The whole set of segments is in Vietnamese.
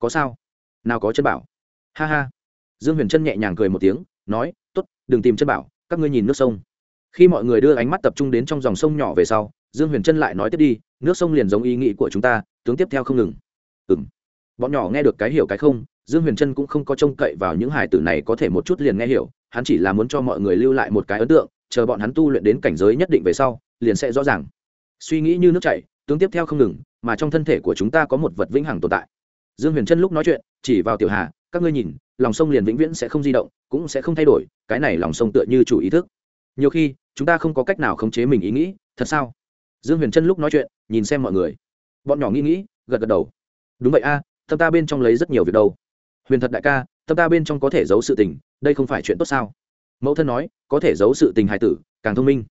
có sao? Nào có chân bảo. Ha ha. Dương huyền trân nhẹ nhàng cười một tiếng, nói t ố t đừng tìm chân bảo, các ngươi nhìn nước sông. Khi mọi người đưa ánh mắt tập trung đến trong dòng sông nhỏ về sau, dương huyền trân lại nói tiếp đi, nước sông liền giống ý nghĩ của chúng ta, tướng tiếp theo không ngừng. Ừ m bọn nhỏ nghe được cái hiểu cái không, dương huyền trân cũng không có trông cậy vào những hải tử này có thể một chút liền nghe hiểu, hắn chỉ là muốn cho mọi người lưu lại một cái ấn tượng, chờ bọn hắn tu luyện đến cảnh giới nhất định về sau, liền sẽ rõ ràng. Suy nghĩ như nước chảy, tướng tiếp theo không ngừng, mà trong thân thể của chúng ta có một vật vĩnh hằng tồn tại dương huyền trân lúc nói chuyện, chỉ vào tiểu hà, các ngươi nhìn, lòng sông liền vĩnh viễn sẽ không di động, cũng sẽ không thay đổi, cái này lòng sông tựa như chủ ý thức. Nhiều khi, chúng ta không có cách nào khống chế mình ý nghĩ, thật sao? Dương huyền trân lúc nói chuyện, nhìn xem mọi người. Bọn nhỏ nghĩ nghĩ, gật gật đầu. Đúng vậy a, tâm ta bên trong lấy rất nhiều việc đâu. Huyền thật đại ca, tâm ta bên trong có thể giấu sự tình, đây không phải chuyện tốt sao? Mẫu thân nói, có thể giấu sự tình hài tử, càng thông minh.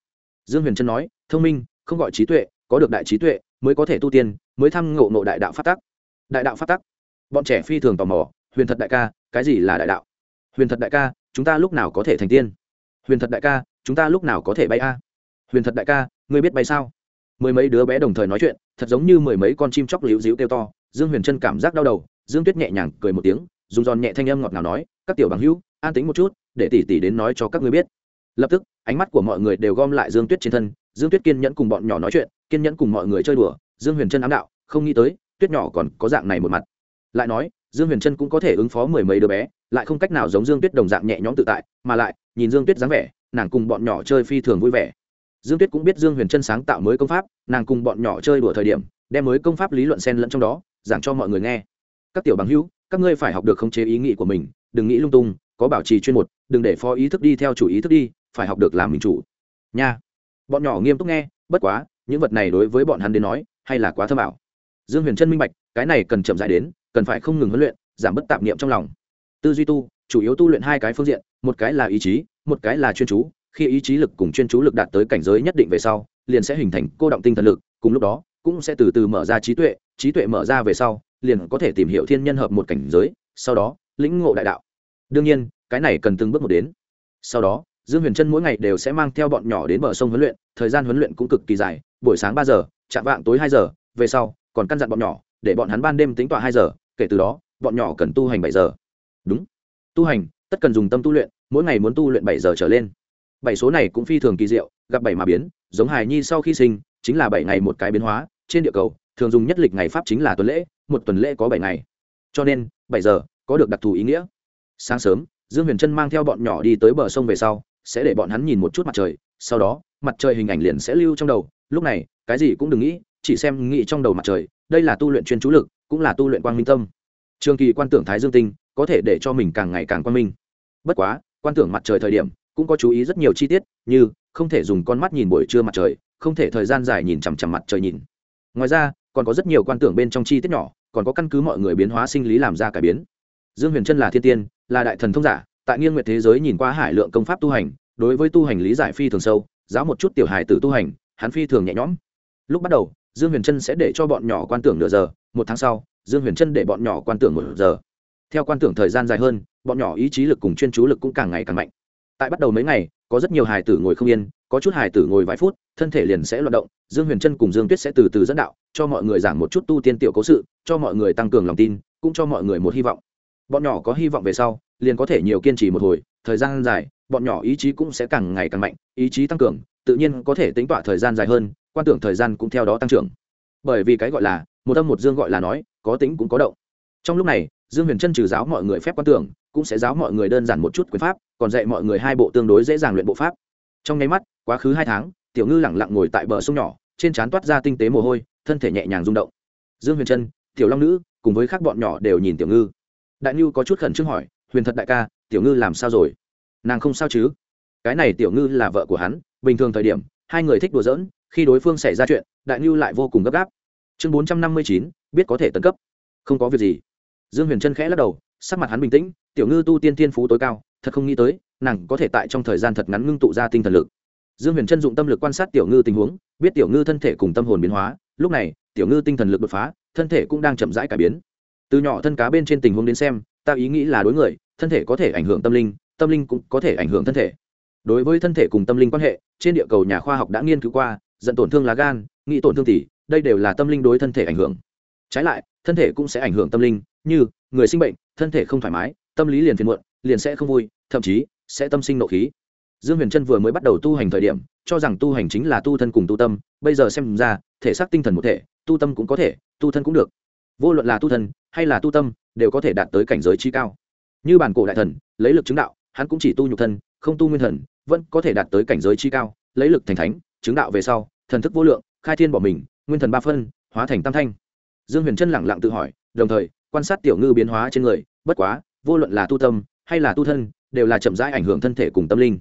Dương huyền trân nói, thông minh, không gọi trí tuệ, có được đại trí tuệ, mới có thể tu tiên, mới thăm ngộ ngộ đại đạo phát tắc. Đại đạo phát tắc bọn trẻ phi thường tò mò, huyền thật đại ca, cái gì là đại đạo? Huyền thật đại ca, chúng ta lúc nào có thể thành tiên? Huyền thật đại ca, chúng ta lúc nào có thể bay a? Huyền thật đại ca, ngươi biết bay sao? Mười mấy đứa bé đồng thời nói chuyện, thật giống như mười mấy con chim chóc liễu dĩu kêu to. Dương huyền trân cảm giác đau đầu, dương tuyết nhẹ nhàng cười một tiếng, dùng giòn nhẹ thanh âm ngọt ngào nói, các tiểu bằng hữu, an tính một chút, để tỷ tỷ đến nói cho các ngươi biết. Lập tức, ánh mắt của mọi người đều gom lại dương tuyết trên thân. Dương tuyết kiên nhẫn cùng bọn nhỏ nói chuyện, kiên nhẫn cùng mọi người chơi đùa. Dương huyền trân ám đạo, không nghĩ tới, tuyết nhỏ còn có dạng này một mặt lại nói, dương huyền trân cũng có thể ứng phó mười mấy đứa bé, lại không cách nào giống dương tuyết đồng dạng nhẹ nhõm tự tại, mà lại, nhìn dương tuyết dáng vẻ, nàng cùng bọn nhỏ chơi phi thường vui vẻ. Dương tuyết cũng biết dương huyền trân sáng tạo mới công pháp, nàng cùng bọn nhỏ chơi đùa thời điểm, đem mới công pháp lý luận xen lẫn trong đó, giảng cho mọi người nghe. Các tiểu bằng hữu, các ngươi phải học được khống chế ý nghĩ của mình, đừng nghĩ lung tung, có bảo trì chuyên một, đừng để phó ý thức đi theo chủ ý thức đi, phải học được làm mình chủ. Nha. Bọn nhỏ nghiêm túc nghe, bất quá, những vật này đối với bọn hắn đến nói, hay là quá thơ bảo dương huyền trân minh bạch, cái này cần chậm dại đến cần phải không ngừng huấn luyện, giảm bớt tạp niệm trong lòng. Tư duy tu, chủ yếu tu luyện hai cái phương diện, một cái là ý chí, một cái là chuyên chú. Khi ý chí lực cùng chuyên chú lực đạt tới cảnh giới nhất định về sau, liền sẽ hình thành cô động tinh thần lực, cùng lúc đó, cũng sẽ từ từ mở ra trí tuệ trí tuệ mở ra về sau, liền có thể tìm hiểu thiên nhân hợp một cảnh giới, sau đó, lĩnh ngộ đại đạo. Đương nhiên, cái này cần từng bước một đến. Sau đó, dương huyền trân mỗi ngày đều sẽ mang theo bọn nhỏ đến bờ sông huấn luyện, thời gian huấn luyện cũng cực kỳ dài, buổi sáng ba giờ, chạm vạng tối hai giờ, về sau, còn căn dặn bọn nhỏ để bọn hắn ban đêm tính tọa hai giờ, kể từ đó, bọn nhỏ cần tu hành bảy giờ. Đúng. Tu hành, tất cần dùng tâm tu luyện, mỗi ngày muốn tu luyện bảy giờ trở lên. Bảy số này cũng phi thường kỳ diệu, gặp bảy mà biến, giống hài nhi sau khi sinh, chính là bảy ngày một cái biến hóa, trên địa cầu, thường dùng nhất lịch ngày pháp chính là tuần lễ, một tuần lễ có bảy ngày. Cho nên, bảy giờ có được đặc thù ý nghĩa. Sáng sớm, dương huyền trân mang theo bọn nhỏ đi tới bờ sông về sau, sẽ để bọn hắn nhìn một chút mặt trời, sau đó, mặt trời hình ảnh liền sẽ lưu trong đầu. Lúc này, cái gì cũng đừng nghĩ, chỉ xem nghĩ trong đầu mặt trời đây là tu luyện chuyên chú lực, cũng là tu luyện quang minh tâm. Trường kỳ quan tưởng thái dương tinh có thể để cho mình càng ngày càng quang minh. Bất quá, quan tưởng mặt trời thời điểm cũng có chú ý rất nhiều chi tiết, như không thể dùng con mắt nhìn buổi trưa mặt trời, không thể thời gian dài nhìn chằm chằm mặt trời nhìn. Ngoài ra, còn có rất nhiều quan tưởng bên trong chi tiết nhỏ, còn có căn cứ mọi người biến hóa sinh lý làm ra cải biến. Dương huyền trân là thiên tiên, là đại thần thông giả, tại nghiêng nguyệt thế giới nhìn qua hải lượng công pháp tu hành, đối với tu hành lý giải phi thường sâu, giáo một chút tiểu hài tử tu hành, hắn phi thường nhẹ nhõm. Lúc bắt đầu dương huyền trân sẽ để cho bọn nhỏ quan tưởng nửa giờ, một tháng sau, dương huyền trân để bọn nhỏ quan tưởng một giờ. Theo quan tưởng thời gian dài hơn, bọn nhỏ ý chí lực cùng chuyên chú lực cũng càng ngày càng mạnh. Tại bắt đầu mấy ngày, có rất nhiều hài tử ngồi không yên, có chút hài tử ngồi vài phút, thân thể liền sẽ loạt động. Dương huyền trân cùng dương tuyết sẽ từ từ dẫn đạo, cho mọi người giảng một chút tu tiên tiểu cố sự, cho mọi người tăng cường lòng tin, cũng cho mọi người một hy vọng. Bọn nhỏ có hy vọng về sau, liền có thể nhiều kiên trì một hồi, thời gian dài, bọn nhỏ ý chí cũng sẽ càng ngày càng mạnh, ý chí tăng cường, tự nhiên có thể tính tọa thời gian dài hơn quan tưởng thời gian cũng theo đó tăng trưởng. Bởi vì cái gọi là, một âm một dương gọi là nói, có tính cũng có động. Trong lúc này, dương huyền trân trừ giáo mọi người phép quan tưởng, cũng sẽ giáo mọi người đơn giản một chút quyền pháp, còn dạy mọi người hai bộ tương đối dễ dàng luyện bộ pháp. Trong nháy mắt, quá khứ hai tháng, tiểu ngư lẳng lặng ngồi tại bờ sông nhỏ, trên trán toát ra tinh tế mồ hôi, thân thể nhẹ nhàng rung động. Dương huyền trân tiểu long nữ, cùng với các bọn nhỏ đều nhìn tiểu ngư. Đại ngư có chút khẩn trương hỏi, huyền thật đại ca, tiểu ngư làm sao rồi? Nàng không sao chứ? Cái này tiểu ngư là vợ của hắn, bình thường thời điểm, hai người thích đùa giỡn khi đối phương xảy ra chuyện, đại ngưu lại vô cùng gấp gáp. Chương bốn trăm năm mươi chín, biết có thể tấn cấp. Không có việc gì. Dương huyền trân khẽ lắc đầu, sắc mặt hắn bình tĩnh, tiểu ngư tu tiên Thiên phú tối cao, thật không nghĩ tới, nàng có thể tại trong thời gian thật ngắn ngưng tụ ra tinh thần lực. Dương huyền trân dụng tâm lực quan sát tiểu ngư tình huống, biết tiểu ngư thân thể cùng tâm hồn biến hóa, lúc này, tiểu ngư tinh thần lực đột phá, thân thể cũng đang chậm rãi cải biến. Từ nhỏ thân cá bên trên tình huống đến xem, ta ý nghĩ là đối người, thân thể có thể ảnh hưởng tâm linh tâm linh cũng có thể ảnh hưởng thân thể. Đối với thân thể cùng tâm linh quan hệ, trên địa cầu nhà khoa học đã nghiên cứu qua dẫn tổn thương lá gan, nghĩ tổn thương tỷ đây đều là tâm linh đối thân thể ảnh hưởng. Trái lại, thân thể cũng sẽ ảnh hưởng tâm linh, như người sinh bệnh, thân thể không thoải mái, tâm lý liền phiền muộn, liền sẽ không vui, thậm chí sẽ tâm sinh nộ khí. Dương huyền trân vừa mới bắt đầu tu hành thời điểm, cho rằng tu hành chính là tu thân cùng tu tâm, bây giờ xem ra, thể xác tinh thần một thể, tu tâm cũng có thể, tu thân cũng được. Vô luận là tu thân hay là tu tâm, đều có thể đạt tới cảnh giới trí cao. Như bản cổ đại thần, lấy lực chứng đạo, hắn cũng chỉ tu nhục thân, không tu nguyên thần, vẫn có thể đạt tới cảnh giới trí cao, lấy lực thành thánh chứng đạo về sau, thần thức vô lượng, khai thiên bỏ mình, nguyên thần ba phân, hóa thành tam thanh. Dương huyền trân lẳng lặng tự hỏi, đồng thời, quan sát tiểu ngư biến hóa trên người, bất quá, vô luận là tu tâm, hay là tu thân, đều là chậm rãi ảnh hưởng thân thể cùng tâm linh.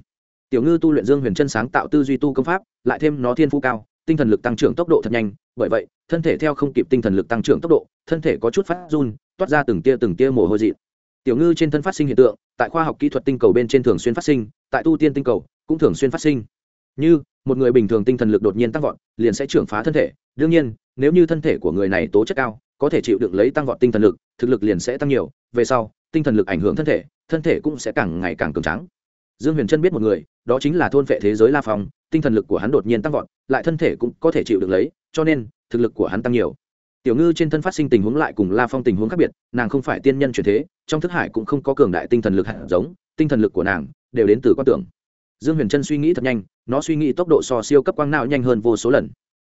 Tiểu ngư tu luyện dương huyền chân sáng tạo tư duy tu công pháp, lại thêm nó thiên phú cao, tinh thần lực tăng trưởng tốc độ thật nhanh, bởi vậy, thân thể theo không kịp tinh thần lực tăng trưởng tốc độ, thân thể có chút phát run, toát ra từng tia từng tia mồ hôi dị tiểu ngư trên thân phát sinh hiện tượng, tại khoa học kỹ thuật tinh cầu bên trên thường xuyên phát sinh, tại tu tiên tinh cầu cũng thường xuyên phát sinh. Như một người bình thường tinh thần lực đột nhiên tăng vọt, liền sẽ trưởng phá thân thể. Đương nhiên, nếu như thân thể của người này tố chất cao, có thể chịu đựng lấy tăng vọt tinh thần lực, thực lực liền sẽ tăng nhiều. Về sau, tinh thần lực ảnh hưởng thân thể thân thể cũng sẽ càng ngày càng cường tráng. Dương huyền trân biết một người, đó chính là thôn vệ thế giới la phong, tinh thần lực của hắn đột nhiên tăng vọt, lại thân thể cũng có thể chịu được lấy, cho nên, thực lực của hắn tăng nhiều. Tiểu ngư trên thân phát sinh tình huống lại cùng la phong tình huống khác biệt, nàng không phải tiên nhân truyền thế, trong thức hải cũng không có cường đại tinh thần lực hạt giống, tinh thần lực của nàng đều đến từ quan tưởng dương huyền trân suy nghĩ thật nhanh, nó suy nghĩ tốc độ so siêu cấp quang não nhanh hơn vô số lần.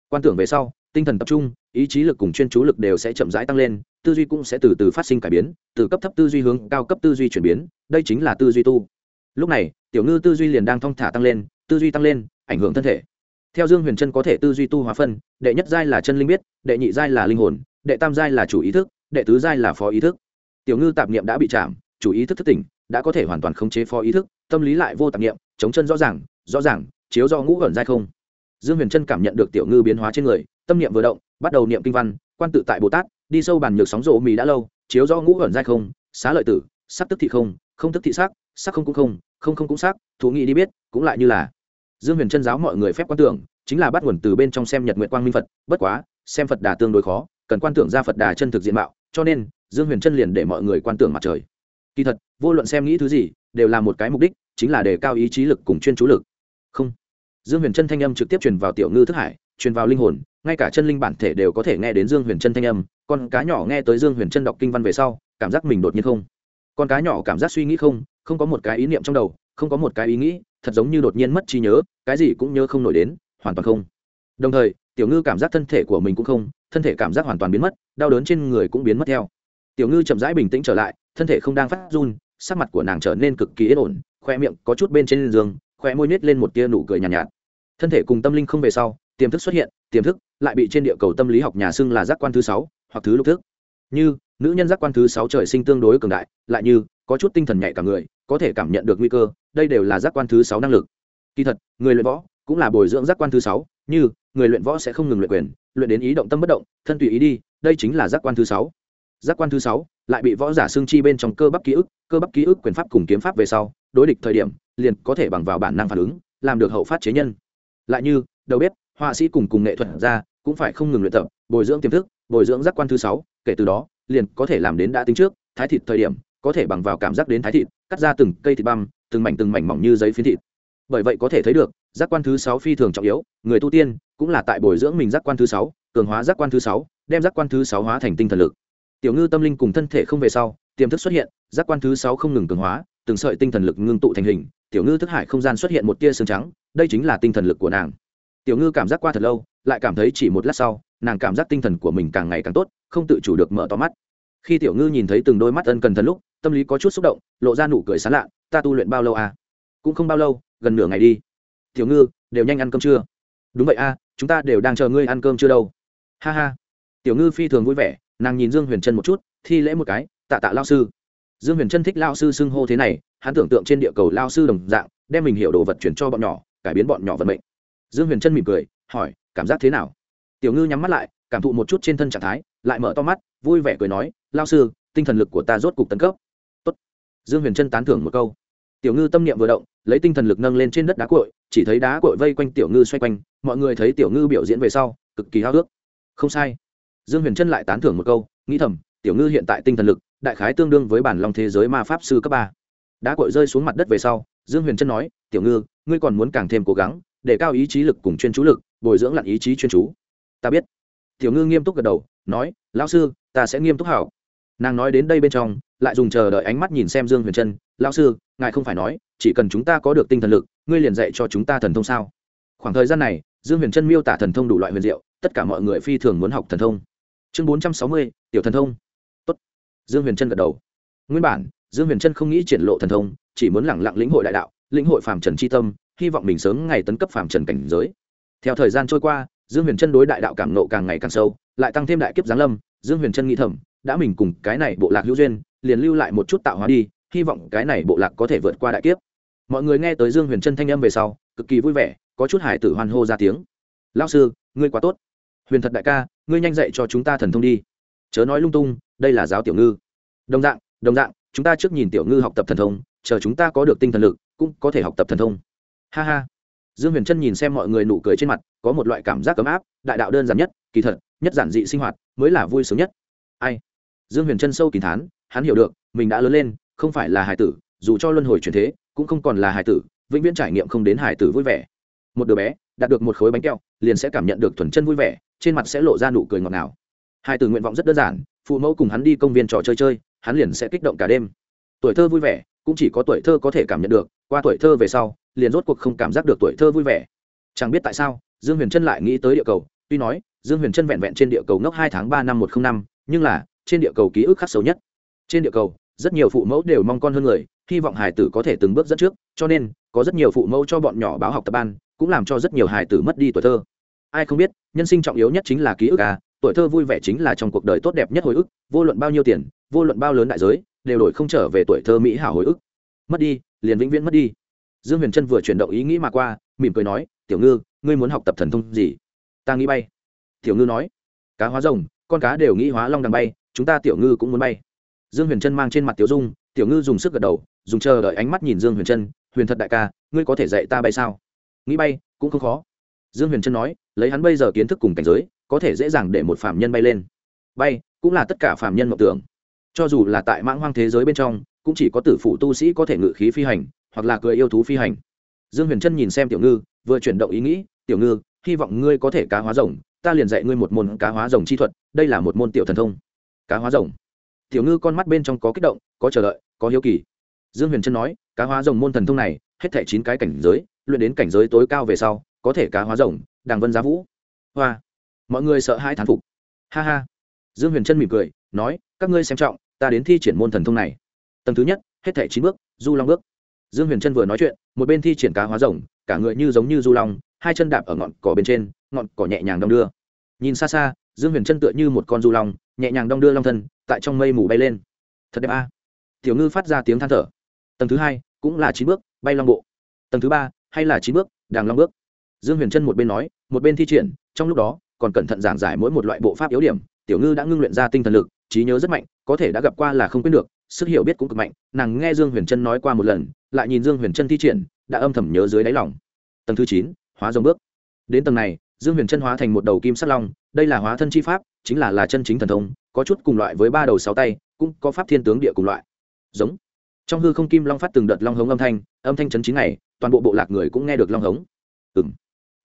Quan tưởng về sau, tinh thần tập trung, ý chí lực cùng chuyên chú lực đều sẽ chậm rãi tăng lên, tư duy cũng sẽ từ từ phát sinh cải biến, từ cấp thấp tư duy hướng cao cấp tư duy chuyển biến, đây chính là tư duy tu. Lúc này, tiểu ngư tư duy liền đang thong thả tăng lên, tư duy tăng lên, ảnh hưởng thân thể. Theo dương huyền trân có thể tư duy tu hóa phân, đệ nhất giai là chân linh biết, đệ nhị giai là linh hồn, đệ tam giai là chủ ý thức, đệ tứ giai là phó ý thức. Tiểu ngư tạp niệm đã bị chạm, chủ ý thức thức tỉnh, đã có thể hoàn toàn khống chế phó ý thức, tâm lý lại vô tạp niệm chống chân rõ ràng rõ ràng, chiếu do ngũ gần giai không. Dương huyền trân cảm nhận được tiểu ngư biến hóa trên người, tâm niệm vừa động, bắt đầu niệm kinh văn, quan tự tại bồ tát, đi sâu bàn nhược sóng rộ mì đã lâu, chiếu do ngũ gần giai không, xá lợi tử, sắc tức thị không không tức thị sắc sắc không cũng không không không cũng sắc, thú nghị đi biết, cũng lại như là. Dương huyền chân giáo mọi người phép quan tưởng, chính là bắt nguồn từ bên trong xem nhật nguyện quang minh phật, bất quá, xem phật đà tương đối khó, cần quan tưởng ra phật đà chân thực diện mạo, cho nên, dương huyền chân liền để mọi người quan tưởng mặt trời. Kỳ thật, vô luận xem nghĩ thứ gì, đều là một cái mục đích chính là đề cao ý chí lực cùng chuyên chú lực. Không. Dương huyền chân thanh âm trực tiếp truyền vào tiểu ngư thức hải, truyền vào linh hồn, ngay cả chân linh bản thể đều có thể nghe đến dương huyền chân thanh âm. Con cá nhỏ nghe tới dương huyền chân đọc kinh văn về sau, cảm giác mình đột nhiên không. Con cá nhỏ cảm giác suy nghĩ không không có một cái ý niệm trong đầu, không có một cái ý nghĩ, thật giống như đột nhiên mất trí nhớ, cái gì cũng nhớ không nổi đến, hoàn toàn không. Đồng thời, tiểu ngư cảm giác thân thể của mình cũng không, thân thể cảm giác hoàn toàn biến mất, đau đớn trên người cũng biến mất theo. Tiểu ngư chậm rãi bình tĩnh trở lại, thân thể không đang phát run, sắc mặt của nàng trở nên cực kỳ yên ổn khoe miệng có chút bên trên giường khoe môi nết lên một tia nụ cười nhàn nhạt, nhạt. Thân thể cùng tâm linh không về sau tiềm thức xuất hiện tiềm thức lại bị trên địa cầu tâm lý học nhà xưng là giác quan thứ sáu hoặc thứ lục thức. Như nữ nhân giác quan thứ sáu trời sinh tương đối cường đại lại như có chút tinh thần nhạy cả người có thể cảm nhận được nguy cơ đây đều là giác quan thứ sáu năng lực. Kỳ thật người luyện võ cũng là bồi dưỡng giác quan thứ sáu như người luyện võ sẽ không ngừng luyện quyền luyện đến ý động tâm bất động thân tùy ý đi đây chính là giác quan thứ sáu. Giác quan thứ sáu lại bị võ giả xương chi bên trong cơ bắp ký ức cơ bắp ký ức quyền pháp cùng kiếm pháp về sau đối địch thời điểm, liền có thể bằng vào bản năng phản ứng, làm được hậu phát chế nhân. Lại như, đầu bếp, họa sĩ cùng cùng nghệ thuật ra cũng phải không ngừng luyện tập, bồi dưỡng tiềm thức, bồi dưỡng giác quan thứ sáu, kể từ đó, liền có thể làm đến đã tính trước, thái thịt thời điểm, có thể bằng vào cảm giác đến thái thịt, cắt ra từng cây thịt băm, từng mảnh từng mảnh mỏng như giấy phiến thịt. Bởi vậy có thể thấy được, giác quan thứ sáu phi thường trọng yếu, người tu tiên cũng là tại bồi dưỡng mình giác quan thứ sáu, cường hóa giác quan thứ sáu, đem giác quan thứ sáu hóa thành tinh thần lực. Tiểu ngư tâm linh cùng thân thể không về sau, tiềm thức xuất hiện, giác quan thứ sáu không ngừng cường hóa từng sợi tinh thần lực ngưng tụ thành hình tiểu ngư thức hải không gian xuất hiện một tia xương trắng đây chính là tinh thần lực của nàng. Tiểu ngư cảm giác qua thật lâu lại cảm thấy chỉ một lát sau nàng cảm giác tinh thần của mình càng ngày càng tốt không tự chủ được mở to mắt. Khi tiểu ngư nhìn thấy từng đôi mắt ân cần thần lúc tâm lý có chút xúc động lộ ra nụ cười sán lạ ta tu luyện bao lâu à? Cũng không bao lâu gần nửa ngày đi. Tiểu ngư đều nhanh ăn cơm chưa? Đúng vậy a à, chúng ta đều đang chờ ngươi ăn cơm chưa đâu. Ha ha. Tiểu ngư phi thường vui vẻ nàng nhìn dương huyền trân một chút thi lễ một cái tạ tạ lao sư dương huyền trân thích lao sư xưng hô thế này, hắn tưởng tượng trên địa cầu lao sư đồng dạng, đem mình hiểu đồ vật chuyển cho bọn nhỏ, cải biến bọn nhỏ vận mệnh. Dương huyền trân mỉm cười, hỏi, cảm giác thế nào? Tiểu ngư nhắm mắt lại, cảm thụ một chút trên thân trạng thái, lại mở to mắt, vui vẻ cười nói, lao sư, tinh thần lực của ta rốt cục tấn cấp. Tốt. dương huyền trân tán thưởng một câu. Tiểu ngư tâm niệm vừa động, lấy tinh thần lực nâng lên trên đất đá cội chỉ thấy đá cội vây quanh tiểu ngư xoay quanh, mọi người thấy tiểu ngư biểu diễn về sau, cực kỳ hao ước không sai. Dương huyền trân lại tán thưởng một câu, nghĩ thầm, tiểu ngư hiện tại tinh thần lực đại khái tương đương với bản lòng thế giới ma pháp sư cấp ba. Đã cội rơi xuống mặt đất về sau, dương huyền trân nói, tiểu ngư, ngươi còn muốn càng thêm cố gắng, để cao ý chí lực cùng chuyên chú lực, bồi dưỡng lặn ý chí chuyên chú. Ta biết. Tiểu ngư nghiêm túc gật đầu, nói, lão sư, ta sẽ nghiêm túc hảo. Nàng nói đến đây bên trong, lại dùng chờ đợi ánh mắt nhìn xem dương huyền trân, Lão sư, ngài không phải nói, chỉ cần chúng ta có được tinh thần lực, ngươi liền dạy cho chúng ta thần thông sao? Khoảng thời gian này, dương huyền trân miêu tả thần thông đủ loại huyền diệu, tất cả mọi người phi thường muốn học thần thông. Chương bốn trăm sáu mươi, tiểu thần thông. Tốt dương huyền trân gật đầu. Nguyên bản, dương huyền trân không nghĩ triển lộ thần thông, chỉ muốn lẳng lặng lĩnh hội đại đạo, lĩnh hội phàm trần c h i tâm, hy vọng mình sớm ngày tấn cấp phàm trần cảnh giới. Theo thời gian trôi qua, dương huyền trân đối đại đạo cảm nộ càng ngày càng sâu, lại tăng thêm đại kiếp giáng lâm, dương huyền trân nghĩ thầm, đã mình cùng cái này bộ lạc hữu duyên, liền lưu lại một chút tạo hóa đi, hy vọng cái này bộ lạc có thể vượt qua đại kiếp. Mọi người nghe tới dương huyền trân thanh âm về sau, cực kỳ vui vẻ, có chút hải tử hoan hô ra tiếng. Lao sư, ngươi quá tốt. Huyền thật đại ca, ngươi nhanh dạy cho chúng ta thần thông đi chớ nói lung tung, đây là giáo tiểu ngư. Đồng dạng đồng dạng, chúng ta trước nhìn tiểu ngư học tập thần thông, chờ chúng ta có được tinh thần lực, cũng có thể học tập thần thông. Ha ha. Dương huyền trân nhìn xem mọi người nụ cười trên mặt, có một loại cảm giác ấm áp, đại đạo đơn giản nhất, kỳ thật, nhất giản dị sinh hoạt, mới là vui sướng nhất. Ai? Dương huyền trân sâu kỳ thán, hắn hiểu được, mình đã lớn lên, không phải là hải tử, dù cho luân hồi truyền thế, cũng không còn là hải tử, vĩnh viễn trải nghiệm không đến hải tử vui vẻ. Một đứa bé, đạt được một khối bánh kẹo, liền sẽ cảm nhận được thuần chân vui vẻ, trên mặt sẽ lộ ra nụ cười ngọt ngào hai từ nguyện vọng rất đơn giản, phụ mẫu cùng hắn đi công viên trò chơi chơi, hắn liền sẽ kích động cả đêm. Tuổi thơ vui vẻ, cũng chỉ có tuổi thơ có thể cảm nhận được, qua tuổi thơ về sau, liền rốt cuộc không cảm giác được tuổi thơ vui vẻ. Chẳng biết tại sao, dương huyền trân lại nghĩ tới địa cầu, tuy nói, dương huyền trân vẹn vẹn trên địa cầu ngốc hai tháng ba năm một t r ă n h năm, nhưng là, trên địa cầu ký ức khắc sâu nhất. Trên địa cầu, rất nhiều phụ mẫu đều mong con hơn người, hy vọng hải tử có thể từng bước dẫn trước, cho nên, có rất nhiều phụ mẫu cho bọn nhỏ báo học tập ban, cũng làm cho rất nhiều hải tử mất đi tuổi thơ. Ai không biết, nhân sinh trọng yếu nhất chính là ký ức à tuổi thơ vui vẻ chính là trong cuộc đời tốt đẹp nhất hồi ức, vô luận bao nhiêu tiền, vô luận bao lớn đại giới, đều đổi không trở về tuổi thơ mỹ hảo hồi ức. Mất đi, liền vĩnh viễn mất đi. Dương huyền trân vừa chuyển động ý nghĩ mà qua, mỉm cười nói, tiểu ngư, ngươi muốn học tập thần thông gì? Ta nghĩ bay. Tiểu ngư nói, cá hóa rồng, con cá đều nghĩ hóa long đằng bay, chúng ta tiểu ngư cũng muốn bay. Dương huyền trân mang trên mặt tiểu dung, tiểu ngư dùng sức gật đầu, dùng chờ đợi ánh mắt nhìn dương huyền trân, huyền thật đại ca, ngươi có thể dạy ta bay sao? Nghĩ bay, cũng không khó dương huyền trân nói, lấy hắn bây giờ kiến thức cùng cảnh giới, có thể dễ dàng để một phạm nhân bay lên. Bay, cũng là tất cả phạm nhân mộng tưởng. Cho dù là tại mãng hoang thế giới bên trong, cũng chỉ có tử phụ tu sĩ có thể ngự khí phi hành, hoặc là cười yêu thú phi hành. Dương huyền trân nhìn xem tiểu ngư, vừa chuyển động ý nghĩ, tiểu ngư, hy vọng ngươi có thể cá hóa rồng, ta liền dạy ngươi một môn cá hóa rồng chi thuật, đây là một môn tiểu thần thông. Cá hóa rồng. Tiểu ngư con mắt bên trong có kích động, có chờ đợi, có hiếu kỳ. Dương huyền trân nói, cá hóa rồng môn thần thông này, hết thảy chín cái cảnh giới, luyện đến cảnh giới tối cao về sau có thể cá hóa rồng đàng vân giá vũ. Hoa. Mọi người sợ hai thán phục. Ha ha. Dương huyền trân mỉm cười, nói, các ngươi xem trọng, ta đến thi triển môn thần thông này. Tầng thứ nhất, hết thảy chín bước, du long bước. Dương huyền trân vừa nói chuyện, một bên thi triển cá hóa rồng, cả người như giống như du long, hai chân đạp ở ngọn cỏ bên trên, ngọn cỏ nhẹ nhàng đong đưa. Nhìn xa xa, dương huyền trân tựa như một con du long, nhẹ nhàng đong đưa long thân, tại trong mây mù bay lên. Thật đẹp a. Tiểu ngư phát ra tiếng than thở. Tầng thứ hai, cũng là chín bước, bay long bộ. Tầng thứ ba, hay là chín bước, đàng long bước dương huyền trân một bên nói, một bên thi triển, trong lúc đó, còn cẩn thận giảng giải mỗi một loại bộ pháp yếu điểm, tiểu ngư đã ngưng luyện ra tinh thần lực, trí nhớ rất mạnh, có thể đã gặp qua là không quên được, sức hiểu biết cũng cực mạnh, nàng nghe dương huyền trân nói qua một lần, lại nhìn dương huyền trân thi triển, đã âm thầm nhớ dưới đáy lòng. Tầng thứ chín, hóa dòng bước. Đến tầng này, dương huyền trân hóa thành một đầu kim sắc long, đây là hóa thân chi pháp, chính là là chân chính thần thông, có chút cùng loại với ba đầu sáu tay, cũng có pháp thiên tướng địa cùng loại. Giống. Trong hư không kim long phát từng đợt long hống âm thanh âm thanh chấn chín này toàn bộ bộ lạc người cũng nghe được long hống. Ừng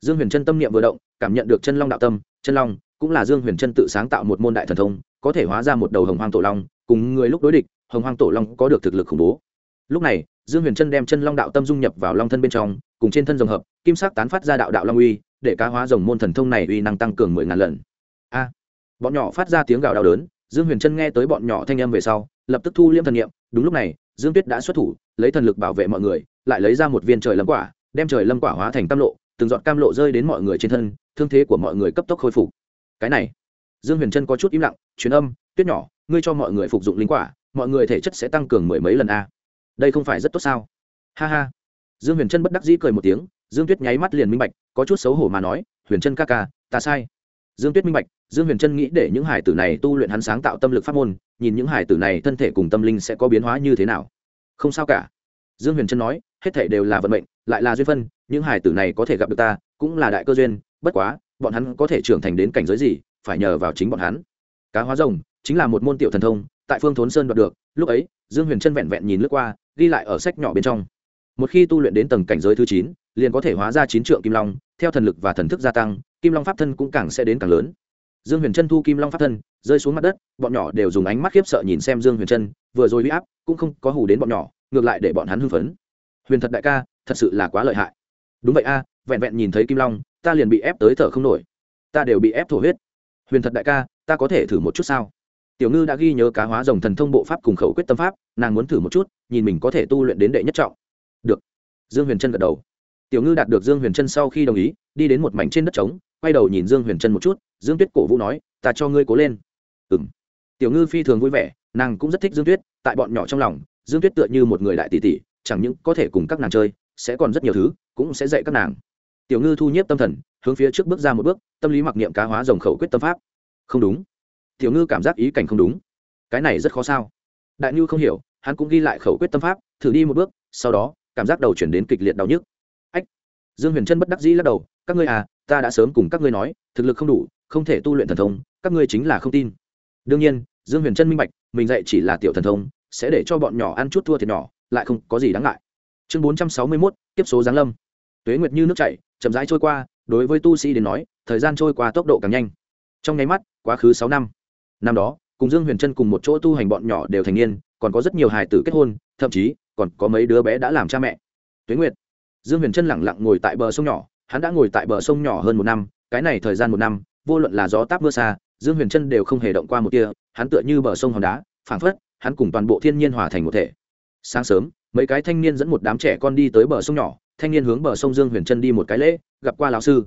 dương huyền trân tâm niệm vừa động, cảm nhận được chân long đạo tâm, chân long cũng là dương huyền trân tự sáng tạo một môn đại thần thông, có thể hóa ra một đầu hồng hoang tổ long, cùng người lúc đối địch, hồng hoang tổ long có được thực lực khủng bố. Lúc này, dương huyền trân đem chân long đạo tâm dung nhập vào long thân bên trong, cùng trên thân rồng hợp, kim sắc tán phát ra đạo đạo long uy, để cá hóa rồng môn thần thông này uy năng tăng cường mười ngàn lần. A! Bọn nhỏ phát ra tiếng gào đau đớn, dương huyền trân nghe tới bọn nhỏ thanh âm về sau, lập tức thu liêm thần nghiệm đúng lúc này, dương tuyết đã xuất thủ, lấy thần lực bảo vệ mọi người, lại lấy ra một viên trời lâm quả, đem trời lâm quả hóa thành tam lộ từng giọt cam lộ rơi đến mọi người trên thân, thương thế của mọi người cấp tốc khôi phục. Cái này, dương huyền trân có chút im lặng chuyến âm, tuyết nhỏ, ngươi cho mọi người phục dụng linh quả, mọi người thể chất sẽ tăng cường mười mấy lần a. Đây không phải rất tốt sao? Ha ha. Dương huyền trân bất đắc dĩ cười một tiếng, dương tuyết nháy mắt liền minh bạch, có chút xấu hổ mà nói, huyền trân ca ca, ta sai. Dương tuyết minh bạch, dương huyền trân nghĩ để những hải tử này tu luyện hắn sáng tạo tâm lực pháp môn, nhìn những hải tử này thân thể cùng tâm linh sẽ có biến hóa như thế nào. Không sao cả dương huyền trân nói, hết thể đều là vận mệnh, lại là duyên phân, những hải tử này có thể gặp được ta, cũng là đại cơ duyên, bất quá, bọn hắn có thể trưởng thành đến cảnh giới gì, phải nhờ vào chính bọn hắn. Cá hóa rồng, chính là một môn tiểu thần thông, tại phương thốn sơn đoạt được, lúc ấy, dương huyền trân vẹn vẹn nhìn lướt qua, ghi lại ở sách nhỏ bên trong. Một khi tu luyện đến tầng cảnh giới thứ chín, liền có thể hóa ra chín trượng kim long, theo thần lực và thần thức gia tăng, kim long pháp thân cũng càng sẽ đến càng lớn. Dương huyền trân thu kim long pháp thân, rơi xuống mặt đất, bọn nhỏ đều dùng ánh mắt khiếp sợ nhìn xem dương huyền trân, vừa rồi huy áp cũng không có hù đến bọn nhỏ ngược lại để bọn hắn hưng phấn. Huyền thật đại ca, thật sự là quá lợi hại. Đúng vậy a, vẹn vẹn nhìn thấy kim long, ta liền bị ép tới thở không nổi. Ta đều bị ép thổ huyết. Huyền thật đại ca, ta có thể thử một chút sao? Tiểu ngư đã ghi nhớ cá hóa dòng thần thông bộ pháp cùng khẩu quyết tâm pháp, nàng muốn thử một chút, nhìn mình có thể tu luyện đến đệ nhất trọng. Được. Dương huyền trân gật đầu. Tiểu ngư đạt được dương huyền trân sau khi đồng ý, đi đến một mảnh trên đất trống, quay đầu nhìn dương huyền trân một chút, dương tuyết cổ vũ nói, ta cho ngươi cố lên. Ừ m tiểu ngư phi thường vui vẻ, nàng cũng rất thích dương tuyết, tại bọn nhỏ trong lòng dương tuyết tựa như một người đại tỷ tỷ, chẳng những có thể cùng các nàng chơi, sẽ còn rất nhiều thứ, cũng sẽ dạy các nàng. Tiểu ngư thu nhiếp tâm thần, hướng phía trước bước ra một bước, tâm lý mặc niệm cá hóa dòng khẩu quyết tâm pháp. Không đúng. Tiểu ngư cảm giác ý cảnh không đúng. Cái này rất khó sao? Đại ngư không hiểu, hắn cũng ghi lại khẩu quyết tâm pháp, thử đi một bước, sau đó, cảm giác đầu chuyển đến kịch liệt đau nhức. Ách. Dương huyền trân bất đắc dĩ lắc đầu, các ngươi à ta đã sớm cùng các ngươi nói, thực lực không đủ, không thể tu luyện thần thông, các ngươi chính là không tin. Đương nhiên, dương huyền trân minh bạch, mình dạy chỉ là tiểu thần thông sẽ để cho bọn nhỏ ăn chút thua thiệt nhỏ, lại không có gì đáng ngại. Chương bốn trăm sáu mươi mốt tiếp số giáng lâm. Tuế nguyệt như nước chảy, chậm rãi trôi qua, đối với tu sĩ đến nói, thời gian trôi qua tốc độ càng nhanh. Trong nháy mắt, quá khứ sáu năm. Năm đó, cùng dương huyền trân cùng một chỗ tu hành bọn nhỏ đều thành niên, còn có rất nhiều hài tử kết hôn, thậm chí, còn có mấy đứa bé đã làm cha mẹ. Tuế nguyệt. Dương huyền trân lẳng lặng ngồi tại bờ sông nhỏ, hắn đã ngồi tại bờ sông nhỏ hơn một năm, cái này thời gian một năm, vô luận là gió táp mưa xa, dương huyền trân đều không hề động qua một kia hắn tựa như bờ sông hòn đá, phảng phất hắn cùng toàn bộ thiên nhiên hòa thành một thể. Sáng sớm, mấy cái thanh niên dẫn một đám trẻ con đi tới bờ sông nhỏ, thanh niên hướng bờ sông dương huyền trân đi một cái lễ, gặp qua lão sư.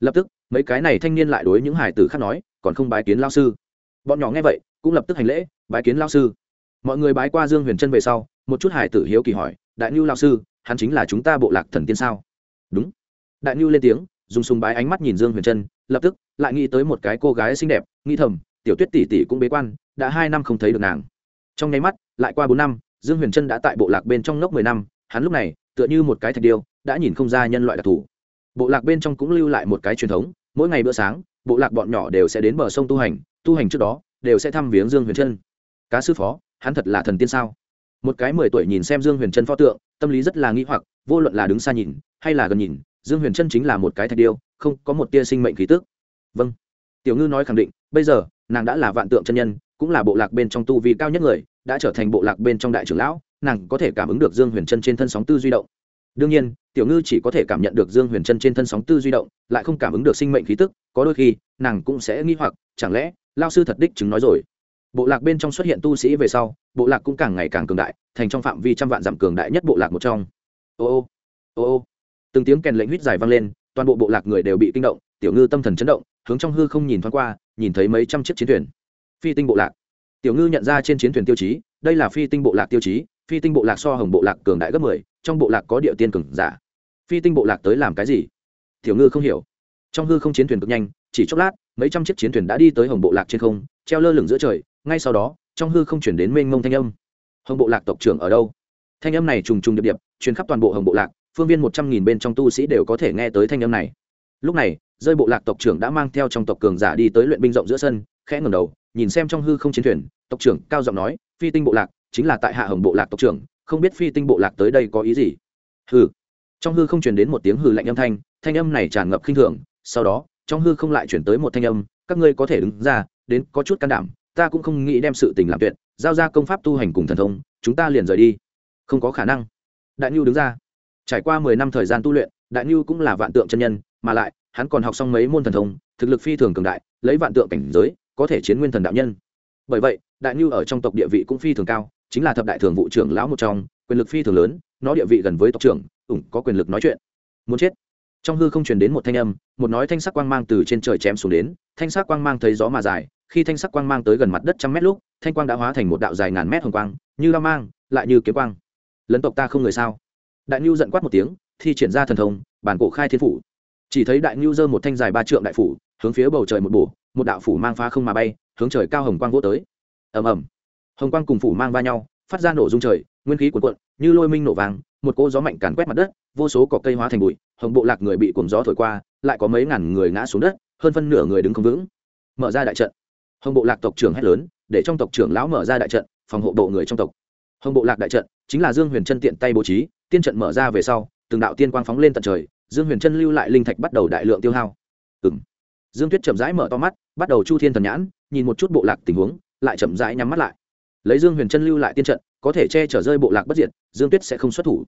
Lập tức, mấy cái này thanh niên lại đối những hải tử khác nói, còn không bái kiến lao sư. Bọn nhỏ nghe vậy, cũng lập tức hành lễ, bái kiến lao sư. Mọi người bái qua dương huyền trân về sau, một chút hải tử hiếu kỳ hỏi, đại ngưu lao sư, hắn chính là chúng ta bộ lạc thần tiên sao? Đúng. Đại ngưu lên tiếng, dùng sùng bái ánh mắt nhìn dương huyền trân, lập tức lại nghĩ tới một cái cô gái xinh đẹp, nghĩ thầm, tiểu tuyết tỷ tỷ cũng bế quan, đã hai năm không thấy được nàng trong nháy mắt, lại qua bốn năm, dương huyền trân đã tại bộ lạc bên trong ngốc mười năm, hắn lúc này, tựa như một cái thạch điêu, đã nhìn không ra nhân loại đặc thù. Bộ lạc bên trong cũng lưu lại một cái truyền thống, mỗi ngày bữa sáng, bộ lạc bọn nhỏ đều sẽ đến bờ sông tu hành tu hành trước đó, đều sẽ thăm viếng dương huyền trân. Cá sư phó, hắn thật là thần tiên sao? Một cái mười tuổi nhìn xem dương huyền trân pho tượng, tâm lý rất là nghĩ hoặc, vô luận là đứng xa nhìn, hay là gần nhìn, dương huyền trân chính là một cái thạch điêu, không có một tia sinh mệnh khí tức. Vâng. Tiểu ngư nói khẳng định, bây giờ, nàng đã là vạn tượng chân nhân cũng là bộ lạc bên trong tu vi cao nhất người, đã trở thành bộ lạc bên trong đại trưởng lão, nàng có thể cảm ứng được dương huyền chân trên thân sóng tư duy động. Đương nhiên, tiểu ngư chỉ có thể cảm nhận được dương huyền chân trên thân sóng tư duy động, lại không cảm ứng được sinh mệnh khí tức, có đôi khi, nàng cũng sẽ nghi hoặc, chẳng lẽ lao sư thật đích chứng nói rồi. Bộ lạc bên trong xuất hiện tu sĩ về sau, bộ lạc cũng càng ngày càng cường đại, thành trong phạm vi trăm vạn dặm cường đại nhất bộ lạc một trong. Ô ô ô ô. Từng tiếng kèn lệnh huýt dài vang lên, toàn bộ bộ lạc người đều bị kinh động, tiểu ngư tâm thần chấn động, hướng trong hư không nhìn thoáng qua, nhìn thấy mấy trăm chiếc chiến thuyền phi tinh bộ lạc. Tiểu ngư nhận ra trên chiến thuyền tiêu chí, đây là phi tinh bộ lạc tiêu chí, phi tinh bộ lạc so hồng bộ lạc cường đại gấp mười, trong bộ lạc có địa tiên cường giả. Phi tinh bộ lạc tới làm cái gì? Tiểu ngư không hiểu. Trong hư không chiến thuyền cực nhanh, chỉ chốc lát, mấy trăm chiếc chiến thuyền đã đi tới hồng bộ lạc trên không, treo lơ lửng giữa trời, ngay sau đó, trong hư không chuyển đến mênh mông thanh âm. Hồng bộ lạc tộc trưởng ở đâu? Thanh âm này trùng trùng điệp điệp, truyền khắp toàn bộ hồng bộ lạc, phương viên một trăm nghìn bên trong tu sĩ đều có thể nghe tới thanh âm này. Lúc này, rơi bộ lạc tộc trưởng đã mang theo trong tộc cường giả đi tới luyện binh rộng giữa sân, khẽ ngầm đầu nhìn xem trong hư không chiến thuyền, tộc trưởng cao giọng nói, phi tinh bộ lạc chính là tại hạ hồng bộ lạc tộc trưởng, không biết phi tinh bộ lạc tới đây có ý gì? Hừ. Trong hư không truyền đến một tiếng hừ lạnh âm thanh thanh âm này tràn ngập khinh thường, sau đó, trong hư không lại chuyển tới một thanh âm, các ngươi có thể đứng ra, đến có chút can đảm, ta cũng không nghĩ đem sự tình làm tuyệt, giao ra công pháp tu hành cùng thần thông, chúng ta liền rời đi. Không có khả năng. Đại nhu đứng ra. Trải qua mười năm thời gian tu luyện, đại nhu cũng là vạn tượng chân nhân, mà lại, hắn còn học xong mấy môn thần thông, thực lực phi thường cường đại, lấy vạn tượng cảnh giới có thể chiến nguyên thần đạo nhân. Bởi vậy, đại nhu ở trong tộc địa vị cũng phi thường cao, chính là thập đại thường vụ trưởng lão một trong, quyền lực phi thường lớn, nó địa vị gần với tộc trưởng, ủng có quyền lực nói chuyện. Muốn chết. Trong hư không truyền đến một thanh âm, một nói thanh sắc quang mang từ trên trời chém xuống đến, thanh sắc quang mang thấy gió mà dài, khi thanh sắc quang mang tới gần mặt đất trăm mét lúc, thanh quang đã hóa thành một đạo dài ngàn mét hồng quang, như la mang, lại như kiếm quang. Lấn tộc ta không người sao? Đại nhu giận quát một tiếng, thi triển ra thần thông, bản cổ khai thiên phủ. Chỉ thấy đại nhu giơ một thanh dài ba trượng đại phủ, hướng phía bầu trời một bổ một đạo phủ mang phá không mà bay, hướng trời cao hồng quang vô tới. Ầm ầm. Hồng quang cùng phủ mang va nhau, phát ra nổ dung trời, nguyên khí cuồn cuộn, như lôi minh nổ vàng, một cỗ gió mạnh càn quét mặt đất, vô số cỏ cây hóa thành bụi, hồng bộ lạc người bị cuồng gió thổi qua, lại có mấy ngàn người ngã xuống đất, hơn phân nửa người đứng không vững. Mở ra đại trận. Hồng bộ lạc tộc trưởng hét lớn, để trong tộc trưởng lão mở ra đại trận, phòng hộ bộ người trong tộc. Hồng bộ lạc đại trận chính là dương huyền chân tiện tay bố trí, tiên trận mở ra về sau, từng đạo tiên quang phóng lên tận trời, dương huyền chân lưu lại linh thạch bắt đầu đại lượng tiêu hao. Ừng dương tuyết chậm rãi mở to mắt, bắt đầu chu thiên thần nhãn, nhìn một chút bộ lạc tình huống, lại chậm rãi nhắm mắt lại. Lấy dương huyền chân lưu lại tiên trận, có thể che chở rơi bộ lạc bất diệt, dương tuyết sẽ không xuất thủ.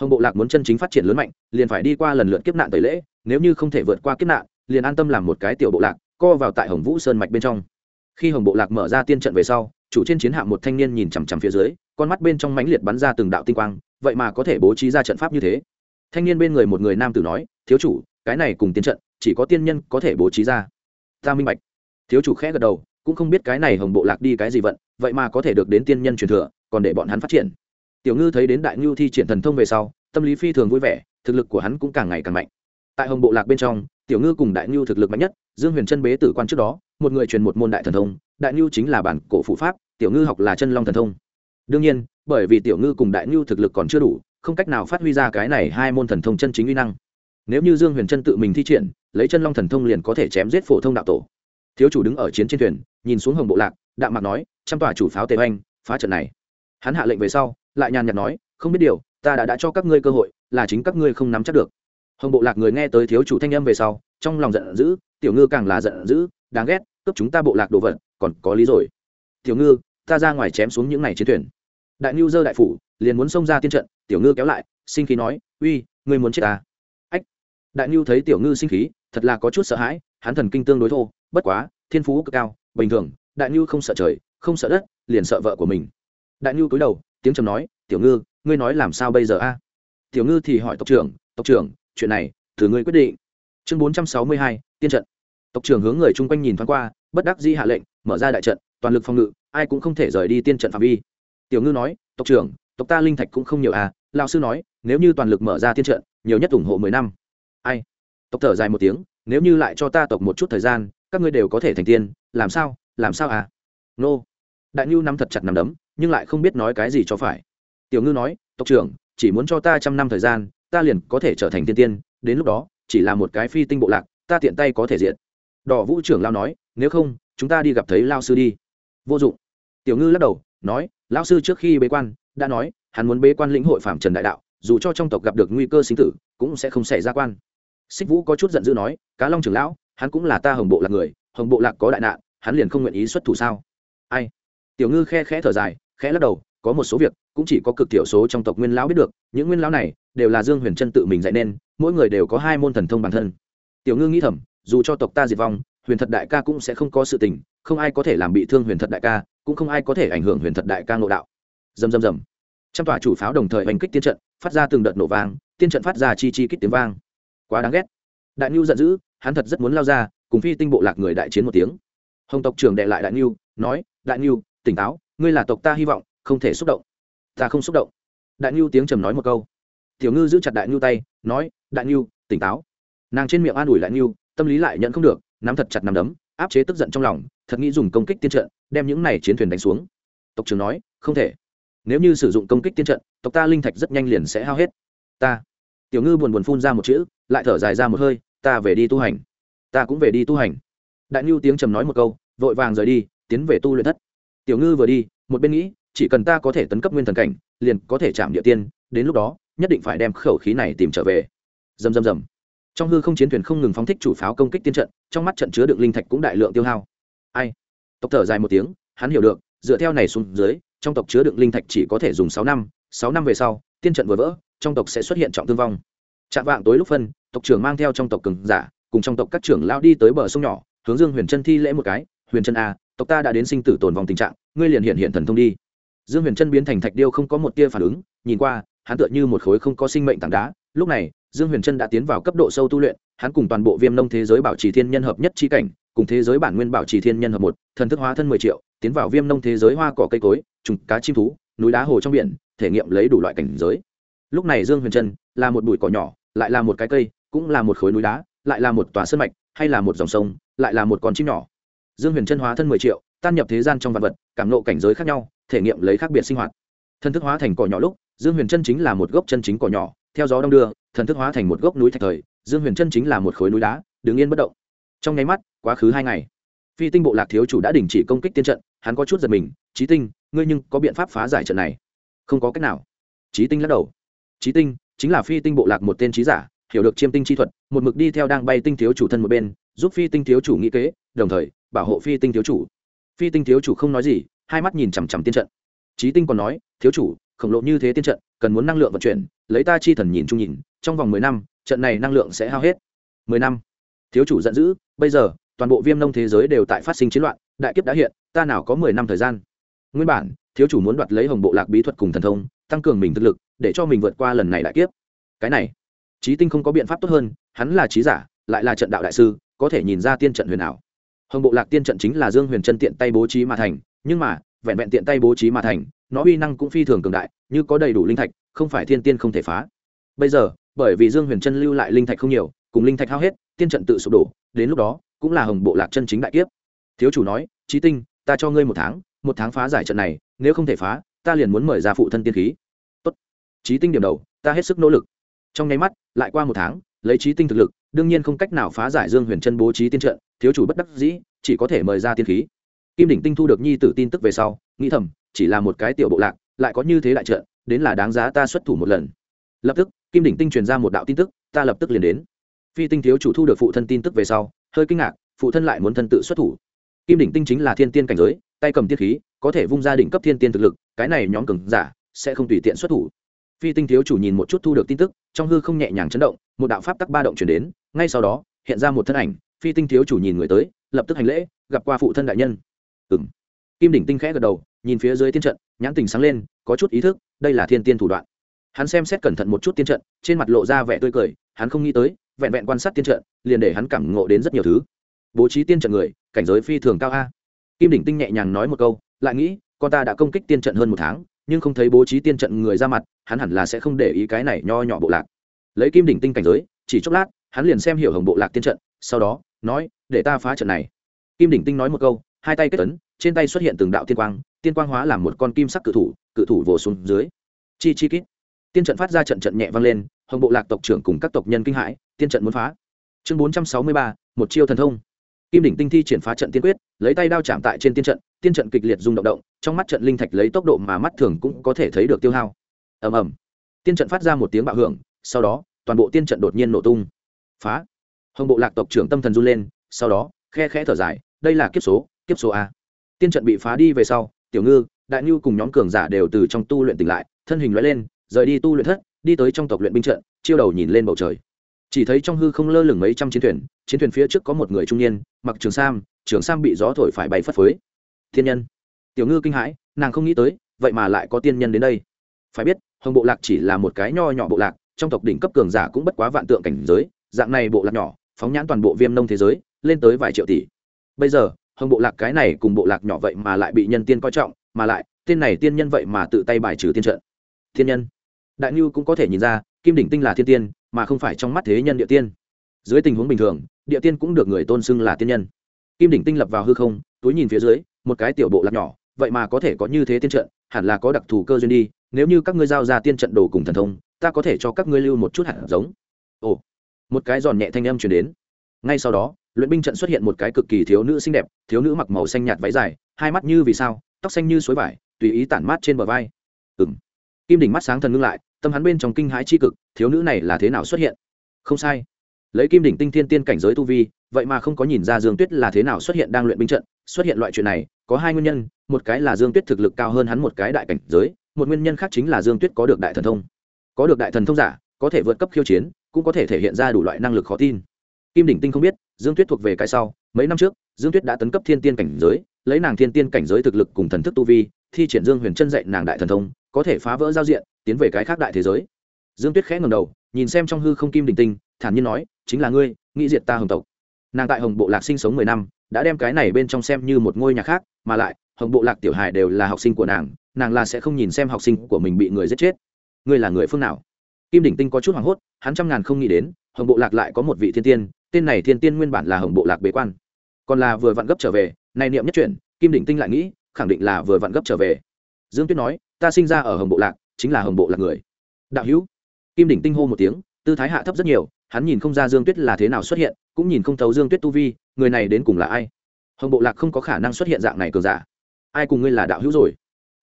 Hồng bộ lạc muốn chân chính phát triển lớn mạnh, liền phải đi qua lần lượt kiếp nạn tẩy lễ, nếu như không thể vượt qua kiếp nạn, liền an tâm làm một cái tiểu bộ lạc, co vào tại hồng vũ sơn mạch bên trong. Khi hồng bộ lạc mở ra tiên trận về sau, chủ trên chiến hạm một thanh niên nhìn chằm chằm phía dưới, con mắt bên trong mãnh liệt bắn ra từng đạo tinh quang, vậy mà có thể bố trí ra trận pháp như thế. Thanh niên bên người một người nam tử nói, thiếu chủ, cái này cùng tiên trận chỉ có tiên nhân có thể bố trí ra. Ta minh bạch. Thiếu chủ khẽ gật đầu, cũng không biết cái này hồng bộ lạc đi cái gì vận, vậy mà có thể được đến tiên nhân truyền thừa, còn để bọn hắn phát triển. Tiểu ngư thấy đến đại ngưu thi triển thần thông về sau, tâm lý phi thường vui vẻ, thực lực của hắn cũng càng ngày càng mạnh. Tại hồng bộ lạc bên trong, tiểu ngư cùng đại ngưu thực lực mạnh nhất, dương huyền chân bế tử quan trước đó, một người truyền một môn đại thần thông, đại ngưu chính là bản cổ phụ pháp, tiểu ngư học là chân long thần thông. Đương nhiên, bởi vì tiểu ngư cùng đại ngưu thực lực còn chưa đủ, không cách nào phát huy ra cái này hai môn thần thông chân chính uy năng. Nếu như dương huyền chân tự mình thi triển lấy chân long thần thông liền có thể chém giết phổ thông đạo tổ. Thiếu chủ đứng ở chiến trên thuyền, nhìn xuống hồng bộ lạc, đạm mạc nói, trăm tòa chủ pháo tề oanh phá trận này. Hắn hạ lệnh về sau, lại nhàn nhạt nói, không biết điều, ta đã đã cho các ngươi cơ hội, là chính các ngươi không nắm chắc được. Hồng bộ lạc người nghe tới thiếu chủ thanh âm về sau, trong lòng giận dữ, tiểu ngư càng là giận dữ, đáng ghét, cướp chúng ta bộ lạc đồ vật, còn có lý rồi. Tiểu ngư, ta ra ngoài chém xuống những này chiến thuyền. Đại ngư dơ đại phủ, liền muốn xông ra tiên trận, tiểu ngư kéo lại, sinh khí nói, uy, ngươi muốn chết ta ách! Đại ngư thấy tiểu ngư sinh khí thật là có chút sợ hãi, hắn thần kinh tương đối thô, bất quá, thiên phú cực cao, bình thường, đại ngư không sợ trời, không sợ đất, liền sợ vợ của mình. Đại ngư cúi đầu, tiếng trầm nói, tiểu ngư, ngươi nói làm sao bây giờ a? Tiểu ngư thì hỏi tộc trưởng tộc trưởng, chuyện này, thử ngươi quyết định. Chương bốn trăm sáu mươi hai, tiên trận. Tộc trưởng hướng người chung quanh nhìn thoáng qua, bất đắc dĩ hạ lệnh, mở ra đại trận, toàn lực phòng ngự, ai cũng không thể rời đi tiên trận phạm vi. Tiểu ngư nói, tộc trưởng, tộc ta linh thạch cũng không nhiều à lao sư nói, nếu như toàn lực mở ra tiên trận, nhiều nhất ủng hộ mười năm. Ai? Tộc thở dài một tiếng, nếu như lại cho ta tộc một chút thời gian, các ngươi đều có thể thành tiên, làm sao làm sao à? Nô. Đại ngưu nắm thật chặt nằm đấm, nhưng lại không biết nói cái gì cho phải. Tiểu ngư nói, tộc trưởng, chỉ muốn cho ta trăm năm thời gian, ta liền có thể trở thành tiên tiên, đến lúc đó, chỉ là một cái phi tinh bộ lạc, ta tiện tay có thể diện đỏ vũ trưởng lao nói, nếu không, chúng ta đi gặp thấy lao sư đi. Vô dụng. Tiểu ngư lắc đầu, nói lao sư trước khi bế quan, đã nói, hắn muốn bế quan lĩnh hội phạm trần đại đạo, dù cho trong tộc gặp được nguy cơ sinh tử, cũng sẽ không xảy ra quan xích vũ có chút giận dữ nói, cá long trưởng lão, hắn cũng là ta hồng bộ lạc người, hồng bộ lạc có đại nạn, hắn liền không nguyện ý xuất thủ sao? Ai? Tiểu ngư khe khẽ thở dài, khẽ lắc đầu, có một số việc cũng chỉ có cực thiểu số trong tộc nguyên lão biết được, những nguyên lão này đều là dương huyền trân tự mình dạy nên, mỗi người đều có hai môn thần thông bản thân. Tiểu ngư nghĩ thầm, dù cho tộc ta diệt vong, huyền thật đại ca cũng sẽ không có sự tình, không ai có thể làm bị thương huyền thật đại ca, cũng không ai có thể ảnh hưởng huyền thật đại ca ngộ đạo. Dầm dầm dầm trăm tòa chủ pháo đồng thời hành kích tiên trận, phát ra từng đợt nổ vang, tiên trận phát ra chi chi kích tiếng vang quá đáng ghét. Đại nhu giận dữ, hắn thật rất muốn lao ra, cùng phi tinh bộ lạc người đại chiến một tiếng. Hồng tộc trưởng đệ lại đại nhu nói, đại nhu tỉnh táo, ngươi là tộc ta hy vọng, không thể xúc động. Ta không xúc động. Đại nhu tiếng trầm nói một câu. Tiểu ngư giữ chặt đại nhu tay, nói, đại nhu tỉnh táo. Nàng trên miệng an ủi đại nhu tâm lý lại nhận không được, nắm thật chặt nắm đấm, áp chế tức giận trong lòng, thật nghĩ dùng công kích tiên trận, đem những này chiến thuyền đánh xuống. Tộc trưởng nói, không thể. Nếu như sử dụng công kích tiên trận, tộc ta linh thạch rất nhanh liền sẽ hao hết. Ta. Tiểu ngư buồn buồn phun ra một chữ lại thở dài ra một hơi, ta về đi tu hành. Ta cũng về đi tu hành. Đại ngưu tiếng trầm nói một câu, vội vàng rời đi, tiến về tu luyện thất. Tiểu ngư vừa đi, một bên nghĩ, chỉ cần ta có thể tấn cấp nguyên thần cảnh, liền có thể chạm địa tiên, đến lúc đó, nhất định phải đem khẩu khí này tìm trở về. Dầm dầm dầm trong hư không chiến thuyền không ngừng phóng thích chủ pháo công kích tiên trận, trong mắt trận chứa đựng linh thạch cũng đại lượng tiêu hao. Ai? Tộc thở dài một tiếng, hắn hiểu được, dựa theo này xuống dưới, trong tộc chứa đựng linh thạch chỉ có thể dùng sáu năm sáu năm về sau, tiên trận vừa vỡ, trong tộc sẽ xuất hiện trọng thương vong chạm vạng tối lúc phân, tộc trưởng mang theo trong tộc cường giả, cùng trong tộc các trưởng lao đi tới bờ sông nhỏ, hướng dương huyền chân thi lễ một cái. Huyền chân a à, tộc ta đã đến sinh tử tồn vong tình trạng, ngươi liền hiện hiện thần thông đi. Dương huyền chân biến thành thạch điêu không có một tia phản ứng, nhìn qua, hắn tựa như một khối không có sinh mệnh tảng đá. Lúc này, dương huyền chân đã tiến vào cấp độ sâu tu luyện, hắn cùng toàn bộ viêm nông thế giới bảo trì thiên nhân hợp nhất chi cảnh, cùng thế giới bản nguyên bảo trì thiên nhân hợp một, thần thức hóa thân mười triệu, tiến vào viêm nông thế giới hoa cỏ cây cối, trùng cá chim thú, núi đá hồ trong biển, thể nghiệm lấy đủ loại cảnh giới lúc này dương huyền trân là một bụi cỏ nhỏ, lại là một cái cây, cũng là một khối núi đá, lại là một tòa sân mạch, hay là một dòng sông, lại là một con chim nhỏ. Dương huyền trân hóa thân mười triệu, tan nhập thế gian trong vật vật, cảm nộ cảnh giới khác nhau, thể nghiệm lấy khác biệt sinh hoạt. Thân thức hóa thành cỏ nhỏ lúc, dương huyền trân chính là một gốc chân chính cỏ nhỏ, theo gió đông đưa, thần thức hóa thành một gốc núi thạch thời, dương huyền trân chính là một khối núi đá, đứng yên bất động. Trong nháy mắt, quá khứ hai ngày, phi tinh bộ lạc thiếu chủ đã đình chỉ công kích tiên trận, hắn có chút giật mình trí tinh, ngươi nhưng có biện pháp phá giải trận này? Không có cách nào. Trí tinh lắc đầu trí tinh, chính là phi tinh bộ lạc một tên trí giả, hiểu được chiêm tinh chi thuật, một mực đi theo đang bay tinh thiếu chủ thân một bên, giúp phi tinh thiếu chủ nghĩ kế, đồng thời, bảo hộ phi tinh thiếu chủ. Phi tinh thiếu chủ không nói gì, hai mắt nhìn chằm chằm tiên trận. Trí tinh còn nói, thiếu chủ, khổng lộ như thế tiên trận, cần muốn năng lượng vận chuyển, lấy ta chi thần nhìn chung nhìn, trong vòng mười năm, trận này năng lượng sẽ hao hết. Mười năm. Thiếu chủ giận dữ, bây giờ, toàn bộ viêm nông thế giới đều tại phát sinh chiến loạn, đại kiếp đã hiện, ta nào có mười năm thời gian? Nguyên bản, thiếu chủ muốn đoạt lấy hồng bộ lạc bí thuật cùng thần thông, tăng cường mình thực lực, để cho mình vượt qua lần này đại kiếp. Cái này trí tinh không có biện pháp tốt hơn, hắn là trí giả, lại là trận đạo đại sư, có thể nhìn ra tiên trận huyền ảo. Hồng bộ lạc tiên trận chính là dương huyền chân tiện tay bố trí mà thành, nhưng mà, vẹn vẹn tiện tay bố trí mà thành, nó uy năng cũng phi thường cường đại, như có đầy đủ linh thạch, không phải thiên tiên không thể phá. Bây giờ, bởi vì dương huyền chân lưu lại linh thạch không nhiều, cùng linh thạch hao hết, tiên trận tự sụp đổ, đến lúc đó, cũng là hồng bộ lạc chân chính đại kiếp. Thiếu chủ nói trí tinh, ta cho ngươi một tháng một tháng phá giải trận này, nếu không thể phá, ta liền muốn mời ra phụ thân tiên khí. Tốt. Trí tinh điểm đầu, ta hết sức nỗ lực. Trong nháy mắt, lại qua một tháng, lấy trí tinh thực lực, đương nhiên không cách nào phá giải dương huyền chân bố trí tiên trận, thiếu chủ bất đắc dĩ, chỉ có thể mời ra tiên khí. Kim đỉnh tinh thu được nhi tử tin tức về sau, nghĩ thầm, chỉ là một cái tiểu bộ lạc, lại có như thế đại trận, đến là đáng giá ta xuất thủ một lần. Lập tức, kim đỉnh tinh truyền ra một đạo tin tức, ta lập tức liền đến. Phi tinh thiếu chủ thu được phụ thân tin tức về sau, hơi kinh ngạc, phụ thân lại muốn thân tự xuất thủ. Kim đỉnh tinh chính là thiên tiên cảnh giới tay cầm tiết khí, có thể vung ra đỉnh cấp thiên tiên thực lực, cái này nhóm cường giả sẽ không tùy tiện xuất thủ. Phi tinh thiếu chủ nhìn một chút thu được tin tức, trong hư không nhẹ nhàng chấn động, một đạo pháp tắc ba động chuyển đến, ngay sau đó, hiện ra một thân ảnh, phi tinh thiếu chủ nhìn người tới, lập tức hành lễ, gặp qua phụ thân đại nhân. Ừ m kim đỉnh tinh khẽ gật đầu, nhìn phía dưới tiên trận, nhãn tình sáng lên, có chút ý thức, đây là thiên tiên thủ đoạn. Hắn xem xét cẩn thận một chút tiên trận, trên mặt lộ ra vẻ tươi cười, hắn không nghĩ tới, vẹn vẹn quan sát tiên trận, liền để hắn cảm ngộ đến rất nhiều thứ. Bố trí tiên trận người, cảnh giới phi thường cao a kim đỉnh tinh nhẹ nhàng nói một câu, lại nghĩ, con ta đã công kích tiên trận hơn một tháng, nhưng không thấy bố trí tiên trận người ra mặt, hắn hẳn là sẽ không để ý cái này nho nhỏ bộ lạc. Lấy kim đỉnh tinh cảnh giới, chỉ chốc lát, hắn liền xem hiểu hồng bộ lạc tiên trận, sau đó, nói, để ta phá trận này. Kim đỉnh tinh nói một câu, hai tay kết tấn trên tay xuất hiện từng đạo tiên quang tiên quang hóa làm một con kim sắc cự thủ cự thủ vồ xuống dưới. Chi chi kít. Tiên trận phát ra trận trận nhẹ vang lên, hồng bộ lạc tộc trưởng cùng các tộc nhân kinh hãi, tiên trận muốn phá. Chương bốn trăm sáu mươi ba, một chiêu thần thông kim đỉnh tinh thi triển phá trận tiên quyết, lấy tay đao chạm tại trên tiên trận tiên trận kịch liệt rung động động, trong mắt trận linh thạch lấy tốc độ mà mắt thường cũng có thể thấy được tiêu hao. Ầm ầm. Tiên trận phát ra một tiếng bạo hưởng, sau đó, toàn bộ tiên trận đột nhiên nổ tung. Phá. Hồng bộ lạc tộc trưởng tâm thần run lên, sau đó, khe khẽ thở dài, đây là kiếp số kiếp số a. Tiên trận bị phá đi về sau, tiểu ngư, đại ngư cùng nhóm cường giả đều từ trong tu luyện tỉnh lại, thân hình loại lên, rời đi tu luyện thất, đi tới trong tộc luyện binh trận, chiêu đầu nhìn lên bầu trời chỉ thấy trong hư không lơ lửng mấy trăm chiến thuyền chiến thuyền phía trước có một người trung niên, mặc trường sam trường sam bị gió thổi phải bay phất phới. Thiên nhân. Tiểu ngư kinh hãi, nàng không nghĩ tới, vậy mà lại có tiên nhân đến đây. Phải biết, hồng bộ lạc chỉ là một cái nho nhỏ bộ lạc, trong tộc đỉnh cấp cường giả cũng bất quá vạn tượng cảnh giới, dạng này bộ lạc nhỏ, phóng nhãn toàn bộ viêm nông thế giới, lên tới vài triệu tỷ. Bây giờ, hồng bộ lạc cái này cùng bộ lạc nhỏ vậy mà lại bị nhân tiên coi trọng, mà lại, tên này tiên nhân vậy mà tự tay bài trừ tiên trận. Thiên nhân đại ngưu cũng có thể nhìn ra, kim đỉnh tinh là thiên tiên, mà không phải trong mắt thế nhân địa tiên. Dưới tình huống bình thường, địa tiên cũng được người tôn xưng là tiên nhân. Kim đỉnh tinh lập vào hư không, túi nhìn phía dưới, một cái tiểu bộ lạc nhỏ, vậy mà có thể có như thế tiên trận, hẳn là có đặc thù cơ duyên đi, nếu như các ngươi giao ra tiên trận đồ cùng thần thông, ta có thể cho các ngươi lưu một chút hạt giống. Ồ, một cái giòn nhẹ thanh âm chuyển đến. Ngay sau đó, luyện binh trận xuất hiện một cái cực kỳ thiếu nữ xinh đẹp, thiếu nữ mặc màu xanh nhạt váy dài, hai mắt như vì sao, tóc xanh như suối vải, tùy ý tản mát trên bờ vai. Ừng kim đỉnh mắt sáng thần ngưng lại tâm hắn bên trong kinh hãi chi cực, thiếu nữ này là thế nào xuất hiện? Không sai. Lấy kim đỉnh tinh thiên tiên cảnh giới tu vi, vậy mà không có nhìn ra dương tuyết là thế nào xuất hiện đang luyện binh trận. Xuất hiện loại chuyện này, có hai nguyên nhân, một cái là dương tuyết thực lực cao hơn hắn một cái đại cảnh giới, một nguyên nhân khác chính là dương tuyết có được đại thần thông. Có được đại thần thông giả, có thể vượt cấp khiêu chiến, cũng có thể thể hiện ra đủ loại năng lực khó tin. Kim đỉnh tinh không biết, dương tuyết thuộc về cái sau, mấy năm trước, dương tuyết đã tấn cấp thiên tiên cảnh giới, lấy nàng thiên tiên cảnh giới thực lực cùng thần thức tu vi, thi triển dương huyền chân dạy nàng đại thần thông có thể phá vỡ giao diện, tiến về cái khác đại thế giới. Dương tuyết khẽ ngầm đầu, nhìn xem trong hư không kim đình tinh, thản nhiên nói, chính là ngươi, nghĩ diệt ta hồng tộc. Nàng tại hồng bộ lạc sinh sống mười năm, đã đem cái này bên trong xem như một ngôi nhà khác, mà lại, hồng bộ lạc tiểu hài đều là học sinh của nàng nàng là sẽ không nhìn xem học sinh của mình bị người giết chết. Ngươi là người phương nào? Kim đỉnh tinh có chút hoảng hốt, hắn trăm ngàn không nghĩ đến, hồng bộ lạc lại có một vị thiên tiên, tên này thiên tiên nguyên bản là hồng bộ lạc bế quan. Còn là vừa vặn gấp trở về, này niệm nhất chuyển, kim đỉnh tinh lại nghĩ, khẳng định là vừa vặn gấp trở về dương tuyết nói, ta sinh ra ở hồng bộ lạc, chính là hồng bộ lạc người. Đạo hữu, kim đỉnh tinh hô một tiếng, tư thái hạ thấp rất nhiều, hắn nhìn không ra dương tuyết là thế nào xuất hiện, cũng nhìn không thấu dương tuyết tu vi, người này đến cùng là ai? Hồng bộ lạc không có khả năng xuất hiện dạng này cường giả. Ai cùng ngươi là đạo hữu rồi?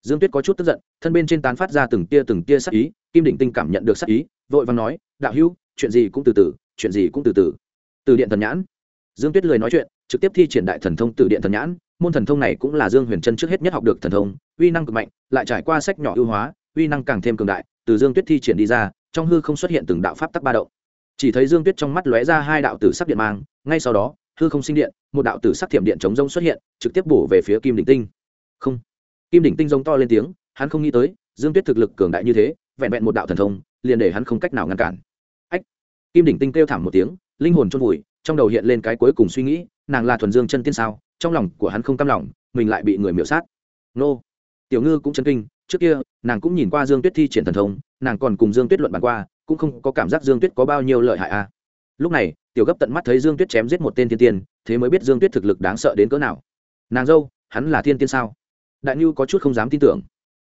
Dương tuyết có chút tức giận, thân bên trên tán phát ra từng tia từng tia sắc ý, kim đỉnh tinh cảm nhận được sắc ý, vội vàng nói, đạo hữu, chuyện gì cũng từ từ, chuyện gì cũng từ từ. Từ điện thần nhãn. Dương tuyết lười nói chuyện, trực tiếp thi triển đại thần thông từ điện thần nhãn môn thần thông này cũng là dương huyền trân trước hết nhất học được thần thông, uy năng cực mạnh, lại trải qua sách nhỏ ưu hóa, uy năng càng thêm cường đại, từ dương tuyết thi triển đi ra, trong hư không xuất hiện từng đạo pháp tắc ba động. Chỉ thấy dương tuyết trong mắt lóe ra hai đạo tử sắc điện mang, ngay sau đó, hư không sinh điện, một đạo tử sắc thiểm điện chống rông xuất hiện, trực tiếp bổ về phía kim đỉnh tinh. Không. Kim đỉnh tinh giống to lên tiếng, hắn không nghĩ tới, dương tuyết thực lực cường đại như thế, vẹn vẹn một đạo thần thông, liền để hắn không cách nào ngăn cản. Ách. Kim đỉnh tinh kêu thảm một tiếng, linh hồn chôn vùi, trong đầu hiện lên cái cuối cùng suy nghĩ, nàng là thuần dương chân tiên sao? Trong lòng của hắn không cam lòng, mình lại bị người miểu sát. Nô. Tiểu ngư cũng chấn kinh, trước kia, nàng cũng nhìn qua dương tuyết thi triển thần thông, nàng còn cùng dương tuyết luận bàn qua, cũng không có cảm giác dương tuyết có bao nhiêu lợi hại a à. lúc này, tiểu gấp tận mắt thấy dương tuyết chém giết một tên thiên tiên, thế mới biết dương tuyết thực lực đáng sợ đến cỡ nào. Nàng dâu, hắn là thiên tiên sao? Đại nhu có chút không dám tin tưởng.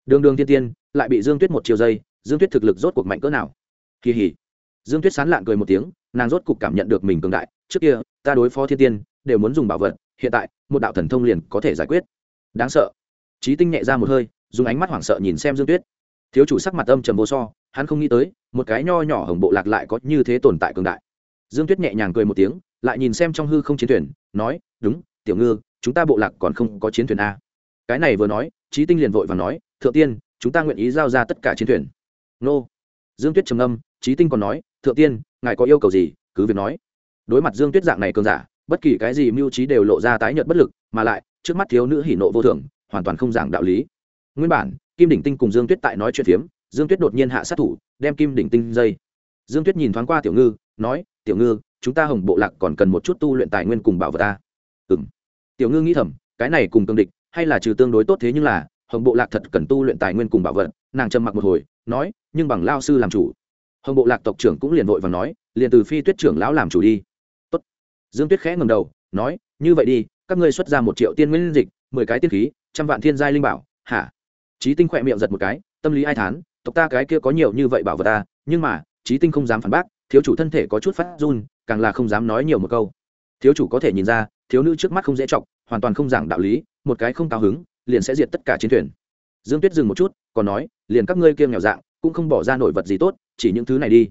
Đường đường thiên tiên, lại bị dương tuyết một chiều dây, dương tuyết thực lực rốt cuộc mạnh cỡ nào? Kỳ hỉ. Dương tuyết sán lạn cười một tiếng, nàng rốt cuộc cảm nhận được mình cường đại. Trước kia, ta đối phó thiên tiên, đều muốn dùng bảo vật hiện tại, một đạo thần thông liền có thể giải quyết. Đáng sợ. Trí tinh nhẹ ra một hơi, dùng ánh mắt hoảng sợ nhìn xem dương tuyết. Thiếu chủ sắc mặt âm trầm vô so, hắn không nghĩ tới, một cái nho nhỏ hồng bộ lạc lại có như thế tồn tại cường đại. Dương tuyết nhẹ nhàng cười một tiếng, lại nhìn xem trong hư không chiến thuyền, nói, đúng, tiểu ngư, chúng ta bộ lạc còn không có chiến thuyền a. Cái này vừa nói trí tinh liền vội và nói, thượng tiên, chúng ta nguyện ý giao ra tất cả chiến thuyền. Nô. Dương tuyết trầm âm trí tinh còn nói, thượng tiên, ngài có yêu cầu gì, cứ việc nói. Đối mặt dương tuyết dạng này cường giả bất kỳ cái gì mưu trí đều lộ ra tái nhợt bất lực, mà lại, trước mắt thiếu nữ hỉ nộ vô thường, hoàn toàn không giảng đạo lý. Nguyên bản, kim đỉnh tinh cùng dương tuyết tại nói chuyện phiếm, dương tuyết đột nhiên hạ sát thủ, đem kim đỉnh tinh dây. Dương tuyết nhìn thoáng qua tiểu ngư, nói, tiểu ngư, chúng ta hồng bộ lạc còn cần một chút tu luyện tài nguyên cùng bảo vật ta. Ừ m tiểu ngư nghĩ thầm, cái này cùng tương địch, hay là trừ tương đối tốt thế nhưng là, hồng bộ lạc thật cần tu luyện tài nguyên cùng bảo vật. Nàng trầm mặc một hồi, nói, nhưng bằng lao sư làm chủ. Hồng bộ lạc tộc trưởng cũng liền vội và nói, liền từ phi tuyết trưởng lão làm chủ đi dương tuyết khẽ ngầm đầu, nói, như vậy đi, các ngươi xuất ra một triệu tiên nguyên dịch, mười cái tiên khí, trăm vạn thiên giai linh bảo. Hả? Trí tinh khỏe miệng giật một cái, tâm lý ai thán, tộc ta cái kia có nhiều như vậy bảo vật ta, nhưng mà trí tinh không dám phản bác, thiếu chủ thân thể có chút phát run, càng là không dám nói nhiều một câu. Thiếu chủ có thể nhìn ra, thiếu nữ trước mắt không dễ chọc, hoàn toàn không giảng đạo lý, một cái không cao hứng, liền sẽ diệt tất cả chiến thuyền. Dương tuyết dừng một chút, còn nói, liền các ngươi kiêng nghèo dạng, cũng không bỏ ra nổi vật gì tốt, chỉ những thứ này đi.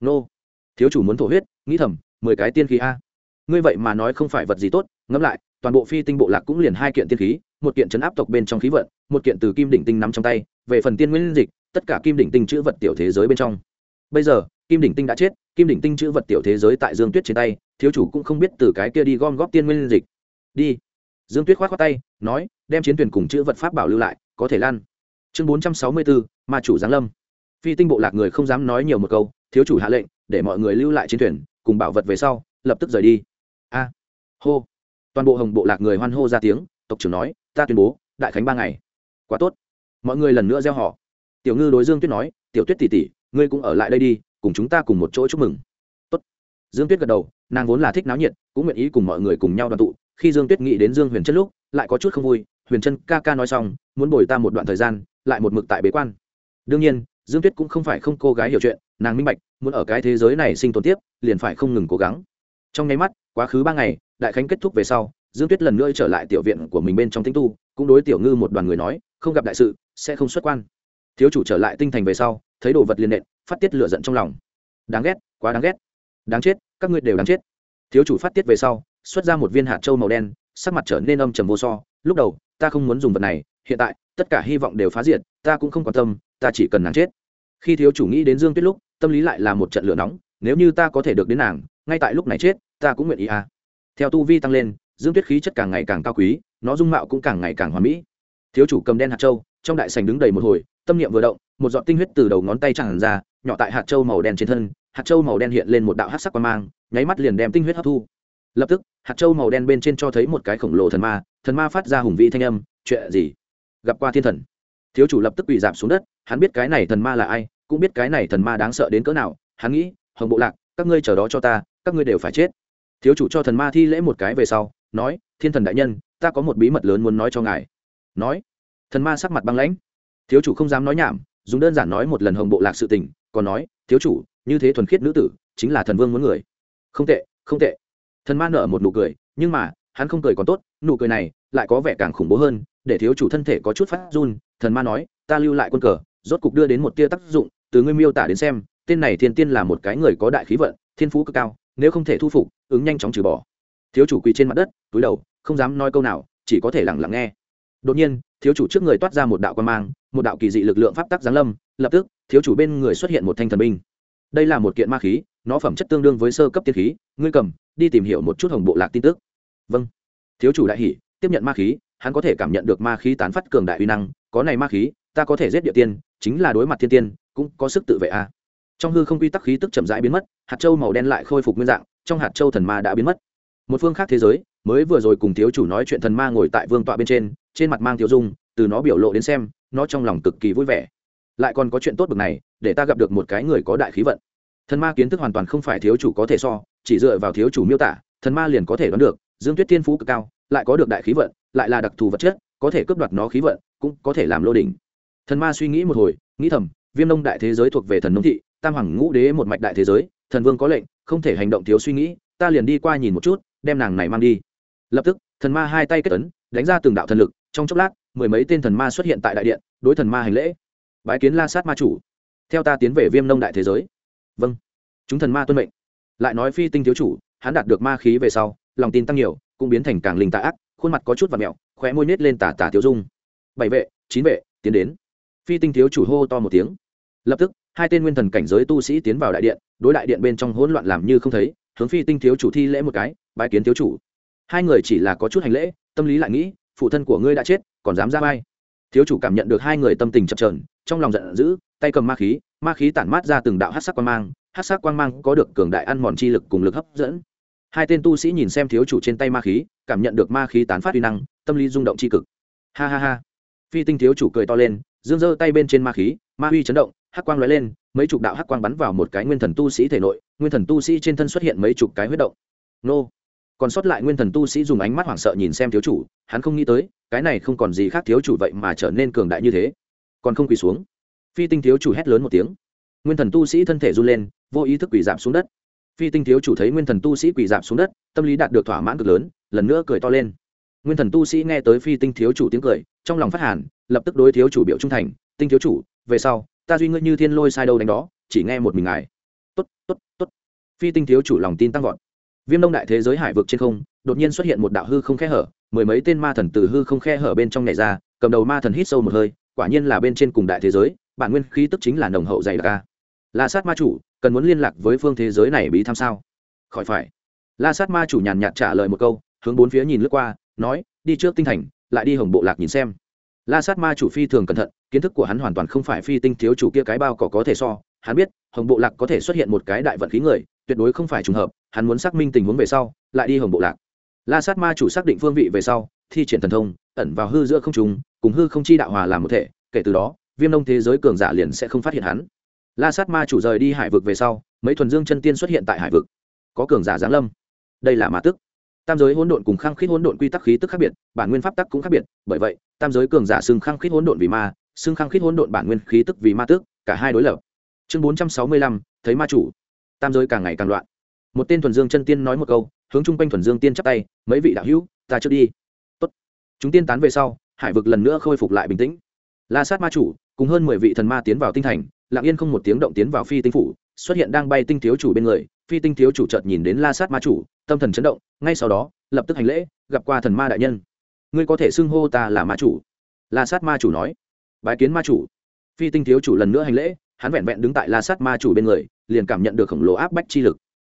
Nô. Thiếu chủ muốn thổ huyết, nghĩ thầm, mười cái tiên khí a ngươi vậy mà nói không phải vật gì tốt, ngẫm lại, toàn bộ phi tinh bộ lạc cũng liền hai kiện tiên khí, một kiện chấn áp tộc bên trong khí vận, một kiện từ kim đỉnh tinh nắm trong tay, về phần tiên nguyên dịch, tất cả kim đỉnh tinh chữ vật tiểu thế giới bên trong. Bây giờ, kim đỉnh tinh đã chết, kim đỉnh tinh chữ vật tiểu thế giới tại dương tuyết trên tay, thiếu chủ cũng không biết từ cái kia đi gom góp tiên nguyên dịch. Đi. Dương tuyết k h o á t khoác tay, nói, đem chiến thuyền cùng chữ vật pháp bảo lưu lại, có thể lan. Chương bốn trăm sáu mươi bốn ma chủ giáng lâm. Phi tinh bộ lạc người không dám nói nhiều một câu, thiếu chủ hạ lệnh, để mọi người lưu lại chiến thuyền cùng bảo vật về sau, lập tức rời đi a. Hô. Toàn bộ hồng bộ lạc người hoan hô ra tiếng, tộc trưởng nói, ta tuyên bố, đại khánh ba ngày. Quá tốt. Mọi người lần nữa gieo họ. Tiểu ngư đối dương tuyết nói, tiểu tuyết tỉ tỉ ngươi cũng ở lại đây đi, cùng chúng ta cùng một chỗ chúc mừng. Tốt. Dương tuyết gật đầu, nàng vốn là thích náo nhiệt, cũng nguyện ý cùng mọi người cùng nhau đoàn tụ. Khi dương tuyết nghĩ đến dương huyền chân lúc, lại có chút không vui. Huyền chân ca ca nói xong, muốn bồi ta một đoạn thời gian, lại một mực tại bế quan. Đương nhiên, dương tuyết cũng không phải không cô gái hiểu chuyện, nàng minh bạch, muốn ở cái thế giới này sinh tồn tiếp, liền phải không ngừng cố gắng. Trong nháy mắt quá khứ ba ngày, đại khánh kết thúc về sau, dương tuyết lần nữa trở lại tiểu viện của mình bên trong tinh tu, cũng đối tiểu ngư một đoàn người nói, không gặp đại sự, sẽ không xuất quan. Thiếu chủ trở lại tinh thành về sau, thấy đồ vật liền nện, phát tiết lửa giận trong lòng. Đáng ghét, quá đáng ghét. Đáng chết, các ngươi đều đáng chết. Thiếu chủ phát tiết về sau, xuất ra một viên hạt trâu màu đen, sắc mặt trở nên âm trầm vô so. Lúc đầu, ta không muốn dùng vật này, hiện tại, tất cả hy vọng đều phá diệt, ta cũng không quan tâm, ta chỉ cần nàng chết. Khi thiếu chủ nghĩ đến dương tuyết lúc, tâm lý lại là một trận lửa nóng, nếu như ta có thể được đến nàng ngay tại lúc này chết, ta cũng nguyện ý à. Theo tu vi tăng lên, dương tuyết khí chất càng ngày càng cao quý, nó dung mạo cũng càng ngày càng hoà mỹ. Thiếu chủ cầm đen hạt châu, trong đại sành đứng đầy một hồi, tâm niệm vừa động, một giọt tinh huyết từ đầu ngón tay tràn ra, nhỏ tại hạt châu màu đen trên thân, hạt châu màu đen hiện lên một đạo hát sắc quan mang, nháy mắt liền đem tinh huyết hấp thu. Lập tức, hạt châu màu đen bên trên cho thấy một cái khổng lồ thần ma thần ma phát ra hùng vị thanh âm, chuyện gì? Gặp qua thiên thần? Thiếu chủ lập tức bị giảm xuống đất, hắn biết cái này thần ma là ai, cũng biết cái này thần ma đáng sợ đến cỡ nào, hắn nghĩ, hồng bộ lạc, các ngươi chờ đó cho ta các ngươi đều phải chết. Thiếu chủ cho thần ma thi lễ một cái về sau, nói, thiên thần đại nhân, ta có một bí mật lớn muốn nói cho ngài. Nói, thần ma sắc mặt băng lãnh. Thiếu chủ không dám nói nhảm, dùng đơn giản nói một lần hồng bộ lạc sự tình, còn nói, thiếu chủ, như thế thuần khiết nữ tử, chính là thần vương muốn người. Không tệ không tệ. Thần ma nở một nụ cười, nhưng mà, hắn không cười còn tốt, nụ cười này lại có vẻ càng khủng bố hơn, để thiếu chủ thân thể có chút phát run, thần ma nói, ta lưu lại quân cờ, rốt cục đưa đến một tia tác dụng, từ ngươi miêu tả đến xem, tên này thiên tiên là một cái người có đại khí vận, thiên phú cực cao nếu không thể thu phục, ứng nhanh chóng trừ bỏ. Thiếu chủ quỳ trên mặt đất, túi đầu, không dám nói câu nào, chỉ có thể lặng lặng nghe. Đột nhiên, thiếu chủ trước người toát ra một đạo quan mang, một đạo kỳ dị lực lượng pháp tắc giáng lâm, lập tức, thiếu chủ bên người xuất hiện một thanh thần binh. Đây là một kiện ma khí, nó phẩm chất tương đương với sơ cấp tiên khí, ngươi cầm, đi tìm hiểu một chút hồng bộ lạc tin tức. Vâng. Thiếu chủ đại hỷ tiếp nhận ma khí, hắn có thể cảm nhận được ma khí tán phát cường đại uy năng, có này ma khí, ta có thể giết địa tiên, chính là đối mặt thiên tiên, cũng có sức tự vệ a trong hư không quy tắc khí tức chậm rãi biến mất, hạt châu màu đen lại khôi phục nguyên dạng, trong hạt châu thần ma đã biến mất. Một phương khác thế giới, mới vừa rồi cùng thiếu chủ nói chuyện thần ma ngồi tại vương tọa bên trên trên mặt mang thiếu dung, từ nó biểu lộ đến xem, nó trong lòng cực kỳ vui vẻ. Lại còn có chuyện tốt bực này, để ta gặp được một cái người có đại khí vận. Thần ma kiến thức hoàn toàn không phải thiếu chủ có thể so, chỉ dựa vào thiếu chủ miêu tả, thần ma liền có thể đoán được, dương tuyết thiên phú cực cao, lại có được đại khí vận, lại là đặc thù vật chất, có thể cướp đoạt nó khí vận, cũng có thể làm lô đỉnh. Thần ma suy nghĩ một hồi, nghĩ thầm, viêm nông đại thế giới thuộc về thần nông thị tam hoàng ngũ đế một mạch đại thế giới, thần vương có lệnh, không thể hành động thiếu suy nghĩ, ta liền đi qua nhìn một chút, đem nàng này mang đi. Lập tức, thần ma hai tay kết tấn đánh ra từng đạo thần lực, trong chốc lát, mười mấy tên thần ma xuất hiện tại đại điện, đối thần ma hành lễ. Bái kiến la sát ma chủ. Theo ta tiến về viêm nông đại thế giới. Vâng. Chúng thần ma tuân mệnh. Lại nói phi tinh thiếu chủ, hắn đạt được ma khí về sau, lòng tin tăng nhiều, cũng biến thành càng linh tạ ác, khuôn mặt có chút và mẹo, khóe môi nết lên tà tà tiêu dung. Bảy vệ, chín vệ, tiến đến. Phi tinh thiếu chủ hô to một tiếng. Lập tức hai tên nguyên thần cảnh giới tu sĩ tiến vào đại điện, đối đại điện bên trong hỗn loạn làm như không thấy, hướng phi tinh thiếu chủ thi lễ một cái bãi kiến thiếu chủ. Hai người chỉ là có chút hành lễ, tâm lý lại nghĩ, phụ thân của ngươi đã chết, còn dám ra vai. Thiếu chủ cảm nhận được hai người tâm tình chập trờn trong lòng giận dữ, tay cầm ma khí ma khí tản mát ra từng đạo hát sắc quang mang hát sắc quang mang có được cường đại ăn mòn chi lực cùng lực hấp dẫn. Hai tên tu sĩ nhìn xem thiếu chủ trên tay ma khí, cảm nhận được ma khí tán phát uy năng, tâm lý rung động chi cực. Ha ha ha. Phi tinh thiếu chủ cười to lên dương giơ tay bên trên ma khí, ma huy chấn động hắc quang lóe lên, mấy chục đạo hắc quang bắn vào một cái nguyên thần tu sĩ thể nội, nguyên thần tu sĩ trên thân xuất hiện mấy chục cái huyết động. Nô. Còn sót lại nguyên thần tu sĩ dùng ánh mắt hoảng sợ nhìn xem thiếu chủ, hắn không nghĩ tới, cái này không còn gì khác thiếu chủ vậy mà trở nên cường đại như thế. Còn không quỳ xuống. Phi tinh thiếu chủ hét lớn một tiếng. Nguyên thần tu sĩ thân thể run lên, vô ý thức quỳ giảm xuống đất. Phi tinh thiếu chủ thấy nguyên thần tu sĩ quỳ giảm xuống đất, tâm lý đạt được thỏa mãn cực lớn, lần nữa cười to lên. Nguyên thần tu sĩ nghe tới phi tinh thiếu chủ tiếng cười, trong lòng phát hàn, lập tức đối thiếu chủ biểu trung thành, tinh thiếu chủ, về sau ta duy ngươi như thiên lôi sai đâu đánh đó, chỉ nghe một mình ngài. Tốt tốt tốt. Phi tinh thiếu chủ lòng tin tăng vọt. Viêm đông đại thế giới hải vực trên không, đột nhiên xuất hiện một đạo hư không khe hở, mười mấy tên ma thần từ hư không khe hở bên trong nhảy ra, cầm đầu ma thần hít sâu một hơi, quả nhiên là bên trên cùng đại thế giới, bản nguyên khí tức chính là nồng hậu dày đặc ca la sát ma chủ, cần muốn liên lạc với phương thế giới này bí tham sao? Khỏi phải. La sát ma chủ nhàn nhạt trả lời một câu, hướng bốn phía nhìn lướt qua, nói, đi trước tinh thành, lại đi hồng bộ lạc nhìn xem. La sát ma chủ phi thường cẩn thận kiến thức của hắn hoàn toàn không phải phi tinh thiếu chủ kia cái bao cỏ có thể so, hắn biết, hồng bộ lạc có thể xuất hiện một cái đại vận khí người, tuyệt đối không phải trùng hợp, hắn muốn xác minh tình huống về sau, lại đi hồng bộ lạc. La sát ma chủ xác định phương vị về sau, thi triển thần thông, ẩn vào hư giữa không trùng cùng hư không chi đạo hòa làm một thể, kể từ đó, viêm nông thế giới cường giả liền sẽ không phát hiện hắn. La sát ma chủ rời đi hải vực về sau, mấy thuần dương chân tiên xuất hiện tại hải vực. Có cường giả giáng lâm. Đây là ma tức. Tam giới hỗn độn cùng khăng khít hỗn độn quy tắc khí tức khác biệt, bản nguyên pháp tắc cũng khác biệt, bởi vậy, tam giới cường giả xưng khăng khít hỗn độn vì ma xưng khăng khít hỗn độn bản nguyên khí tức vì ma tước, cả hai đối lập. Chương bốn trăm sáu mươi lăm, thấy ma chủ. Tam giới càng ngày càng loạn. Một tên thuần dương chân tiên nói một câu, hướng chung quanh thuần dương tiên chắp tay, mấy vị đạo hữu, ta trước đi. Tốt. chúng tiên tán về sau, hải vực lần nữa khôi phục lại bình tĩnh. La sát ma chủ, cùng hơn mười vị thần ma tiến vào tinh thành, lặng yên không một tiếng động tiến vào phi tinh phủ, xuất hiện đang bay tinh thiếu chủ bên người. Phi tinh thiếu chủ chợt nhìn đến la sát ma chủ, tâm thần chấn động, ngay sau đó, lập tức hành lễ, gặp qua thần ma đại nhân. Ngươi có thể xưng hô ta là ma chủ? La sát ma chủ nói bái kiến ma chủ. Phi tinh thiếu chủ lần nữa hành lễ, hắn vẹn vẹn đứng tại la sát ma chủ bên người, liền cảm nhận được khổng lồ áp bách chi lực.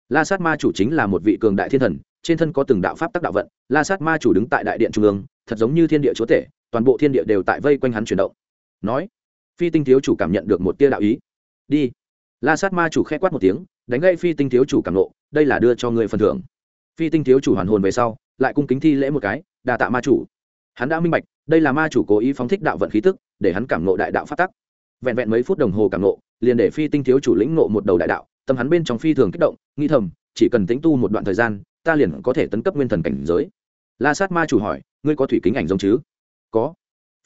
La sát ma chủ chính là một vị cường đại thiên thần, trên thân có từng đạo pháp tác đạo vận, la sát ma chủ đứng tại đại điện trung ương, thật giống như thiên địa chúa tể, toàn bộ thiên địa đều tại vây quanh hắn chuyển động. Nói, phi tinh thiếu chủ cảm nhận được một tia đạo ý. Đi. La sát ma chủ k h ẽ quát một tiếng, đánh gây phi tinh thiếu chủ cảm nộ, đây là đưa cho người phần thưởng. Phi tinh thiếu chủ hoàn hồn về sau, lại cung kính thi lễ một cái đà tạ ma chủ hắn đã minh bạch, đây là ma chủ cố ý phóng thích đạo vận khí tức, để hắn cảm nộ đại đạo phát tắc. Vẹn vẹn mấy phút đồng hồ cảm nộ liền để phi tinh thiếu chủ lĩnh nộ một đầu đại đạo, tâm hắn bên trong phi thường kích động nghi thầm, chỉ cần tính tu một đoạn thời gian, ta liền có thể tấn cấp nguyên thần cảnh giới. La sát ma chủ hỏi, ngươi có thủy kính ảnh giống chứ? Có.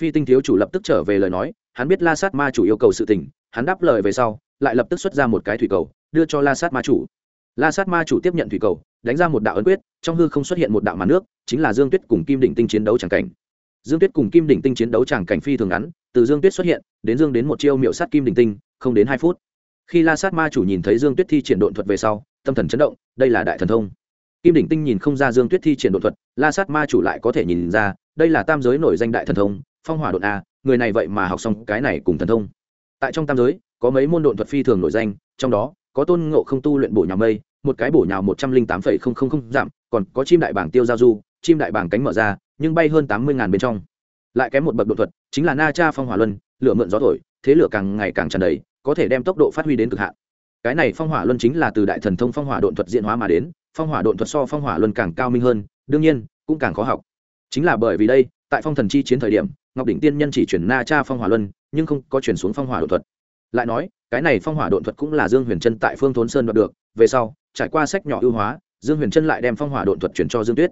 Phi tinh thiếu chủ lập tức trở về lời nói, hắn biết la sát ma chủ yêu cầu sự tình, hắn đáp lời về sau, lại lập tức xuất ra một cái thủy cầu, đưa cho la sát ma chủ. La sát ma chủ tiếp nhận thủy cầu, đánh ra một đạo ấn quyết, trong hư không xuất hiện một đạo màn nước, chính là dương tuyết cùng kim đỉnh tinh chiến đấu tràng cảnh dương tuyết cùng kim đỉnh tinh chiến đấu chẳng cảnh phi thường ngắn, từ dương tuyết xuất hiện, đến dương đến một chiêu miệu sát kim đỉnh tinh, không đến hai phút. Khi la sát ma chủ nhìn thấy dương tuyết thi triển độn thuật về sau, tâm thần chấn động, đây là đại thần thông. Kim đỉnh tinh nhìn không ra dương tuyết thi triển độn thuật, la sát ma chủ lại có thể nhìn ra, đây là tam giới nổi danh đại thần thông, phong hỏa độn a, người này vậy mà học xong cái này cùng thần thông. Tại trong tam giới, có mấy môn độn thuật phi thường nổi danh, trong đó, có tôn ngộ không tu luyện bổ nhào mây, một cái bổ nhào một trăm linh tám phẩy không không không giảm, còn có chim đại bảng tiêu giao du chim đại bảng cánh mở ra, nhưng bay hơn tám mươi ngàn bên trong. Lại kém một bậc độ thuật, chính là na cha phong hỏa luân, lửa mượn gió thổi, thế lửa càng ngày càng tràn đầy, có thể đem tốc độ phát huy đến cực hạn. Cái này phong hỏa luân chính là từ đại thần thông phong hỏa độn thuật Diện hóa mà đến, phong hỏa độn thuật so phong hỏa luân càng cao minh hơn, đương nhiên, cũng càng khó học. Chính là bởi vì đây, tại phong thần chi chiến thời điểm, ngọc đỉnh tiên nhân chỉ chuyển na cha phong hỏa luân, nhưng không có chuyển xuống phong hỏa độn thuật. Lại nói, cái này phong hỏa độn thuật cũng là dương huyền trân tại phương thốn sơn đoạt được, về sau, trải qua sách nhỏ ưu hóa, dương huyền trân lại đem phong hỏa độn thuật chuyển cho dương tuyết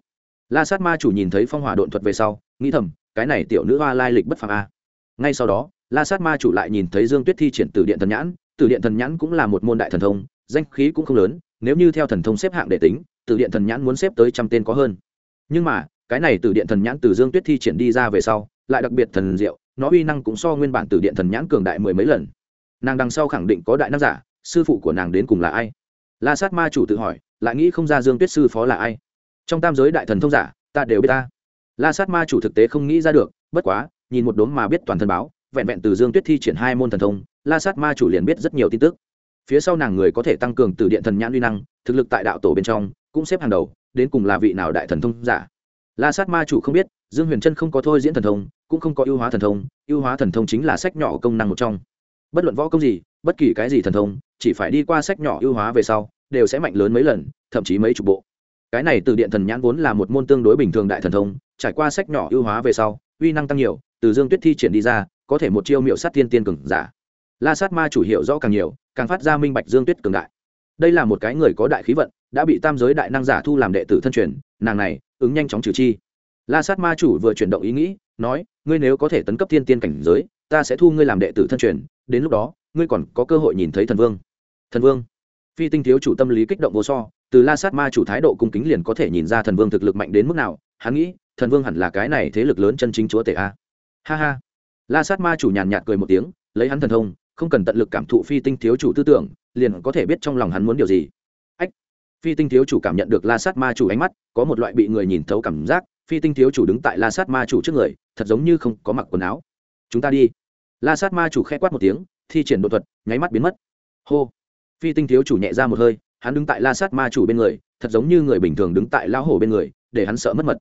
la sát ma chủ nhìn thấy phong hỏa độn thuật về sau, nghĩ thầm, cái này tiểu nữ hoa lai lịch bất phàm a. Ngay sau đó, la sát ma chủ lại nhìn thấy dương tuyết thi triển từ điện thần nhãn. Từ điện thần nhãn cũng là một môn đại thần thông, danh khí cũng không lớn, nếu như theo thần thông xếp hạng để tính từ điện thần nhãn muốn xếp tới trăm tên có hơn. Nhưng mà, cái này từ điện thần nhãn từ dương tuyết thi triển đi ra về sau, lại đặc biệt thần diệu, nó uy năng cũng so nguyên bản từ điện thần nhãn cường đại mười mấy lần. Nàng đằng sau khẳng định có đại năng giả, sư phụ của nàng đến cùng là ai? La sát ma chủ tự hỏi, lại nghĩ không ra dương tuyết sư phó là ai trong tam giới đại thần thông giả, ta đều biết ta. La sát ma chủ thực tế không nghĩ ra được, bất quá, nhìn một đốm mà biết toàn thân báo, vẹn vẹn từ dương tuyết thi triển hai môn thần thông, la sát ma chủ liền biết rất nhiều tin tức. Phía sau nàng người có thể tăng cường từ điện thần nhãn uy năng, thực lực tại đạo tổ bên trong, cũng xếp hàng đầu, đến cùng là vị nào đại thần thông giả. La sát ma chủ không biết, dương huyền trân không có thôi diễn thần thông, cũng không có ưu hóa thần thông, ưu hóa thần thông chính là sách nhỏ công năng một trong. Bất luận võ công gì, bất kỳ cái gì thần thông, chỉ phải đi qua sách nhỏ ưu hóa về sau, đều sẽ mạnh lớn mấy lần, thậm chí mấy chục bộ cái này từ điện thần nhãn vốn là một môn tương đối bình thường đại thần thông, trải qua sách nhỏ ưu hóa về sau, uy năng tăng nhiều, từ dương tuyết thi triển đi ra, có thể một chiêu miệu sát tiên tiên cường giả. La sát ma chủ hiệu rõ càng nhiều, càng phát ra minh bạch dương tuyết cường đại. Đây là một cái người có đại khí vận, đã bị tam giới đại năng giả thu làm đệ tử thân truyền, nàng này, ứng nhanh chóng trừ chi. La sát ma chủ vừa chuyển động ý nghĩ, nói, ngươi nếu có thể tấn cấp thiên tiên cảnh giới, ta sẽ thu ngươi làm đệ tử thân truyền, đến lúc đó, ngươi còn có cơ hội nhìn thấy thần vương. Thần vương. Phi tinh thiếu chủ tâm lý kích động vô so từ la sát ma chủ thái độ cung kính liền có thể nhìn ra thần vương thực lực mạnh đến mức nào, hắn nghĩ, thần vương hẳn là cái này thế lực lớn chân chính chúa tể a. Ha ha. La sát ma chủ nhàn nhạt cười một tiếng, lấy hắn thần thông, không cần tận lực cảm thụ phi tinh thiếu chủ tư tưởng, liền có thể biết trong lòng hắn muốn điều gì. Ách. Phi tinh thiếu chủ cảm nhận được la sát ma chủ ánh mắt, có một loại bị người nhìn thấu cảm giác, phi tinh thiếu chủ đứng tại la sát ma chủ trước người, thật giống như không có mặc quần áo. Chúng ta đi. La sát ma chủ k h ẽ quát một tiếng, thi triển đột thuật, nháy mắt biến mất. Hô. Phi tinh thiếu chủ nhẹ ra một hơi hắn đứng tại la sát ma chủ bên người, thật giống như người bình thường đứng tại lão hổ bên người, để hắn sợ mất mật.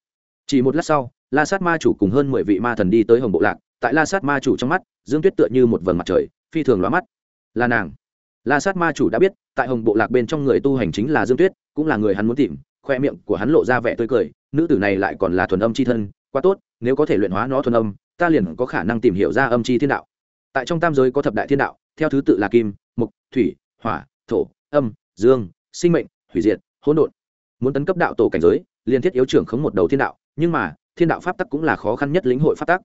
Chỉ một lát sau, la sát ma chủ cùng hơn mười vị ma thần đi tới hồng bộ lạc, tại la sát ma chủ trong mắt, dương tuyết tựa như một vầng mặt trời, phi thường lóa mắt. Là nàng. La sát ma chủ đã biết, tại hồng bộ lạc bên trong người tu hành chính là dương tuyết, cũng là người hắn muốn tìm, khoe miệng của hắn lộ ra vẻ tươi cười, nữ tử này lại còn là thuần âm c h i thân, quá tốt, nếu có thể luyện hóa nó thuần âm, ta liền có khả năng tìm hiểu ra âm c h i thiên đạo. Tại trong tam giới có thập đại thiên đạo, theo thứ tự là kim, mục, thủy, hỏa, thổ, âm dương, sinh mệnh, hủy diệt, hỗn độn. Muốn tấn cấp đạo tổ cảnh giới liên thiết yếu trưởng khống một đầu thiên đạo, nhưng mà, thiên đạo pháp tắc cũng là khó khăn nhất lĩnh hội pháp tắc.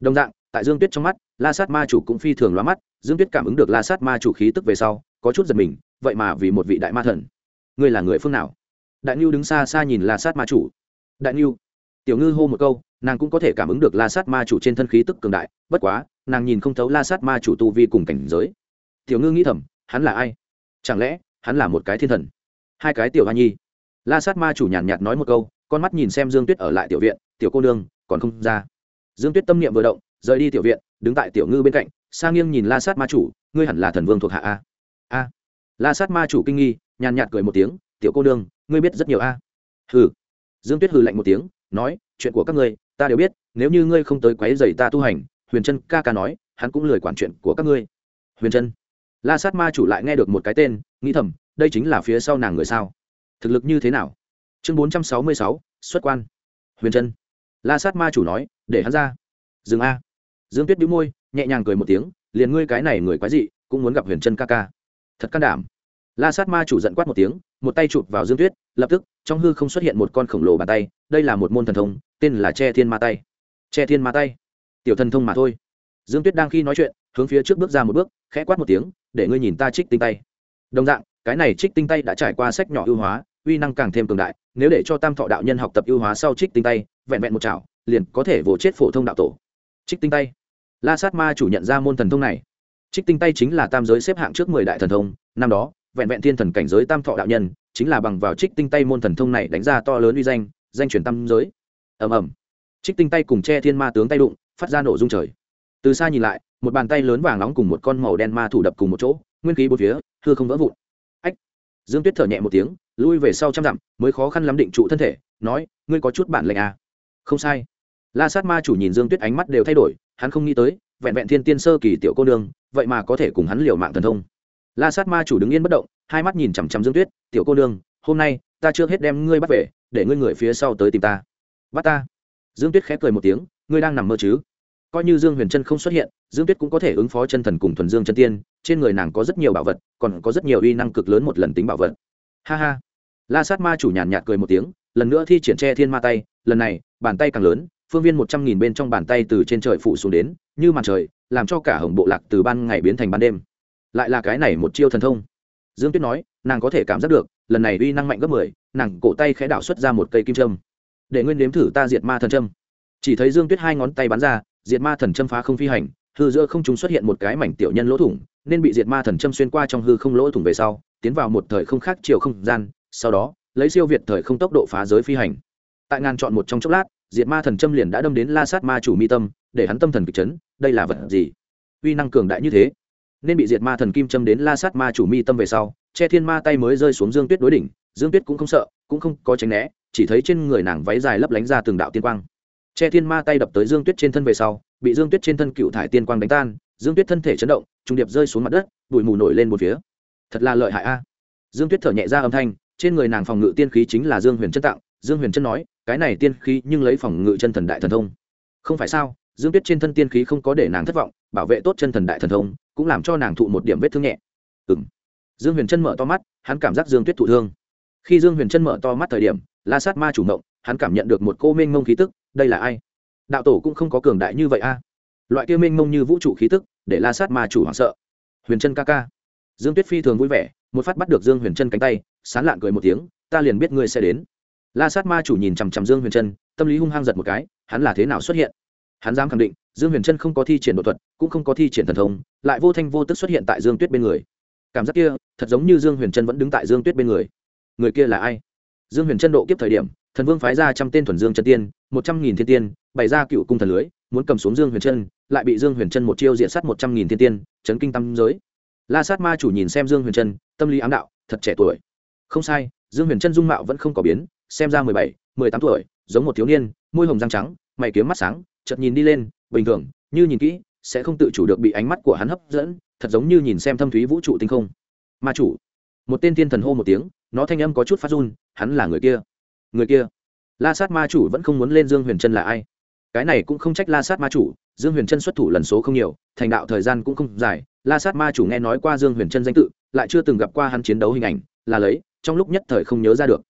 Đồng dạng, tại dương tuyết trong mắt, la sát ma chủ cũng phi thường loa mắt, dương tuyết cảm ứng được la sát ma chủ khí tức về sau, có chút giật mình, vậy mà vì một vị đại ma thần. Ngươi là người phương nào? Đại ngưu đứng xa xa nhìn la sát ma chủ. Đại ngưu tiểu ngư hô một câu, nàng cũng có thể cảm ứng được la sát ma chủ trên thân khí tức cường đại, bất quá, nàng nhìn không thấu la sát ma chủ tu vi cùng cảnh giới. Tiểu ngư nghĩ thầm, hắn là ai? Chẳng lẽ hắn là một cái thiên thần. Hai cái tiểu hoa nhi. La sát ma chủ nhàn nhạt nói một câu, con mắt nhìn xem dương tuyết ở lại tiểu viện, tiểu cô nương, còn không ra. Dương tuyết tâm niệm vừa động, rời đi tiểu viện, đứng tại tiểu ngư bên cạnh, sang nghiêng nhìn la sát ma chủ, ngươi hẳn là thần vương thuộc hạ a. A. La sát ma chủ kinh nghi, nhàn nhạt cười một tiếng, tiểu cô đương ngươi biết rất nhiều a. Hừ. Dương tuyết hừ lạnh một tiếng, nói, chuyện của các ngươi, ta đều biết, nếu như ngươi không tới quấy dày ta tu hành, huyền trân ca ca nói, hắn cũng lười quản chuyện của các ngươi. Huyền trân la sát ma chủ lại nghe được một cái tên, nghĩ thầm, đây chính là phía sau nàng người sao? Thực lực như thế nào? Chương bốn trăm sáu mươi sáu, xuất quan. Huyền trân. La sát ma chủ nói, để hắn ra. Dừng a. Dương tuyết đĩu môi, nhẹ nhàng cười một tiếng, liền ngươi cái này người quái dị, cũng muốn gặp huyền trân ca ca. Thật can đảm. La sát ma chủ giận quát một tiếng, một tay chụp vào dương tuyết, lập tức, trong hư không xuất hiện một con khổng lồ bàn tay, đây là một môn thần thông, tên là che thiên ma tay. Che thiên ma tay. Tiểu thần thông mà thôi. Dương tuyết đang khi nói chuyện, hướng phía trước bước ra một bước, khẽ quát một tiếng để ngươi nhìn ta trích tinh tay. Đồng dạng, cái này trích tinh tay đã trải qua sách nhỏ ưu hóa, uy năng càng thêm cường đại, nếu để cho tam thọ đạo nhân học tập ưu hóa sau trích tinh tay, vẹn vẹn một chảo, liền có thể vỗ chết phổ thông đạo tổ. Trích tinh tay. La sát ma chủ nhận ra môn thần thông này. Trích tinh tay chính là tam giới xếp hạng trước mười đại thần thông, năm đó, vẹn vẹn thiên thần cảnh giới tam thọ đạo nhân, chính là bằng vào trích tinh tay môn thần thông này đánh ra to lớn uy danh danh truyền tam giới. Ầm ầm. Trích tinh tay cùng che thiên ma tướng tay đụng, phát ra nổ dung trời từ xa nhìn lại, một bàn tay lớn vàng nóng cùng một con màu đen ma thủ đập cùng một chỗ, nguyên khí bốn phía, hư không vỡ vụn. Ách! Dương tuyết thở nhẹ một tiếng, lui về sau trăm dặm, mới khó khăn lắm định trụ thân thể, nói, ngươi có chút bản lệnh à? Không sai. La sát ma chủ nhìn dương tuyết ánh mắt đều thay đổi, hắn không nghĩ tới, vẹn vẹn thiên tiên sơ kỳ tiểu cô nương, vậy mà có thể cùng hắn liều mạng thần thông. La sát ma chủ đứng yên bất động, hai mắt nhìn chằm chằm dương tuyết, tiểu cô nương, hôm nay ta chưa hết đem ngươi bắt về, để ngươi người phía sau tới tìm ta. Bắt ta? Dương tuyết khẽ cười một tiếng, ngươi đang nằm mơ chứ? Coi như dương huyền trân không xuất hiện, dương tuyết cũng có thể ứng phó chân thần cùng thuần dương chân tiên, trên người nàng có rất nhiều bảo vật, còn có rất nhiều uy năng cực lớn một lần tính bảo vật. Ha ha. La sát ma chủ nhàn nhạt cười một tiếng, lần nữa thi triển tre thiên ma tay, lần này, bàn tay càng lớn, phương viên một trăm nghìn bên trong bàn tay từ trên trời phụ xuống đến, như mặt trời, làm cho cả hồng bộ lạc từ ban ngày biến thành ban đêm. Lại là cái này một chiêu thần thông. Dương tuyết nói, nàng có thể cảm giác được, lần này uy năng mạnh gấp mười, nàng cổ tay khẽ đảo xuất ra một cây kim trâm để nguyên đếm thử ta diệt ma thần trâm chỉ thấy dương tuyết hai ngón tay bắn ra diệt ma thần châm phá không phi hành, hư giữa không chúng xuất hiện một cái mảnh tiểu nhân lỗ thủng, nên bị diệt ma thần châm xuyên qua trong hư không lỗ thủng về sau, tiến vào một thời không khác chiều không gian, sau đó, lấy siêu việt thời không tốc độ phá giới phi hành. Tại ngàn chọn một trong chốc lát, diệt ma thần châm liền đã đâm đến la sát ma chủ mi tâm, để hắn tâm thần kịch chấn, đây là vật gì? Uy năng cường đại như thế, nên bị diệt ma thần kim châm đến la sát ma chủ mi tâm về sau, che thiên ma tay mới rơi xuống dương tuyết đối đỉnh, dương tuyết cũng không sợ, cũng không có tránh né, chỉ thấy trên người nàng váy dài lấp lánh ra từng đạo tiên quang che thiên ma tay đập tới dương tuyết trên thân về sau, bị dương tuyết trên thân cựu thải tiên quang đánh tan, dương tuyết thân thể chấn động, trung điệp rơi xuống mặt đất, bụi mù nổi lên một phía. Thật là lợi hại a. Dương tuyết thở nhẹ ra âm thanh, trên người nàng phòng ngự tiên khí chính là dương huyền chân tặng dương huyền chân nói, cái này tiên khí nhưng lấy phòng ngự chân thần đại thần thông. Không phải sao, dương tuyết trên thân tiên khí không có để nàng thất vọng, bảo vệ tốt chân thần đại thần thông, cũng làm cho nàng thụ một điểm vết thương nhẹ. Ừ m dương huyền chân mở to mắt, hắn cảm giác dương tuyết thụ thương. Khi dương huyền chân mở to mắt thời điểm, la sát ma chủ mộng hắn cảm nhận được một cô mênh mông khí tức đây là ai? Đạo tổ cũng không có cường đại như vậy a. Loại kia mênh mông như vũ trụ khí tức, để la sát ma chủ hoảng sợ. Huyền chân ca ca. Dương tuyết phi thường vui vẻ, một phát bắt được dương huyền chân cánh tay, sán lạn cười một tiếng, ta liền biết ngươi sẽ đến. La sát ma chủ nhìn chằm chằm dương huyền chân, tâm lý hung hăng giật một cái, hắn là thế nào xuất hiện? Hắn dám khẳng định, dương huyền chân không có thi triển đột thuật, cũng không có thi triển thần thông, lại vô thanh vô tức xuất hiện tại dương tuyết bên người. Cảm giác kia, thật giống như dương huyền chân vẫn đứng tại dương tuyết bên người. Người kia là ai? Dương huyền chân độ kiếp thời điểm thần vương phái ra trăm tên thuần dương chân tiên, một trăm nghìn thiên tiên, bày ra cựu cung thần lưới, muốn cầm xuống dương huyền chân lại bị dương huyền chân một chiêu diện sát một trăm nghìn thiên tiên, chấn kinh tâm giới. La sát ma chủ nhìn xem dương huyền chân tâm lý ám đạo, thật trẻ tuổi. Không sai, dương huyền chân dung mạo vẫn không có biến, xem ra mười bảy, mười tám tuổi, giống một thiếu niên, môi hồng răng trắng, mày kiếm mắt sáng, chợt nhìn đi lên, bình thường, như nhìn kỹ, sẽ không tự chủ được bị ánh mắt của hắn hấp dẫn, thật giống như nhìn xem thâm thúy vũ trụ tinh không. Ma chủ, một tên thiên thần hô một tiếng, nó thanh âm có chút phát run, hắn là người kia người kia. La sát ma chủ vẫn không muốn lên dương huyền trân là ai? Cái này cũng không trách la sát ma chủ, dương huyền trân xuất thủ lần số không nhiều, thành đạo thời gian cũng không dài. La sát ma chủ nghe nói qua dương huyền trân danh tự, lại chưa từng gặp qua hắn chiến đấu hình ảnh, là lấy, trong lúc nhất thời không nhớ ra được.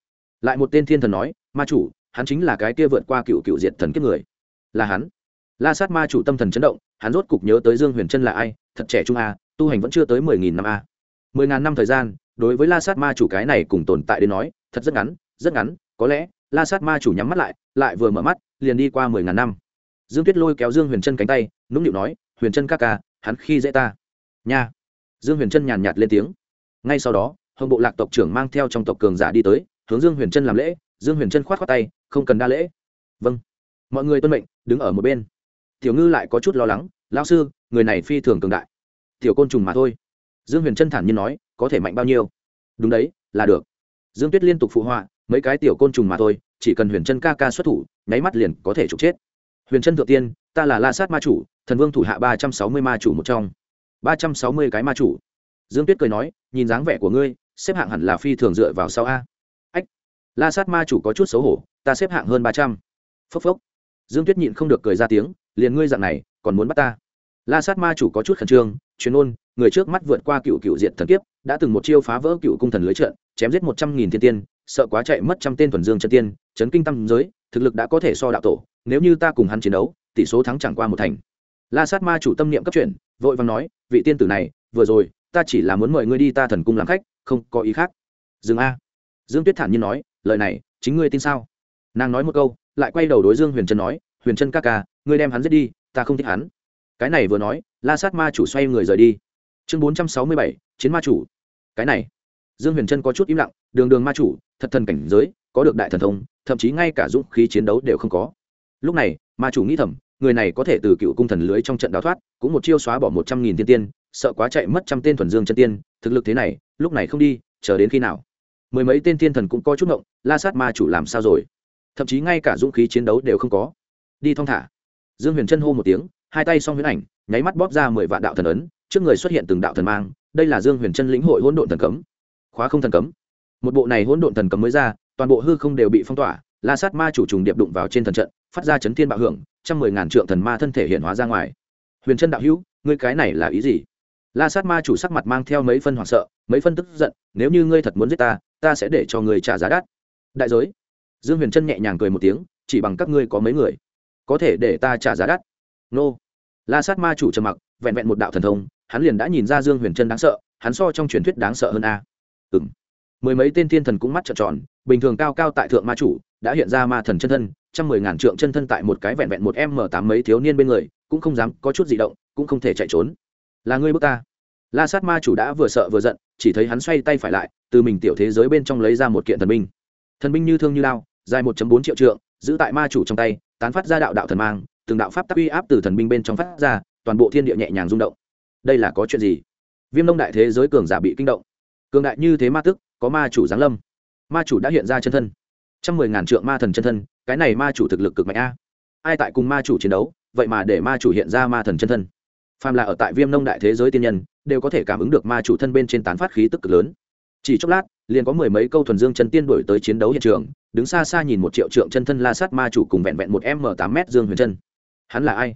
Lại một tên thiên thần nói, ma chủ, hắn chính là cái kia vượt qua cựu cựu diệt thần kiếp người. Là hắn? La sát ma chủ tâm thần chấn động, hắn rốt cục nhớ tới dương huyền trân là ai, thật trẻ trung a, tu hành vẫn chưa tới mười nghìn năm a. Mười ngàn năm thời gian, đối với la sát ma chủ cái này cùng tồn tại đến nói, thật rất ngắn rất ngắn có lẽ, la sát ma chủ nhắm mắt lại lại vừa mở mắt, liền đi qua mười ngàn năm. Dương tuyết lôi kéo dương huyền trân cánh tay, nũng nịu nói, huyền trân ca ca, hắn khi dễ ta. Nha. Dương huyền trân nhàn nhạt lên tiếng. Ngay sau đó, hồng bộ lạc tộc trưởng mang theo trong tộc cường giả đi tới, hướng dương huyền trân làm lễ. Dương huyền trân k h o á t khoác tay, không cần đa lễ. Vâng. Mọi người tuân mệnh, đứng ở một bên. Tiểu ngư lại có chút lo lắng lao sư, người này phi thường cường đại. Tiểu côn trùng mà thôi. Dương huyền trân thản nhiên nói, có thể mạnh bao nhiêu? Đúng đấy, là được. Dương tuyết liên tục phụ họa mấy cái tiểu côn trùng mà thôi, chỉ cần huyền chân ca ca xuất thủ, nháy mắt liền có thể trục chết. Huyền chân thượng tiên, ta là la sát ma chủ, thần vương thủ hạ ba trăm sáu mươi ma chủ một trong. ba trăm sáu mươi cái ma chủ. Dương tuyết cười nói, nhìn dáng vẻ của ngươi, xếp hạng hẳn là phi thường dựa vào sau a. Ách, la sát ma chủ có chút xấu hổ, ta xếp hạng hơn ba trăm. Phốc phốc. Dương tuyết nhịn không được cười ra tiếng, liền ngươi dạng này, còn muốn bắt ta. La sát ma chủ có chút khẩn trương, chuyên ôn người trước mắt vượt qua cựu cựu diện thần kiếp, đã từng một chiêu phá vỡ cựu cung thần lưới trận, chém giết một trăm nghìn thiên tiên sợ quá chạy mất trăm tên thuần dương chân tiên, chấn kinh tâm giới, thực lực đã có thể so đạo tổ, nếu như ta cùng hắn chiến đấu, tỷ số thắng chẳng qua một thành. La sát ma chủ tâm niệm cấp chuyển, vội vàng nói, vị tiên tử này, vừa rồi, ta chỉ là muốn mời ngươi đi ta thần cung làm khách, không có ý khác. Dương a. Dương tuyết thản nhiên nói, lời này, chính ngươi tin sao? Nàng nói một câu, lại quay đầu đối dương huyền trân nói, huyền trân ca ca, ngươi đem hắn giết đi, ta không thích hắn. Cái này vừa nói, la sát ma chủ xoay người rời đi. Chương bốn trăm sáu mươi bảy, chiến ma chủ. Cái này dương huyền trân có chút im lặng, đường đường ma chủ, thật thần cảnh giới, có được đại thần thông, thậm chí ngay cả dũng khí chiến đấu đều không có. Lúc này, ma chủ nghĩ thầm, người này có thể từ cựu cung thần lưới trong trận đào thoát, cũng một chiêu xóa bỏ một trăm nghìn tiên tiên, sợ quá chạy mất trăm tên thuần dương chân tiên, thực lực thế này, lúc này không đi, chờ đến khi nào? Mười mấy tên tiên thần cũng có chút ngộng, la sát ma chủ làm sao rồi? Thậm chí ngay cả dũng khí chiến đấu đều không có. Đi thong thả. Dương huyền chân hô một tiếng, hai tay s o n g huyễn ảnh, nháy mắt bóp ra mười vạn đạo thần ấn, trước người xuất hiện từng đạo thần mang, đây là dương huyền chân lĩnh hội hỗn độn thần cấm khóa không thần cấm. Một bộ này hỗn độn thần cấm mới ra, toàn bộ hư không đều bị phong tỏa, la sát ma chủ trùng điệp đụng vào trên thần trận, phát ra chấn thiên bạo hưởng, trăm mười ngàn trượng thần ma thân thể hiện hóa ra ngoài. Huyền chân đạo hữu, ngươi cái này là ý gì? La sát ma chủ sắc mặt mang theo mấy phân hoảng sợ, mấy phân tức giận, nếu như ngươi thật muốn giết ta ta sẽ để cho người trả giá đắt. Đại giới. Dương huyền chân nhẹ nhàng cười một tiếng, chỉ bằng các ngươi có mấy người, có thể để ta trả giá đắt. Nô. La sát ma chủ trầm mặc, vẹn vẹn một đạo thần thông, hắn liền đã nhìn ra dương huyền chân đáng sợ, hắn so trong truyền thuyết đáng sợ hơn a ừ m mười mấy tên thiên thần cũng mắt trợn tròn, bình thường cao cao tại thượng ma chủ, đã hiện ra ma thần chân thân, trăm mười ngàn trượng chân thân tại một cái vẹn vẹn một m tám mấy thiếu niên bên người, cũng không dám có chút gì động, cũng không thể chạy trốn. Là ngươi bước ta. La sát ma chủ đã vừa sợ vừa giận, chỉ thấy hắn xoay tay phải lại, từ mình tiểu thế giới bên trong lấy ra một kiện thần binh. Thần binh như thương như lao, dài một bốn triệu trượng, giữ tại ma chủ trong tay, tán phát ra đạo đạo thần mang, từng đạo pháp tắc uy áp từ thần binh bên trong phát ra, toàn bộ thiên địa nhẹ nhàng rung động. Đây là có chuyện gì? Viêm nông đại thế giới cường giả bị kinh động cường đại như thế ma tức, có ma chủ giáng lâm. Ma chủ đã hiện ra chân thân. Trăm mười ngàn trượng ma thần chân thân, cái này ma chủ thực lực cực mạnh a. Ai tại cùng ma chủ chiến đấu, vậy mà để ma chủ hiện ra ma thần chân thân. Phàm là ở tại viêm nông đại thế giới tiên nhân, đều có thể cảm ứng được ma chủ thân bên trên tán phát khí tức cực lớn. Chỉ chốc lát, liền có mười mấy câu thuần dương chân tiên đổi tới chiến đấu hiện trường, đứng xa xa nhìn một triệu trượng chân thân la sát ma chủ cùng vẹn vẹn một m tám m dương huyền chân. Hắn là ai?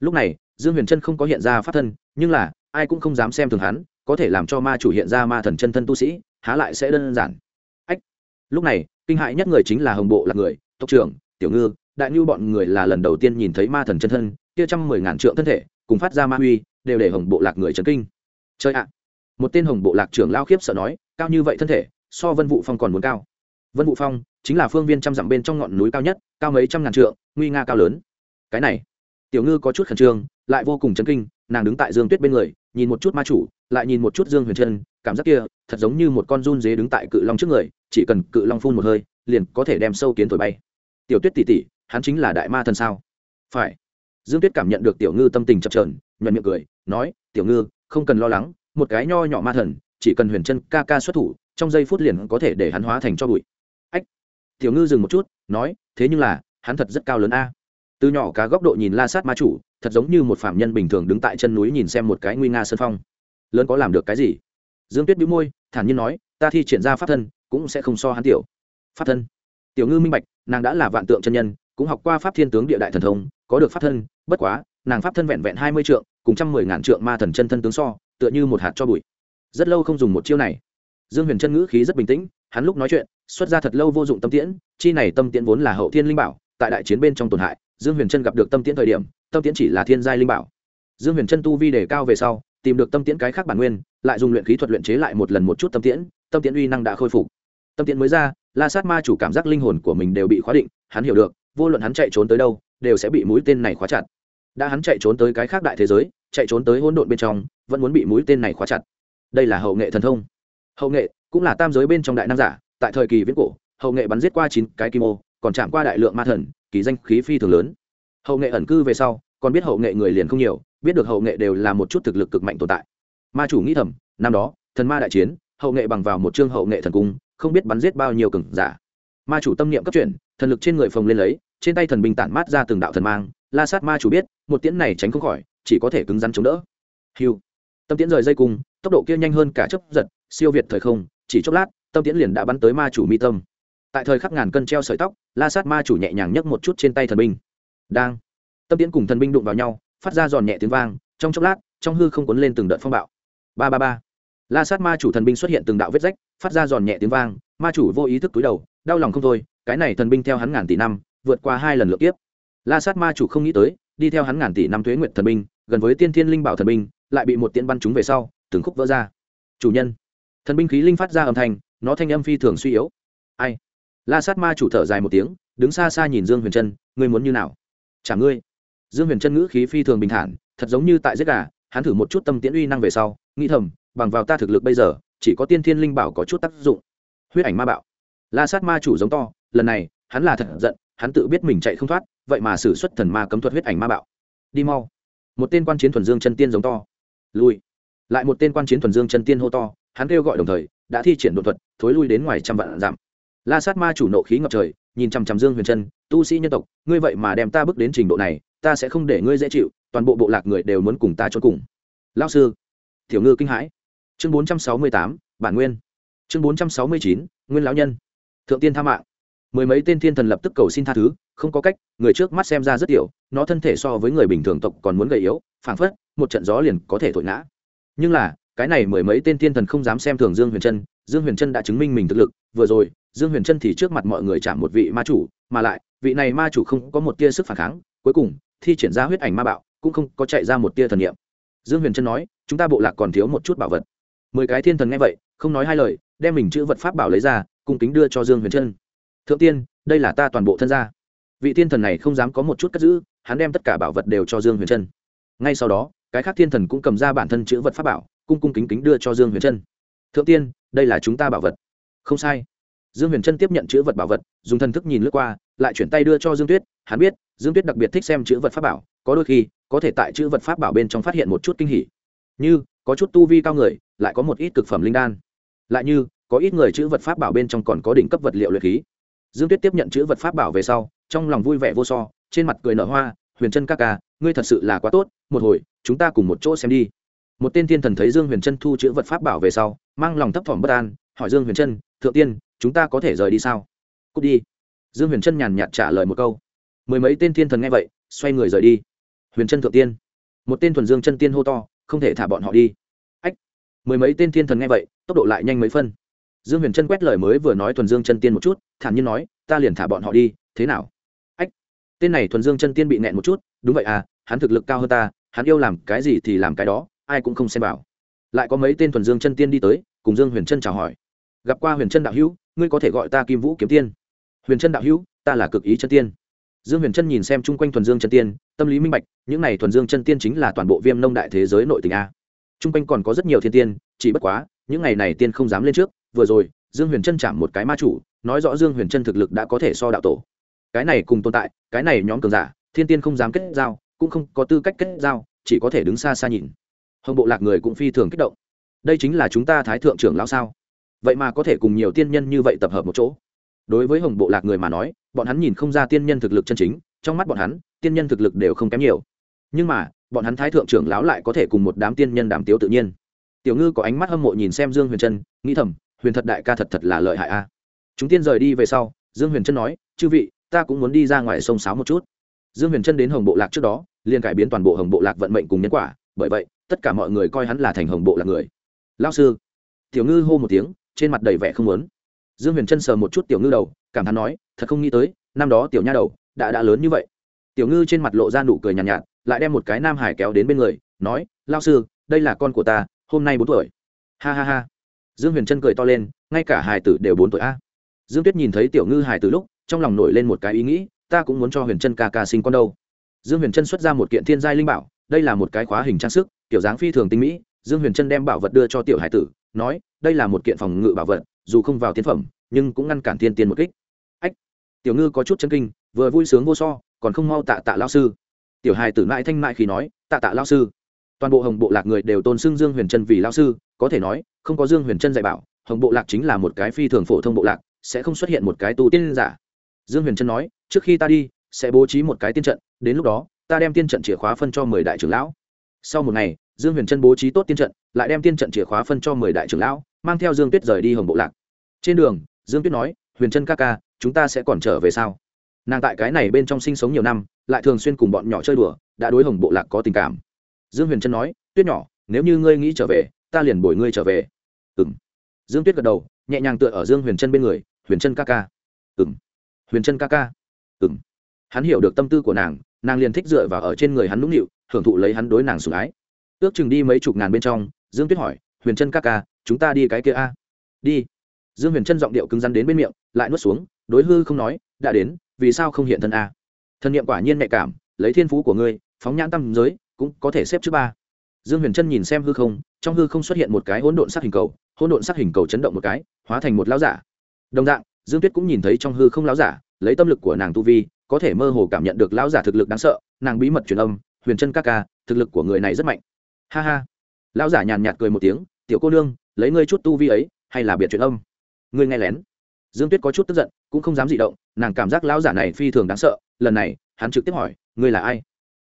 Lúc này, dương huyền chân không có hiện ra pháp thân, nhưng là, ai cũng không dám xem thường hắn có thể làm cho ma chủ hiện ra ma thần chân thân tu sĩ, há lại sẽ đơn giản. Ách, lúc này, kinh hại nhất người chính là hồng bộ là người, tộc trưởng, tiểu ngư, đại ngư bọn người là lần đầu tiên nhìn thấy ma thần chân thân, kia trăm mười ngàn trượng thân thể, cùng phát ra ma huy, đều để hồng bộ lạc người trấn kinh. Chơi ạ! Một tên hồng bộ lạc trưởng lao khiếp sợ nói, cao như vậy thân thể, so vân vụ phong còn muốn cao. Vân vụ phong chính là phương viên trăm dặm bên trong ngọn núi cao nhất, cao mấy trăm ngàn trượng, nguy nga cao lớn. Cái này, tiểu ngư có chút khẩn trương, lại vô cùng chấn kinh, nàng đứng tại dương tuyết bên người, nhìn một chút ma chủ lại nhìn một chút dương huyền chân cảm giác kia thật giống như một con run dế đứng tại cự long trước người, chỉ cần cự long phun một hơi, liền có thể đem sâu kiến thổi bay. Tiểu tuyết tỉ tỉ hắn chính là đại ma thần sao? Phải. Dương tuyết cảm nhận được tiểu ngư tâm tình chập trờn nhuận miệng cười, nói, tiểu ngư, không cần lo lắng, một cái nho nhỏ ma thần, chỉ cần huyền chân ca ca xuất thủ, trong giây phút liền có thể để hắn hóa thành cho bụi. Ách. Tiểu ngư dừng một chút, nói, thế nhưng là, hắn thật rất cao lớn a. Từ nhỏ cá góc độ nhìn la sát ma chủ, thật giống như một phạm nhân bình thường đứng tại chân núi nhìn xem một cái nguy nga sân phong lớn có làm được cái gì? Dương tuyết bĩu môi, thản nhiên nói, ta thi triển ra pháp thân, cũng sẽ không so hắn tiểu. Pháp thân? Tiểu ngư minh bạch, nàng đã là vạn tượng chân nhân, cũng học qua pháp thiên tướng địa đại thần thông, có được pháp thân, bất quá, nàng pháp thân vẹn vẹn hai mươi trượng, cùng trăm mười ngàn trượng ma thần chân thân tướng so, tựa như một hạt cho bụi. Rất lâu không dùng một chiêu này. Dương huyền chân ngữ khí rất bình tĩnh, hắn lúc nói chuyện, xuất ra thật lâu vô dụng tâm tiễn, chi này tâm tiễn vốn là hậu thiên linh bảo, tại đại chiến bên trong tổn hại, dương huyền chân gặp được tâm tiễn thời điểm, tâm tiễn chỉ là thiên giai linh bảo. Dương huyền chân tu vi đề cao về sau tìm được tâm tiễn cái khác bản nguyên, lại dùng luyện khí thuật luyện chế lại một lần một chút tâm tiễn tâm tiễn uy năng đã khôi phục. Tâm tiễn mới ra, la sát ma chủ cảm giác linh hồn của mình đều bị khóa định, hắn hiểu được, vô luận hắn chạy trốn tới đâu, đều sẽ bị mũi tên này khóa chặt. Đã hắn chạy trốn tới cái khác đại thế giới, chạy trốn tới hỗn độn bên trong, vẫn muốn bị mũi tên này khóa chặt. Đây là hậu nghệ thần thông. Hậu nghệ cũng là tam giới bên trong đại nam giả, tại thời kỳ viễn cổ, hậu nghệ bắn giết qua chín cái kim ô, còn chạm qua đại lượng ma thần, kỳ danh khí phi thường lớn. Hậu nghệ ẩn cư về sau, còn biết hậu nghệ người liền không nhiều biết được hậu nghệ đều là một chút thực lực cực mạnh tồn tại. Ma chủ nghĩ thầm, năm đó, thần ma đại chiến, hậu nghệ bằng vào một chương hậu nghệ thần cung, không biết bắn giết bao nhiêu cừng giả. Ma chủ tâm niệm cấp chuyển, thần lực trên người phồng lên lấy, trên tay thần binh tản mát ra từng đạo thần mang. La sát ma chủ biết, một tiễn này tránh không khỏi, chỉ có thể cứng rắn chống đỡ. Hiu tâm tiễn rời dây cung, tốc độ kia nhanh hơn cả chấp giật, siêu việt thời không, chỉ chốc lát, tâm tiễn liền đã bắn tới ma chủ mi tâm. Tại thời khắc ngàn cân treo sợi tóc, la sát ma chủ nhẹ nhàng nhấc một chút trên tay thần binh. Đang. Tâm tiễn cùng thần binh đụng vào nhau phát ra giòn nhẹ tiếng vang, trong chốc lát, trong hư không cuốn lên từng đợt phong bạo. Ba ba ba. La sát ma chủ thần binh xuất hiện từng đạo vết rách, phát ra giòn nhẹ tiếng vang, ma chủ vô ý thức túi đầu, đau lòng không thôi, cái này thần binh theo hắn ngàn tỷ năm, vượt qua hai lần lượt tiếp la sát ma chủ không nghĩ tới, đi theo hắn ngàn tỷ năm thuế nguyện thần binh, gần với tiên thiên linh bảo thần binh, lại bị một tiễn bắn chúng về sau, từng khúc vỡ ra. Chủ nhân. Thần binh khí linh phát ra âm thanh, nó thanh âm phi thường suy yếu. Ai? La sát ma chủ thở dài một tiếng, đứng xa xa nhìn dương huyền trân, ngươi muốn như nào? Chả ngươi dương huyền trân ngữ khí phi thường bình thản, thật giống như tại giết gà, hắn thử một chút tâm tiễn uy năng về sau, nghĩ thầm, bằng vào ta thực lực bây giờ, chỉ có tiên thiên linh bảo có chút tác dụng. Huyết ảnh ma bạo. La sát ma chủ giống to, lần này, hắn là thật giận, hắn tự biết mình chạy không thoát, vậy mà xử xuất thần ma cấm thuật huyết ảnh ma bạo. Đi mau. Một tên quan chiến thuần dương chân tiên giống to. Lui. Lại một tên quan chiến thuần dương chân tiên hô to, hắn kêu gọi đồng thời, đã thi triển đột thuật, thối lui đến ngoài trăm vạn dặm. La sát ma chủ nộ khí ngập trời nhìn chằm chằm dương huyền chân tu sĩ nhân tộc, ngươi vậy mà đem ta bước đến trình độ này, ta sẽ không để ngươi dễ chịu, toàn bộ bộ lạc người đều muốn cùng ta cho cùng. Lao sư. Tiểu ngư kinh hãi. Chương bốn trăm sáu mươi tám, bản nguyên. Chương bốn trăm sáu mươi chín, nguyên lão nhân. Thượng tiên tha mạng. Mười mấy tên thiên thần lập tức cầu xin tha thứ, không có cách, người trước mắt xem ra rất tiểu, nó thân thể so với người bình thường tộc còn muốn gầy yếu, phảng phất, một trận gió liền có thể thổi ngã. Nhưng là, cái này mười mấy tên thiên thần không dám xem thường dương huyền trân, dương huyền trân đã chứng minh mình thực lực, vừa rồi dương huyền trân thì trước mặt mọi người chạm một vị ma chủ, mà lại, vị này ma chủ không có một tia sức phản kháng, cuối cùng, thi triển ra huyết ảnh ma bạo, cũng không có chạy ra một tia thần niệm. Dương huyền trân nói, chúng ta bộ lạc còn thiếu một chút bảo vật. Mười cái thiên thần nghe vậy, không nói hai lời, đem mình chữ vật pháp bảo lấy ra, cung kính đưa cho dương huyền trân thượng tiên, đây là ta toàn bộ thân gia. Vị thiên thần này không dám có một chút cất giữ, hắn đem tất cả bảo vật đều cho dương huyền trân ngay sau đó, cái khác thiên thần cũng cầm ra bản thân chữ vật pháp bảo, cung cung kính kính đưa cho dương huyền trân thượng tiên, đây là chúng ta bảo vật. Không sai dương huyền trân tiếp nhận chữ vật bảo vật, dùng thần thức nhìn lướt qua, lại chuyển tay đưa cho dương tuyết. Hắn biết, dương tuyết đặc biệt thích xem chữ vật pháp bảo, có đôi khi, có thể tại chữ vật pháp bảo bên trong phát hiện một chút kinh hỉ. Như, có chút tu vi cao người, lại có một ít cực phẩm linh đan. Lại như, có ít người chữ vật pháp bảo bên trong còn có đỉnh cấp vật liệu luyện khí. Dương tuyết tiếp nhận chữ vật pháp bảo về sau, trong lòng vui vẻ vô so, trên mặt cười nở hoa, huyền trân ca ca, ngươi thật sự là quá tốt, một hồi, chúng ta cùng một chỗ xem đi. Một tên thiên thần thấy dương huyền trân thu chữ vật pháp bảo về sau, mang lòng thấp thỏm bất an, hỏi dương huyền trân thượng tiên chúng ta có thể rời đi sao? Cút đi. Dương huyền trân nhàn nhạt trả lời một câu. Mười mấy tên thiên thần nghe vậy, xoay người rời đi. Huyền trân thượng tiên. Một tên thuần dương chân tiên hô to, không thể thả bọn họ đi. Ách. Mười mấy tên thiên thần nghe vậy, tốc độ lại nhanh mấy phân. Dương huyền trân quét lời mới vừa nói thuần dương chân tiên một chút, thản nhiên nói, ta liền thả bọn họ đi, thế nào? Ách. Tên này thuần dương chân tiên bị nẹn một chút, đúng vậy à hắn thực lực cao hơn ta, hắn yêu làm cái gì thì làm cái đó, ai cũng không xem vào. Lại có mấy tên thuần dương chân tiên đi tới, cùng dương huyền trân chào hỏi. Gặp qua huyền trân đạo hữu ngươi có thể gọi ta kim vũ kiếm tiên. Huyền trân đạo hữu, ta là cực ý chân tiên. Dương huyền trân nhìn xem chung quanh thuần dương chân tiên, tâm lý minh bạch, những này thuần dương chân tiên chính là toàn bộ viêm nông đại thế giới nội tình a. Chung quanh còn có rất nhiều thiên tiên, chỉ bất quá, những ngày này tiên không dám lên trước, vừa rồi, dương huyền trân chạm một cái ma chủ, nói rõ dương huyền trân thực lực đã có thể so đạo tổ. Cái này cùng tồn tại, cái này nhóm cường giả, thiên tiên không dám kết giao, cũng không có tư cách kết giao, chỉ có thể đứng xa xa nhìn. Hồng bộ lạc người cũng phi thường kích động. Đây chính là chúng ta thái thượng trưởng lão sao? Vậy mà có thể cùng nhiều tiên nhân như vậy tập hợp một chỗ. Đối với hồng bộ lạc người mà nói, bọn hắn nhìn không ra tiên nhân thực lực chân chính, trong mắt bọn hắn, tiên nhân thực lực đều không kém nhiều. Nhưng mà, bọn hắn thái thượng trưởng lão lại có thể cùng một đám tiên nhân đàm tiếu tự nhiên. Tiểu ngư có ánh mắt hâm mộ nhìn xem dương huyền trân, nghĩ thầm, huyền thật đại ca thật thật là lợi hại a. Chúng tiên rời đi về sau, dương huyền trân nói, chư vị, ta cũng muốn đi ra ngoài sông sáo một chút. Dương huyền trân đến hồng bộ lạc trước đó, liền cải biến toàn bộ hồng bộ lạc vận mệnh cùng nhân quả, bởi vậy, tất cả mọi người coi hắn là thành hồng bộ lạc người. Lao sư. Tiểu ngư hô một tiếng trên mặt đầy vẻ không muốn. Dương huyền trân sờ một chút tiểu ngư đầu cảm thán nói thật không nghĩ tới năm đó tiểu nha đầu đã đã lớn như vậy. Tiểu ngư trên mặt lộ ra nụ cười nhàn nhạt, nhạt lại đem một cái nam hải kéo đến bên người nói lao sư đây là con của ta hôm nay bốn tuổi. Ha ha ha. Dương huyền trân cười to lên ngay cả hải tử đều bốn tuổi a. Dương tuyết nhìn thấy tiểu ngư hải tử lúc trong lòng nổi lên một cái ý nghĩ ta cũng muốn cho huyền trân ca ca sinh con đâu. Dương huyền trân xuất ra một kiện thiên giai linh bảo đây là một cái khóa hình trang sức tiểu dáng phi thường tinh mỹ. Dương huyền trân đem bảo vật đưa cho tiểu hải tử nói, đây là một kiện phòng ngự bảo vật, dù không vào tiên phẩm, nhưng cũng ngăn cản thiên tiên một kích. Ách, tiểu ngư có chút chân kinh, vừa vui sướng vô so, còn không mau tạ tạ lao sư. Tiểu hài tử mãi thanh mại khi nói, tạ tạ lao sư. Toàn bộ hồng bộ lạc người đều tôn xưng dương huyền trân vì lao sư, có thể nói, không có dương huyền trân dạy bảo, hồng bộ lạc chính là một cái phi thường phổ thông bộ lạc, sẽ không xuất hiện một cái tu tiên giả. Dương huyền trân nói, trước khi ta đi, sẽ bố trí một cái tiên trận, đến lúc đó, ta đem tiên trận chìa khóa phân cho mười đại trưởng lão. Sau một ngày dương huyền trân bố trí tốt tiên trận, lại đem tiên trận chìa khóa phân cho mười đại trưởng lão, mang theo dương tuyết rời đi hồng bộ lạc. Trên đường, dương tuyết nói, huyền trân ca ca, chúng ta sẽ còn trở về sao? Nàng tại cái này bên trong sinh sống nhiều năm, lại thường xuyên cùng bọn nhỏ chơi đùa, đã đối hồng bộ lạc có tình cảm. Dương huyền trân nói, tuyết nhỏ, nếu như ngươi nghĩ trở về, ta liền bồi ngươi trở về. Ừ m dương tuyết gật đầu, nhẹ nhàng tựa ở dương huyền trân bên người, huyền trân ca ca. Ừ m huyền trân ca ca. Ừ m hắn hiểu được tâm tư của nàng nàng liền thích dựa vào ở trên người hắn nũng nịu, hưởng thụ lấy hắn đối nàng sủng ái ước chừng đi mấy chục ngàn bên trong, dương tuyết hỏi, huyền trân ca ca, chúng ta đi cái kia a? Đi. Dương huyền trân giọng điệu cứng rắn đến bên miệng, lại nuốt xuống, đối hư không nói, đã đến, vì sao không hiện thân a? Thân nhiệm quả nhiên nhạy cảm, lấy thiên phú của ngươi, phóng nhãn tâm giới, cũng có thể xếp trước ba. Dương huyền trân nhìn xem hư không, trong hư không xuất hiện một cái hỗn độn sắc hình cầu, hỗn độn sắc hình cầu chấn động một cái, hóa thành một lao giả. Đồng dạng, dương tuyết cũng nhìn thấy trong hư không lão giả, lấy tâm lực của nàng tu vi, có thể mơ hồ cảm nhận được lão giả thực lực đáng sợ, nàng bí mật truyền âm, huyền chân các ca, thực lực của người này rất mạnh ha ha. Lão giả nhàn nhạt cười một tiếng, tiểu cô nương, lấy ngươi chút tu vi ấy, hay là biệt chuyện âm? Ngươi nghe lén. Dương tuyết có chút tức giận, cũng không dám dị động, nàng cảm giác lão giả này phi thường đáng sợ, lần này, hắn trực tiếp hỏi, ngươi là ai?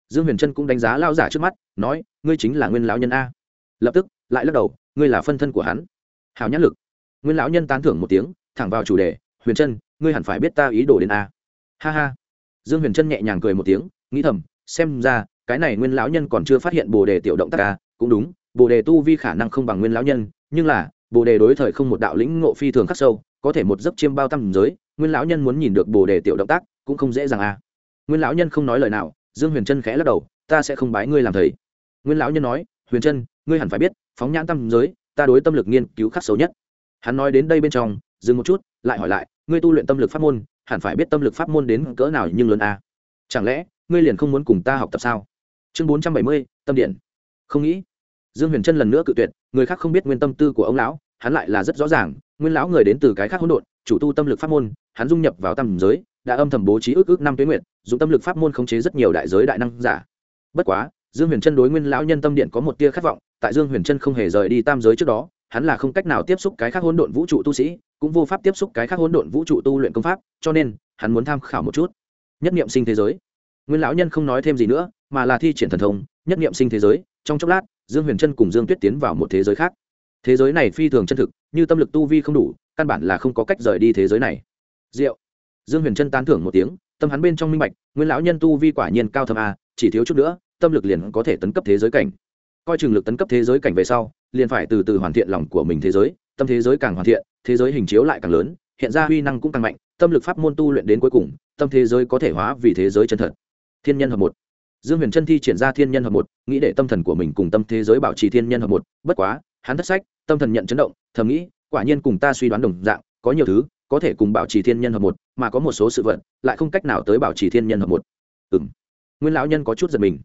Dương huyền trân cũng đánh giá lão giả trước mắt, nói, ngươi chính là nguyên lão nhân a. Lập tức, lại lắc đầu, ngươi là phân thân của hắn. Hào nhãn lực. Nguyên lão nhân tán thưởng một tiếng, thẳng vào chủ đề, huyền trân ngươi hẳn phải biết ta ý đồ đến a. Ha ha. Dương huyền trân nhẹ nhàng cười một tiếng, nghĩ thầm, xem ra cái này nguyên lão nhân còn chưa phát hiện bồ đề tiểu động tác ca cũng đúng, bồ đề tu vi khả năng không bằng nguyên lão nhân, nhưng là, bồ đề đối thời không một đạo lĩnh ngộ phi thường khắc sâu, có thể một giấc chiêm bao tăm giới, nguyên lão nhân muốn nhìn được bồ đề tiểu động tác cũng không dễ dàng à. Nguyên lão nhân không nói lời nào, dương huyền trân khẽ lắc đầu, ta sẽ không bái ngươi làm thầy. Nguyên lão nhân nói, huyền trân, ngươi hẳn phải biết, phóng nhãn tâm giới, ta đối tâm lực nghiên cứu khắc sâu nhất. Hắn nói đến đây bên trong, dừng một chút, lại hỏi lại, ngươi tu luyện tâm lực pháp môn, hẳn phải biết tâm lực pháp môn đến cỡ nào nhưng lớn a chẳng lẽ, ngươi liền không muốn cùng ta học tập sao? Chương bốn trăm bảy mươi, tâm điện. Không nghĩ. Dương huyền trân lần nữa cự tuyệt, người khác không biết nguyên tâm tư của ông lão, hắn lại là rất rõ ràng, nguyên lão người đến từ cái khác hỗn độn, chủ tu tâm lực pháp môn, hắn dung nhập vào tâm giới, đã âm thầm bố trí ước ước năm tuyến nguyện dùng tâm lực pháp môn khống chế rất nhiều đại giới đại năng giả. Bất quá, dương huyền trân đối nguyên lão nhân tâm điện có một tia khát vọng, tại dương huyền trân không hề rời đi tam giới trước đó, hắn là không cách nào tiếp xúc cái khác hỗn độn vũ trụ tu sĩ, cũng vô pháp tiếp xúc cái khác hỗn độn vũ trụ tu luyện công pháp, cho nên, hắn muốn tham khảo một chút. Nhất niệm sinh thế giới. Nguyên lão nhân không nói thêm gì nữa mà là thi triển thần thông, nhất niệm sinh thế giới, trong chốc lát, dương huyền trân cùng dương tuyết tiến vào một thế giới khác. Thế giới này phi thường chân thực, như tâm lực tu vi không đủ, căn bản là không có cách rời đi thế giới này. Diệu. Dương huyền trân tán thưởng một tiếng, tâm hắn bên trong minh bạch, nguyên lão nhân tu vi quả nhiên cao thâm a, chỉ thiếu chút nữa, tâm lực liền có thể tấn cấp thế giới cảnh. Coi chừng lực tấn cấp thế giới cảnh về sau, liền phải từ từ hoàn thiện lòng của mình thế giới, tâm thế giới càng hoàn thiện, thế giới hình chiếu lại càng lớn, hiện ra huy năng cũng càng mạnh, tâm lực pháp môn tu luyện đến cuối cùng, tâm thế giới có thể hóa vì thế giới chân thật. Thiên nhân hợp một dương huyền trân thi triển ra thiên nhân hợp một, nghĩ để tâm thần của mình cùng tâm thế giới bảo trì thiên nhân hợp một. Bất quá, hắn thất sách, tâm thần nhận chấn động, thầm nghĩ, quả nhiên cùng ta suy đoán đồng dạng, có nhiều thứ, có thể cùng bảo trì thiên nhân hợp một, mà có một số sự vật, lại không cách nào tới bảo trì thiên nhân hợp một. Ừ m nguyên lão nhân có chút giật mình.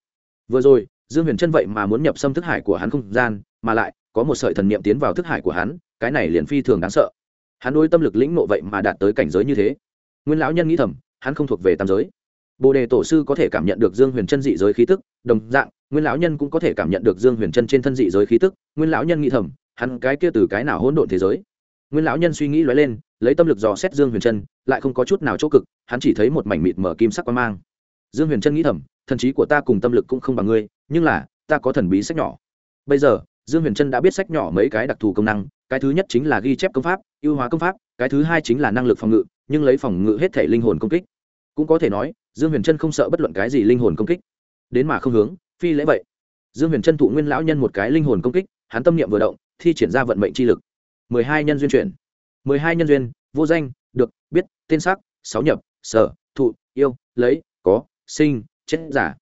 Vừa rồi, dương huyền trân vậy mà muốn nhập xâm thức hải của hắn không gian, mà lại, có một sợi thần niệm tiến vào thức hải của hắn, cái này liền phi thường đáng sợ. Hắn đôi tâm lực lĩnh nộ vậy mà đạt tới cảnh giới như thế. Nguyên lão nhân nghĩ thầm, hắn không thuộc về tam giới bồ đề tổ sư có thể cảm nhận được dương huyền chân dị giới khí tức, đồng dạng, nguyên lão nhân cũng có thể cảm nhận được dương huyền chân trên thân dị giới khí tức, nguyên lão nhân nghĩ thầm, hắn cái kia từ cái nào hỗn độn thế giới? Nguyên lão nhân suy nghĩ lóe lên, lấy tâm lực dò xét dương huyền chân, lại không có chút nào chỗ cực, hắn chỉ thấy một mảnh mịt mở kim sắc quang mang. Dương huyền chân nghĩ thầm, thần trí của ta cùng tâm lực cũng không bằng ngươi, nhưng là, ta có thần bí sách nhỏ. Bây giờ, dương huyền trân đã biết sách nhỏ mấy cái đặc thù công năng, cái thứ nhất chính là ghi chép công pháp, ưu hóa công pháp, cái thứ hai chính là năng lực phòng ngự, nhưng lấy phòng ngự hết thể linh hồn công kích. Cũng có thể nói dương huyền trân không sợ bất luận cái gì linh hồn công kích. Đến mà không hướng, phi lễ vậy. Dương huyền trân thụ nguyên lão nhân một cái linh hồn công kích, hắn tâm niệm vừa động, thi triển ra vận mệnh chi lực. Mười hai nhân duyên chuyển. Mười hai nhân duyên, vô danh, được, biết, tên sắc sáu nhập, sở, thụ, yêu, lấy, có, sinh, chết, giả.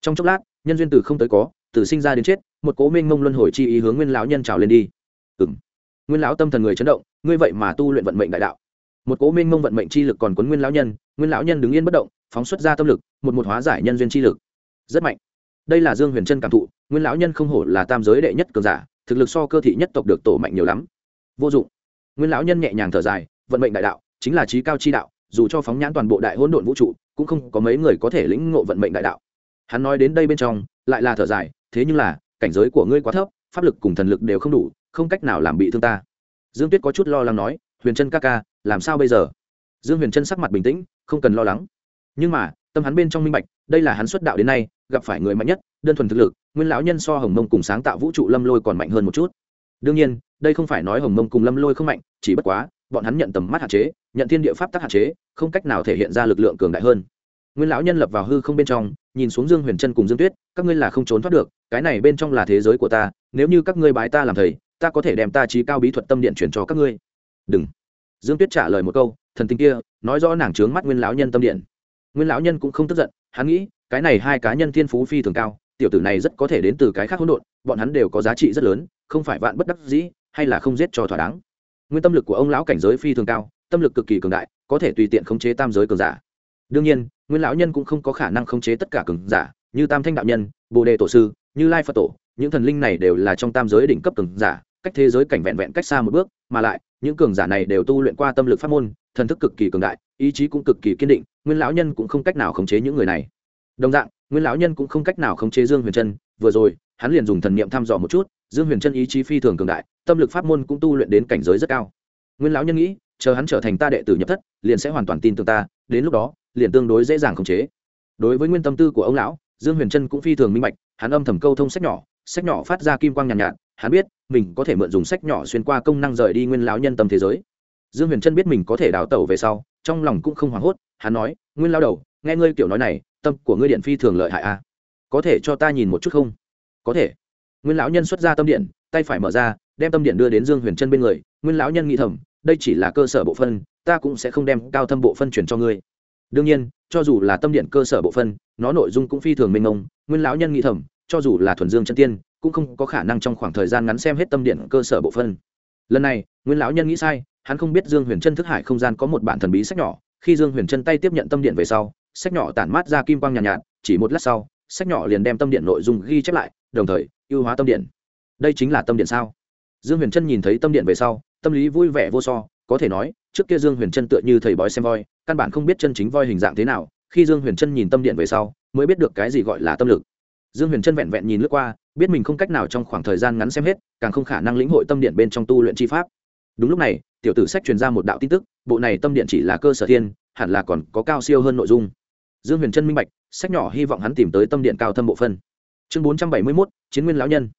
Trong chốc lát, nhân duyên từ không tới có, từ sinh ra đến chết, một cố minh mông luân hồi chi ý hướng nguyên lão nhân trào lên đi. Ừng nguyên lão tâm thần người chấn động, ngươi vậy mà tu luyện vận mệnh đại đạo. Một cố minh mông vận mệnh chi lực còn quấn nguyên lão nhân, nguyên lão nhân đứng yên bất động phóng xuất ra tâm lực, một một hóa giải nhân duyên chi lực. Rất mạnh. Đây là dương huyền trân cảm thụ, nguyên lão nhân không hổ là tam giới đệ nhất cường giả, thực lực so cơ thị nhất tộc được tổ mạnh nhiều lắm. Vô dụng. Nguyên lão nhân nhẹ nhàng thở dài, vận mệnh đại đạo, chính là trí cao chi đạo, dù cho phóng nhãn toàn bộ đại hỗn độn vũ trụ, cũng không có mấy người có thể lĩnh ngộ vận mệnh đại đạo. Hắn nói đến đây bên trong, lại là thở dài, thế nhưng là, cảnh giới của ngươi quá thấp, pháp lực cùng thần lực đều không đủ, không cách nào làm bị thương ta. Dương tuyết có chút lo lắng nói, huyền trân ca ca, làm sao bây giờ? Dương huyền trân sắc mặt bình tĩnh, không cần lo lắng nhưng mà, tâm hắn bên trong minh bạch, đây là hắn xuất đạo đến nay, gặp phải người mạnh nhất, đơn thuần thực lực, nguyên lão nhân so hồng mông cùng sáng tạo vũ trụ lâm lôi còn mạnh hơn một chút. Đương nhiên, đây không phải nói hồng mông cùng lâm lôi không mạnh, chỉ bất quá, bọn hắn nhận tầm mắt hạn chế, nhận thiên địa pháp tắc hạn chế, không cách nào thể hiện ra lực lượng cường đại hơn. Nguyên lão nhân lập vào hư không bên trong, nhìn xuống dương huyền trân cùng dương tuyết, các ngươi là không trốn thoát được, cái này bên trong là thế giới của ta, nếu như các ngươi bái ta làm thầy, ta có thể đem ta trí cao bí thuật tâm điện chuyển cho các ngươi. Đừng. Dương tuyết trả lời một câu, thần tình kia, nói rõ nàng trướng mắt nguyên lão nhân tâm điện nguyên lão nhân cũng không tức giận, hắn nghĩ, cái này hai cá nhân thiên phú phi thường cao, tiểu tử này rất có thể đến từ cái khác hỗn độn, bọn hắn đều có giá trị rất lớn, không phải vạn bất đắc dĩ, hay là không giết cho thỏa đáng. Nguyên tâm lực của ông lão cảnh giới phi thường cao, tâm lực cực kỳ cường đại, có thể tùy tiện khống chế tam giới cường giả. Đương nhiên, nguyên lão nhân cũng không có khả năng khống chế tất cả cường giả, như tam thanh đạo nhân, bồ đề tổ sư, như lai phật tổ, những thần linh này đều là trong tam giới đỉnh cấp cường giả cách thế giới cảnh vẹn vẹn cách xa một bước mà lại những cường giả này đều tu luyện qua tâm lực pháp môn thần thức cực kỳ cường đại ý chí cũng cực kỳ kiên định nguyên lão nhân cũng không cách nào khống chế những người này. Đồng dạng nguyên lão nhân cũng không cách nào khống chế dương huyền trân vừa rồi hắn liền dùng thần niệm thăm dò một chút dương huyền trân ý chí phi thường cường đại tâm lực pháp môn cũng tu luyện đến cảnh giới rất cao. Nguyên lão nhân nghĩ chờ hắn trở thành ta đệ tử nhập thất liền sẽ hoàn toàn tin tưởng ta đến lúc đó liền tương đối dễ dàng khống chế. Đối với nguyên tâm tư của ông lão dương huyền trân cũng phi thường minh bạch hắn âm thầm câu thông sách nhỏ sách nhỏ phát ra kim quang nhàn nhạt, nhạt hắn biết, mình có thể mượn dùng sách nhỏ xuyên qua công năng rời đi nguyên lão nhân tâm thế giới. Dương huyền trân biết mình có thể đào tẩu về sau, trong lòng cũng không hoảng hốt, hắn nói, nguyên lao đầu, nghe ngươi kiểu nói này, tâm của ngươi điện phi thường lợi hại a à? có thể cho ta nhìn một chút không? Có thể. Nguyên lão nhân xuất ra tâm điện, tay phải mở ra, đem tâm điện đưa đến dương huyền trân bên người. Nguyên lão nhân nghĩ thầm, đây chỉ là cơ sở bộ phân, ta cũng sẽ không đem cao thâm bộ phân chuyển cho ngươi. Đương nhiên, cho dù là tâm điện cơ sở bộ phân, nó nội dung cũng phi thường mênh mông. Nguyên lão nhân nghĩ thầm, cho dù là thuần dương chân tiên cũng không có khả năng trong khoảng thời gian ngắn xem hết tâm điện cơ sở bộ phân. Lần này nguyên lão nhân nghĩ sai hắn không biết dương huyền chân thức hải không gian có một bản thần bí sách nhỏ. Khi dương huyền chân tay tiếp nhận tâm điện về sau sách nhỏ tản mát ra kim quang nhàn nhạt, nhạt chỉ một lát sau sách nhỏ liền đem tâm điện nội dung ghi chép lại đồng thời ưu hóa tâm điện. Đây chính là tâm điện sao? Dương huyền chân nhìn thấy tâm điện về sau tâm lý vui vẻ vô so có thể nói trước kia dương huyền chân tựa như thầy bói xem voi căn bản không biết chân chính voi hình dạng thế nào. Khi dương huyền chân nhìn tâm điện về sau mới biết được cái gì gọi là tâm lực dương huyền trân vẹn vẹn nhìn lướt qua, biết mình không cách nào trong khoảng thời gian ngắn xem hết, càng không khả năng lĩnh hội tâm điện bên trong tu luyện chi pháp. Đúng lúc này, tiểu tử sách truyền ra một đạo tin tức, bộ này tâm điện chỉ là cơ sở thiên, hẳn là còn có cao siêu hơn nội dung. Dương huyền trân minh bạch, sách nhỏ hy vọng hắn tìm tới tâm điện cao thâm bộ phân. Chương bốn trăm bảy mươi mốt, chiến nguyên lão nhân.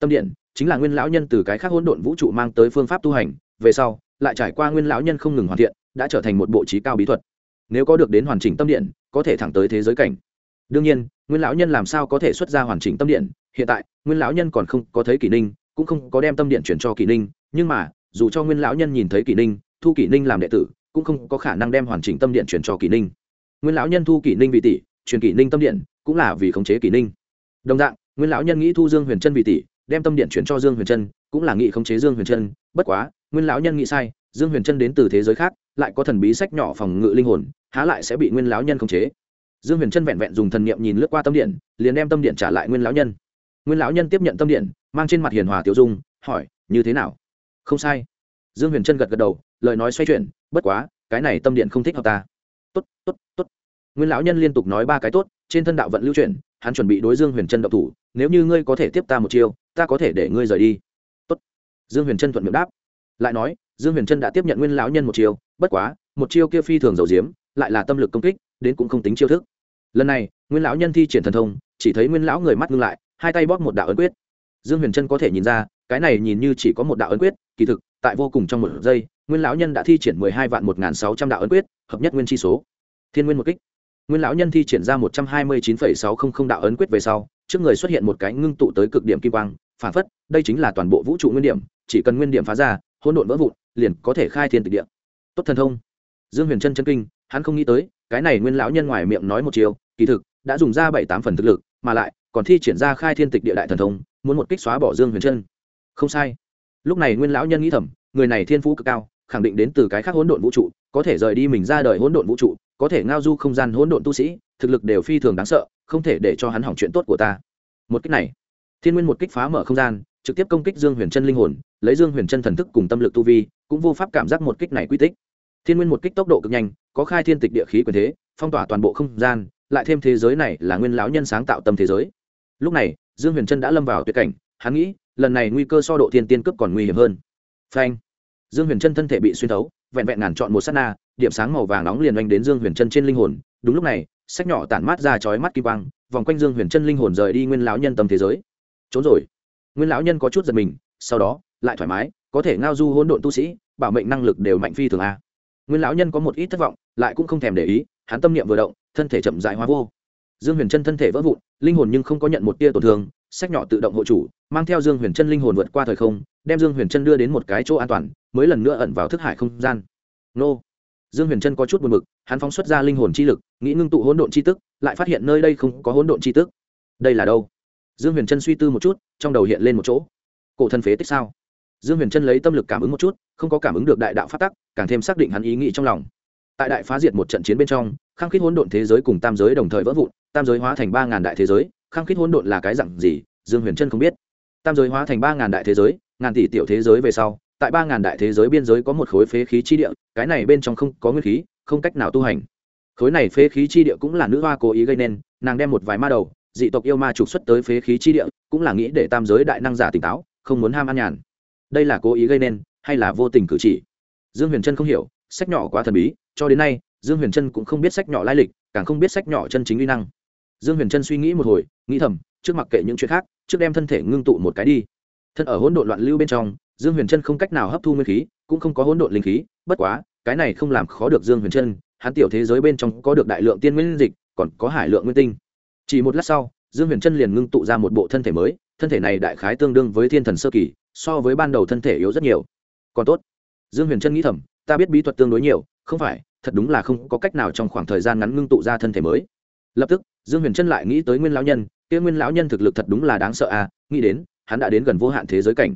Tâm điện chính là nguyên lão nhân từ cái khác hỗn độn vũ trụ mang tới phương pháp tu hành, về sau, lại trải qua nguyên lão nhân không ngừng hoàn thiện, đã trở thành một bộ trí cao bí thuật. Nếu có được đến hoàn chỉnh tâm điện, có thể thẳng tới thế giới cảnh đương nhiên, nguyên lão nhân làm sao có thể xuất ra hoàn chỉnh tâm điện? Hiện tại, nguyên lão nhân còn không có thấy kỷ ninh, cũng không có đem tâm điện chuyển cho kỷ ninh, nhưng mà, dù cho nguyên lão nhân nhìn thấy kỷ ninh, thu kỷ ninh làm đệ tử, cũng không có khả năng đem hoàn chỉnh tâm điện chuyển cho kỷ ninh. Nguyên lão nhân thu kỷ ninh vị tỷ truyền kỷ ninh tâm điện, cũng là vì khống chế kỷ ninh. Đồng dạng, nguyên lão nhân nghĩ thu dương huyền trân vị tỷ, đem tâm điện chuyển cho dương huyền trân cũng là nghĩ khống chế dương huyền trân bất quá, nguyên lão nhân nghĩ sai, dương huyền trân đến từ thế giới khác, lại có thần bí sách nhỏ phòng ngự linh hồn, há lại sẽ bị nguyên lão nhân khống chế dương huyền trân vẹn vẹn dùng thần niệm nhìn lướt qua tâm điện, liền đem tâm điện trả lại nguyên lão nhân. Nguyên lão nhân tiếp nhận tâm điện, mang trên mặt hiền hòa tiểu dung, hỏi, như thế nào? Không sai. Dương huyền trân gật gật đầu, lời nói xoay chuyển, bất quá, cái này tâm điện không thích hợp ta. Tốt tốt tốt. Nguyên lão nhân liên tục nói ba cái tốt, trên thân đạo vận lưu chuyển, hắn chuẩn bị đối dương huyền trân độc thủ, nếu như ngươi có thể tiếp ta một chiêu, ta có thể để ngươi rời đi. Tốt. Dương huyền trân thuận miệng đáp. Lại nói, dương huyền trân đã tiếp nhận nguyên lão nhân một chiêu, bất quá, một chiêu kia phi thường dầu diếm, lại là tâm lực công kích đến cũng không tính chiêu thức. Lần này, nguyên lão nhân thi triển thần thông, chỉ thấy nguyên lão người mắt ngưng lại, hai tay bóp một đạo ấn quyết. Dương huyền trân có thể nhìn ra, cái này nhìn như chỉ có một đạo ấn quyết, kỳ thực, tại vô cùng trong một giây, nguyên lão nhân đã thi triển mười hai vạn một n g h n sáu trăm đạo ấn quyết, hợp nhất nguyên chi số. Thiên nguyên một kích. Nguyên lão nhân thi triển ra một trăm hai mươi chín phẩy sáu không không đạo ấn quyết về sau, trước người xuất hiện một cái ngưng tụ tới cực điểm kim quang, phản phất, đây chính là toàn bộ vũ trụ nguyên điểm, chỉ cần nguyên điểm phá ra, hỗn độn vỡ vụn, liền có thể khai thiên tịch địa. Tốt thần thông. Dương huyền trân chân kinh hắn không nghĩ tới cái này nguyên lão nhân ngoài miệng nói một chiều kỳ thực đã dùng ra bảy tám phần thực lực mà lại còn thi triển ra khai thiên tịch địa đại thần thông muốn một kích xóa bỏ dương huyền chân, không sai. Lúc này nguyên lão nhân nghĩ thầm người này thiên phú cực cao khẳng định đến từ cái khác hỗn độn vũ trụ có thể rời đi mình ra đời hỗn độn vũ trụ có thể ngao du không gian hỗn độn tu sĩ thực lực đều phi thường đáng sợ không thể để cho hắn hỏng chuyện tốt của ta. Một kích này thiên nguyên một kích phá mở không gian trực tiếp công kích dương huyền chân linh hồn lấy dương huyền chân thần thức cùng tâm lực tu vi cũng vô pháp cảm giác một kích này quy tích thiên nguyên một kích tốc độ cực nhanh, có khai thiên tịch địa khí quyền thế, phong tỏa toàn bộ không gian, lại thêm thế giới này là nguyên lão nhân sáng tạo tâm thế giới. Lúc này, dương huyền chân đã lâm vào tuyệt cảnh, hắn nghĩ, lần này nguy cơ so độ thiên tiên cướp còn nguy hiểm hơn. Phanh! Dương huyền chân thân thể bị xuyên thấu, vẹn vẹn ngàn chọn một sát na, điểm sáng màu vàng nóng liền oanh đến dương huyền chân trên linh hồn. Đúng lúc này, sách nhỏ tản mát ra chói mắt kim quang, vòng quanh dương huyền chân linh hồn rời đi nguyên lão nhân tâm thế giới. Trốn rồi. Nguyên lão nhân có chút giật mình, sau đó, lại thoải mái, có thể ngao du hỗn độn tu sĩ, bảo mệnh năng lực đều mạnh phi thường a nguyên lão nhân có một ít thất vọng, lại cũng không thèm để ý, hắn tâm niệm vừa động, thân thể chậm dại hóa vô. Dương huyền chân thân thể vỡ vụn, linh hồn nhưng không có nhận một tia tổn thương, sách nhỏ tự động hộ chủ, mang theo dương huyền chân linh hồn vượt qua thời không, đem dương huyền chân đưa đến một cái chỗ an toàn, mới lần nữa ẩn vào thức hải không gian. Nô. Dương huyền chân có chút buồn mực hắn phóng xuất ra linh hồn chi lực, nghĩ ngưng tụ hỗn độn chi tức, lại phát hiện nơi đây không có hỗn độn chi tức. Đây là đâu? Dương huyền chân suy tư một chút, trong đầu hiện lên một chỗ. Cổ thân phế tích sao? Dương huyền chân lấy tâm lực cảm ứng một chút, không có cảm ứng được đại đạo phát tắc, càng thêm xác định hắn ý nghĩ trong lòng. Tại đại phá diệt một trận chiến bên trong, khăng khít hỗn độn thế giới cùng tam giới đồng thời vỡ vụn, tam giới hóa thành ba ngàn đại thế giới, khăng khít hỗn độn là cái dặn gì, dương huyền trân không biết. Tam giới hóa thành ba ngàn đại thế giới, ngàn tỷ tiểu thế giới về sau, tại ba ngàn đại thế giới biên giới có một khối phế khí chi địa, cái này bên trong không có nguyên khí, không cách nào tu hành. Khối này phế khí chi địa cũng là nữ hoa cố ý gây nên, nàng đem một vài ma đầu, dị tộc yêu ma trục xuất tới phế khí chi địa, cũng là nghĩ để tam giới đại năng giả tỉnh táo, không muốn ham ăn nhàn đây là cố ý gây nên, hay là vô tình cử chỉ? Dương huyền trân không hiểu, sách nhỏ quá thần bí, cho đến nay, dương huyền trân cũng không biết sách nhỏ lai lịch, càng không biết sách nhỏ chân chính uy năng. Dương huyền trân suy nghĩ một hồi, nghĩ thầm, trước mặc kệ những chuyện khác, trước đem thân thể ngưng tụ một cái đi. Thân ở hỗn độn loạn lưu bên trong, dương huyền trân không cách nào hấp thu nguyên khí, cũng không có hỗn độn linh khí, bất quá, cái này không làm khó được dương huyền trân, hắn tiểu thế giới bên trong có được đại lượng tiên nguyên dịch, còn có hải lượng nguyên tinh. Chỉ một lát sau, dương huyền trân liền ngưng tụ ra một bộ thân thể mới thân thể này đại khái tương đương với thiên thần sơ kỳ, so với ban đầu thân thể yếu rất nhiều. Còn tốt. Dương huyền trân nghĩ thầm, ta biết bí thuật tương đối nhiều, không phải, thật đúng là không có cách nào trong khoảng thời gian ngắn ngưng tụ ra thân thể mới. Lập tức, dương huyền trân lại nghĩ tới nguyên lão nhân, kia nguyên lão nhân thực lực thật đúng là đáng sợ à nghĩ đến, hắn đã đến gần vô hạn thế giới cảnh.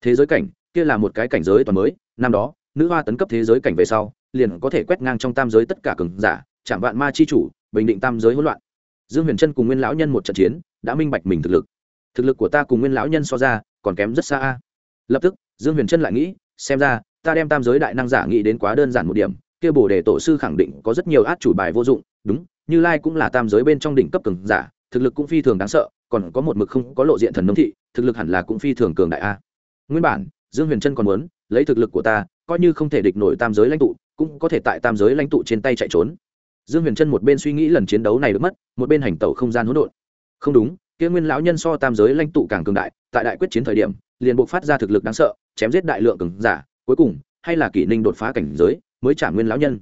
Thế giới cảnh, kia là một cái cảnh giới toàn mới, năm đó, nữ hoa tấn cấp thế giới cảnh về sau, liền có thể quét ngang trong tam giới tất cả cường giả, chạm vạn ma chi chủ, bình định tam giới hỗn loạn. Dương huyền trân cùng nguyên lão nhân một trận chiến, đã minh bạch mình thực lực thực lực của ta cùng nguyên lão nhân so ra, còn kém rất xa a. Lập tức, dương huyền trân lại nghĩ, xem ra, ta đem tam giới đại năng giả nghĩ đến quá đơn giản một điểm, kia bổ đề tổ sư khẳng định có rất nhiều át chủ bài vô dụng, đúng, như lai cũng là tam giới bên trong đỉnh cấp cường giả, thực lực cũng phi thường đáng sợ, còn có một mực không có lộ diện thần nông thị, thực lực hẳn là cũng phi thường cường đại a. Nguyên bản, dương huyền trân còn muốn, lấy thực lực của ta, coi như không thể địch nổi tam giới lãnh tụ, cũng có thể tại tam giới lãnh tụ trên tay chạy trốn. Dương huyền trân một bên suy nghĩ lần chiến đấu này được mất, một bên hành tẩu không gian hỗn độn. Không đúng kia nguyên lão nhân so tam giới lãnh tụ càng cường đại, tại đại quyết chiến thời điểm, liền buộc phát ra thực lực đáng sợ, chém giết đại lượng cường giả, cuối cùng, hay là kỷ ninh đột phá cảnh giới, mới trả nguyên lão nhân.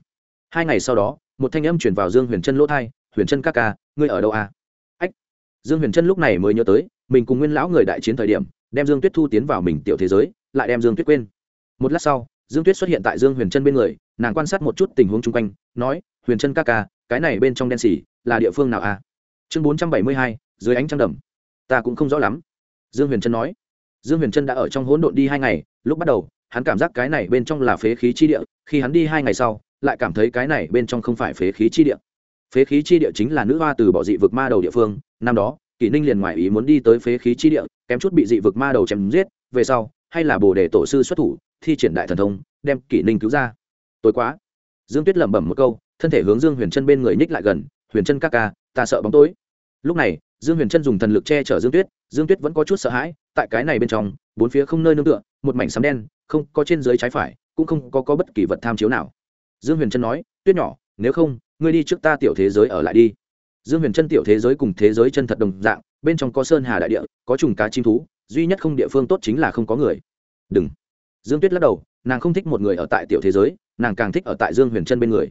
Hai ngày sau đó, một thanh âm chuyển vào dương huyền trân lỗ thai huyền trân ca ca, ngươi ở đâu à? Ách. Dương huyền trân lúc này mới nhớ tới, mình cùng nguyên lão người đại chiến thời điểm, đem dương tuyết thu tiến vào mình tiểu thế giới, lại đem dương tuyết quên. Một lát sau, dương tuyết xuất hiện tại dương huyền trân bên người, nàng quan sát một chút tình huống chung quanh, nói, huyền trân ca ca, cái này bên trong đen xỉ, là địa phương nào à? Chương bốn trăm bảy mươi hai dưới ánh trăng đầm. Ta cũng không rõ lắm. Dương huyền trân nói. Dương huyền trân đã ở trong hỗn độn đi hai ngày, lúc bắt đầu, hắn cảm giác cái này bên trong là phế khí chi địa, khi hắn đi hai ngày sau, lại cảm thấy cái này bên trong không phải phế khí chi địa. Phế khí chi địa chính là nữ hoa từ bỏ dị vực ma đầu địa phương, năm đó, kỷ ninh liền ngoài ý muốn đi tới phế khí chi địa, kém chút bị dị vực ma đầu chém giết, về sau, hay là bồ đề tổ sư xuất thủ, thi triển đại thần thông, đem kỷ ninh cứu ra. Tối quá. Dương tuyết lẩm bẩm một câu, thân thể hướng dương huyền chân bên người nhích lại gần, huyền chân các ca, ta sợ bóng tối. Lúc này dương huyền chân dùng thần lực che chở dương tuyết dương tuyết vẫn có chút sợ hãi tại cái này bên trong bốn phía không nơi nương tựa một mảnh sấm đen không có trên dưới trái phải cũng không có, có bất kỳ vật tham chiếu nào. Dương huyền trân nói tuyết nhỏ nếu không ngươi đi trước ta tiểu thế giới ở lại đi. Dương huyền trân tiểu thế giới cùng thế giới chân thật đồng dạng bên trong có sơn hà đại địa có trùng cá chim thú duy nhất không địa phương tốt chính là không có người. Đừng. Dương tuyết lắc đầu nàng không thích một người ở tại tiểu thế giới nàng càng thích ở tại dương huyền trân bên người.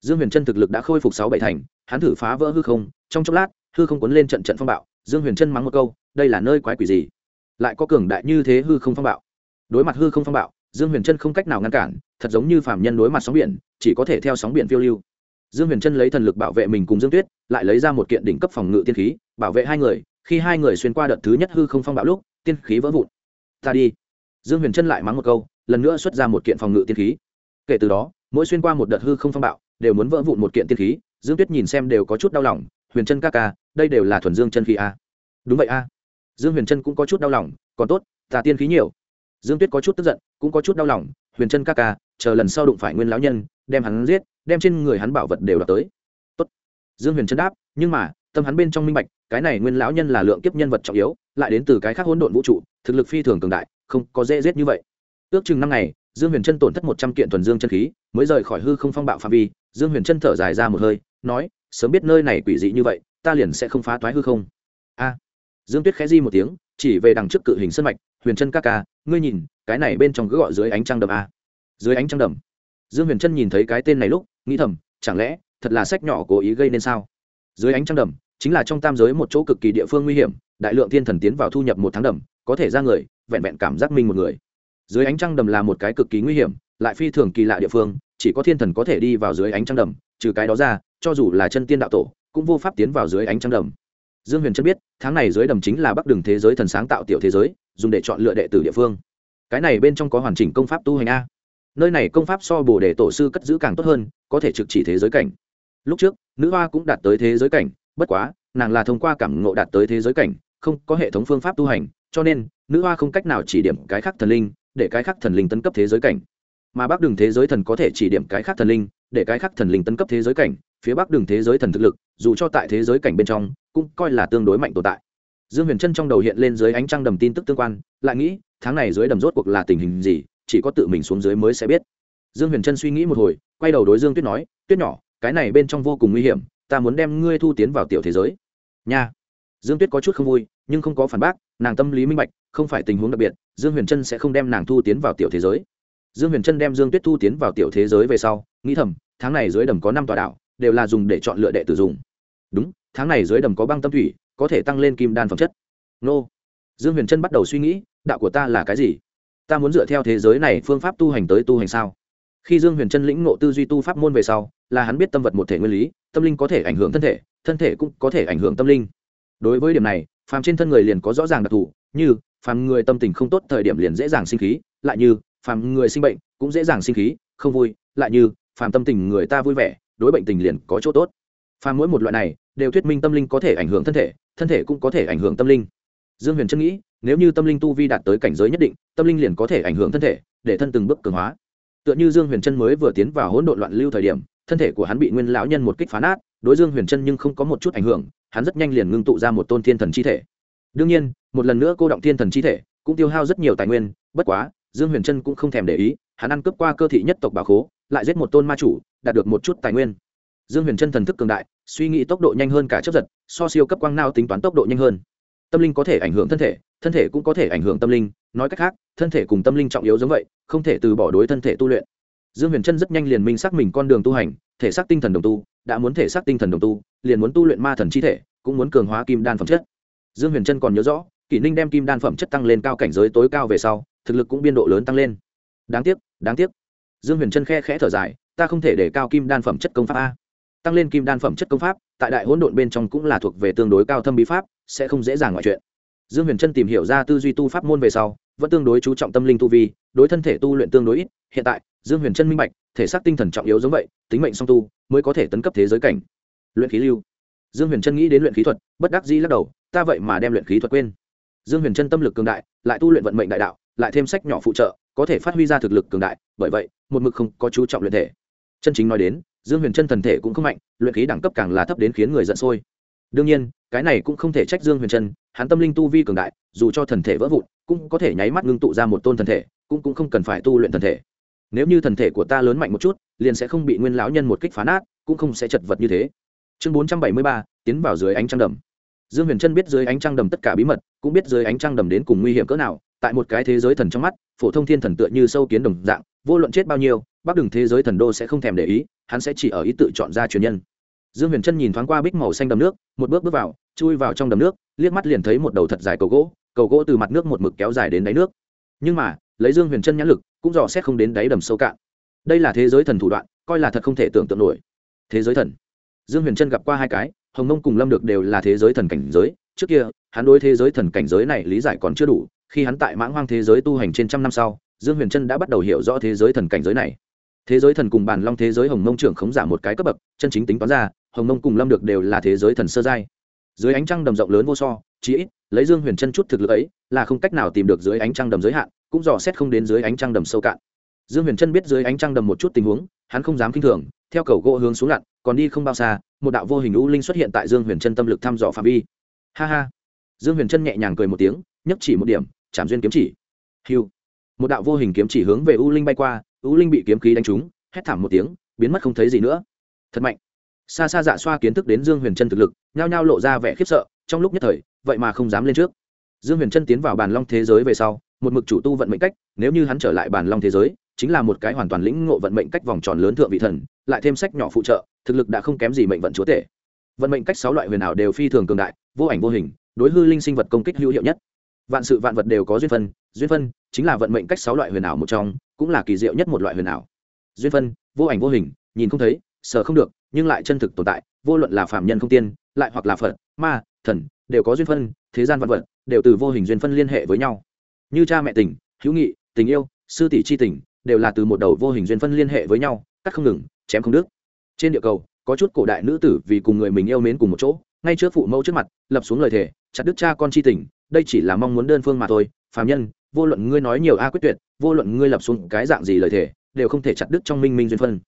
Dương huyền trân thực lực đã khôi phục sáu bảy thành hắn thử phá vỡ hư không trong chốc lát hư không cuốn lên trận trận phong bạo, dương huyền trân mắng một câu, đây là nơi quái quỷ gì? Lại có cường đại như thế hư không phong bạo. Đối mặt hư không phong bạo, dương huyền trân không cách nào ngăn cản, thật giống như phạm nhân đối mặt sóng biển, chỉ có thể theo sóng biển phiêu lưu. Dương huyền trân lấy thần lực bảo vệ mình cùng dương tuyết, lại lấy ra một kiện đỉnh cấp phòng ngự tiên khí, bảo vệ hai người, khi hai người xuyên qua đợt thứ nhất hư không phong bạo lúc, tiên khí vỡ vụn. Ta đi. Dương huyền trân lại mắng một câu, lần nữa xuất ra một kiện phòng ngự tiên khí. Kể từ đó, mỗi xuyên qua một đợt hư không phong bạo, đều muốn vỡ vụn một kiện tiên khí. Dương tuyết nhìn xem đều có chút đau lòng, huyền trân ca ca đây đều là thuần dương chân khí a. Đúng vậy a. Dương huyền trân cũng có chút đau lòng, còn tốt tà tiên khí nhiều. Dương tuyết có chút tức giận, cũng có chút đau lòng, huyền trân ca ca, chờ lần sau đụng phải nguyên lão nhân, đem hắn giết, đem trên người hắn bảo vật đều đọc tới. Tốt. dương huyền trân đáp, nhưng mà, tâm hắn bên trong minh bạch, cái này nguyên lão nhân là lượng kiếp nhân vật trọng yếu, lại đến từ cái khác hỗn độn vũ trụ, thực lực phi thường cường đại, không có dễ giết như vậy. Ước chừng năm ngày, dương huyền trân tổn thất một trăm kiện thuần dương chân khí, mới rời khỏi hư không phong bạo phạm vi, dương huyền trân thở dài ra một hơi, nói, sớm biết nơi này quỷ dị như vậy ta liền sẽ không phá toái hư không. A. Dương tuyết khẽ di một tiếng, chỉ về đằng trước cự hình sân mạch, huyền trân ca ca, ngươi nhìn, cái này bên trong cứ gọi dưới ánh trăng đầm a. Dưới ánh trăng đầm dương huyền trân nhìn thấy cái tên này lúc, nghĩ thầm, chẳng lẽ, thật là sách nhỏ cố ý gây nên sao? Dưới ánh trăng đầm chính là trong tam giới một chỗ cực kỳ địa phương nguy hiểm, đại lượng thiên thần tiến vào thu nhập một tháng đầm có thể ra người, vẹn vẹn cảm giác minh một người. Dưới ánh trăng đầm là một cái cực kỳ nguy hiểm, lại phi thường kỳ lạ địa phương, chỉ có thiên thần có thể đi vào dưới ánh trăng đầm trừ cái đó ra, cho dù là chân tiên đạo tổ cũng vô pháp tiến vào dưới ánh trăng đầm. Dương huyền trân biết, tháng này dưới đầm chính là bắc đường thế giới thần sáng tạo tiểu thế giới, dùng để chọn lựa đệ tử địa phương. Cái này bên trong có hoàn chỉnh công pháp tu hành a. Nơi này công pháp so bồ đề tổ sư cất giữ càng tốt hơn, có thể trực chỉ thế giới cảnh. Lúc trước, nữ hoa cũng đạt tới thế giới cảnh, bất quá, nàng là thông qua cảm ngộ đạt tới thế giới cảnh, không có hệ thống phương pháp tu hành, cho nên, nữ hoa không cách nào chỉ điểm cái khác thần linh, để cái khác thần linh tấn cấp thế giới cảnh. Mà bắc đường thế giới thần có thể chỉ điểm cái khác thần linh, để cái khác thần linh tấn cấp thế giới cảnh, phía bắc đường thế giới thần thực lực dù cho tại thế giới cảnh bên trong, cũng coi là tương đối mạnh tồn tại. Dương huyền trân trong đầu hiện lên dưới ánh trăng đầm tin tức tương quan, lại nghĩ, tháng này dưới đầm rốt cuộc là tình hình gì, chỉ có tự mình xuống dưới mới sẽ biết. Dương huyền trân suy nghĩ một hồi, quay đầu đối dương tuyết nói, tuyết nhỏ, cái này bên trong vô cùng nguy hiểm, ta muốn đem ngươi thu tiến vào tiểu thế giới. Nha. Dương tuyết có chút không vui, nhưng không có phản bác, nàng tâm lý minh bạch, không phải tình huống đặc biệt, dương huyền trân sẽ không đem nàng thu tiến vào tiểu thế giới. Dương huyền trân đem dương tuyết thu tiến vào tiểu thế giới về sau, nghĩ thầm, tháng này dưới đầm có năm tòa đảo, đều là dùng để chọn lựa đệ tử dùng đúng, tháng này dưới đầm có băng tâm thủy, có thể tăng lên kim đan phẩm chất. Nô. Dương huyền trân bắt đầu suy nghĩ, đạo của ta là cái gì? Ta muốn dựa theo thế giới này phương pháp tu hành tới tu hành sao? Khi dương huyền trân lĩnh ngộ tư duy tu pháp môn về sau, là hắn biết tâm vật một thể nguyên lý, tâm linh có thể ảnh hưởng thân thể thân thể cũng có thể ảnh hưởng tâm linh. Đối với điểm này, phàm trên thân người liền có rõ ràng đặc thù, như, phàm người tâm tình không tốt thời điểm liền dễ dàng sinh khí, lại như, phàm người sinh bệnh cũng dễ dàng sinh khí, không vui, lại như, phàm tâm tình người ta vui vẻ, đối bệnh tình liền có chỗ tốt. Phàm mỗi một loại này đều thuyết minh tâm linh có thể ảnh hưởng thân thể thân thể cũng có thể ảnh hưởng tâm linh. Dương huyền trân nghĩ, nếu như tâm linh tu vi đạt tới cảnh giới nhất định, tâm linh liền có thể ảnh hưởng thân thể, để thân từng bước cường hóa. Tựa như dương huyền trân mới vừa tiến vào hỗn độn loạn lưu thời điểm, thân thể của hắn bị nguyên lão nhân một kích phá nát, đối dương huyền trân nhưng không có một chút ảnh hưởng, hắn rất nhanh liền ngưng tụ ra một tôn thiên thần chi thể. Đương nhiên, một lần nữa cô động thiên thần chi thể, cũng tiêu hao rất nhiều tài nguyên, bất quá, dương huyền trân cũng không thèm để ý, hắn ăn cướp qua cơ thị nhất tộc bà khố, lại giết một tôn ma chủ, đạt được một chút tài nguyên. Dương huyền trân thần thức cường đại suy nghĩ tốc độ nhanh hơn cả chấp giật, so siêu cấp quang nao tính toán tốc độ nhanh hơn. Tâm linh có thể ảnh hưởng thân thể thân thể cũng có thể ảnh hưởng tâm linh. Nói cách khác, thân thể cùng tâm linh trọng yếu giống vậy, không thể từ bỏ đối thân thể tu luyện. Dương huyền trân rất nhanh liền minh xác mình con đường tu hành, thể xác tinh thần đồng tu, đã muốn thể xác tinh thần đồng tu, liền muốn tu luyện ma thần chi thể, cũng muốn cường hóa kim đan phẩm chất. Dương huyền trân còn nhớ rõ, kỷ ninh đem kim đan phẩm chất tăng lên cao cảnh giới tối cao về sau, thực lực cũng biên độ lớn tăng lên. Đáng tiếc đáng tiếc. Dương huyền trân khe khẽ thở dài, ta không thể để cao kim đan phẩm chất công pháp a tăng lên kim đan phẩm chất công pháp, tại đại hỗn độn bên trong cũng là thuộc về tương đối cao thâm bí pháp, sẽ không dễ dàng ngoại chuyện. Dương huyền trân tìm hiểu ra tư duy tu pháp môn về sau, vẫn tương đối chú trọng tâm linh tu vi, đối thân thể tu luyện tương đối ít, hiện tại, dương huyền trân minh bạch, thể xác tinh thần trọng yếu giống vậy, tính mệnh song tu, mới có thể tấn cấp thế giới cảnh. Luyện khí lưu. Dương huyền trân nghĩ đến luyện khí thuật, bất đắc dĩ lắc đầu, ta vậy mà đem luyện khí thuật quên. Dương huyền trân tâm lực cường đại, lại tu luyện vận mệnh đại đạo, lại thêm sách nhỏ phụ trợ, có thể phát huy ra thực lực cường đại, bởi vậy, một mực không có chú trọng luyện thể. Chân chính nói đến dương huyền trân thần thể cũng không mạnh, luyện khí đẳng cấp càng là thấp đến khiến người giận sôi. Đương nhiên, cái này cũng không thể trách dương huyền trân hắn tâm linh tu vi cường đại, dù cho thần thể vỡ vụn, cũng có thể nháy mắt ngưng tụ ra một tôn thần thể, cũng cũng không cần phải tu luyện thần thể. Nếu như thần thể của ta lớn mạnh một chút, liền sẽ không bị nguyên lão nhân một kích phá nát, cũng không sẽ chật vật như thế. Chương bốn trăm bảy mươi ba, tiến vào dưới ánh trăng đầm. Dương huyền trân biết dưới ánh trăng đầm tất cả bí mật, cũng biết dưới ánh trăng đầm đến cùng nguy hiểm cỡ nào, tại một cái thế giới thần trong mắt, phổ thông thiên thần tựa như sâu kiến đồng dạng, vô luận chết bao nhiêu bắc đường thế giới thần đô sẽ không thèm để ý, hắn sẽ chỉ ở ý tự chọn ra truyền nhân. Dương huyền trân nhìn thoáng qua bích màu xanh đầm nước, một bước bước vào, chui vào trong đầm nước, liếc mắt liền thấy một đầu thật dài cầu gỗ cầu gỗ từ mặt nước một mực kéo dài đến đáy nước. Nhưng mà, lấy dương huyền trân nhãn lực, cũng dò xét không đến đáy đầm sâu cạn. Đây là thế giới thần thủ đoạn, coi là thật không thể tưởng tượng nổi. Thế giới thần. Dương huyền trân gặp qua hai cái, hồng nông cùng lâm được đều là thế giới thần cảnh giới. Trước kia, hắn đối thế giới thần cảnh giới này lý giải còn chưa đủ, khi hắn tại mãng hoang thế giới tu hành trên trăm năm sau, dương huyền trân đã bắt đầu hiểu rõ thế giới thần cảnh giới này thế giới thần cùng bản long thế giới hồng mông trưởng khống giả một cái cấp bậc, chân chính tính toán ra, hồng mông cùng lâm được đều là thế giới thần sơ giai. Dưới ánh trăng đầm rộng lớn vô so, chí ít, lấy dương huyền chân chút thực lực ấy, là không cách nào tìm được dưới ánh trăng đầm giới hạn, cũng dò xét không đến dưới ánh trăng đầm sâu cạn. Dương huyền chân biết dưới ánh trăng đầm một chút tình huống, hắn không dám k i n h thường, theo cầu gỗ hướng xuống lặn, còn đi không bao xa, một đạo vô hình u linh xuất hiện tại dương huyền chân tâm lực thăm dò phạm vi. Ha ha. Dương huyền chân nhẹ nhàng cười một tiếng, nhấc chỉ một điểm, chạm duyên kiếm chỉ. Hiu một đạo vô hình kiếm chỉ hướng về u linh bay qua u linh bị kiếm khí đánh trúng, hét thảm một tiếng, biến mất không thấy gì nữa. Thật mạnh. Xa xa dạ xoa kiến thức đến dương huyền Trân thực lực, nhao nhao lộ ra vẻ khiếp sợ, trong lúc nhất thời, vậy mà không dám lên trước. Dương huyền Trân tiến vào bàn long thế giới về sau, một mực chủ tu vận mệnh cách, nếu như hắn trở lại bàn long thế giới, chính là một cái hoàn toàn lĩnh ngộ vận mệnh cách vòng tròn lớn thượng vị thần, lại thêm sách nhỏ phụ trợ, thực lực đã không kém gì mệnh vận chúa tể. Vận mệnh cách sáu loại huyền ảo đều phi thường cường đại, vô ảnh vô hình, đối hư linh sinh vật công kích hữu hiệu nhất. Vạn sự vạn vật đều có duyên phân duyên phân chính là vận mệnh cách sáu loại huyền ảo một trong cũng là kỳ diệu nhất một loại huyền ảo. Duyên phân, vô ảnh vô hình, nhìn không thấy sợ không được, nhưng lại chân thực tồn tại, vô luận là phạm nhân không tiên, lại hoặc là phật, ma, thần, đều có duyên phân, thế gian vật vật, đều từ vô hình duyên phân liên hệ với nhau. Như cha mẹ tình, hữu nghị, tình yêu, sư tỷ chi tình, đều là từ một đầu vô hình duyên phân liên hệ với nhau, cắt không ngừng, chém không đứt. Trên địa cầu, có chút cổ đại nữ tử vì cùng người mình yêu mến cùng một chỗ, ngay trước phụ mẫu trước mặt, lập xuống lời thề, chặt đứt cha con chi tình, đây chỉ là mong muốn đơn phương mà thôi, phàm nhân, vô luận ngươi nói nhiều a quyết tuyệt vô luận ngươi lập xuống cái dạng gì lời thề, đều không thể chặt đứt trong minh minh duyên phân.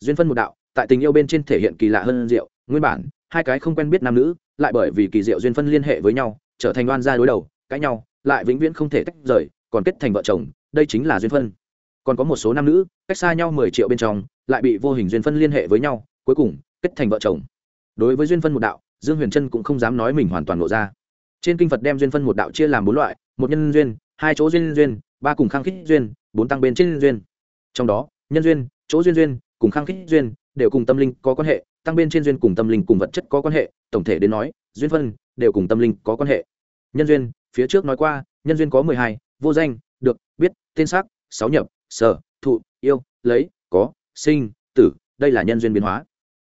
Duyên phân một đạo, tại tình yêu bên trên thể hiện kỳ lạ hơn diệu, nguyên bản, hai cái không quen biết nam nữ, lại bởi vì kỳ diệu duyên phân liên hệ với nhau, trở thành oan gia đối đầu, cãi nhau, lại vĩnh viễn không thể tách rời, còn kết thành vợ chồng, đây chính là duyên phân. Còn có một số nam nữ, cách xa nhau mười triệu bên trong, lại bị vô hình duyên phân liên hệ với nhau, cuối cùng, kết thành vợ chồng. Đối với duyên phân một đạo, dương huyền trân cũng không dám nói mình hoàn toàn lộ ra. Trên kinh phật đem duyên phân một đạo chia làm bốn loại, một nhân duyên hai chỗ duyên duyên, ba cùng khăng khít duyên, bốn tăng bên trên duyên. Trong đó, nhân duyên, chỗ duyên duyên, cùng khăng khít duyên đều cùng tâm linh có quan hệ, tăng bên trên duyên cùng tâm linh cùng vật chất có quan hệ, tổng thể đến nói, duyên phân đều cùng tâm linh có quan hệ. Nhân duyên, phía trước nói qua, nhân duyên có mười hai, vô danh, được, biết, tên xác, sáu nhập, sở, thụ, yêu, lấy, có, sinh, tử, đây là nhân duyên biến hóa.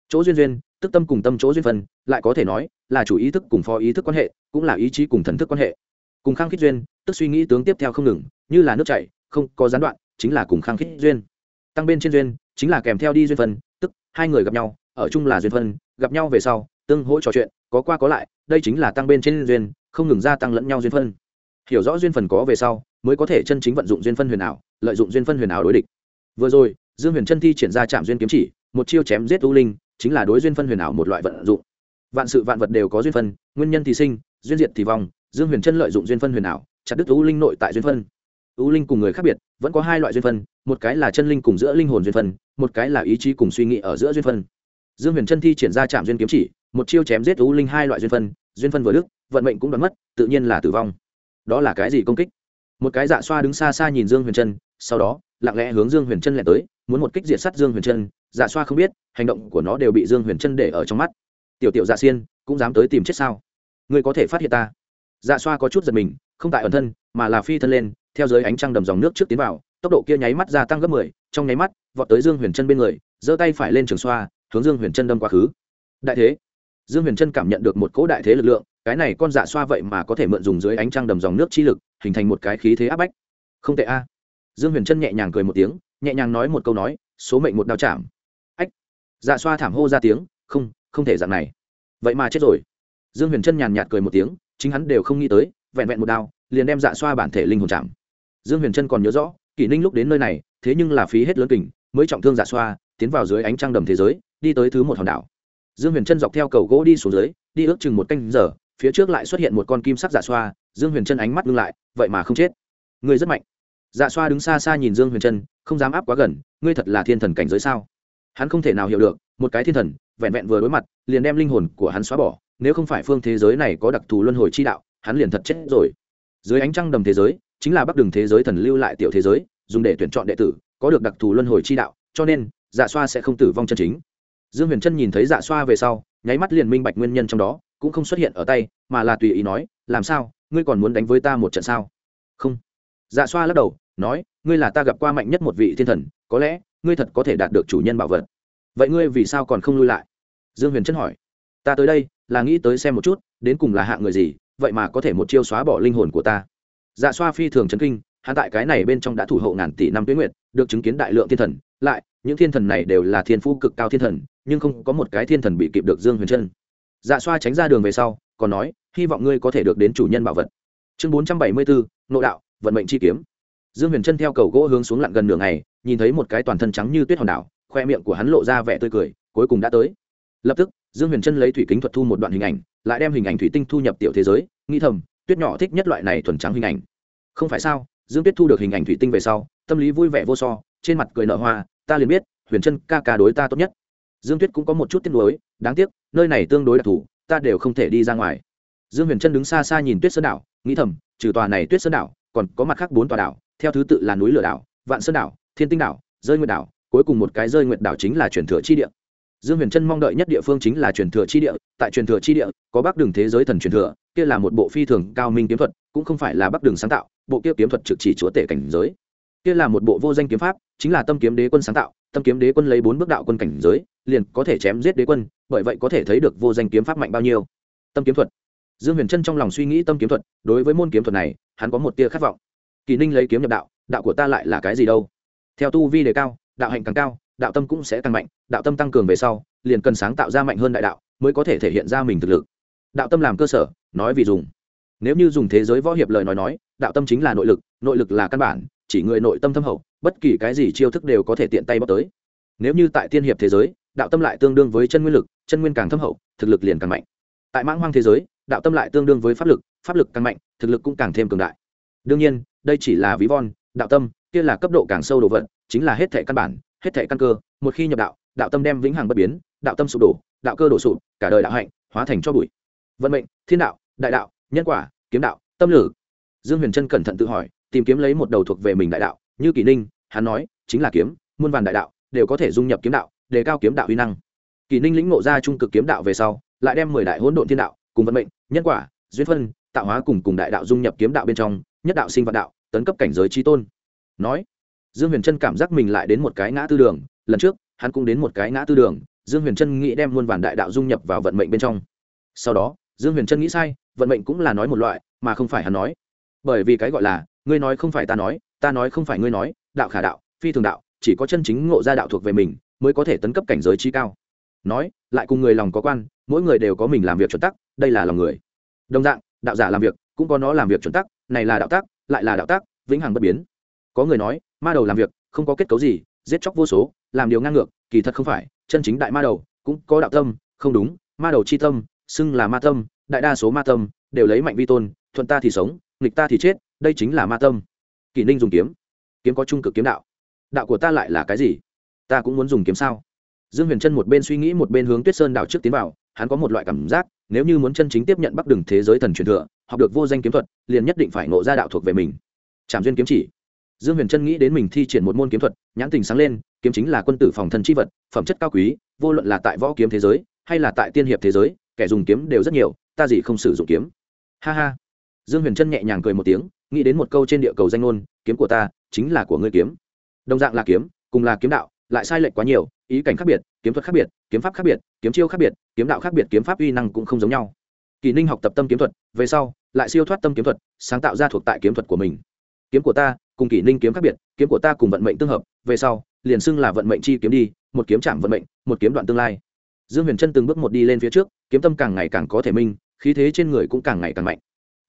Chỗ duyên duyên, tức tâm cùng tâm chỗ duyên phân, lại có thể nói là chủ ý thức cùng phó ý thức quan hệ, cũng là ý chí cùng thần thức quan hệ. Cùng khăng khít duyên tức suy nghĩ tướng tiếp theo không ngừng, như là nước chảy, không có gián đoạn, chính là cùng khăng khít duyên. Tăng bên trên duyên, chính là kèm theo đi duyên phân, tức hai người gặp nhau, ở chung là duyên phân, gặp nhau về sau, tương hỗ trò chuyện, có qua có lại, đây chính là tăng bên trên duyên, không ngừng gia tăng lẫn nhau duyên phân. Hiểu rõ duyên phần có về sau, mới có thể chân chính vận dụng duyên phân huyền ảo, lợi dụng duyên phân huyền ảo đối địch. Vừa rồi, dương huyền chân thi triển ra trạm duyên kiếm chỉ, một chiêu chém giết u linh, chính là đối duyên phân huyền ảo một loại vận dụng. Vạn sự vạn vật đều có duyên phân, nguyên nhân thì sinh, duyên diệt thì vong, dương huyền chân lợi dụng duyên phân huyền ảo chặt đứt u linh nội tại duyên phân. U linh cùng người khác biệt, vẫn có hai loại duyên phân, một cái là chân linh cùng giữa linh hồn duyên phân, một cái là ý chí cùng suy nghĩ ở giữa duyên phân. Dương huyền chân thi triển ra trạm duyên kiếm chỉ, một chiêu chém giết u linh hai loại duyên phân duyên phân vừa đức vận mệnh cũng đoán mất, tự nhiên là tử vong. Đó là cái gì công kích? Một cái dạ xoa đứng xa xa nhìn dương huyền trân sau đó, lặng lẽ hướng dương huyền trân lẻ tới, muốn một kích diệt sắt dương huyền trân dạ xoa không biết, hành động của nó đều bị dương huyền trân để ở trong mắt. Tiểu tiểu dạ xiên, cũng dám tới tìm chết sao? Ngươi có thể phát hiện ta. Dạ xoa có chút giật mình không tại ẩn thân, mà là phi thân lên, theo dưới ánh trăng đầm dòng nước trước tiến vào, tốc độ kia nháy mắt gia tăng gấp mười, trong nháy mắt, vọt tới dương huyền chân bên người, giơ tay phải lên trường xoa, hướng dương huyền chân đâm quá khứ. Đại thế, dương huyền chân cảm nhận được một cỗ đại thế lực lượng, cái này con dạ xoa vậy mà có thể mượn dùng dưới ánh trăng đầm dòng nước chi lực, hình thành một cái khí thế áp bách. Không tệ a. Dương huyền chân nhẹ nhàng cười một tiếng, nhẹ nhàng nói một câu nói, số mệnh một đao chạm. Ách. Dạ xoa thảm hô ra tiếng, không không thể dạng này. Vậy mà chết rồi. Dương huyền chân nhàn nhạt cười một tiếng, chính hắn đều không nghĩ tới vẹn vẹn một đao, liền đem dạ xoa bản thể linh hồn chạm. Dương huyền trân còn nhớ rõ, kỷ ninh lúc đến nơi này, thế nhưng là phí hết lớn kình, mới trọng thương dạ xoa, tiến vào dưới ánh trăng đầm thế giới, đi tới thứ một hòn đảo. Dương huyền trân dọc theo cầu gỗ đi xuống dưới, đi ước chừng một canh giờ, phía trước lại xuất hiện một con kim sắc dạ xoa, dương huyền trân ánh mắt ngưng lại, vậy mà không chết. Người rất mạnh. Dạ xoa đứng xa xa nhìn dương huyền trân không dám áp quá gần, ngươi thật là thiên thần cảnh giới sao? Hắn không thể nào hiểu được, một cái thiên thần, vẹn vẹn vừa đối mặt, liền đem linh hồn của hắn xóa bỏ, nếu không phải phương thế giới này có đặc thù luân hồi chi đạo hắn liền thật chết rồi. Dưới ánh trăng đầm thế giới, chính là bắc đường thế giới thần lưu lại tiểu thế giới, dùng để tuyển chọn đệ tử, có được đặc thù luân hồi chi đạo, cho nên dạ xoa sẽ không tử vong chân chính. Dương huyền trân nhìn thấy dạ xoa về sau, nháy mắt liền minh bạch nguyên nhân trong đó, cũng không xuất hiện ở tay, mà là tùy ý nói, làm sao, ngươi còn muốn đánh với ta một trận sao? Không. Dạ xoa lắc đầu, nói, ngươi là ta gặp qua mạnh nhất một vị thiên thần, có lẽ, ngươi thật có thể đạt được chủ nhân bảo vật. Vậy ngươi vì sao còn không lui lại? Dương huyền trân hỏi. Ta tới đây, là nghĩ tới xem một chút, đến cùng là hạ người gì vậy mà có thể một chiêu xóa bỏ linh hồn của ta. Dạ xoa phi thường chấn kinh, hắn tại cái này bên trong đã thủ hộ ngàn tỷ năm tuyến nguyện được chứng kiến đại lượng thiên thần, lại, những thiên thần này đều là thiên phú cực cao thiên thần, nhưng không có một cái thiên thần bị kịp được dương huyền chân. dạ xoa tránh ra đường về sau, còn nói, hy vọng ngươi có thể được đến chủ nhân bảo vật. Chương bốn trăm bảy mươi bốn nộ đạo, vận mệnh chi kiếm. Dương huyền chân theo cầu gỗ hướng xuống lặn gần nửa ngày, nhìn thấy một cái toàn thân trắng như tuyết hòn đảo, khoe miệng của hắn lộ ra vẻ tươi cười, cuối cùng đã tới. Lập tức, dương huyền chân lấy thủy kính thuật thu một đoạn hình ảnh, lại đem hình ảnh thủy tinh thu nhập tiểu thế giới nghĩ thầm, tuyết nhỏ thích nhất loại này thuần trắng hình ảnh. Không phải sao, dương tuyết thu được hình ảnh thủy tinh về sau, tâm lý vui vẻ vô so, trên mặt cười nở hoa, ta liền biết, huyền trân ca ca đối ta tốt nhất. Dương tuyết cũng có một chút tiếc nuối, đáng tiếc, nơi này tương đối đặc thù, ta đều không thể đi ra ngoài. Dương huyền trân đứng xa xa nhìn tuyết sơn đảo, nghĩ thầm, trừ tòa này tuyết sơn đảo, còn có mặt khác bốn tòa đảo, theo thứ tự là núi lửa đảo, vạn sơn đảo, thiên tinh đảo, rơi nguyệt đảo, cuối cùng một cái rơi nguyệt đảo chính là truyền thừa chi địa dương huyền trân mong đợi nhất địa phương chính là truyền thừa chi địa, tại truyền thừa chi địa, có bắc đường thế giới thần truyền thừa, kia là một bộ phi thường cao minh kiếm thuật, cũng không phải là bắc đường sáng tạo, bộ kia kiếm thuật trực chỉ chúa tể cảnh giới. Kia là một bộ vô danh kiếm pháp, chính là tâm kiếm đế quân sáng tạo, tâm kiếm đế quân lấy bốn bước đạo quân cảnh giới, liền có thể chém giết đế quân, bởi vậy có thể thấy được vô danh kiếm pháp mạnh bao nhiêu. Tâm kiếm thuật. Dương huyền trân trong lòng suy nghĩ tâm kiếm thuật, đối với môn kiếm thuật này, hắn có một tia khát vọng. Kỳ ninh lấy kiếm nhập đạo đạo của ta lại là cái gì đâu? Theo tu vi đề cao, đạo hạnh càng cao đạo tâm cũng sẽ tăng mạnh, đạo tâm tăng cường về sau, liền cần sáng tạo ra mạnh hơn đại đạo mới có thể thể hiện ra mình thực lực. Đạo tâm làm cơ sở, nói vì dùng. Nếu như dùng thế giới võ hiệp lời nói nói, đạo tâm chính là nội lực nội lực là căn bản, chỉ người nội tâm thâm hậu, bất kỳ cái gì chiêu thức đều có thể tiện tay bóc tới. Nếu như tại tiên hiệp thế giới, đạo tâm lại tương đương với chân nguyên lực, chân nguyên càng thâm hậu, thực lực liền càng mạnh. Tại mãng hoang thế giới, đạo tâm lại tương đương với pháp lực pháp lực càng mạnh, thực lực cũng càng thêm cường đại. Đương nhiên, đây chỉ là ví von, đạo tâm, kia là cấp độ càng sâu đồ vật, chính là hết thể căn bản hết thể căn cơ, một khi nhập đạo đạo tâm đem vĩnh hằng bất biến, đạo tâm sụp đổ, đạo cơ đổ sụp, cả đời đạo hạnh hóa thành cho bụi. Vận mệnh, thiên đạo, đại đạo, nhân quả, kiếm đạo, tâm lử. Dương huyền trân cẩn thận tự hỏi, tìm kiếm lấy một đầu thuộc về mình đại đạo, như kỷ ninh, hắn nói, chính là kiếm, muôn vàn đại đạo, đều có thể dung nhập kiếm đạo, đề cao kiếm đạo uy năng. Kỷ ninh lĩnh ngộ ra trung cực kiếm đạo về sau, lại đem mười đại hỗn độn thiên đạo, cùng vận mệnh, nhân quả, duyên phân, tạo hóa cùng cùng đại đạo dung nhập kiếm đạo bên trong, nhất đạo sinh vạn đạo, tấn cấp cảnh giới trí tôn. Nói dương huyền trân cảm giác mình lại đến một cái ngã tư đường, lần trước, hắn cũng đến một cái ngã tư đường, dương huyền trân nghĩ đem muôn vàn đại đạo dung nhập vào vận mệnh bên trong. Sau đó, dương huyền trân nghĩ sai, vận mệnh cũng là nói một loại, mà không phải hắn nói. Bởi vì cái gọi là, ngươi nói không phải ta nói ta nói không phải ngươi nói, đạo khả đạo, phi thường đạo, chỉ có chân chính ngộ ra đạo thuộc về mình, mới có thể tấn cấp cảnh giới chi cao. Nói, lại cùng người lòng có quan, mỗi người đều có mình làm việc chuẩn tắc, đây là lòng người. Đồng dạng, đạo giả làm việc, cũng có nó làm việc chuẩn tắc, này là đạo tác lại là đạo tác vĩnh hằng bất biến. Có người nói ma đầu làm việc, không có kết cấu gì, giết chóc vô số, làm điều ngang ngược, kỳ thật không phải, chân chính đại ma đầu, cũng có đạo tâm, không đúng, ma đầu chi tâm, xưng là ma tâm, đại đa số ma tâm, đều lấy mạnh vi tôn, thuận ta thì sống, nghịch ta thì chết, đây chính là ma tâm. Kỷ ninh dùng kiếm. Kiếm có trung cực kiếm đạo. Đạo của ta lại là cái gì? Ta cũng muốn dùng kiếm sao? Dương huyền trân một bên suy nghĩ một bên hướng tuyết sơn đạo trước tiến vào, hắn có một loại cảm giác, nếu như muốn chân chính tiếp nhận bắc đường thế giới thần truyền thừa, học được vô danh kiếm thuật, liền nhất định phải ngộ ra đạo thuộc về mình. Trảm duyên kiếm chỉ dương huyền trân nghĩ đến mình thi triển một môn kiếm thuật, nhãn tình sáng lên, kiếm chính là quân tử phòng thân c h i vật, phẩm chất cao quý, vô luận là tại võ kiếm thế giới, hay là tại tiên hiệp thế giới, kẻ dùng kiếm đều rất nhiều, ta gì không sử dụng kiếm. Ha ha. Dương huyền trân nhẹ nhàng cười một tiếng, nghĩ đến một câu trên địa cầu danh ngôn, kiếm của ta chính là của ngươi kiếm. Đồng dạng là kiếm, cùng là kiếm đạo, lại sai lệch quá nhiều, ý cảnh khác biệt, kiếm thuật khác biệt, kiếm pháp khác biệt, kiếm chiêu khác biệt, kiếm đạo khác biệt, kiếm pháp uy năng cũng không giống nhau. Kỳ ninh học tập tâm kiếm thuật, về sau lại siêu thoát tâm kiếm thuật, sáng tạo ra thuộc tại kiếm thuật của mình. Kiếm của ta cùng kỷ ninh kiếm khác biệt, kiếm của ta cùng vận mệnh tương hợp, về sau, liền xưng là vận mệnh chi kiếm đi, một kiếm chạm vận mệnh, một kiếm đoạn tương lai. Dương huyền trân từng bước một đi lên phía trước, kiếm tâm càng ngày càng có thể minh, khí thế trên người cũng càng ngày càng mạnh.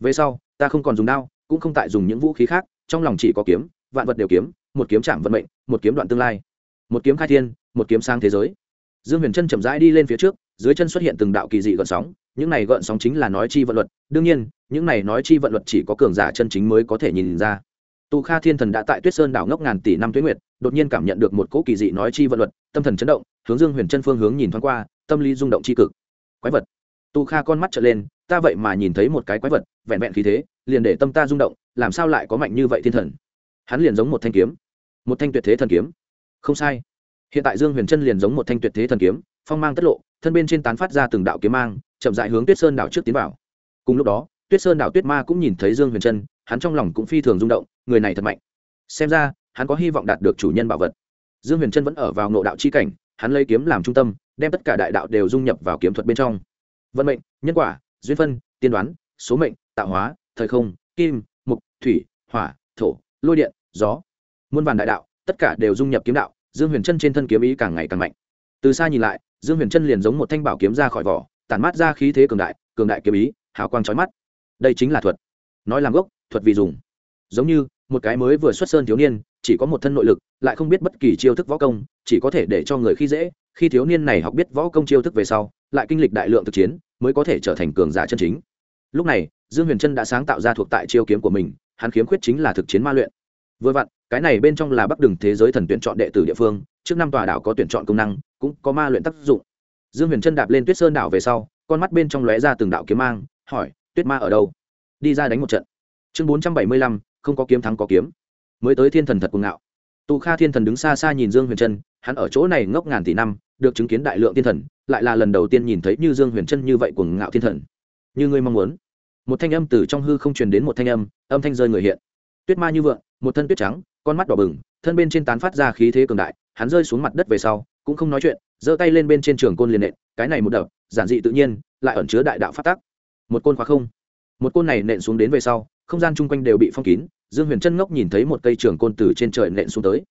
Về sau, ta không còn dùng đao, cũng không tại dùng những vũ khí khác, trong lòng chỉ có kiếm, vạn vật đều kiếm, một kiếm chạm vận mệnh, một kiếm đoạn tương lai. Một kiếm khai thiên, một kiếm sang thế giới. Dương huyền trân chậm rãi đi lên phía trước, dưới chân xuất hiện từng đạo kỳ dị gợn sóng, những này gợn sóng chính là nói chi vận luật. Đương nhiên, những này nói chi vận luật chỉ có cường giả chân chính mới có thể nhìn ra tu kha thiên thần đã tại tuyết sơn đảo ngốc ngàn tỷ năm tuyết nguyệt, đột nhiên cảm nhận được một cỗ kỳ dị nói chi vận luật, tâm thần chấn động, hướng dương huyền chân phương hướng nhìn thoáng qua, tâm lý rung động c h i cực. Quái vật. Tu kha con mắt trở lên, ta vậy mà nhìn thấy một cái quái vật, vẹn vẹn khí thế, liền để tâm ta rung động, làm sao lại có mạnh như vậy thiên thần? Hắn liền giống một thanh kiếm. Một thanh tuyệt thế thần kiếm. Không sai. Hiện tại dương huyền chân liền giống một thanh tuyệt thế thần kiếm, phong mang tất lộ, thân bên trên tán phát ra từng đạo kiếm mang, chậm dại hướng tuyết sơn đảo trước tiến vào. Cùng lúc đó, tuyết sơn đảo tuyết ma cũng nhìn thấy dương huyền chân, hắn trong lòng cũng phi thường rung động người này thật mạnh. Xem ra, hắn có hy vọng đạt được chủ nhân bảo vật. Dương huyền trân vẫn ở vào nộ đạo c h i cảnh, hắn lấy kiếm làm trung tâm, đem tất cả đại đạo đều dung nhập vào kiếm thuật bên trong. Vận mệnh, nhân quả, duyên phân, tiên đoán, số mệnh, tạo hóa, thời không, kim, mục, thủy, hỏa, thổ, lôi điện, gió. Muôn vàn đại đạo, tất cả đều dung nhập kiếm đạo, dương huyền trân trên thân kiếm ý càng ngày càng mạnh. Từ xa nhìn lại, dương huyền trân liền giống một thanh bảo kiếm ra khỏi vỏ, tản mát ra khí thế cường đại cường đại kiếm ý, hào quang trói mắt. Đây chính là thuật. Nói làm gốc, thuật vì dùng giống như, một cái mới vừa xuất sơn thiếu niên, chỉ có một thân nội lực, lại không biết bất kỳ chiêu thức võ công, chỉ có thể để cho người khi dễ, khi thiếu niên này học biết võ công chiêu thức về sau, lại kinh lịch đại lượng thực chiến, mới có thể trở thành cường giả chân chính. Lúc này, dương huyền trân đã sáng tạo ra thuộc tại chiêu kiếm của mình, hắn khiếm khuyết chính là thực chiến ma luyện. Vừa vặn, cái này bên trong là bắc đường thế giới thần tuyển chọn đệ tử địa phương, trước năm tòa đảo có tuyển chọn công năng, cũng có ma luyện tác dụng. Dương huyền trân đạp lên tuyết sơn đảo về sau, con mắt bên trong lóe ra từng đạo kiếm mang, hỏi, tuyết ma ở đâu? Đi ra đánh một trận. Chương bốn trăm bảy mươi lăm không có kiếm thắng có kiếm. Mới tới thiên thần thật cuồng ngạo. Tu kha thiên thần đứng xa xa nhìn dương huyền trân, hắn ở chỗ này ngốc ngàn tỷ năm, được chứng kiến đại lượng thiên thần, lại là lần đầu tiên nhìn thấy như dương huyền trân như vậy cuồng ngạo thiên thần. Như ngươi mong muốn. Một thanh âm từ trong hư không truyền đến một thanh âm âm thanh rơi người hiện. Tuyết ma như vượng, một thân tuyết trắng, con mắt đỏ bừng, thân bên trên tán phát ra khí thế cường đại, hắn rơi xuống mặt đất về sau, cũng không nói chuyện, giơ tay lên bên trên trường côn liền nện, cái này một đập, giản dị tự nhiên, lại ẩn chứa đại đạo phát tắc. Một côn khóa không. Một côn này nện xuống đến về sau không gian chung quanh đều bị phong kín, dương huyền chân ngốc nhìn thấy một cây trường côn từ trên trời nện xuống tới.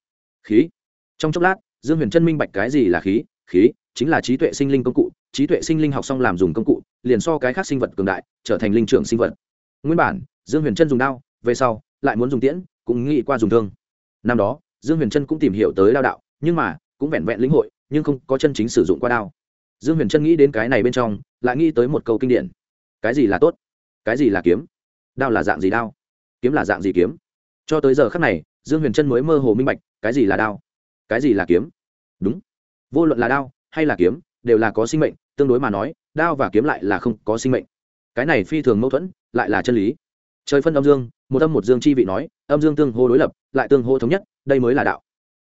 Khí. Trong chốc lát, dương huyền chân minh bạch cái gì là khí? Khí chính là trí tuệ sinh linh công cụ, trí tuệ sinh linh học xong làm dùng công cụ, liền so cái khác sinh vật cường đại, trở thành linh trưởng sinh vật. Nguyên bản, dương huyền chân dùng đao, về sau, lại muốn dùng tiễn, cũng nghĩ qua dùng thương. Năm đó, dương huyền trân cũng tìm hiểu tới đao đạo, nhưng mà, cũng vẹn vẹn lĩnh hội, nhưng không có chân chính sử dụng qua đao. Dương huyền trân nghĩ đến cái này bên trong, lại nghĩ tới một câu kinh điển. Cái gì là tốt? Cái gì là kiếm? Đao là dạng gì đao? Kiếm là dạng gì kiếm? Cho tới giờ khắc này, dương huyền trân mới mơ hồ minh bạch, cái gì là đao? Cái gì là kiếm? Đúng. Vô luận là đao hay là kiếm, đều là có sinh mệnh, tương đối mà nói, đao và kiếm lại là không có sinh mệnh. Cái này phi thường mâu thuẫn, lại là chân lý. Trời phân âm dương, một âm một dương chi vị nói, âm dương tương hô đối lập, lại tương hô thống nhất, đây mới là đạo.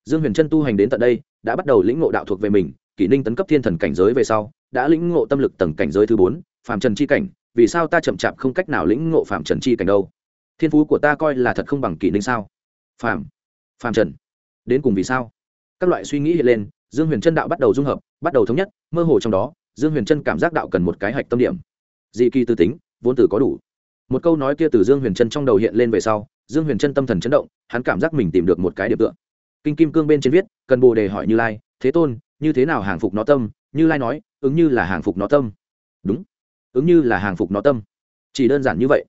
Dương huyền trân tu hành đến tận đây, đã bắt đầu lĩnh ngộ đạo thuộc về mình, kỷ ninh tấn cấp thiên thần cảnh giới về sau, đã lĩnh ngộ tâm lực tầng cảnh giới thứ bốn, phàm trần chi cảnh vì sao ta chậm chạp không cách nào lĩnh ngộ phạm trần chi cảnh đâu? Thiên phú của ta coi là thật không bằng kỷ ninh sao? Phạm phạm trần, đến cùng vì sao? Các loại suy nghĩ hiện lên, dương huyền chân đạo bắt đầu dung hợp, bắt đầu thống nhất, mơ hồ trong đó, dương huyền chân cảm giác đạo cần một cái hạch tâm điểm. Dị kỳ tư tính, vốn từ có đủ. Một câu nói kia từ dương huyền chân trong đầu hiện lên về sau, dương huyền chân tâm thần chấn động, hắn cảm giác mình tìm được một cái điểm tựa. Kinh kim cương bên trên viết, cần bồ đề hỏi như lai, thế tôn, như thế nào hàng phục nó tâm? Như lai nói, ứng như là hàng phục nó tâm. Đúng ứng như là hàng phục nó tâm. Chỉ đơn giản như vậy.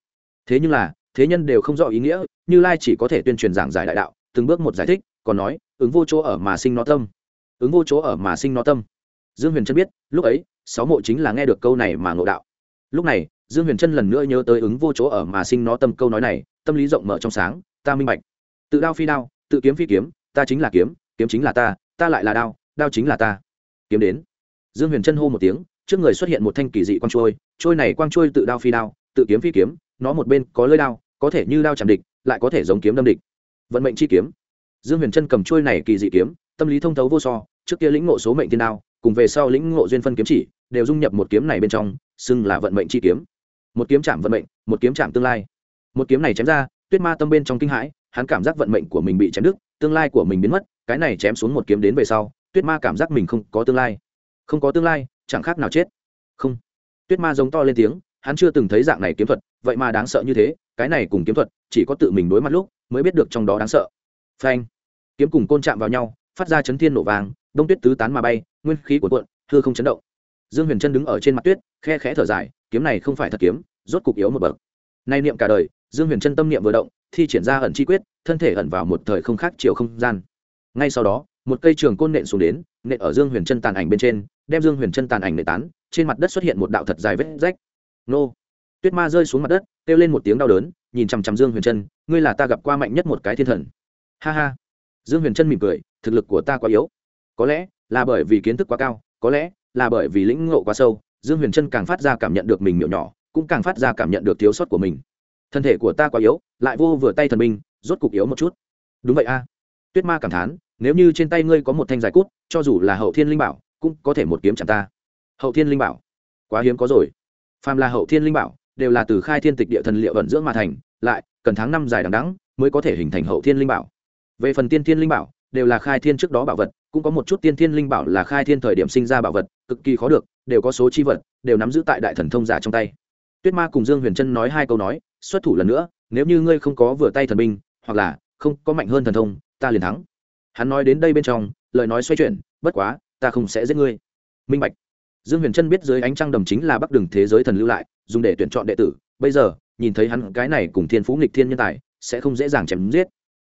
Thế nhưng là, thế nhân đều không rõ ý nghĩa, như lai chỉ có thể tuyên truyền giảng giải đại đạo, từng bước một giải thích, còn nói, ứng vô chỗ ở mà sinh nó tâm. Ứng vô chỗ ở mà sinh nó tâm. Dương huyền trân biết, lúc ấy, sáu mộ chính là nghe được câu này mà ngộ đạo. Lúc này, dương huyền trân lần nữa nhớ tới ứng vô chỗ ở mà sinh nó tâm câu nói này, tâm lý rộng mở trong sáng, ta minh bạch. Tự đao phi đao, tự kiếm phi kiếm, ta chính là kiếm kiếm chính là ta ta lại là đao đao chính là ta. Kiếm đến. Dương huyền trân hô một tiếng, trước người xuất hiện một thanh kỳ dị con trôi trôi này quang trôi tự đao phi đao, tự kiếm phi kiếm, nó một bên có lơi đao, có thể như đao chạm địch, lại có thể giống kiếm đâm địch. Vận mệnh chi kiếm. Dương huyền trân cầm trôi này kỳ dị kiếm, tâm lý thông thấu vô so, trước kia lĩnh ngộ số mệnh thiên đao, cùng về sau lĩnh ngộ duyên phân kiếm chỉ, đều dung nhập một kiếm này bên trong, xưng là vận mệnh chi kiếm. Một kiếm chạm vận mệnh, một kiếm chạm tương lai. Một kiếm này chém ra, tuyết ma tâm bên trong kinh hãi, hắn cảm giác vận mệnh của mình bị chém đứt, tương lai của mình biến mất, cái này chém xuống một kiếm đến về sau, tuyết ma cảm giác mình không có tương lai. Không có tương lai, chẳng khác nào chết. Không tuyết ma giống to lên tiếng, hắn chưa từng thấy dạng này kiếm thuật, vậy mà đáng sợ như thế, cái này cùng kiếm thuật, chỉ có tự mình đối mặt lúc, mới biết được trong đó đáng sợ. Phanh! Kiếm cùng côn chạm vào nhau, phát ra chấn thiên nổ vàng, đông tuyết tứ tán mà bay, nguyên khí của cuộn thưa không chấn động. Dương huyền trân đứng ở trên mặt tuyết, khe khẽ thở dài, kiếm này không phải thật kiếm, rốt cục yếu một bậc. Nay niệm cả đời, dương huyền trân tâm niệm vừa động, thi triển ra ẩn chi quyết, thân thể ẩn vào một thời không khác chiều không gian. Ngay sau đó, một cây trường côn nện xuống đến, nện ở dương huyền trân tàn ảnh bên trên, đem dương huyền trân tàn ảnh nện tán trên mặt đất xuất hiện một đạo thật dài vết rách. Nô. Tuyết ma rơi xuống mặt đất, kêu lên một tiếng đau đớn, nhìn chằm chằm dương huyền trân, ngươi là ta gặp qua mạnh nhất một cái thiên thần. Ha ha. Dương huyền trân mỉm cười, thực lực của ta quá yếu. Có lẽ là bởi vì kiến thức quá cao, có lẽ là bởi vì lĩnh ngộ quá sâu, dương huyền trân càng phát ra cảm nhận được mình miệng nhỏ, cũng càng phát ra cảm nhận được thiếu sót của mình. Thân thể của ta quá yếu, lại vô vừa tay thần minh rốt cục yếu một chút. Đúng vậy a. Tuyết ma cảm thán, nếu như trên tay ngươi có một thanh dài cút, cho dù là hậu thiên linh bảo, cũng có thể một kiếm chạm ta hậu thiên linh bảo. Quá hiếm có rồi. Phàm là hậu thiên linh bảo, đều là từ khai thiên tịch địa thần liệu vận dưỡng mà thành, lại, cần tháng năm dài đằng đẵng mới có thể hình thành hậu thiên linh bảo. Về phần tiên thiên linh bảo, đều là khai thiên trước đó bảo vật, cũng có một chút tiên thiên linh bảo là khai thiên thời điểm sinh ra bảo vật, cực kỳ khó được, đều có số chi vật, đều nắm giữ tại đại thần thông giả trong tay. Tuyết ma cùng dương huyền trân nói hai câu nói, xuất thủ lần nữa, nếu như ngươi không có vừa tay thần binh, hoặc là không có mạnh hơn thần thông, ta liền thắng. Hắn nói đến đây bên trong, lời nói xoay chuyển, bất quá, ta không sẽ giết ngươi. Minh bạch dương huyền trân biết dưới ánh trăng đầm chính là bắc đường thế giới thần lưu lại, dùng để tuyển chọn đệ tử. Bây giờ, nhìn thấy hắn cái này cùng thiên phú nghịch thiên nhân tài, sẽ không dễ dàng chém giết.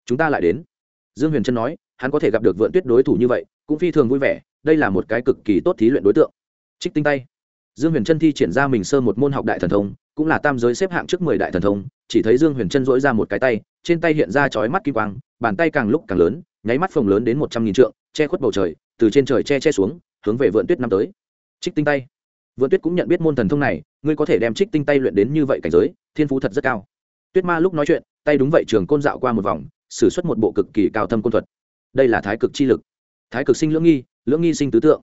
Chúng ta lại đến. Dương huyền trân nói, hắn có thể gặp được vượn tuyết đối thủ như vậy, cũng phi thường vui vẻ, đây là một cái cực kỳ tốt thí luyện đối tượng. Trích tinh tay. Dương huyền trân thi triển ra mình sơ một môn học đại thần thông, cũng là tam giới xếp hạng trước mười đại thần thông, chỉ thấy dương huyền trân dỗi ra một cái tay, trên tay hiện ra chói mắt kim quang, bàn tay càng lúc càng lớn, nháy mắt phồng lớn đến một trăm nghìn trượng, che khuất bầu trời, từ trên trời che che xuống, hướng về vượn tuyết năm tới trích tinh tay. Vượn tuyết cũng nhận biết môn thần thông này, ngươi có thể đem trích tinh tay luyện đến như vậy cảnh giới, thiên phú thật rất cao. Tuyết ma lúc nói chuyện, tay đúng vậy trường côn dạo qua một vòng, sử xuất một bộ cực kỳ cao thâm côn thuật. Đây là thái cực chi lực. Thái cực sinh lưỡng nghi lưỡng nghi sinh tứ tượng.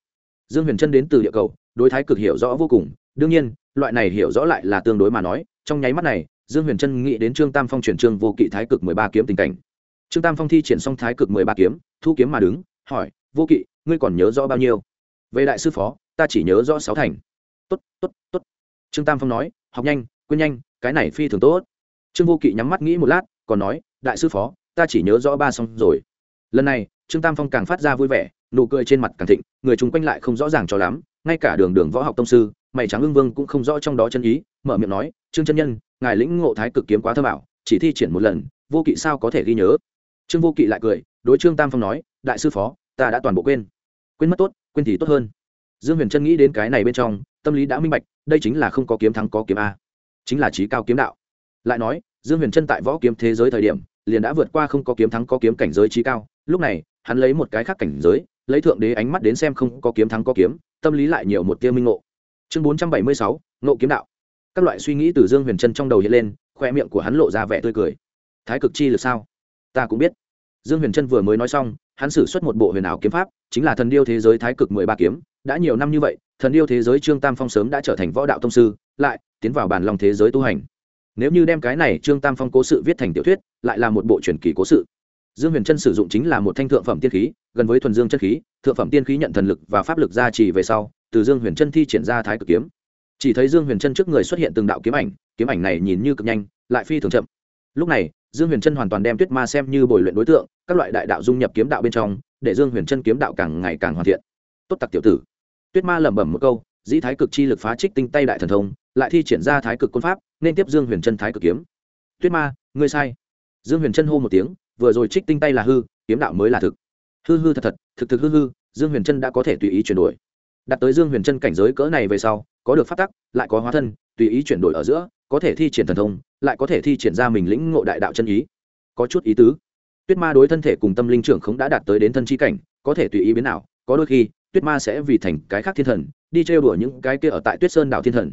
Dương huyền trân đến từ địa cầu, đối thái cực hiểu rõ vô cùng. Đương nhiên, loại này hiểu rõ lại là tương đối mà nói, trong nháy mắt này, dương huyền trân nghĩ đến trương tam phong chuyển trương vô kỵ thái cực mười ba kiếm tình cảnh. Trương tam phong thi triển xong thái cực mười ba kiếm, thu kiếm mà đứng, hỏi, vô kỵ, ngươi còn nhớ rõ bao nhiêu? Về đại sư phó ta chỉ nhớ rõ sáu thành. Tốt tốt tốt. Trương tam phong nói, học nhanh, quên nhanh, cái này phi thường tốt. Trương vô kỵ nhắm mắt nghĩ một lát, còn nói, đại sư phó, ta chỉ nhớ rõ ba xong rồi. Lần này, trương tam phong càng phát ra vui vẻ, nụ cười trên mặt càng thịnh, người chung quanh lại không rõ ràng cho lắm, ngay cả đường đường võ học tông sư, mày trắng ương vương cũng không rõ trong đó chân ý, mở miệng nói, trương chân nhân, ngài lĩnh ngộ thái cực kiếm quá thơ bảo, chỉ thi triển một lần, vô kỵ sao có thể ghi nhớ? Trương vô kỵ lại cười, đối trương tam phong nói, đại sư phó, ta đã toàn bộ quên. Quên mất tốt, quên thì tốt hơn dương huyền trân nghĩ đến cái này bên trong, tâm lý đã minh bạch, đây chính là không có kiếm thắng có kiếm a. Chính là trí cao kiếm đạo. Lại nói, dương huyền trân tại võ kiếm thế giới thời điểm, liền đã vượt qua không có kiếm thắng có kiếm cảnh giới trí cao. Lúc này, hắn lấy một cái khác cảnh giới, lấy thượng đế ánh mắt đến xem không có kiếm thắng có kiếm, tâm lý lại nhiều một tia minh ngộ. Chương bốn trăm bảy mươi sáu, ngộ kiếm đạo. Các loại suy nghĩ từ dương huyền trân trong đầu hiện lên, khoe miệng của hắn lộ ra vẻ tươi cười. Thái cực chi là sao? Ta cũng biết. Dương huyền trân vừa mới nói xong, hắn xử suất một bộ huyền ảo kiếm pháp, chính là thần điêu thế giới thái cực mười ba kiếm đã nhiều năm như vậy, thần yêu thế giới trương tam phong sớm đã trở thành võ đạo tông sư, lại tiến vào bản lòng thế giới tu hành. Nếu như đem cái này trương tam phong cố sự viết thành tiểu thuyết, lại là một bộ truyền kỳ cố sự. Dương huyền trân sử dụng chính là một thanh thượng phẩm tiên khí, gần với thuần dương chân khí, thượng phẩm tiên khí nhận thần lực và pháp lực gia trì về sau, từ dương huyền trân thi triển ra thái cực kiếm. Chỉ thấy dương huyền trân trước người xuất hiện từng đạo kiếm ảnh kiếm ảnh này nhìn như cực nhanh, lại phi thường chậm. Lúc này, dương huyền trân hoàn toàn đem tuyết ma xem như bồi luyện đối tượng, các loại đại đạo dung nhập kiếm đạo bên trong, để dương huyền trân kiếm đạo càng ngày càng hoàn thiện. Tốt tặc tiểu tử tuyết ma lẩm bẩm một câu, dĩ thái cực chi lực phá trích tinh tay đại thần thông, lại thi triển ra thái cực quân pháp, nên tiếp dương huyền trân thái cực kiếm. Tuyết ma, ngươi sai. Dương huyền trân hô một tiếng, vừa rồi trích tinh tay là hư, kiếm đạo mới là thực. Hư hư thật thật, thực thực hư hư, dương huyền trân đã có thể tùy ý chuyển đổi. Đặt tới dương huyền trân cảnh giới cỡ này về sau, có được phát tắc, lại có hóa thân, tùy ý chuyển đổi ở giữa, có thể thi triển thần thông, lại có thể thi triển ra mình lĩnh ngộ đại đạo chân ý. Có chút ý tứ. Tuyết ma đối thân thể cùng tâm linh trưởng không đã đạt tới đến thân chi cảnh, có thể tùy ý biến nào có đôi khi tuyết ma sẽ vì thành cái khác thiên thần, đi trêu đùa những cái kia ở tại tuyết sơn đảo thiên thần.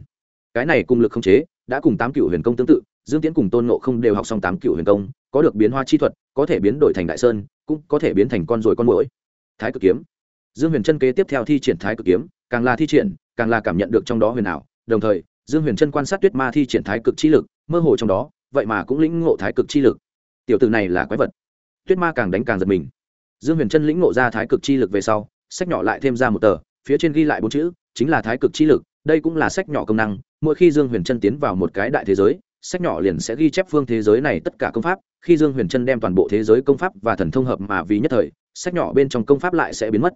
Cái này cùng lực không chế, đã cùng tám cựu huyền công tương tự, dương tiễn cùng tôn nộ không đều học xong tám cựu huyền công, có được biến hoa chi thuật, có thể biến đổi thành đại sơn, cũng có thể biến thành con rồi con mũi thái cực kiếm. Dương huyền chân kế tiếp theo thi triển thái cực kiếm, càng là thi triển, càng là cảm nhận được trong đó huyền ảo. Đồng thời, dương huyền chân quan sát tuyết ma thi triển thái cực chi lực, mơ hồ trong đó, vậy mà cũng lĩnh ngộ thái cực chi lực. Tiểu từ này là quái vật. Tuyết ma càng đánh càng giật mình. Dương huyền chân lĩnh ngộ ra thái cực chi lực về sau sách nhỏ lại thêm ra một tờ, phía trên ghi lại bốn chữ, chính là thái cực chi lực, đây cũng là sách nhỏ công năng, mỗi khi dương huyền Trân tiến vào một cái đại thế giới, sách nhỏ liền sẽ ghi chép phương thế giới này tất cả công pháp, khi dương huyền Trân đem toàn bộ thế giới công pháp và thần thông hợp mà vì nhất thời, sách nhỏ bên trong công pháp lại sẽ biến mất.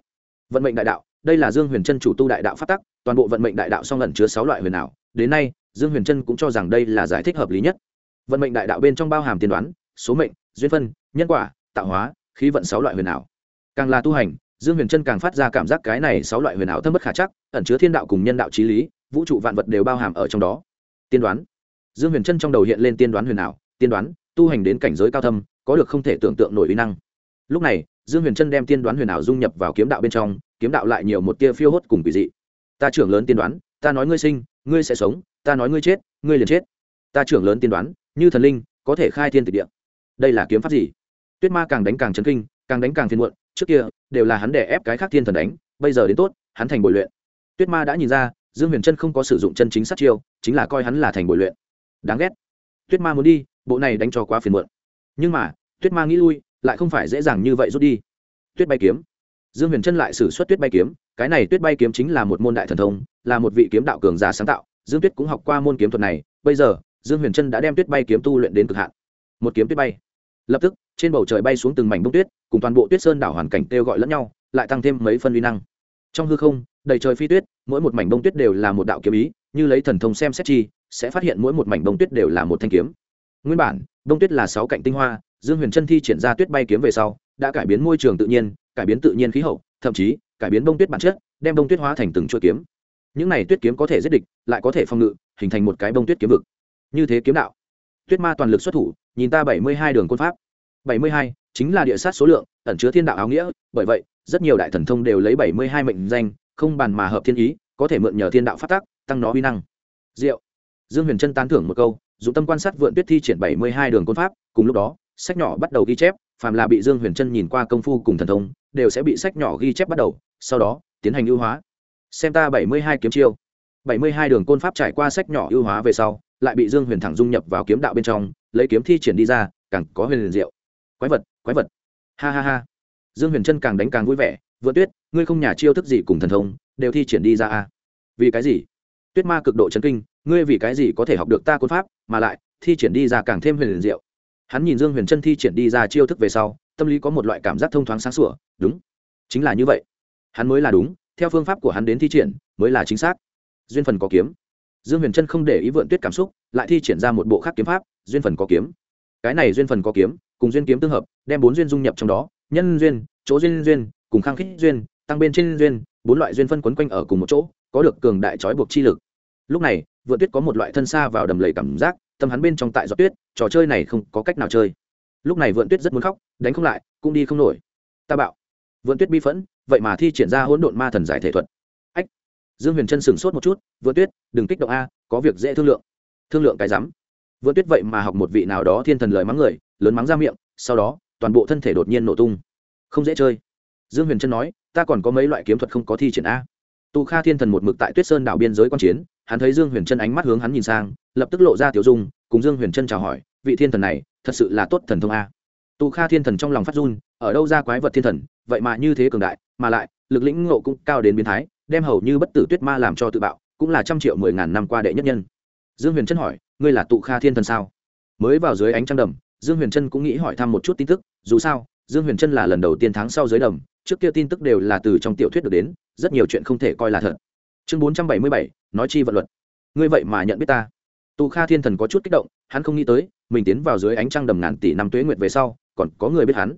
Vận mệnh đại đạo, đây là dương huyền Trân chủ tu đại đạo phát tắc, toàn bộ vận mệnh đại đạo song lần chứa sáu loại huyền ảo, đến nay, dương huyền Trân cũng cho rằng đây là giải thích hợp lý nhất. Vận mệnh đại đạo bên trong bao hàm tiên đoán, số mệnh, duyên phân, nhân quả, tạo hóa, khí vận sáu loại huyền ảo. Càng là tu hành dương huyền chân càng phát ra cảm giác cái này sáu loại huyền ảo thâm bất khả chắc, ẩn chứa thiên đạo cùng nhân đạo trí lý, vũ trụ vạn vật đều bao hàm ở trong đó. Tiên đoán. Dương huyền chân trong đầu hiện lên tiên đoán huyền ảo, tiên đoán, tu hành đến cảnh giới cao thâm, có được không thể tưởng tượng nổi uy năng. Lúc này, dương huyền chân đem tiên đoán huyền ảo dung nhập vào kiếm đạo bên trong, kiếm đạo lại nhiều một tia phiêu hốt cùng kỳ dị. Ta trưởng lớn tiên đoán, ta nói ngươi sinh, ngươi sẽ sống, ta nói ngươi chết, ngươi liền chết. Ta trưởng lớn tiên đoán, như thần linh, có thể khai thiên tịch địa. Đây là kiếm pháp gì? Tuyết ma càng đánh càng chấn kinh, càng đánh càng phiền muộn trước kia đều là hắn đè ép cái khác thiên thần đánh, bây giờ đến tốt, hắn thành bồi luyện. Tuyết ma đã nhìn ra, dương huyền trân không có sử dụng chân chính sát chiêu, chính là coi hắn là thành bồi luyện. Đáng ghét. Tuyết ma muốn đi, bộ này đánh cho quá phiền muộn. Nhưng mà, tuyết ma nghĩ lui, lại không phải dễ dàng như vậy rút đi. Tuyết bay kiếm. Dương huyền trân lại xử suất tuyết bay kiếm, cái này tuyết bay kiếm chính là một môn đại thần thông, là một vị kiếm đạo cường giả sáng tạo, dương tuyết cũng học qua môn kiếm thuật này, bây giờ, dương huyền trân đã đem tuyết bay kiếm tu luyện đến cực hạn. Một kiếm tuyết bay. Lập tức trên bầu trời bay xuống từng mảnh bông tuyết, cùng toàn bộ tuyết sơn đảo hoàn cảnh kêu gọi lẫn nhau, lại tăng thêm mấy phân uy năng. Trong hư không, đầy trời phi tuyết, mỗi một mảnh bông tuyết đều là một đạo kiếm ý, như lấy thần thông xem xét chi, sẽ phát hiện mỗi một mảnh bông tuyết đều là một thanh kiếm. Nguyên bản, bông tuyết là sáu cạnh tinh hoa, dương huyền chân thi triển ra tuyết bay kiếm về sau, đã cải biến môi trường tự nhiên, cải biến tự nhiên khí hậu, thậm chí, cải biến bông tuyết bản chất, đem bông tuyết hóa thành từng chuỗi kiếm. Những này tuyết kiếm có thể giết địch, lại có thể phòng ngự, hình thành một cái bông tuyết kiếm vực. Như thế kiếm đạo. Tuyết ma toàn lực xuất thủ, nhìn ta bảy mươi hai đường côn pháp bảy mươi hai, chính là địa sát số lượng, ẩn chứa thiên đạo áo nghĩa, bởi vậy, rất nhiều đại thần thông đều lấy bảy mươi hai mệnh danh, không bàn mà hợp thiên ý, có thể mượn nhờ thiên đạo phát tác, tăng nó uy năng. Diệu. Dương huyền trân tán thưởng một câu dùng tâm quan sát vượn tuyết thi triển bảy mươi hai đường côn pháp, cùng lúc đó, sách nhỏ bắt đầu ghi chép, phàm là bị dương huyền trân nhìn qua công phu cùng thần thông, đều sẽ bị sách nhỏ ghi chép bắt đầu, sau đó, tiến hành ưu hóa. Xem ta bảy mươi hai kiếm chiêu. bảy mươi hai đường côn pháp trải qua sách nhỏ ưu hóa về sau, lại bị dương huyền thẳng dung nhập vào kiếm đạo bên trong, lấy kiếm thi triển đi ra, càng có huyền liền diệu quái vật quái vật. Ha ha ha. Dương huyền trân càng đánh càng vui vẻ vượt tuyết, ngươi không nhà chiêu thức gì cùng thần thông, đều thi triển đi ra a. Vì cái gì? Tuyết ma cực độ chấn kinh, ngươi vì cái gì có thể học được ta côn pháp, mà lại thi triển đi ra càng thêm huyền diệu? Hắn nhìn dương huyền trân thi triển đi ra chiêu thức về sau, tâm lý có một loại cảm giác thông thoáng sáng sủa, đúng, chính là như vậy. Hắn mới là đúng, theo phương pháp của hắn đến thi triển, mới là chính xác. Duyên phần có kiếm. Dương huyền trân không để ý vượn tuyết cảm xúc, lại thi triển ra một bộ khác kiếm pháp, duyên phần có kiếm. Cái này duyên phần có kiếm cùng duyên kiếm tương hợp, đem bốn duyên dung nhập trong đó, nhân duyên, chỗ duyên duyên, cùng khang khích duyên, tăng bên trên duyên, bốn loại duyên phân quấn quanh ở cùng một chỗ, có được cường đại trói buộc chi lực. Lúc này vượn tuyết có một loại thân xa vào đầm lầy cảm giác, tâm hắn bên trong tại giọt tuyết, trò chơi này không có cách nào chơi. Lúc này vượn tuyết rất muốn khóc, đánh không lại, cũng đi không nổi. Ta bạo vượn tuyết bi phẫn, vậy mà thi triển ra hỗn độn ma thần giải thể thuật. Ách, dương huyền trân sửng sốt một chút vượn tuyết, đừng kích động a, có việc dễ thương lượng. Thương lượng cái rắm. Vượn tuyết vậy mà học một vị nào đó thiên thần lời mắng người lớn mắng ra miệng, sau đó, toàn bộ thân thể đột nhiên nổ tung. Không dễ chơi. Dương huyền trân nói, ta còn có mấy loại kiếm thuật không có thi triển a. Tu kha thiên thần một mực tại tuyết sơn đảo biên giới quan chiến, hắn thấy dương huyền trân ánh mắt hướng hắn nhìn sang, lập tức lộ ra tiểu dung, cùng dương huyền trân chào hỏi, vị thiên thần này, thật sự là tốt thần thông a. Tu kha thiên thần trong lòng phát run, ở đâu ra quái vật thiên thần, vậy mà như thế cường đại, mà lại, lực lĩnh ngộ cũng cao đến biến thái, đem hầu như bất tử tuyết ma làm cho tự bạo, cũng là trăm triệu mười ngàn năm qua đệ nhất nhân. Dương huyền trân hỏi, ngươi là tụ kha thiên thần sao? Mới vào dưới ánh trăng đầm dương huyền trân cũng nghĩ hỏi thăm một chút tin tức, dù sao, dương huyền trân là lần đầu tiên tháng sau dưới đầm, trước kia tin tức đều là từ trong tiểu thuyết được đến, rất nhiều chuyện không thể coi là thật. Chương bốn trăm bảy mươi bảy, nói chi vận luật. Ngươi vậy mà nhận biết ta. Tu kha thiên thần có chút kích động, hắn không nghĩ tới, mình tiến vào dưới ánh trăng đầm ngàn tỷ năm tuế nguyệt về sau, còn có người biết hắn.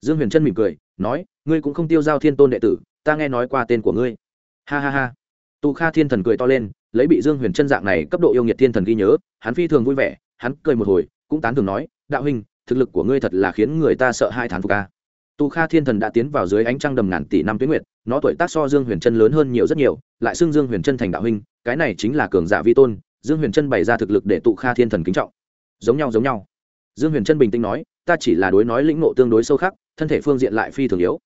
Dương huyền trân mỉm cười, nói, ngươi cũng không tiêu giao thiên tôn đệ tử, ta nghe nói qua tên của ngươi. Ha ha ha. Tu kha thiên thần cười to lên, lấy bị dương huyền trân dạng này cấp độ yêu nghiệt thiên thần ghi nhớ, hắn phi thường vui vẻ, hắn cười một hồi, cũng tán thường nói đạo huynh, thực lực của ngươi thật là khiến người ta sợ hai thán phục ca tu kha thiên thần đã tiến vào dưới ánh trăng đầm ngàn tỷ năm tuyến nguyệt, nó tuổi tác so dương huyền trân lớn hơn nhiều rất nhiều, lại xưng dương huyền trân thành đạo huynh, cái này chính là cường giả vi tôn, dương huyền trân bày ra thực lực để tụ kha thiên thần kính trọng. Giống nhau giống nhau. Dương huyền trân bình tĩnh nói, ta chỉ là đối nói lĩnh ngộ tương đối sâu khắc, thân thể phương diện lại phi thường yếu.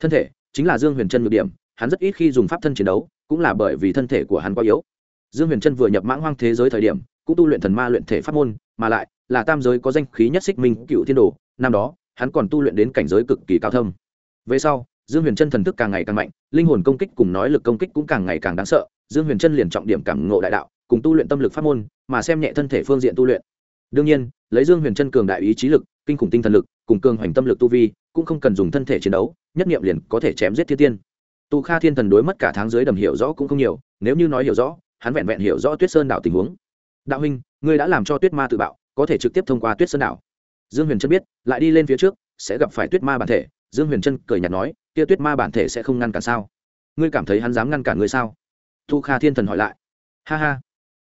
Thân thể, chính là dương huyền trân nhược điểm, hắn rất ít khi dùng pháp thân chiến đấu, cũng là bởi vì thân thể của hắn quá yếu. Dương huyền trân vừa nhập mãng hoang thế giới thời điểm cũng tu luyện thần ma luyện thể pháp môn, mà lại là tam giới có danh khí nhất xích minh cựu thiên đồ, năm đó, hắn còn tu luyện đến cảnh giới cực kỳ cao thâm. Về sau, dương huyền trân thần thức càng ngày càng mạnh, linh hồn công kích cùng nói lực công kích cũng càng ngày càng đáng sợ, dương huyền trân liền trọng điểm cảm ngộ đại đạo, cùng tu luyện tâm lực pháp môn, mà xem nhẹ thân thể phương diện tu luyện. Đương nhiên, lấy dương huyền trân cường đại ý chí lực, kinh khủng tinh thần lực, cùng cường hoành tâm lực tu vi, cũng không cần dùng thân thể chiến đấu, nhất nghiệm liền có thể chém giết thiên tiên. Tu kha thiên thần đối mất cả tháng dưới đầm hiểu rõ cũng không nhiều, nếu như nói hiểu rõ, hắn vẹn vẹn hiểu rõ tuyết sơn đảo tình huống đạo huynh, ngươi đã làm cho tuyết ma tự bạo, có thể trực tiếp thông qua tuyết sơn đảo. Dương huyền trân biết, lại đi lên phía trước, sẽ gặp phải tuyết ma bản thể. Dương huyền trân cười nhạt nói, kia tuyết ma bản thể sẽ không ngăn cản sao? Ngươi cảm thấy hắn dám ngăn cản ngươi sao? Tu kha thiên thần hỏi lại. Ha ha.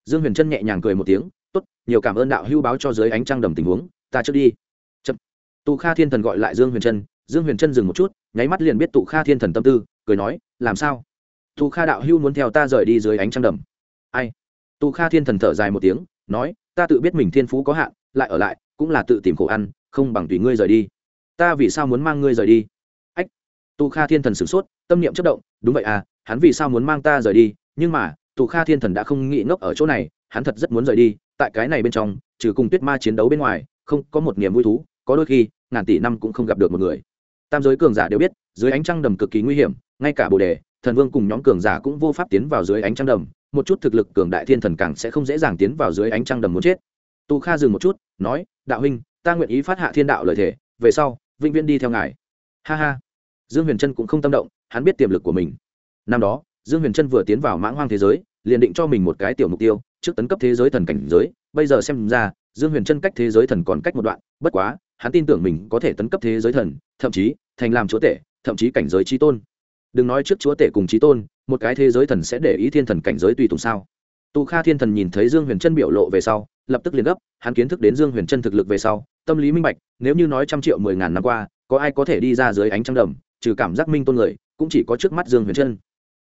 Dương huyền trân nhẹ nhàng cười một tiếng, tốt, nhiều cảm ơn đạo hưu báo cho dưới ánh trăng đầm tình huống, ta trước đi. Chậm. Tu kha thiên thần gọi lại dương huyền trân dương huyền trân dừng một chút, nháy mắt liền biết tụ kha thiên thần tâm tư, cười nói, làm sao? Tu kha đạo hưu muốn theo ta rời đi dưới ánh trăng đầm. Ai? Tu kha thiên thần thở dài một tiếng, nói, ta tự biết mình thiên phú có hạn, lại ở lại, cũng là tự tìm khổ ăn, không bằng tùy ngươi rời đi. Ta vì sao muốn mang ngươi rời đi? Ách. Tu kha thiên thần sửng sốt, tâm niệm chất động, đúng vậy à hắn vì sao muốn mang ta rời đi? Nhưng mà, tu kha thiên thần đã không nghĩ ngốc ở chỗ này, hắn thật rất muốn rời đi, tại cái này bên trong, trừ cùng tuyết ma chiến đấu bên ngoài, không có một niềm vui thú, có đôi khi, ngàn tỷ năm cũng không gặp được một người. Tam giới cường giả đều biết, dưới ánh trăng đầm cực kỳ nguy hiểm, ngay cả bồ đề, thần vương cùng nhóm cường giả cũng vô pháp tiến vào dưới ánh trăng đầm một chút thực lực cường đại thiên thần càng sẽ không dễ dàng tiến vào dưới ánh trăng đầm muốn chết. Tu kha dừng một chút, nói, đạo huynh, ta nguyện ý phát hạ thiên đạo lời thể về sau, vĩnh viễn đi theo ngài. Ha ha. Dương huyền trân cũng không tâm động, hắn biết tiềm lực của mình. Năm đó, dương huyền trân vừa tiến vào mãng hoang thế giới, liền định cho mình một cái tiểu mục tiêu, trước tấn cấp thế giới thần cảnh giới, bây giờ xem ra, dương huyền trân cách thế giới thần còn cách một đoạn, bất quá, hắn tin tưởng mình có thể tấn cấp thế giới thần, thậm chí, thành làm chúa tể, thậm chí cảnh giới trí tôn. Đừng nói trước chúa tể cùng trí tôn một cái thế giới thần sẽ để ý thiên thần cảnh giới tùy tùng sao? Tu kha thiên thần nhìn thấy dương huyền trân biểu lộ về sau, lập tức liền gấp, hắn kiến thức đến dương huyền trân thực lực về sau, tâm lý minh bạch, nếu như nói trăm triệu mười ngàn năm qua, có ai có thể đi ra dưới ánh trăng đầm, trừ cảm giác minh tôn người, cũng chỉ có trước mắt dương huyền trân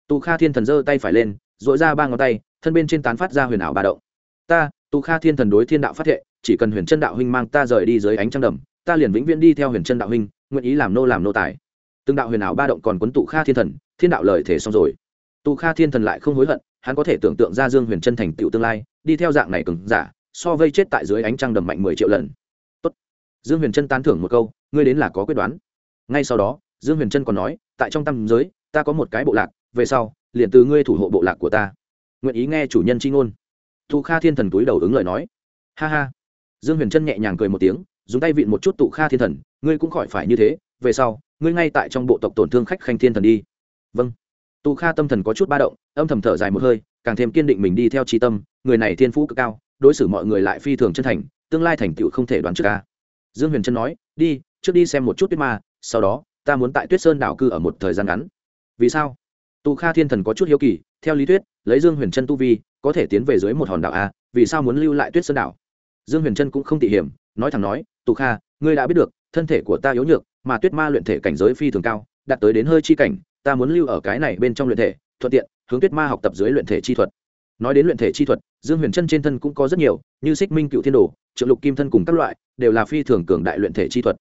tu kha thiên thần giơ tay phải lên dội ra ba ngón tay, thân bên trên tán phát ra huyền ảo ba động. Ta, tu kha thiên thần đối thiên đạo phát thệ, chỉ cần huyền chân đạo huynh mang ta rời đi dưới ánh trăng đầm, ta liền vĩnh viễn đi theo huyền chân đạo huynh, nguyện ý làm nô làm nô tài. Từng đạo huyền ảo ba động còn quấn tụ kha thiên thần, thiên đạo lời thể xong rồi tù kha thiên thần lại không hối hận, hắn có thể tưởng tượng ra dương huyền chân thành tựu tương lai, đi theo dạng này cứng giả, so vây chết tại dưới ánh trăng đầm mạnh mười triệu lần. Tốt. dương huyền chân tán thưởng một câu, ngươi đến là có quyết đoán. Ngay sau đó, dương huyền chân còn nói, tại trong tâm giới, ta có một cái bộ lạc, về sau, liền từ ngươi thủ hộ bộ lạc của ta. Nguyện ý nghe chủ nhân c h i ngôn. Tụ kha thiên thần túi đầu ứng lời nói. Ha ha. Dương huyền trân nhẹ nhàng cười một tiếng, dùng tay vịn một chút tụ kha thiên thần, ngươi cũng khỏi phải như thế, về sau, ngươi ngay tại trong bộ tộc tổn thương khách khanh thiên thần đi. Vâng tù kha tâm thần có chút ba động, âm thầm thở dài một hơi, càng thêm kiên định mình đi theo trí tâm, người này thiên phú cực cao, đối xử mọi người lại phi thường chân thành, tương lai thành tựu không thể đoán trước ca dương huyền trân nói, đi, trước đi xem một chút tuyết ma, sau đó, ta muốn tại tuyết sơn đảo cư ở một thời gian ngắn. Vì sao? Tù kha thiên thần có chút hiếu kỳ, theo lý thuyết, lấy dương huyền trân tu vi, có thể tiến về dưới một hòn đảo a, vì sao muốn lưu lại tuyết sơn đảo? Dương huyền trân cũng không tỉ hiểm, nói thẳng nói tù kha, ngươi đã biết được, thân thể của ta yếu nhược, mà tuyết ma luyện thể cảnh giới phi thường cao, đạt tới đến hơi chi cảnh ta muốn lưu ở cái này bên trong luyện thể, thuận tiện, hướng tuyết ma học tập dưới luyện thể chi thuật. Nói đến luyện thể chi thuật, dương huyền chân trên thân cũng có rất nhiều, như xích minh cựu thiên đồ, trượng lục kim thân cùng các loại, đều là phi thường cường đại luyện thể chi thuật.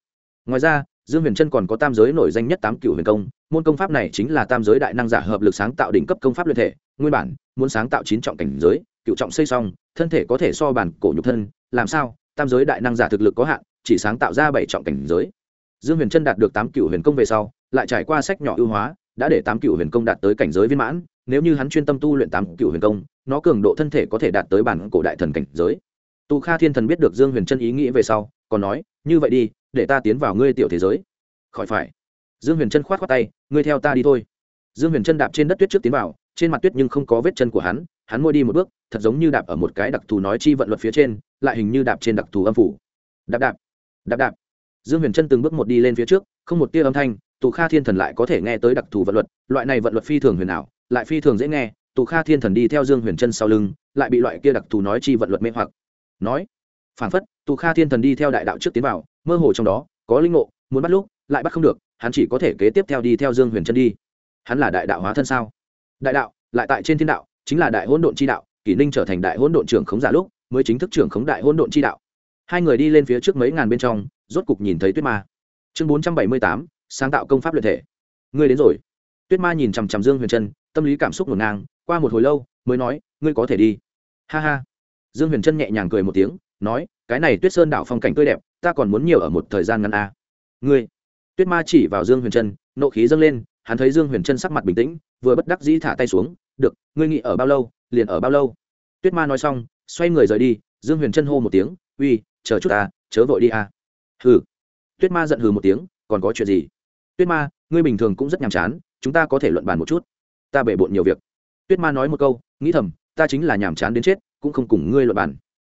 Ngoài ra, dương huyền chân còn có tam giới nổi danh nhất tám cựu huyền công, môn công pháp này chính là tam giới đại năng giả hợp lực sáng tạo đỉnh cấp công pháp luyện thể, nguyên bản muốn sáng tạo chín trọng cảnh giới, cựu trọng xây xong, thân thể có thể so bản cổ nhục thân, làm sao, tam giới đại năng giả thực lực có hạn, chỉ sáng tạo ra bảy trọng cảnh giới. Dương huyền chân đạt được tám cựu huyền công về sau, lại trải qua sách nhỏ ưu hóa đã để tám cựu huyền công đạt tới cảnh giới viên mãn, nếu như hắn chuyên tâm tu luyện tám cựu huyền công, nó cường độ thân thể có thể đạt tới bản cổ đại thần cảnh giới. Tu kha thiên thần biết được dương huyền Chân ý nghĩ về sau, còn nói, như vậy đi, để ta tiến vào ngươi tiểu thế giới. Khỏi phải. Dương huyền Chân k h o á t khoác tay, ngươi theo ta đi thôi. Dương huyền Chân đạp trên đất tuyết trước tiến vào, trên mặt tuyết nhưng không có vết chân của hắn hắn môi đi một bước, thật giống như đạp ở một cái đặc thù nói chi vận luật phía trên, lại hình như đạp trên đặc thù âm phủ. Đạp đạp đạp đạp. Dương huyền Chân từng bước một đi lên phía trước, không một tia âm thanh tù kha thiên thần lại có thể nghe tới đặc thù vận luật, loại này vận luật phi thường huyền ảo, lại phi thường dễ nghe, tù kha thiên thần đi theo dương huyền trân sau lưng, lại bị loại kia đặc thù nói chi vận luật mê hoặc. Nói phản phất, tù kha thiên thần đi theo đại đạo trước tiến vào, mơ hồ trong đó, có linh ngộ, muốn bắt lúc, lại bắt không được, hắn chỉ có thể kế tiếp theo đi theo dương huyền trân đi. Hắn là đại đạo hóa thân sao? Đại đạo, lại tại trên thiên đạo, chính là đại hỗn độn chi đạo, kỷ ninh trở thành đại hỗn độn trưởng khống giả lúc, mới chính thức trưởng khống đại hỗn độn chi đạo. Hai người đi lên phía trước mấy ngàn bên trong, rốt cục nhìn thấy tuyết ma. Chương bốn trăm bảy mươi tám sáng tạo công pháp luyện thể. Ngươi đến rồi. Tuyết ma nhìn chằm chằm dương huyền trân, tâm lý cảm xúc ngổn ngang, qua một hồi lâu, mới nói, ngươi có thể đi. Ha ha. Dương huyền trân nhẹ nhàng cười một tiếng, nói, cái này tuyết sơn đảo phong cảnh tươi đẹp, ta còn muốn nhiều ở một thời gian ngắn à. ngươi? Tuyết ma chỉ vào dương huyền trân, nộ khí dâng lên, hắn thấy dương huyền trân sắc mặt bình tĩnh, vừa bất đắc dĩ thả tay xuống, được, ngươi nghĩ ở bao lâu, liền ở bao lâu? Tuyết ma nói xong, xoay người rời đi, dương huyền trân hô một tiếng, uy, chờ chút ta, chớ vội đi à. hừ. Tuyết ma giận hừ một tiếng, còn có chuyện gì? Tuyết ma, ngươi bình thường cũng rất nhàm chán, chúng ta có thể luận bàn một chút. Ta bể bộn nhiều việc. Tuyết ma nói một câu, nghĩ thầm, ta chính là nhàm chán đến chết, cũng không cùng ngươi luận bàn.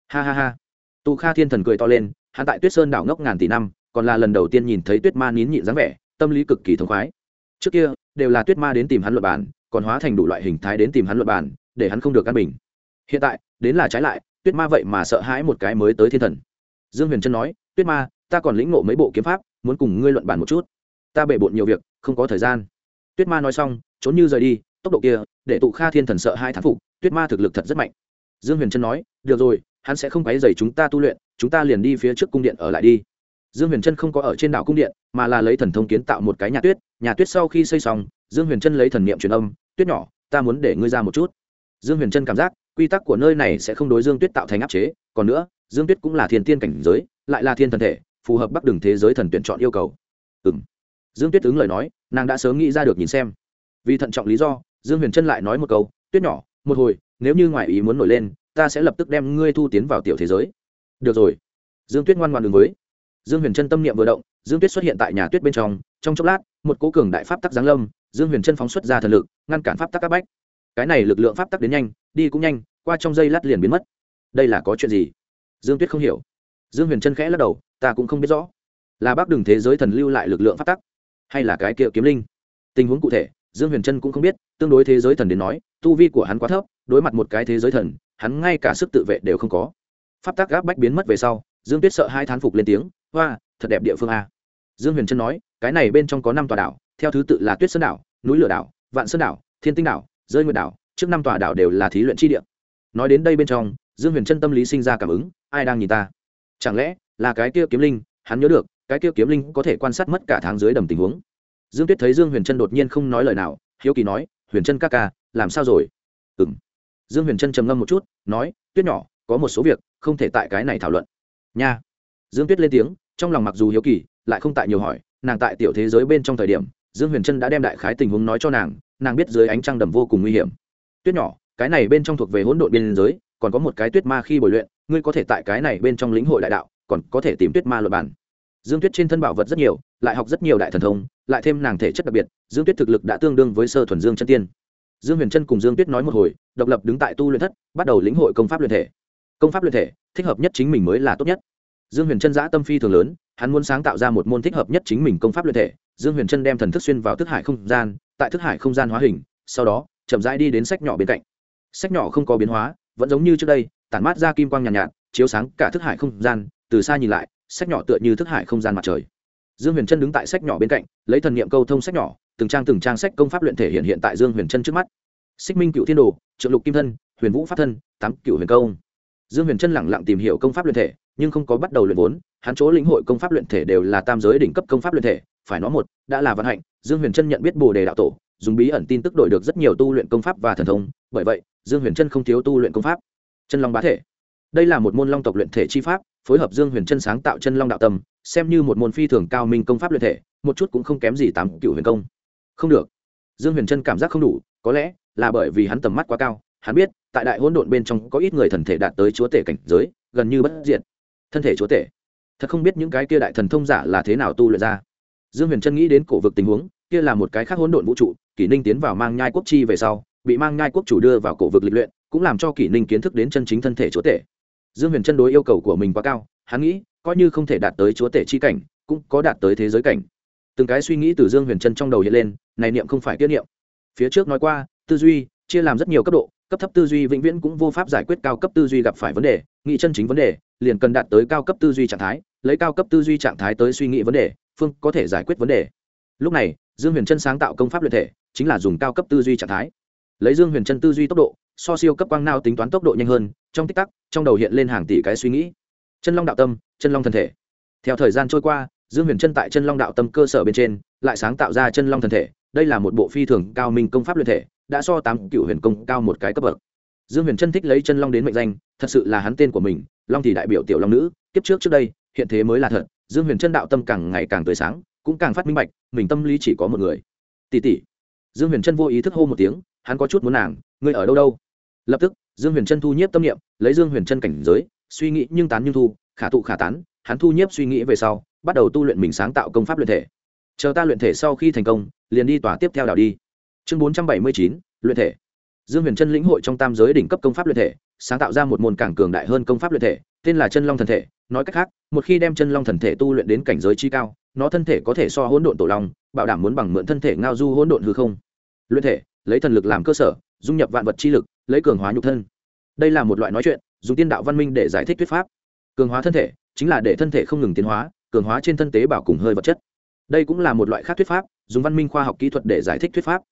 Ha ha ha. Tu kha thiên thần cười to lên, hắn tại tuyết sơn đảo ngốc ngàn tỷ năm, còn là lần đầu tiên nhìn thấy tuyết ma nín nhịn dáng vẻ, tâm lý cực kỳ thống khoái. Trước kia, đều là tuyết ma đến tìm hắn luận bàn, còn hóa thành đủ loại hình thái đến tìm hắn luận bàn, để hắn không được căn bình. Hiện tại, đến là trái lại, tuyết ma vậy mà sợ hãi một cái mới tới thiên thần. Dương huyền trân nói, tuyết ma, ta còn lĩnh ngộ mấy bộ kiếm pháp, muốn cùng ngươi luận bàn một chút ta bể bộn nhiều việc, không có thời gian. Tuyết ma nói xong, trốn như rời đi, tốc độ kia, để tụ kha thiên thần sợ hai thán phục, tuyết ma thực lực thật rất mạnh. Dương huyền trân nói, được rồi, hắn sẽ không quấy dày chúng ta tu luyện, chúng ta liền đi phía trước cung điện ở lại đi. Dương huyền trân không có ở trên đảo cung điện, mà là lấy thần thông kiến tạo một cái nhà tuyết nhà tuyết sau khi xây xong, dương huyền trân lấy thần niệm truyền âm, tuyết nhỏ, ta muốn để ngươi ra một chút. Dương huyền trân cảm giác, quy tắc của nơi này sẽ không đối dương tuyết tạo thành áp chế, còn nữa, dương tuyết cũng là thiên tiên cảnh giới, lại là thiên thần thể, phù hợp bắc đường thế giới thần tuyển chọn yêu cầu. Ừ m dương tuyết ứng lời nói, nàng đã sớm nghĩ ra được nhìn xem. Vì thận trọng lý do, dương huyền trân lại nói một câu, tuyết nhỏ, một hồi, nếu như ngoại ý muốn nổi lên, ta sẽ lập tức đem ngươi thu tiến vào tiểu thế giới. Được rồi. Dương tuyết ngoan ngoan đường với. Dương huyền trân tâm niệm vừa động, dương tuyết xuất hiện tại nhà tuyết bên trong trong chốc lát, một cố cường đại pháp tắc giáng lâm, dương huyền trân phóng xuất ra thần lực, ngăn cản pháp tắc các bách. Cái này lực lượng pháp tắc đến nhanh, đi cũng nhanh, qua trong giây lát liền biến mất. Đây là có chuyện gì? Dương tuyết không hiểu. Dương huyền trân khẽ lắc đầu, ta cũng không biết rõ. Là bác đường thế giới thần lưu lại lực lượng pháp tắc hay là cái kia kiếm linh? Tình huống cụ thể, dương huyền trân cũng không biết, tương đối thế giới thần đến nói, tu vi của hắn quá thấp, đối mặt một cái thế giới thần, hắn ngay cả sức tự vệ đều không có. Pháp tắc gáp bách biến mất về sau, dương tuyết sợ hai thán phục lên tiếng, hoa, thật đẹp địa phương a. Dương huyền trân nói, cái này bên trong có năm tòa đảo, theo thứ tự là tuyết sơn đảo, núi lửa đảo, vạn sơn đảo, thiên tinh đảo, rơi nguyệt đảo, trước năm tòa đảo đều là thí luyện chi địa. Nói đến đây bên trong, dương huyền trân tâm lý sinh ra cảm ứng, ai đang nhìn ta? Chẳng lẽ là cái kia kiếm linh, hắn nhớ được cái kia kiếm linh có thể quan sát mất cả tháng dưới đầm tình huống. Dương tuyết thấy dương huyền trân đột nhiên không nói lời nào, hiếu kỳ nói, huyền trân ca ca, làm sao rồi? Ừ m dương huyền trân trầm ngâm một chút, nói, tuyết nhỏ, có một số việc, không thể tại cái này thảo luận. Nha. Dương tuyết lên tiếng, trong lòng mặc dù hiếu kỳ, lại không tại nhiều hỏi, nàng tại tiểu thế giới bên trong thời điểm, dương huyền trân đã đem đại khái tình huống nói cho nàng nàng biết dưới ánh trăng đầm vô cùng nguy hiểm. Tuyết nhỏ, cái này bên trong thuộc về hỗn độn biên giới, còn có một cái tuyết ma khi bồi luyện, ngươi có thể tại cái này bên trong lĩnh hội đại đạo, còn có thể tìm tuyết ma luật bản dương tuyết trên thân bảo vật rất nhiều lại học rất nhiều đại thần thông lại thêm nàng thể chất đặc biệt dương tuyết thực lực đã tương đương với sơ thuần dương chân tiên. Dương huyền trân cùng dương tuyết nói một hồi độc lập đứng tại tu luyện thất bắt đầu lĩnh hội công pháp luyện thể. Công pháp luyện thể thích hợp nhất chính mình mới là tốt nhất. Dương huyền chân giã tâm phi thường lớn hắn muốn sáng tạo ra một môn thích hợp nhất chính mình công pháp luyện thể. Dương huyền chân đem thần thức xuyên vào thức hải không gian tại thức hải không gian hóa hình sau đó chậm rãi đi đến sách nhỏ bên cạnh. Sách nhỏ không có biến hóa vẫn giống như trước đây tản mát ra kim quang nhàn nhạt, nhạt chiếu sáng cả thức hải không gian từ xa nhìn lại sách nhỏ tựa như thức hải không gian mặt trời. Dương huyền trân đứng tại sách nhỏ bên cạnh, lấy thần niệm câu thông sách nhỏ, từng trang từng trang sách công pháp luyện thể hiện hiện tại dương huyền trân trước mắt. Xích minh cựu thiên đồ, trượng lục kim thân, huyền vũ pháp thân, tám cựu huyền công. Dương huyền trân lẳng lặng tìm hiểu công pháp luyện thể, nhưng không có bắt đầu luyện vốn, hắn chỗ lĩnh hội công pháp luyện thể đều là tam giới đỉnh cấp công pháp luyện thể, phải nói một, đã là vận hạnh, dương huyền trân nhận biết bồ đề đạo tổ, dùng bí ẩn tin tức đổi được rất nhiều tu luyện công pháp và thần thông, bởi vậy, dương huyền trân không thiếu tu luyện công pháp. Chân long bá thể. Đây là một môn long tộc luyện thể chi pháp phối hợp dương huyền chân sáng tạo chân long đạo tâm, xem như một môn phi thường cao minh công pháp luyện thể, một chút cũng không kém gì tám cựu huyền công. Không được. Dương huyền chân cảm giác không đủ, có lẽ là bởi vì hắn tầm mắt quá cao, hắn biết, tại đại hỗn độn bên trong có ít người thần thể đạt tới chúa tể cảnh giới, gần như bất diện thân thể chúa tể. Thật không biết những cái kia đại thần thông giả là thế nào tu luyện ra. Dương huyền trân nghĩ đến cổ vực tình huống, kia là một cái khác hỗn độn vũ trụ, kỷ ninh tiến vào mang nhai quốc chi về sau, bị mang nhai quốc chủ đưa vào cổ vực lịch luyện, cũng làm cho kỷ ninh kiến thức đến chân chính thân thể chúa tể dương huyền chân đối yêu cầu của mình quá cao, hắn nghĩ, coi như không thể đạt tới chúa tể chi cảnh, cũng có đạt tới thế giới cảnh. Từng cái suy nghĩ từ dương huyền chân trong đầu hiện lên, này niệm không phải tiết niệm. Phía trước nói qua, tư duy chia làm rất nhiều cấp độ, cấp thấp tư duy vĩnh viễn cũng vô pháp giải quyết cao cấp tư duy gặp phải vấn đề nghĩ chân chính vấn đề, liền cần đạt tới cao cấp tư duy trạng thái, lấy cao cấp tư duy trạng thái tới suy nghĩ vấn đề, phương có thể giải quyết vấn đề. Lúc này, dương huyền chân sáng tạo công pháp luyện thể, chính là dùng cao cấp tư duy trạng thái. Lấy dương huyền chân tư duy tốc độ so siêu cấp quang nao tính toán tốc độ nhanh hơn, trong tích tắc, trong đầu hiện lên hàng tỷ cái suy nghĩ. Chân long đạo tâm, chân long thân thể. Theo thời gian trôi qua, dương huyền chân tại chân long đạo tâm cơ sở bên trên, lại sáng tạo ra chân long thân thể. Đây là một bộ phi thường cao minh công pháp luyện thể, đã so tám cựu huyền công cao một cái cấp bậc. Dương huyền chân thích lấy chân long đến mệnh danh, thật sự là hắn tên của mình, long thì đại biểu tiểu long nữ. Kiếp trước trước đây, hiện thế mới là thật, dương huyền chân đạo tâm càng ngày càng tươi sáng, cũng càng phát minh bạch, mình tâm lý chỉ có một người. Tỷ tỷ dương huyền chân vô ý thức hô một tiếng, hắn có chút muốn nàng ngươi ở đâu đâu? Lập tức, dương huyền Trân thu nhiếp tâm niệm, lấy dương huyền Trân cảnh giới, suy nghĩ nhưng tán nhưng thu, khả tụ khả tán, hắn thu nhiếp suy nghĩ về sau, bắt đầu tu luyện mình sáng tạo công pháp luyện thể. Chờ ta luyện thể sau khi thành công, liền đi tòa tiếp theo đảo đi. Chương bốn trăm bảy mươi chín, luyện thể. Dương huyền Trân lĩnh hội trong tam giới đỉnh cấp công pháp luyện thể, sáng tạo ra một môn cảng cường đại hơn công pháp luyện thể, tên là chân long thần thể. Nói cách khác, một khi đem chân long thần thể tu luyện đến cảnh giới chi cao, nó thân thể có thể so hỗn độn tổ long, bảo đảm muốn bằng mượn thân thể ngao du hỗn độn hư không. Luyện thể, lấy thần lực làm cơ sở dung nhập vạn vật chi lực, lấy cường hóa nhục thân. Đây là một loại nói chuyện, dùng tiên đạo văn minh để giải thích thuyết pháp. Cường hóa thân thể, chính là để thân thể không ngừng tiến hóa, cường hóa trên thân tế bảo cùng hơi vật chất. Đây cũng là một loại khác thuyết pháp, dùng văn minh khoa học kỹ thuật để giải thích thuyết pháp.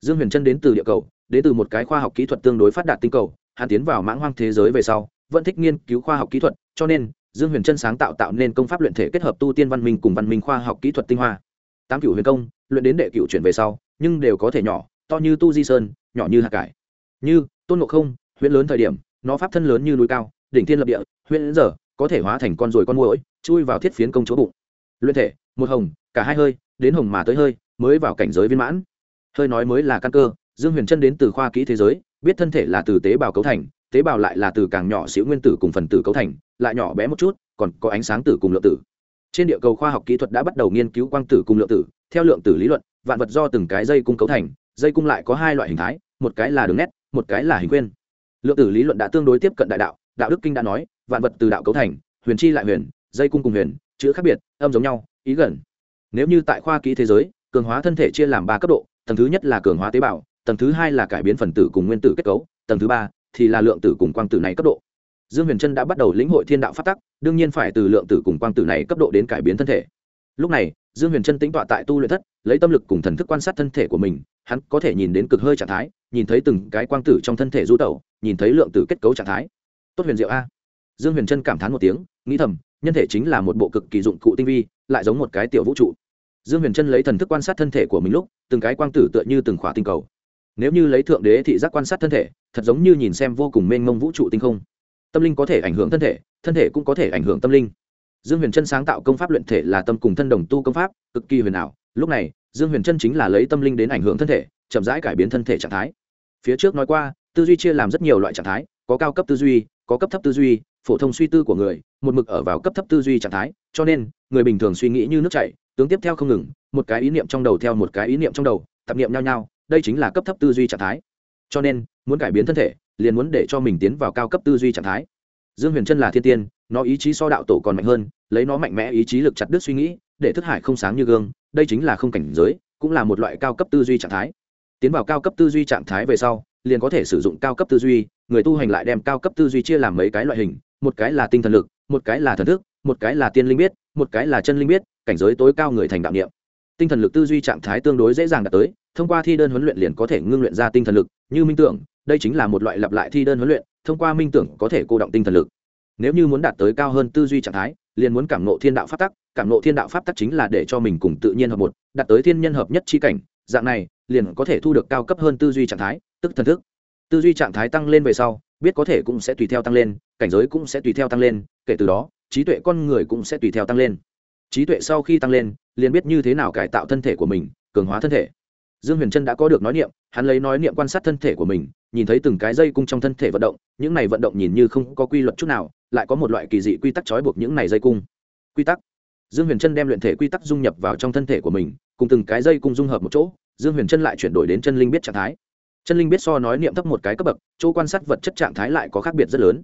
Dương huyền trân đến từ địa cầu, đến từ một cái khoa học kỹ thuật tương đối phát đạt tinh cầu, hắn tiến vào mãng hoang thế giới về sau, vẫn thích nghiên cứu khoa học kỹ thuật, cho nên, dương huyền trân sáng tạo tạo nên công pháp luyện thể kết hợp tu tiên văn minh cùng văn minh khoa học kỹ thuật tinh hoa. Tám cựu huyền công, luyện đến đệ cựu chuyển về sau, nhưng đều có thể nhỏ to như tu di sơn, nhỏ như hạt cải. Như, tôn ngộ không, huyện lớn thời điểm, nó pháp thân lớn như núi cao, đỉnh thiên lập địa, huyện giờ, có thể hóa thành con ruồi con mũi chui vào thiết phiến công chỗ bụng. Luyện thể, một hồng, cả hai hơi, đến hồng mà tới hơi, mới vào cảnh giới viên mãn. Hơi nói mới là căn cơ, dương huyền chân đến từ khoa kỹ thế giới, biết thân thể là từ tế bào cấu thành, tế bào lại là từ càng nhỏ xíu nguyên tử cùng phần tử cấu thành, lại nhỏ bé một chút, còn có ánh sáng tử cùng lượng tử. Trên địa cầu khoa học kỹ thuật đã bắt đầu nghiên cứu quang tử cùng lượng tử, theo lượng tử lý luận, vạn vật do từng cái dây cung cấu thành dây cung lại có hai loại hình thái, một cái là đường nét, một cái là hình quyên lượng tử lý luận đã tương đối tiếp cận đại đạo đạo đức kinh đã nói, vạn vật từ đạo cấu thành, huyền chi lại huyền, dây cung cùng huyền, chữ khác biệt, âm giống nhau, ý gần. Nếu như tại khoa kỹ thế giới, cường hóa thân thể chia làm ba cấp độ, tầng thứ nhất là cường hóa tế bào, tầng thứ hai là cải biến phần tử cùng nguyên tử kết cấu, tầng thứ ba thì là lượng tử cùng quang tử này cấp độ. Dương huyền trân đã bắt đầu lĩnh hội thiên đạo phát tắc, đương nhiên phải từ lượng tử cùng quang tử này cấp độ đến cải biến thân thể. Lúc này dương huyền trân tĩnh tọa tại tu luyện thất, lấy tâm lực cùng thần thức quan sát thân thể của mình, hắn có thể nhìn đến cực hơi trạng thái, nhìn thấy từng cái quang tử trong thân thể du tẩu, nhìn thấy lượng tử kết cấu trạng thái. Tốt huyền diệu a. Dương huyền trân cảm thán một tiếng, nghĩ thầm, nhân thể chính là một bộ cực kỳ dụng cụ tinh vi, lại giống một cái tiểu vũ trụ. Dương huyền trân lấy thần thức quan sát thân thể của mình lúc, từng cái quang tử tựa như từng khỏa tinh cầu. Nếu như lấy thượng đế thị giác quan sát thân thể, thật giống như nhìn xem vô cùng mênh mông vũ trụ tinh không. Tâm linh có thể ảnh hưởng thân thể thân thể cũng có thể ảnh hưởng tâm linh dương huyền trân sáng tạo công pháp luyện thể là tâm cùng thân đồng tu công pháp, cực kỳ huyền ảo. Lúc này, dương huyền trân chính là lấy tâm linh đến ảnh hưởng thân thể, chậm rãi cải biến thân thể trạng thái. Phía trước nói qua, tư duy chia làm rất nhiều loại trạng thái, có cao cấp tư duy, có cấp thấp tư duy, phổ thông suy tư của người, một mực ở vào cấp thấp tư duy trạng thái, cho nên, người bình thường suy nghĩ như nước chảy, tướng tiếp theo không ngừng, một cái ý niệm trong đầu theo một cái ý niệm trong đầu tập niệm nhau nhau, đây chính là cấp thấp tư duy trạng thái. Cho nên, muốn cải biến thân thể, liền muốn để cho mình tiến vào cao cấp tư duy trạng thái. Dương huyền trân là thiên tiên nó ý chí so đạo tổ còn mạnh hơn, lấy nó mạnh mẽ ý chí lực chặt đứt suy nghĩ, để thức hải không sáng như gương, đây chính là không cảnh giới, cũng là một loại cao cấp tư duy trạng thái. Tiến vào cao cấp tư duy trạng thái về sau, liền có thể sử dụng cao cấp tư duy, người tu hành lại đem cao cấp tư duy chia làm mấy cái loại hình, một cái là tinh thần lực, một cái là thần thức, một cái là tiên linh biết, một cái là chân linh biết, cảnh giới tối cao người thành đạo niệm. Tinh thần lực tư duy trạng thái tương đối dễ dàng đạt tới, thông qua thi đơn huấn luyện liền có thể ngưng luyện ra tinh thần lực, như minh tưởng, đây chính là một loại lặp lại thi đơn huấn luyện, thông qua minh tưởng có thể cô động tinh thần lực nếu như muốn đạt tới cao hơn tư duy trạng thái, liền muốn cảm nộ thiên đạo pháp tắc, cảm nộ thiên đạo pháp tắc chính là để cho mình cùng tự nhiên hợp một, đạt tới thiên nhân hợp nhất chi cảnh, dạng này, liền có thể thu được cao cấp hơn tư duy trạng thái, tức thần thức. Tư duy trạng thái tăng lên về sau, biết có thể cũng sẽ tùy theo tăng lên, cảnh giới cũng sẽ tùy theo tăng lên, kể từ đó, trí tuệ con người cũng sẽ tùy theo tăng lên. Trí tuệ sau khi tăng lên, liền biết như thế nào cải tạo thân thể của mình, cường hóa thân thể. Dương huyền trân đã có được nói niệm, hắn lấy nói niệm quan sát thân thể của mình nhìn thấy từng cái dây cung trong thân thể vận động, những này vận động nhìn như không có quy luật chút nào, lại có một loại kỳ dị quy tắc trói buộc những này dây cung. Quy tắc. Dương huyền trân đem luyện thể quy tắc dung nhập vào trong thân thể của mình, cùng từng cái dây cung dung hợp một chỗ, dương huyền trân lại chuyển đổi đến chân linh biết trạng thái. Chân linh biết so nói niệm thấp một cái cấp bậc, chỗ quan sát vật chất trạng thái lại có khác biệt rất lớn.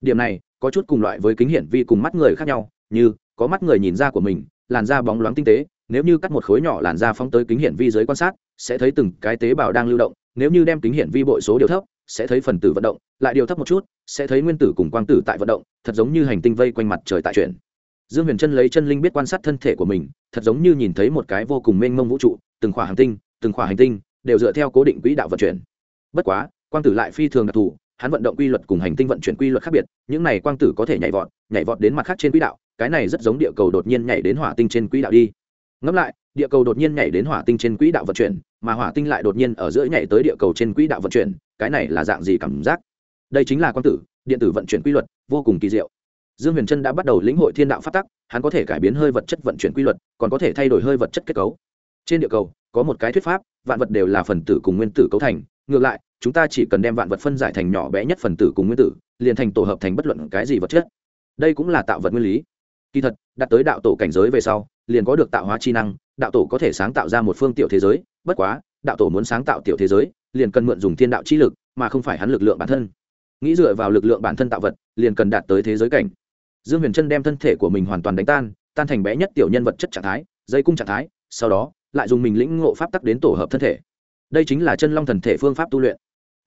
Điểm này, có chút cùng loại với kính hiển vi cùng mắt người khác nhau, như, có mắt người nhìn ra của mình, làn da bóng loáng tinh tế, nếu như cắt một khối nhỏ làn da phóng tới kính hiển vi dưới quan sát, sẽ thấy từng cái tế bào đang lưu động nếu như đem kính hiển vi bội số điều thấp, sẽ thấy phần tử vận động, lại điều thấp một chút, sẽ thấy nguyên tử cùng quang tử tại vận động, thật giống như hành tinh vây quanh mặt trời tại chuyển. Dương huyền chân lấy chân linh biết quan sát thân thể của mình, thật giống như nhìn thấy một cái vô cùng mênh mông vũ trụ, từng khỏa hành tinh, từng khỏa hành tinh, đều dựa theo cố định quỹ đạo vận chuyển. Bất quá, quang tử lại phi thường đặc thù, hắn vận động quy luật cùng hành tinh vận chuyển quy luật khác biệt, những này quang tử có thể nhảy vọt nhảy vọt đến mặt khác trên quỹ đạo, cái này rất giống địa cầu đột nhiên nhảy đến hỏa tinh trên quỹ đạo đi ngẫm lại, địa cầu đột nhiên nhảy đến hỏa tinh trên quỹ đạo vận chuyển, mà hỏa tinh lại đột nhiên ở giữa nhảy tới địa cầu trên quỹ đạo vận chuyển, cái này là dạng gì cảm giác? Đây chính là quang tử, điện tử vận chuyển quy luật, vô cùng kỳ diệu. Dương huyền trân đã bắt đầu lĩnh hội thiên đạo phát tắc, hắn có thể cải biến hơi vật chất vận chuyển quy luật, còn có thể thay đổi hơi vật chất kết cấu. Trên địa cầu, có một cái thuyết pháp, vạn vật đều là phần tử cùng nguyên tử cấu thành, ngược lại, chúng ta chỉ cần đem vạn vật phân giải thành nhỏ bé nhất phần tử cùng nguyên tử, liền thành tổ hợp thành bất luận cái gì vật chất. Đây cũng là tạo vật nguyên lý. Kỳ thật đạt tới đạo tổ cảnh giới về sau liền có được tạo hóa chi năng, đạo tổ có thể sáng tạo ra một phương tiểu thế giới, bất quá, đạo tổ muốn sáng tạo tiểu thế giới, liền cần mượn dùng thiên đạo chi lực, mà không phải hắn lực lượng bản thân. Nghĩ dựa vào lực lượng bản thân tạo vật, liền cần đạt tới thế giới cảnh. Dương huyền trân đem thân thể của mình hoàn toàn đánh tan tan thành bé nhất tiểu nhân vật chất trạng thái, dây cung trạng thái, sau đó, lại dùng mình lĩnh ngộ pháp tắc đến tổ hợp thân thể. Đây chính là chân long thần thể phương pháp tu luyện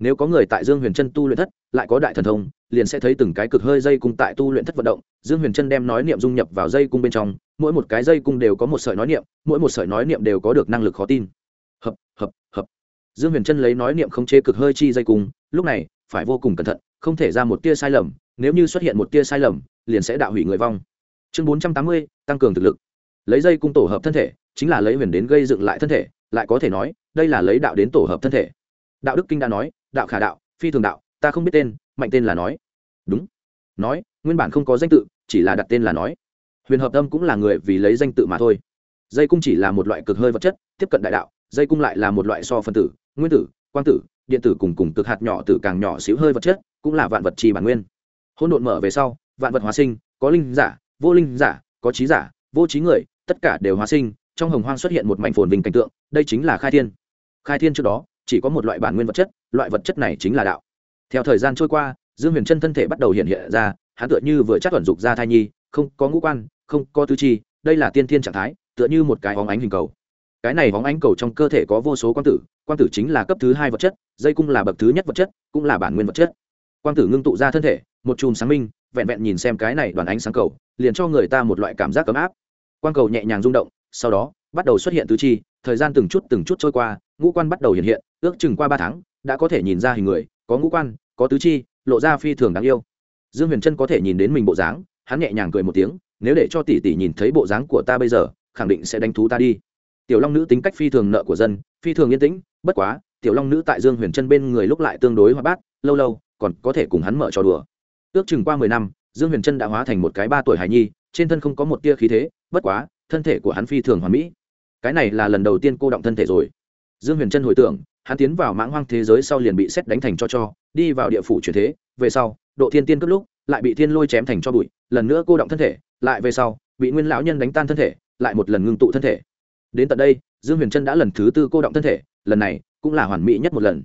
nếu có người tại dương huyền trân tu luyện thất, lại có đại thần thông, liền sẽ thấy từng cái cực hơi dây cung tại tu luyện thất vận động. Dương huyền trân đem nói niệm dung nhập vào dây cung bên trong, mỗi một cái dây cung đều có một sợi nói niệm, mỗi một sợi nói niệm đều có được năng lực khó tin. Hợp hợp hợp. Dương huyền trân lấy nói niệm không chế cực hơi chi dây cung, lúc này, phải vô cùng cẩn thận, không thể ra một tia sai lầm, nếu như xuất hiện một tia sai lầm, liền sẽ đạo hủy người vong. Chương bốn trăm tám mươi, tăng cường thực lực. Lấy dây cung tổ hợp thân thể, chính là lấy huyền đến gây dựng lại thân thể, lại có thể nói, đây là lấy đạo đến tổ hợp thân thể. Đạo đức kinh đã nói đạo khả đạo, phi thường đạo, ta không biết tên, mạnh tên là nói. Đúng. Nói, nguyên bản không có danh tự, chỉ là đặt tên là nói. Huyền hợp tâm cũng là người vì lấy danh tự mà thôi. Dây cung chỉ là một loại cực hơi vật chất, tiếp cận đại đạo, dây cung lại là một loại so phân tử, nguyên tử, quang tử, điện tử cùng cùng cực hạt nhỏ tử càng nhỏ xíu hơi vật chất, cũng là vạn vật trì bản nguyên. Hỗn độn mở về sau, vạn vật hóa sinh, có linh giả, vô linh giả, có trí giả, vô trí người, tất cả đều hóa sinh, trong hồng hoang xuất hiện một mảnh phồn vinh cảnh tượng, đây chính là khai thiên. Khai thiên trước đó chỉ có một loại bản nguyên vật chất, loại vật chất này chính là đạo. Theo thời gian trôi qua, dương huyền chân thân thể bắt đầu hiện hiện ra, hắn tựa như vừa chắc thuần dục ra thai nhi, không có ngũ quan, không có tứ chi, đây là tiên thiên trạng thái, tựa như một cái hóng ánh hình cầu. Cái này hóng ánh cầu trong cơ thể có vô số quang tử quang tử chính là cấp thứ hai vật chất, dây cung là bậc thứ nhất vật chất, cũng là bản nguyên vật chất. Quang tử ngưng tụ ra thân thể, một chùm sáng minh, vẹn vẹn nhìn xem cái này đoàn ánh sáng cầu, liền cho người ta một loại cảm giác ấm áp. Quang cầu nhẹ nhàng rung động, sau đó, bắt đầu xuất hiện tứ chi thời gian từng chút từng chút trôi qua, ngũ quan bắt đầu hiện hiện, ước chừng qua ba tháng, đã có thể nhìn ra hình người, có ngũ quan, có tứ chi, lộ ra phi thường đáng yêu. Dương huyền trân có thể nhìn đến mình bộ dáng, hắn nhẹ nhàng cười một tiếng, nếu để cho tỷ tỷ nhìn thấy bộ dáng của ta bây giờ, khẳng định sẽ đánh thú ta đi. Tiểu long nữ tính cách phi thường nợ của dân, phi thường yên tĩnh, bất quá, tiểu long nữ tại dương huyền trân bên người lúc lại tương đối hoa bát, lâu lâu, còn có thể cùng hắn mở trò đùa. Ước chừng qua mười năm, dương huyền trân đã hóa thành một cái ba tuổi hài nhi, trên thân không có một tia khí thế, bất quá, thân thể của hắn phi thường hoàn mỹ cái này là lần đầu tiên cô động thân thể rồi. Dương huyền trân hồi tưởng, hắn tiến vào mãng hoang thế giới sau liền bị xét đánh thành cho cho, đi vào địa phủ chuyển thế, về sau, độ thiên tiên cất lúc, lại bị thiên lôi chém thành cho bụi, lần nữa cô động thân thể, lại về sau, bị nguyên lão nhân đánh tan thân thể, lại một lần ngưng tụ thân thể. Đến tận đây, dương huyền trân đã lần thứ tư cô động thân thể, lần này cũng là hoàn mỹ nhất một lần.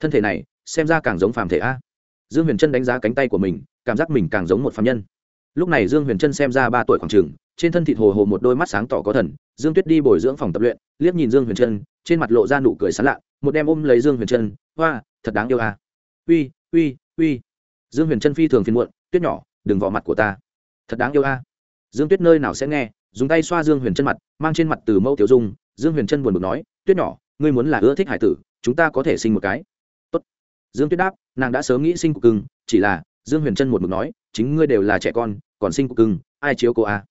Thân thể này, xem ra càng giống phàm thể a. Dương huyền trân đánh giá cánh tay của mình, cảm giác mình càng giống một phàm nhân. Lúc này dương huyền trân xem ra ba tuổi khoảng trường trên thân thịt hồ hồ một đôi mắt sáng tỏ có thần, dương tuyết đi bồi dưỡng phòng tập luyện, liếc nhìn dương huyền trân, trên mặt lộ ra nụ cười sán lạ, một đem ôm lấy dương huyền trân, hoa, thật đáng yêu à. uy uy uy. Dương huyền trân phi thường phiền muộn, tuyết nhỏ, đừng vỏ mặt của ta. Thật đáng yêu a dương tuyết nơi nào sẽ nghe, dùng tay xoa dương huyền chân mặt, mang trên mặt từ mẫu tiểu dung, dương huyền chân buồn bực nói, tuyết nhỏ, ngươi muốn là ưa thích hải tử, chúng ta có thể sinh một cái. Tốt. dương tuyết đáp, nàng đã sớm nghĩ sinh của cưng, chỉ là dương huyền chân một mực nói, chính ngươi đều là trẻ con, còn sinh của cưng, ai chiếu cô a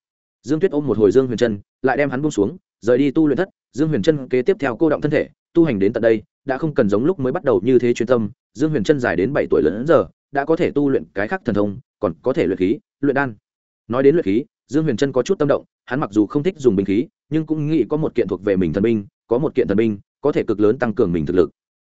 dương tuyết ôm một hồi dương huyền Trân, lại đem hắn buông xuống rời đi tu luyện thất. Dương huyền Trân kế tiếp theo cô động thân thể tu hành đến tận đây đã không cần giống lúc mới bắt đầu như thế chuyên tâm. Dương huyền Trân dài đến bảy tuổi lớn giờ đã có thể tu luyện cái khác thần thông còn có thể luyện khí luyện đan. Nói đến luyện khí dương huyền trân có chút tâm động hắn mặc dù không thích dùng binh khí nhưng cũng nghĩ có một kiện thuộc về mình thần binh có một kiện thần binh có thể cực lớn tăng cường mình thực lực.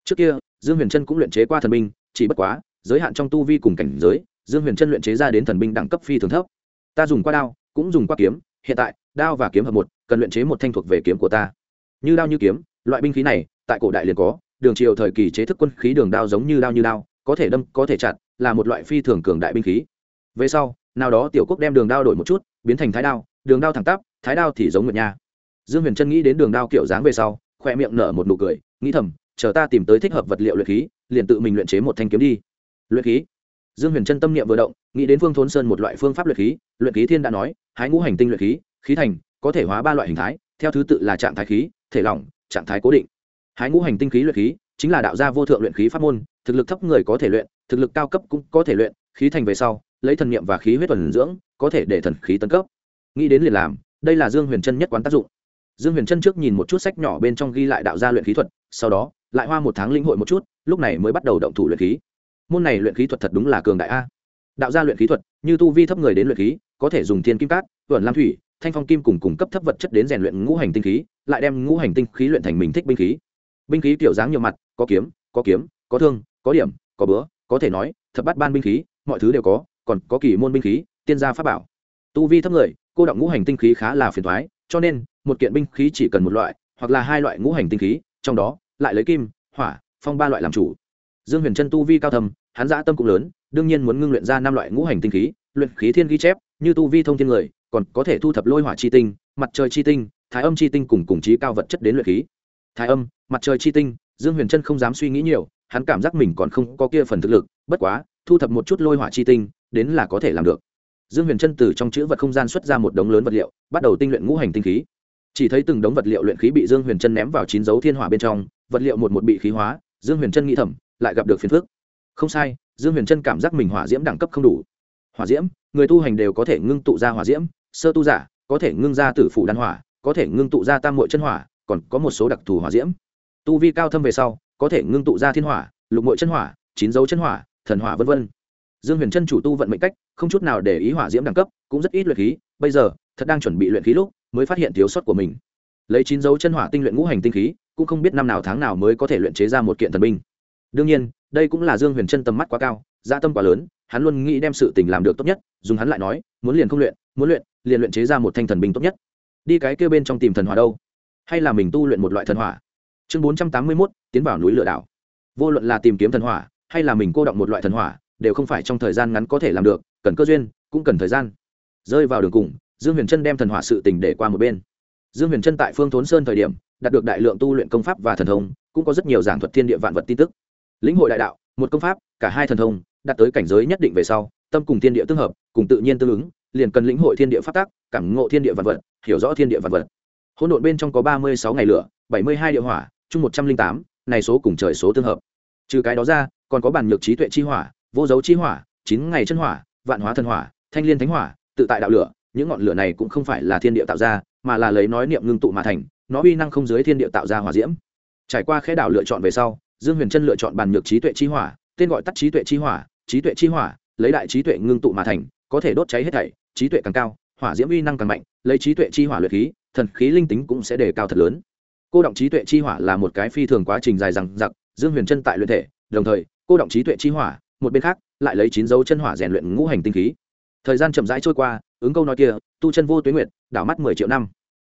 Trước kia dương huyền trân cũng luyện chế qua thần binh chỉ bất quá giới hạn trong tu vi cùng cảnh giới dương huyền trân luyện chế ra đến thần binh đẳng cấp phi thường thấp. Ta dùng qua đao cũng dùng qua kiếm, hiện tại, đao và kiếm hợp một, cần luyện chế một thanh thuộc về kiếm của ta. Như đao như kiếm, loại binh khí này, tại cổ đại liền có, đường triều thời kỳ chế thức quân khí đường đao giống như đao như đao, có thể đâm, có thể chặt, là một loại phi thường cường đại binh khí. Về sau, nào đó tiểu quốc đem đường đao đổi một chút, biến thành thái đao, đường đao thẳng tắp, thái đao thì giống nguyệt nha. Dương huyền trân nghĩ đến đường đao kiểu dáng về sau, khoe miệng nở một nụ cười, nghĩ thầm, chờ ta tìm tới thích hợp vật liệu luyện khí, liền tự mình luyện chế một thanh kiếm đi. Luyện khí? Dương huyền trân tâm niệm vừa động, nghĩ đến phương thốn sơn một loại phương pháp luyện khí luyện khí thiên đã nói, hái ngũ hành tinh luyện khí khí thành, có thể hóa ba loại hình thái, theo thứ tự là trạng thái khí, thể lỏng, trạng thái cố định. Hái ngũ hành tinh khí luyện khí, chính là đạo gia vô thượng luyện khí pháp môn, thực lực thấp người có thể luyện, thực lực cao cấp cũng có thể luyện, khí thành về sau, lấy thần niệm và khí huyết tuần dưỡng, có thể để thần khí tấn cấp. Nghĩ đến liền làm, đây là dương huyền trân nhất quán tác dụng. Dương huyền trân trước nhìn một chút sách nhỏ bên trong ghi lại đạo gia luyện khí thuật, sau đó, lại hoa một tháng linh hội một chút, lúc này mới bắt đầu động thủ luyện khí môn này luyện khí thuật thật đúng là cường đại a. Đạo gia luyện khí thuật, như tu vi thấp người đến luyện khí, có thể dùng thiên kim cát vẩn lam thủy, thanh phong kim cùng cung cấp thấp vật chất đến rèn luyện ngũ hành tinh khí, lại đem ngũ hành tinh khí luyện thành mình thích binh khí. Binh khí kiểu dáng nhiều mặt, có kiếm có kiếm, có thương, có điểm, có bữa, có thể nói, thập bát ban binh khí, mọi thứ đều có, còn có kỳ môn binh khí, tiên gia pháp bảo. Tu vi thấp người, cô động ngũ hành tinh khí khá là phiền thoái cho nên, một kiện binh khí chỉ cần một loại, hoặc là hai loại ngũ hành tinh khí, trong đó, lại lấy kim, hỏa, phong ba loại làm chủ dương huyền trân tu vi cao thầm hắn dã tâm cũng lớn, đương nhiên muốn ngưng luyện ra năm loại ngũ hành tinh khí, luyện khí thiên ghi chép, như tu vi thông thiên người, còn có thể thu thập lôi hỏa chi tinh, mặt trời chi tinh, thái âm chi tinh cùng cùng trí cao vật chất đến luyện khí. Thái âm, mặt trời chi tinh, dương huyền trân không dám suy nghĩ nhiều, hắn cảm giác mình còn không có kia phần thực lực, bất quá, thu thập một chút lôi hỏa chi tinh, đến là có thể làm được. Dương huyền trân từ trong chữ vật không gian xuất ra một đống lớn vật liệu, bắt đầu tinh luyện ngũ hành tinh khí. Chỉ thấy từng đống vật liệu luyện khí bị dương huyền trân ném vào chín dấu thiên hỏa bên trong, vật liệu một một bị khí hóa, dương huyền trân nghĩ thầm lại gặp được phiền phức, không sai dương huyền trân cảm giác mình hỏa diễm đẳng cấp không đủ. Hỏa diễm người tu hành đều có thể ngưng tụ ra hỏa diễm sơ tu giả có thể ngưng ra tử phủ đan hỏa có thể ngưng tụ ra tam mội chân hỏa còn có một số đặc thù hỏa diễm. Tu vi cao thâm về sau có thể ngưng tụ ra thiên hỏa lục mội chân hỏa chín dấu chân hỏa thần hỏa v v dương huyền trân chủ tu vận mệnh cách không chút nào để ý hỏa diễm đẳng cấp cũng rất ít luyện khí bây giờ thật đang chuẩn bị luyện khí lúc mới phát hiện thiếu sót của mình. Lấy chín dấu chân hỏa tinh luyện ngũ hành tinh khí cũng không biết năm nào tháng nào mới có thể luyện chế ra một kiện thần binh đương nhiên, đây cũng là dương huyền trân tầm mắt quá cao gia tâm quá lớn, hắn luôn nghĩ đem sự tình làm được tốt nhất, dùng hắn lại nói, muốn liền không luyện, muốn luyện, liền luyện chế ra một thanh thần binh tốt nhất. Đi cái kêu bên trong tìm thần hỏa đâu? Hay là mình tu luyện một loại thần hỏa? Chương bốn trăm tám mươi mốt, tiến vào núi lửa đảo. Vô luận là tìm kiếm thần hỏa, hay là mình cô động một loại thần hỏa, đều không phải trong thời gian ngắn có thể làm được, cần cơ duyên, cũng cần thời gian. Rơi vào đường cùng, dương huyền trân đem thần hỏa sự tình để qua một bên. Dương huyền trân tại phương thốn sơn thời điểm, đạt được đại lượng tu luyện công pháp và thần thông, cũng có rất nhiều giảng thuật thiên địa vạn vật tin tức lĩnh hội đại đạo, một công pháp, cả hai thần thông, đạt tới cảnh giới nhất định về sau, tâm cùng thiên địa tương hợp, cùng tự nhiên tương ứng, liền cần lĩnh hội thiên địa phát tác cảm ngộ thiên địa vạn vật, hiểu rõ thiên địa vạn vật. Hỗn độn bên trong có ba mươi sáu ngày lửa, bảy mươi hai địa hỏa, chung một trăm linh tám, này số cùng trời số tương hợp. Trừ cái đó ra, còn có bản nhược trí tuệ chi hỏa, vô dấu chi hỏa, chín ngày chân hỏa, vạn hóa thần hỏa, thanh liên thánh hỏa, tự tại đạo lửa. Những ngọn lửa này cũng không phải là thiên địa tạo ra, mà là lấy nói niệm ngưng tụ mà thành, nó uy năng không dưới thiên địa tạo ra hỏa diễm. Trải qua khẽ đảo lựa chọn về sau dương huyền trân lựa chọn bàn nhược trí tuệ chi hỏa, tên gọi tắt trí tuệ chi hỏa, trí tuệ chi hỏa, lấy đại trí tuệ ngưng tụ mà thành, có thể đốt cháy hết thảy, trí tuệ càng cao, hỏa diễm uy năng càng mạnh, lấy trí tuệ chi hỏa luyện khí, thần khí linh tính cũng sẽ đề cao thật lớn. Cô động trí tuệ chi hỏa là một cái phi thường quá trình dài dằng dặc, dương huyền trân tại luyện thể, đồng thời, cô động trí tuệ chi hỏa, một bên khác, lại lấy chín dấu chân hỏa rèn luyện ngũ hành tinh khí. Thời gian chậm rãi trôi qua, ứng câu nói kia, tu chân vô tuyến nguyện đảo mắt mười triệu năm.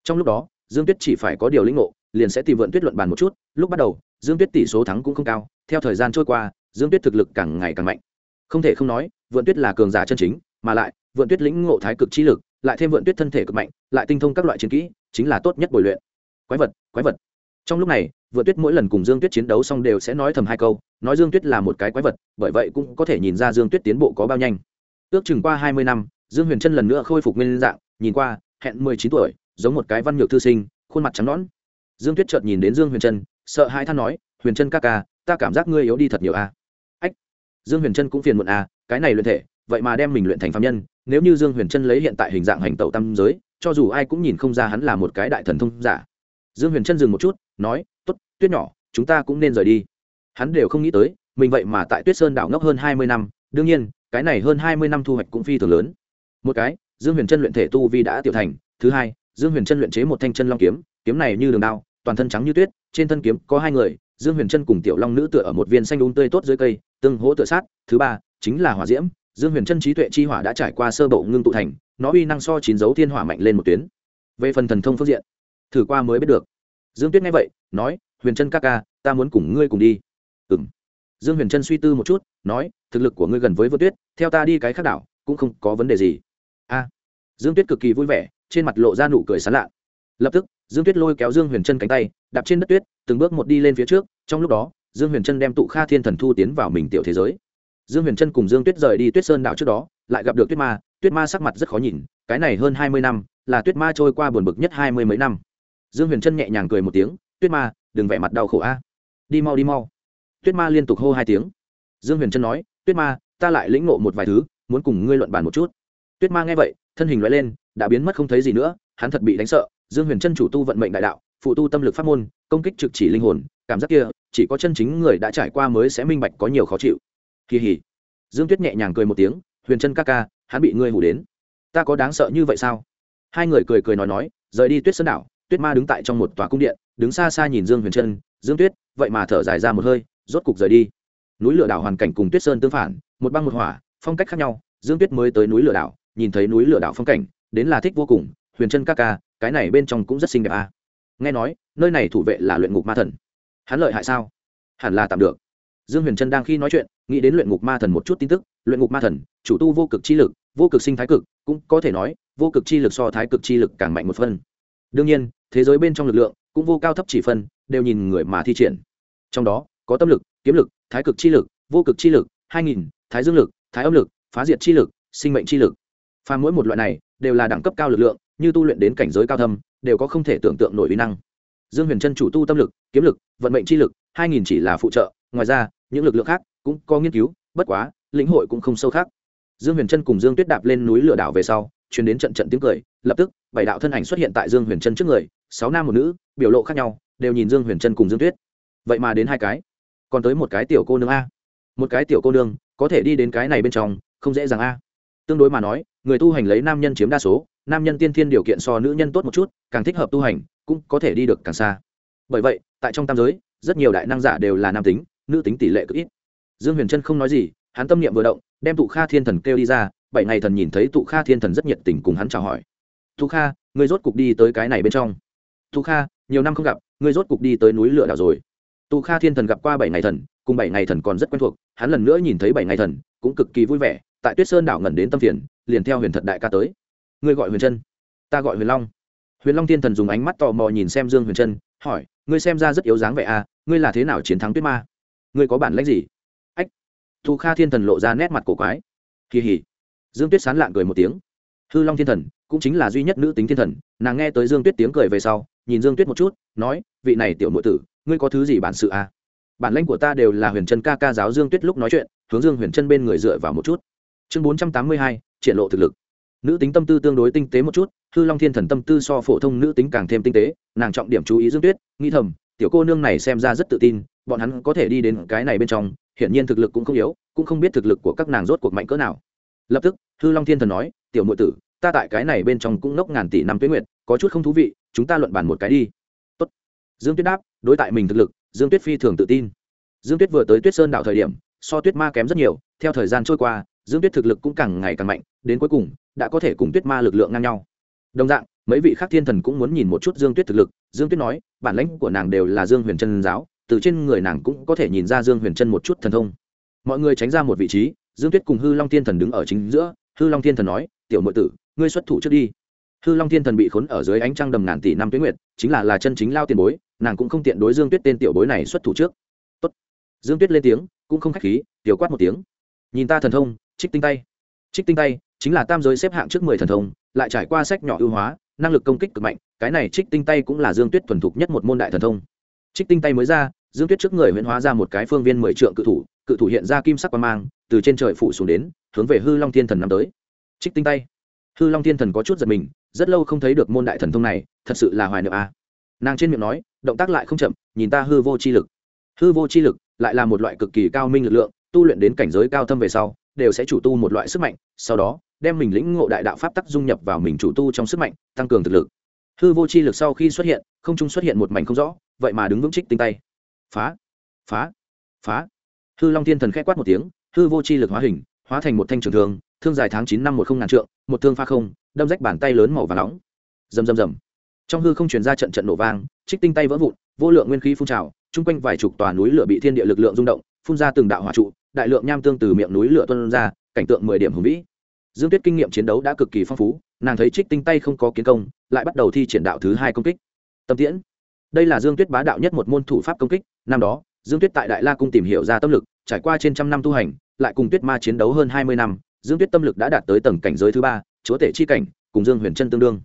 Trong lúc đó, dương tuyết chỉ phải có điều lĩnh ngộ, liền sẽ tìm vượn tuyết luận bàn một chút, lúc bắt đầu dương tuyết tỷ số thắng cũng không cao, theo thời gian trôi qua, dương tuyết thực lực càng ngày càng mạnh. Không thể không nói vượn tuyết là cường giả chân chính, mà lại vượn tuyết lĩnh ngộ thái cực chi lực, lại thêm vượn tuyết thân thể cực mạnh, lại tinh thông các loại chiến kỹ, chính là tốt nhất bồi luyện. Quái vật quái vật. Trong lúc này vượn tuyết mỗi lần cùng dương tuyết chiến đấu xong đều sẽ nói thầm hai câu, nói dương tuyết là một cái quái vật, bởi vậy cũng có thể nhìn ra dương tuyết tiến bộ có bao nhanh. Ước chừng qua hai mươi năm, dương huyền trân lần nữa khôi phục nguyên dạng, nhìn qua, hẹn mười chín tuổi, giống một cái văn nhược thư sinh, khuôn mặt trắng nõn. Dương tuyết chợt nhìn đến dương huyền trân sợ hai than nói, huyền trân ca ca, ta cảm giác ngươi yếu đi thật nhiều a. Ách, dương huyền trân cũng phiền muộn a, cái này luyện thể, vậy mà đem mình luyện thành phạm nhân, nếu như dương huyền trân lấy hiện tại hình dạng hành tẩu tam giới, cho dù ai cũng nhìn không ra hắn là một cái đại thần thông giả. Dương huyền trân dừng một chút, nói t ố t tuyết nhỏ, chúng ta cũng nên rời đi. Hắn đều không nghĩ tới, mình vậy mà tại tuyết sơn đảo ngốc hơn hai mươi năm, đương nhiên, cái này hơn hai mươi năm thu hoạch cũng phi thường lớn. Một cái, dương huyền trân luyện thể tu vi đã tiểu thành, thứ hai, dương huyền trân luyện chế một thanh chân long kiếm kiếm này như đường đao toàn thân trắng như tuyết, trên thân kiếm có hai người, dương huyền trân cùng tiểu long nữ tựa ở một viên xanh đun tươi tốt dưới cây, tương hỗ tựa sát. Thứ ba, chính là hỏa diễm. Dương huyền trân trí tuệ chi hỏa đã trải qua sơ bộ ngưng tụ thành, nó uy năng so chín dấu thiên hỏa mạnh lên một tuyến. Về phần thần thông phương diện, thử qua mới biết được. Dương tuyết nghe vậy, nói, huyền trân ca ca, ta muốn cùng ngươi cùng đi. Ừ m dương huyền trân suy tư một chút, nói, thực lực của ngươi gần với vân tuyết, theo ta đi cái khác đảo, cũng không có vấn đề gì. A. Dương tuyết cực kỳ vui vẻ, trên mặt lộ ra nụ cười sán lạ. Lập tức dương tuyết lôi kéo dương huyền trân cánh tay, đạp trên đất tuyết, từng bước một đi lên phía trước, trong lúc đó, dương huyền trân đem tụ kha thiên thần thu tiến vào mình tiểu thế giới. Dương huyền trân cùng dương tuyết rời đi tuyết sơn đảo trước đó, lại gặp được tuyết ma tuyết ma sắc mặt rất khó nhìn, cái này hơn hai mươi năm, là tuyết ma trôi qua buồn bực nhất hai mươi mấy năm. Dương huyền trân nhẹ nhàng cười một tiếng, tuyết ma, đừng vẻ mặt đau khổ a. Đi mau đi mau. Tuyết ma liên tục hô hai tiếng. Dương huyền trân nói, tuyết ma, ta lại lĩnh ngộ một vài thứ, muốn cùng ngươi luận bàn một chút. Tuyết ma nghe vậy, thân hình loại lên, đã biến mất không thấy gì nữa, hắn thật bị đánh sợ dương huyền trân chủ tu vận mệnh đại đạo, phụ tu tâm lực pháp môn, công kích trực chỉ linh hồn, cảm giác kia, chỉ có chân chính người đã trải qua mới sẽ minh bạch có nhiều khó chịu. Kỳ hỉ. Dương tuyết nhẹ nhàng cười một tiếng, huyền trân ca ca, hắn bị ngươi hủ đến. Ta có đáng sợ như vậy sao? Hai người cười cười nói nói, rời đi tuyết sơn đảo, tuyết ma đứng tại trong một tòa cung điện, đứng xa xa nhìn dương huyền trân dương tuyết, vậy mà thở dài ra một hơi, rốt cục rời đi. Núi lửa đảo hoàn cảnh cùng tuyết sơn tương phản, một băng một hỏa, phong cách khác nhau, dương tuyết mới tới núi lửa đảo, nhìn thấy núi lửa đảo phong cảnh, đến là thích vô cùng, huyền trân ca ca cái này bên trong cũng rất xinh đẹp à. nghe nói, nơi này thủ vệ là luyện ngục ma thần. Hắn lợi hại sao? Hẳn là tạm được. Dương huyền trân đang khi nói chuyện, nghĩ đến luyện ngục ma thần một chút tin tức, luyện ngục ma thần, chủ tu vô cực chi lực, vô cực sinh thái cực, cũng có thể nói, vô cực chi lực so thái cực chi lực càng mạnh một phân đương nhiên, thế giới bên trong lực lượng cũng vô cao thấp chỉ phân đều nhìn người mà thi triển. Trong đó, có tâm lực, kiếm lực, thái cực chi lực, vô cực chi lực, hai nghìn, thái dương lực, thái âm lực, phá diệt chi lực, sinh mệnh chi lực. Pha mỗi một loại này, đều là đẳng cấp cao lực lượng như tu luyện đến cảnh giới cao thâm, đều có không thể tưởng tượng nổi uy năng. Dương huyền trân chủ tu tâm lực, kiếm lực, vận mệnh chi lực, hai nghìn chỉ là phụ trợ, ngoài ra, những lực lượng khác cũng có nghiên cứu, bất quá, lĩnh hội cũng không sâu khác. Dương huyền trân cùng dương tuyết đạp lên núi lửa đảo về sau chuyển đến trận trận tiếng cười, lập tức, bảy đạo thân ảnh xuất hiện tại dương huyền trân trước người, sáu nam một nữ, biểu lộ khác nhau, đều nhìn dương huyền trân cùng dương tuyết. Vậy mà đến hai cái, còn tới một cái tiểu cô nương a. Một cái tiểu cô nương, có thể đi đến cái này bên trong, không dễ dàng a. Tương đối mà nói người tu hành lấy nam nhân chiếm đa số, nam nhân tiên thiên điều kiện so nữ nhân tốt một chút, càng thích hợp tu hành, cũng có thể đi được càng xa. Bởi vậy, tại trong tam giới, rất nhiều đại năng giả đều là nam tính, nữ tính tỷ lệ cực ít. Dương huyền trân không nói gì, hắn tâm niệm vừa động, đem tụ kha thiên thần kêu đi ra, bảy ngày thần nhìn thấy tụ kha thiên thần rất nhiệt tình cùng hắn chào hỏi. Tụ kha người rốt cục đi tới cái này bên trong. Tụ kha, nhiều năm không gặp người rốt cục đi tới núi lửa đảo rồi. Tụ kha thiên thần gặp qua bảy ngày thần, cùng bảy ngày thần còn rất quen thuộc, hắn lần nữa nhìn thấy bảy ngày thần, cũng cực kỳ vui vẻ, tại tuyết sơn đảo ngẩn đến tâm phiền liền theo huyền thật đại ca tới. Ngươi gọi huyền trân. Ta gọi huyền long. Huyền long thiên thần dùng ánh mắt tò mò nhìn xem dương huyền trân, hỏi, ngươi xem ra rất yếu dáng vậy à ngươi là thế nào chiến thắng tuyết ma? Ngươi có bản lãnh gì? Ách. Thu kha thiên thần lộ ra nét mặt cổ quái. Kỳ hỉ. Dương tuyết sán lạng cười một tiếng. Hư long thiên thần, cũng chính là duy nhất nữ tính thiên thần, nàng nghe tới dương tuyết tiếng cười về sau, nhìn dương tuyết một chút, nói, vị này tiểu nội tử, ngươi có thứ gì bản sự à? Bản lãnh của ta đều là huyền trân ca ca giáo dương tuyết lúc nói chuyện, hướng dương huyền trân bên người dựa vào một chút. Chương bốn trăm tám mươi hai triển lộ thực lực. Nữ tính tâm tư tương đối tinh tế một chút, hư long thiên thần tâm tư so phổ thông nữ tính càng thêm tinh tế, nàng trọng điểm chú ý dương tuyết, nghĩ thầm, tiểu cô nương này xem ra rất tự tin, bọn hắn có thể đi đến cái này bên trong, hiển nhiên thực lực cũng không yếu, cũng không biết thực lực của các nàng rốt cuộc mạnh cỡ nào. Lập tức, hư long thiên thần nói, tiểu nội tử, ta tại cái này bên trong cũng nốc ngàn tỷ năm tuyết nguyệt, có chút không thú vị, chúng ta luận bàn một cái đi. Tốt. dương tuyết đáp, đối tại mình thực lực, dương tuyết phi thường tự tin. Dương tuyết vừa tới tuyết sơn đảo thời điểm, so tuyết ma kém rất nhiều, theo thời gian trôi qua dương tuyết thực lực cũng càng ngày càng mạnh, đến cuối cùng, đã có thể cùng tuyết ma lực lượng ngang nhau. Đồng dạng, mấy vị khác thiên thần cũng muốn nhìn một chút dương tuyết thực lực. Dương tuyết nói, bản lãnh của nàng đều là dương huyền trân giáo, từ trên người nàng cũng có thể nhìn ra dương huyền trân một chút thần thông. Mọi người tránh ra một vị trí, dương tuyết cùng hư long thiên thần đứng ở chính giữa. Hư long thiên thần nói, tiểu nội tử, ngươi xuất thủ trước đi. Hư long thiên thần bị khốn ở dưới ánh trăng đầm ngàn tỷ năm tuyến nguyệt, chính là là chân chính lao tiền bối, nàng cũng không tiện đối dương tuyết tên tiểu bối này xuất thủ trước. Tốt. dương tuyết lên tiếng, cũng không khách khí, tiểu quát một tiếng. Nhìn ta thần thông trích tinh tay. Trích tinh tay chính là tam giới xếp hạng trước mười thần thông, lại trải qua sách nhỏ ưu hóa, năng lực công kích cực mạnh, cái này trích tinh tay cũng là dương tuyết thuần thục nhất một môn đại thần thông. Trích tinh tay mới ra, dương tuyết trước người huyễn hóa ra một cái phương viên mười trượng cự thủ cự thủ hiện ra kim sắc quan mang, từ trên trời phủ xuống đến, hướng về hư long thiên thần năm tới. Trích tinh tay. Hư long thiên thần có chút giật mình, rất lâu không thấy được môn đại thần thông này, thật sự là hoài niệm a. À. nàng trên miệng nói, động tác lại không chậm, nhìn ta hư vô chi lực. Hư vô chi lực lại là một loại cực kỳ cao minh lực lượng, tu luyện đến cảnh giới cao thâm về sau đều sẽ chủ tu một loại sức mạnh, sau đó, đem mình lĩnh ngộ đại đạo pháp tắc dung nhập vào mình chủ tu trong sức mạnh, tăng cường thực lực. Hư vô chi lực sau khi xuất hiện, không trung xuất hiện một mảnh không rõ, vậy mà đứng vững trích tinh tay. Phá phá phá. Hư long thiên thần k h ẽ quát một tiếng, hư vô chi lực hóa hình, hóa thành một thanh trường thương thương dài tháng chín năm một không ngàn trượng, một thương pha không, đâm rách bàn tay lớn màu và nóng. Rầm rầm rầm. Trong hư không truyền ra trận trận nổ vang, trích tinh tay vỡ vụn, vô lượng nguyên khí phun trào, chung quanh vài chục tòa núi lửa bị thiên địa lực lượng rung động, phun ra từng đạo hỏa trụ đại lượng nham tương từ miệng núi lửa tuân ra, cảnh tượng mười điểm hùng vĩ. Dương tuyết kinh nghiệm chiến đấu đã cực kỳ phong phú, nàng thấy trích tinh tay không có kiến công, lại bắt đầu thi triển đạo thứ hai công kích. Tâm tiễn. Đây là dương tuyết bá đạo nhất một môn thủ pháp công kích, năm đó, dương tuyết tại đại la cung tìm hiểu ra tâm lực, trải qua trên trăm năm tu hành, lại cùng tuyết ma chiến đấu hơn hai mươi năm, dương tuyết tâm lực đã đạt tới tầng cảnh giới thứ ba, chúa tể chi cảnh, cùng dương huyền trân tương đương.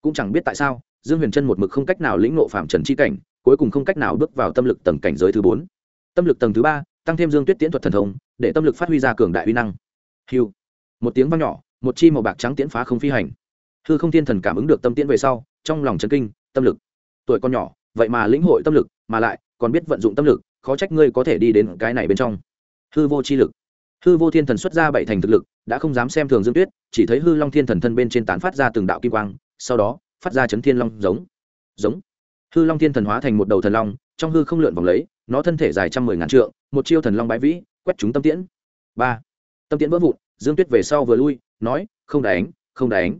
Cũng chẳng biết tại sao, dương huyền trân một mực không cách nào lĩnh ngộ phạm trần chi cảnh, cuối cùng không cách nào bước vào tâm lực tầng cảnh giới thứ bốn. Tâm lực tầng thứ ba tăng thêm dương tuyết tiễn thuật thần thông, để tâm lực phát huy ra cường đại uy năng. Hiu một tiếng vang nhỏ, một chi màu bạc trắng tiễn phá không phi hành. Hư không thiên thần cảm ứng được tâm tiễn về sau, trong lòng chấn kinh, tâm lực. Tuổi con nhỏ, vậy mà lĩnh hội tâm lực, mà lại còn biết vận dụng tâm lực, khó trách ngươi có thể đi đến cái này bên trong. Hư vô chi lực. Hư vô thiên thần xuất ra bảy thành thực lực, đã không dám xem thường dương tuyết, chỉ thấy hư long thiên thần thân bên trên tán phát ra từng đạo kim quang, sau đó, phát ra chấn thiên long giống. Giống. Hư long thiên thần hóa thành một đầu thần long, trong hư không lượn vòng lấy, nó thân thể dài trăm mười ngàn trượng một chiêu thần long bái vĩ, quét chúng tâm tiễn. Ba. Tâm tiễn vỡ vụn, dương tuyết về sau vừa lui, nói, không đánh không đánh.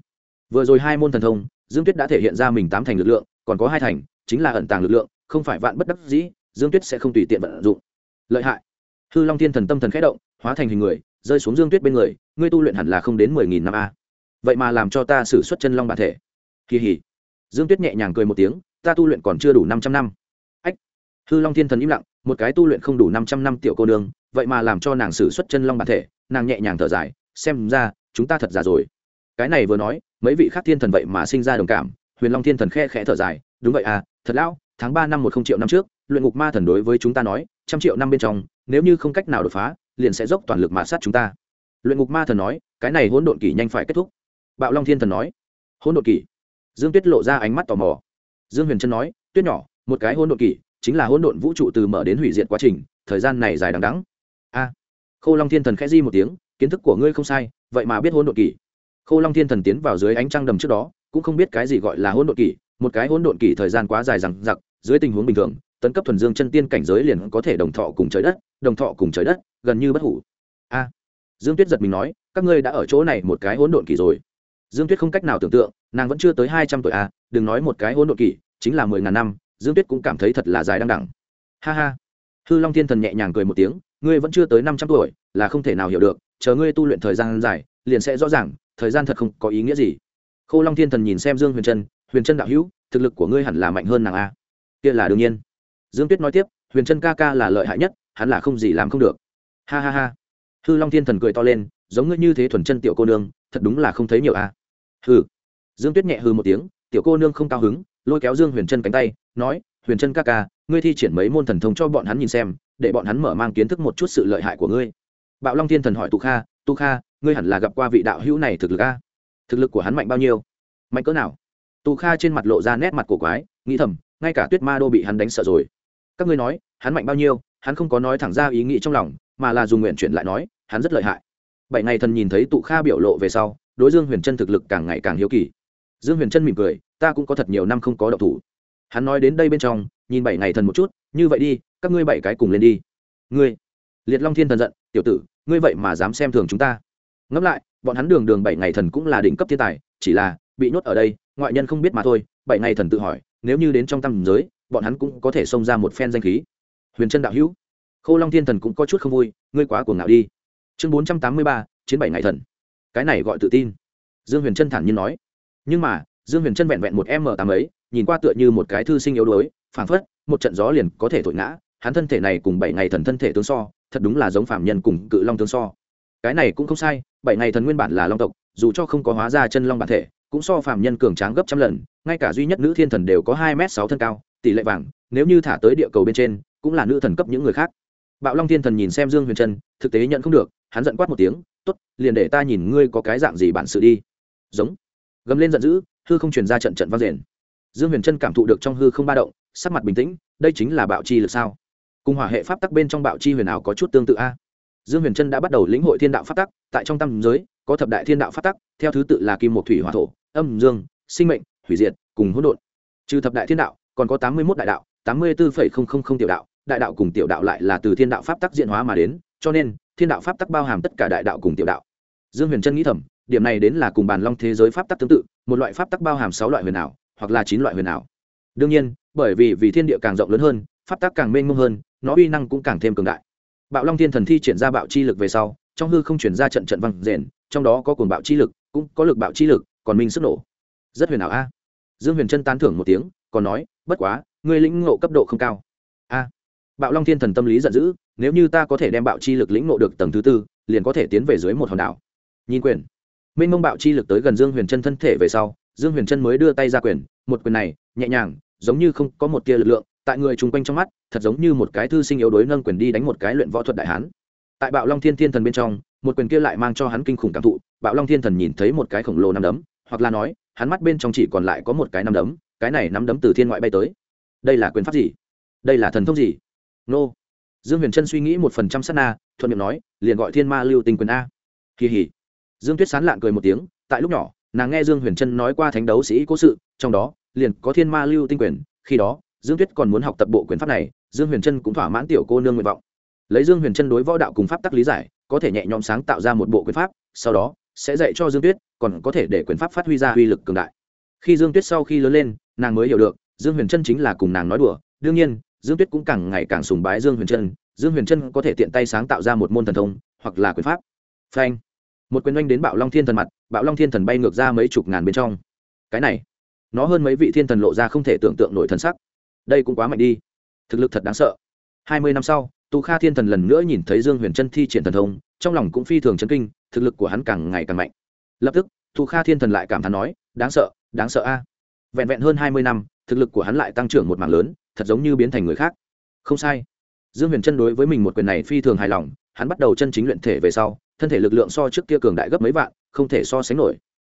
Vừa rồi hai môn thần thông, dương tuyết đã thể hiện ra mình tám thành lực lượng, còn có hai thành, chính là ẩn tàng lực lượng, không phải vạn bất đắc dĩ, dương tuyết sẽ không tùy tiện vận dụng. Lợi hại. Hư long thiên thần tâm thần khẽ động, hóa thành hình người, rơi xuống dương tuyết bên người, ngươi tu luyện hẳn là không đến mười nghìn năm a. Vậy mà làm cho ta xử suất chân long bản thể. Kỳ hỉ. Dương tuyết nhẹ nhàng cười một tiếng, ta tu luyện còn chưa đủ năm trăm năm. Ách. Hư long thiên thần im lặng một cái tu luyện không đủ năm trăm năm tiểu cô nương, vậy mà làm cho nàng xử xuất chân long bản thể, nàng nhẹ nhàng thở dài, xem ra, chúng ta thật già rồi. Cái này vừa nói, mấy vị khác thiên thần vậy mà sinh ra đồng cảm, huyền long thiên thần khe khẽ thở dài, đúng vậy à thật lão, tháng ba năm một không triệu năm trước, luyện ngục ma thần đối với chúng ta nói, trăm triệu năm bên trong, nếu như không cách nào đột phá, liền sẽ dốc toàn lực mà sát chúng ta. Luyện ngục ma thần nói, cái này hỗn độn kỷ nhanh phải kết thúc. Bạo long thiên thần nói, hỗn độn kỷ dương tuyết lộ ra ánh mắt tò mò. Dương huyền trân nói, tuyết nhỏ, một cái hỗn độn kỷ chính là hỗn độn vũ trụ từ mở đến hủy diệt quá trình, thời gian này dài đằng đẵng. A khô long thiên thần khẽ di một tiếng, kiến thức của ngươi không sai, vậy mà biết hỗn độn kỷ khô long thiên thần tiến vào dưới ánh trăng đầm trước đó, cũng không biết cái gì gọi là hỗn độn kỷ một cái hỗn độn kỷ thời gian quá dài rằng giặc dưới tình huống bình thường, tấn cấp thuần dương chân tiên cảnh giới liền có thể đồng thọ cùng trời đất, đồng thọ cùng trời đất, gần như bất hủ. A, dương tuyết giật mình nói, các ngươi đã ở chỗ này một cái hỗn độn kỷ rồi. Dương tuyết không cách nào tưởng tượng, nàng vẫn chưa tới hai trăm tuổi a, đừng nói một cái hỗn độn kỷ chính là mười ngàn năm dương tuyết cũng cảm thấy thật là dài đăng đẳng. Ha ha. Hư long thiên thần nhẹ nhàng cười một tiếng, ngươi vẫn chưa tới năm trăm tuổi, là không thể nào hiểu được, chờ ngươi tu luyện thời gian dài, liền sẽ rõ ràng, thời gian thật không có ý nghĩa gì. Khô long thiên thần nhìn xem dương huyền trân huyền trân đạo hữu, thực lực của ngươi hẳn là mạnh hơn nàng a. Kia là đương nhiên. Dương tuyết nói tiếp, huyền trân ca ca là lợi hại nhất, hắn là không gì làm không được. Ha ha ha. Hư long thiên thần cười to lên, giống ngươi như thế thuần chân tiểu cô nương, thật đúng là không thấy nhiều a. Hư dương tuyết nhẹ hư một tiếng, tiểu cô nương không cao hứng, lôi kéo dương huyền trân cánh tay nói, huyền trân ca ca, ngươi thi triển mấy môn thần thông cho bọn hắn nhìn xem, để bọn hắn mở mang kiến thức một chút sự lợi hại của ngươi. Bạo long thiên thần hỏi tu kha tu kha, ngươi hẳn là gặp qua vị đạo hữu này thực lực a? Thực lực của hắn mạnh bao nhiêu? Mạnh cỡ nào? Tu kha trên mặt lộ ra nét mặt cổ quái, nghĩ thầm, ngay cả tuyết ma đô bị hắn đánh sợ rồi. Các ngươi nói, hắn mạnh bao nhiêu? Hắn không có nói thẳng ra ý nghĩ trong lòng, mà là dùng nguyện chuyển lại nói, hắn rất lợi hại. Bảy ngày thần nhìn thấy tụ kha biểu lộ về sau, đối dương huyền trân thực lực càng ngày càng hiếu kỳ. Dương huyền trân mỉm cười, ta cũng có thật nhiều năm không có độc thủ hắn nói đến đây bên trong, nhìn bảy ngày thần một chút, như vậy đi, các ngươi bảy cái cùng lên đi. Ngươi? Liệt long thiên thần giận, tiểu tử, ngươi vậy mà dám xem thường chúng ta. Ngẫm lại, bọn hắn đường đường bảy ngày thần cũng là đỉnh cấp thiên tài, chỉ là bị nhốt ở đây, ngoại nhân không biết mà thôi, bảy ngày thần tự hỏi, nếu như đến trong tâm giới, bọn hắn cũng có thể xông ra một phen danh khí. Huyền trân đạo hữu, khâu long thiên thần cũng có chút không vui, ngươi quá cuồng ngạo đi. Chương bốn trăm tám mươi ba, chiến bảy ngày thần. Cái này gọi tự tin. Dương huyền trân thản nhiên nói. Nhưng mà, dương huyền trân vẹn vẹn một m tám ấy nhìn qua tựa như một cái thư sinh yếu đuối, phảng phất, một trận gió liền có thể thổi ngã, hắn thân thể này cùng bảy ngày thần thân thể tướng so, thật đúng là giống phạm nhân cùng cự long tướng so. Cái này cũng không sai, bảy ngày thần nguyên bản là long tộc, dù cho không có hóa ra chân long bản thể, cũng so phạm nhân cường tráng gấp trăm lần, ngay cả duy nhất nữ thiên thần đều có hai m sáu thân cao, tỷ lệ vàng, nếu như thả tới địa cầu bên trên, cũng là nữ thần cấp những người khác. Bạo long thiên thần nhìn xem dương huyền trân, thực tế nhận không được, hắn giận quát một tiếng t ố t liền để ta nhìn ngươi có cái dạng gì bản sự đi. Giống, gầm lên giận dữ, hư không truyền ra trận trận vang rền dương huyền trân cảm thụ được trong hư không ba động, sắc mặt bình tĩnh, đây chính là bạo chi lực sao? Cùng hỏa hệ pháp tắc bên trong bạo chi huyền ảo có chút tương tự a. Dương huyền trân đã bắt đầu lĩnh hội thiên đạo pháp tắc, tại trong tam giới, có thập đại thiên đạo pháp tắc, theo thứ tự là kim một thủy hỏa thổ, âm dương, sinh mệnh, hủy diệt, cùng hỗn độn. Trừ thập đại thiên đạo, còn có tám mươi một đại đạo, tám mươi bốn tiểu đạo, đại đạo cùng tiểu đạo lại là từ thiên đạo pháp tắc diện hóa mà đến, cho nên, thiên đạo pháp tắc bao hàm tất cả đại đạo cùng tiểu đạo. Dương huyền trân nghĩ thầm, điểm này đến là cùng bàn long thế giới pháp tắc tương tự, một loại pháp tắc bao hàm sáu loại huyền ảo hoặc là chín loại huyền ảo. Đương nhiên, bởi vì vì thiên địa càng rộng lớn hơn, pháp tắc càng mênh mông hơn, nó uy năng cũng càng thêm cường đại. Bạo long thiên thần thi triển ra bạo chi lực về sau, trong hư không chuyển ra trận trận văng rền trong đó có cuồng bạo chi lực, cũng có lực bạo chi lực, còn minh sức nổ. Rất huyền ảo a. Dương huyền trân tán thưởng một tiếng, còn nói, bất quá, ngươi lĩnh ngộ cấp độ không cao. A. Bạo long thiên thần tâm lý giận dữ, nếu như ta có thể đem bạo chi lực lĩnh ngộ được tầng thứ tư, liền có thể tiến về dưới một hòn đảo. Nhìn quyền. Minh mông bạo chi lực tới gần dương huyền Chân thân thể về sau dương huyền trân mới đưa tay ra quyền, một quyền này, nhẹ nhàng, giống như không có một tia lực lượng, tại người chung quanh trong mắt, thật giống như một cái thư sinh yếu đuối nâng quyền đi đánh một cái luyện võ thuật đại hán. Tại bạo long thiên thiên thần bên trong, một quyền kia lại mang cho hắn kinh khủng cảm thụ, bạo long thiên thần nhìn thấy một cái khổng lồ nắm đấm, hoặc là nói, hắn mắt bên trong chỉ còn lại có một cái nắm đấm, cái này nắm đấm từ thiên ngoại bay tới. Đây là quyền pháp gì? Đây là thần thông gì? Nô. Dương huyền trân suy nghĩ một phần trăm s á t na, thuận miệng nói, liền gọi thiên ma lưu tình quyền a. Kỳ hỉ. Dương tuyết sán lạng cười một tiếng, tại lúc nhỏ nàng nghe dương huyền trân nói qua thánh đấu sĩ cố sự, trong đó, liền có thiên ma lưu tinh quyền, khi đó, dương tuyết còn muốn học tập bộ quyền pháp này, dương huyền trân cũng thỏa mãn tiểu cô nương nguyện vọng. Lấy dương huyền trân đối võ đạo cùng pháp tắc lý giải, có thể nhẹ nhõm sáng tạo ra một bộ quyền pháp, sau đó, sẽ dạy cho dương tuyết, còn có thể để quyền pháp phát huy ra uy lực cường đại. Khi dương tuyết sau khi lớn lên, nàng mới hiểu được, dương huyền trân chính là cùng nàng nói đùa. Đương nhiên, dương tuyết cũng càng ngày càng sùng bái dương huyền trân, dương huyền trân có thể tiện tay sáng tạo ra một môn thần thông, hoặc là quyền pháp. Phanh một quyền oanh đến bạo long thiên thần mặt, bạo long thiên thần bay ngược ra mấy chục ngàn bên trong. Cái này, nó hơn mấy vị thiên thần lộ ra không thể tưởng tượng nổi thần sắc. Đây cũng quá mạnh đi. Thực lực thật đáng sợ. Hai mươi năm sau, tu kha thiên thần lần nữa nhìn thấy dương huyền trân thi triển thần thông, trong lòng cũng phi thường chấn kinh, thực lực của hắn càng ngày càng mạnh. Lập tức, tu kha thiên thần lại cảm thán nói, đáng sợ đáng sợ a. Vẹn vẹn hơn hai mươi năm, thực lực của hắn lại tăng trưởng một mảng lớn, thật giống như biến thành người khác. Không sai. Dương huyền trân đối với mình một quyền này phi thường hài lòng hắn bắt đầu chân chính luyện thể về sau, thân thể lực lượng so trước kia cường đại gấp mấy vạn, không thể so sánh nổi.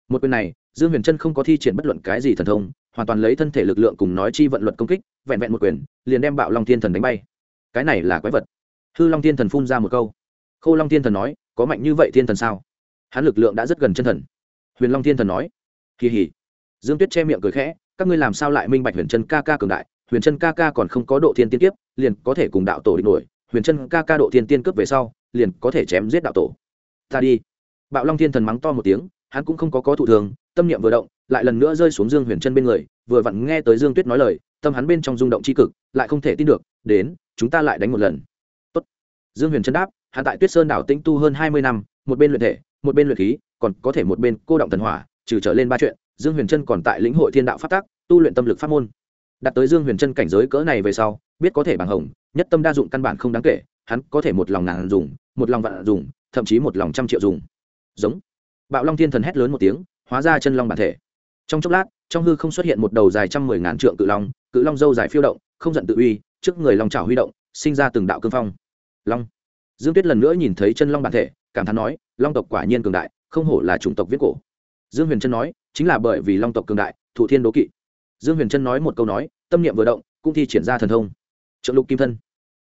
Một quyền này, dương huyền trân không có thi triển bất luận cái gì thần thông, hoàn toàn lấy thân thể lực lượng cùng nói chi vận luật công kích, vẹn vẹn một quyền, liền đem bạo long thiên thần đánh bay. Cái này là quái vật. Hư long thiên thần phun ra một câu. Khô long thiên thần nói, có mạnh như vậy thiên thần sao? Hắn lực lượng đã rất gần chân thần. Huyền long thiên thần nói, kỳ hỉ. Dương tuyết che miệng cười khẽ, các ngươi làm sao lại minh bạch huyền chân ca ca cường đại? Huyền chân ca ca còn không có độ thiên tiên kiếp, liền có thể cùng đạo tổ địch nổi huyền chân ca ca độ thiên tiên cướp về sau, liền có thể chém giết đạo tổ. Ta đi. Bạo long thiên thần mắng to một tiếng, hắn cũng không có có thụ thường, tâm niệm vừa động, lại lần nữa rơi xuống dương huyền chân bên người, vừa vặn nghe tới dương tuyết nói lời, tâm hắn bên trong rung động c h i cực, lại không thể tin được, đến, chúng ta lại đánh một lần. Tốt. dương huyền chân đáp, hắn tại tuyết sơn đảo tĩnh tu hơn hai mươi năm, một bên luyện thể, một bên luyện khí, còn có thể một bên cô động thần hỏa, trừ trở lên ba chuyện, dương huyền chân còn tại lĩnh hội thiên đạo phát tác tu luyện tâm lực pháp môn. Đặt tới dương huyền chân cảnh giới cỡ này về sau, biết có thể bằng hồng nhất tâm đa dụng căn bản không đáng kể, hắn có thể một lòng ngàn dùng, một lòng vạn dùng, thậm chí một lòng trăm triệu dùng. Giống. Bạo long thiên thần hét lớn một tiếng, hóa ra chân long bản thể. Trong chốc lát, trong hư không xuất hiện một đầu dài trăm mười ngàn trượng cự long cự long dâu dài phiêu động, không giận tự uy, trước người long trào huy động, sinh ra từng đạo cương phong. Long. Dương tuyết lần nữa nhìn thấy chân long bản thể, cảm thán nói, long tộc quả nhiên cường đại, không hổ là chủng tộc viết cổ. Dương huyền trân nói, chính là bởi vì long tộc cường đại, thụ thiên đố kỵ. Dương huyền trân nói một câu nói, tâm niệm vừa động, cũng thi triển ra thần thông. Trượng lục kim thân.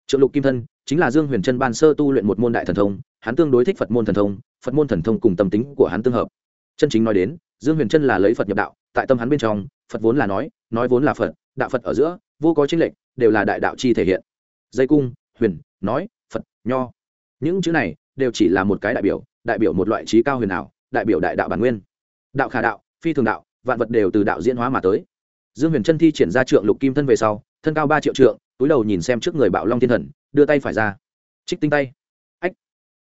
Trượng lục kim thân chính là dương huyền trân ban sơ tu luyện một môn đại thần thông, hắn tương đối thích phật môn thần thông, phật môn thần thông cùng tâm tính của hắn tương hợp. Chân chính nói đến, dương huyền trân là lấy phật nhập đạo, tại tâm hắn bên trong, phật vốn là nói nói vốn là phật, đạo phật ở giữa, vô có chính lệnh đều là đại đạo chi thể hiện. Dây cung, huyền, nói, phật, nho. Những chữ này đều chỉ là một cái đại biểu đại biểu một loại trí cao huyền ảo, đại biểu đại đạo bản nguyên. Đạo khả đạo, phi thường đạo, vạn vật đều từ đạo diễn hóa mà tới dương huyền trân thi triển ra trượng lục kim thân về sau, thân cao ba triệu trượng, túi đầu nhìn xem trước người bạo long thiên thần, đưa tay phải ra. Trích tinh tay. Ách.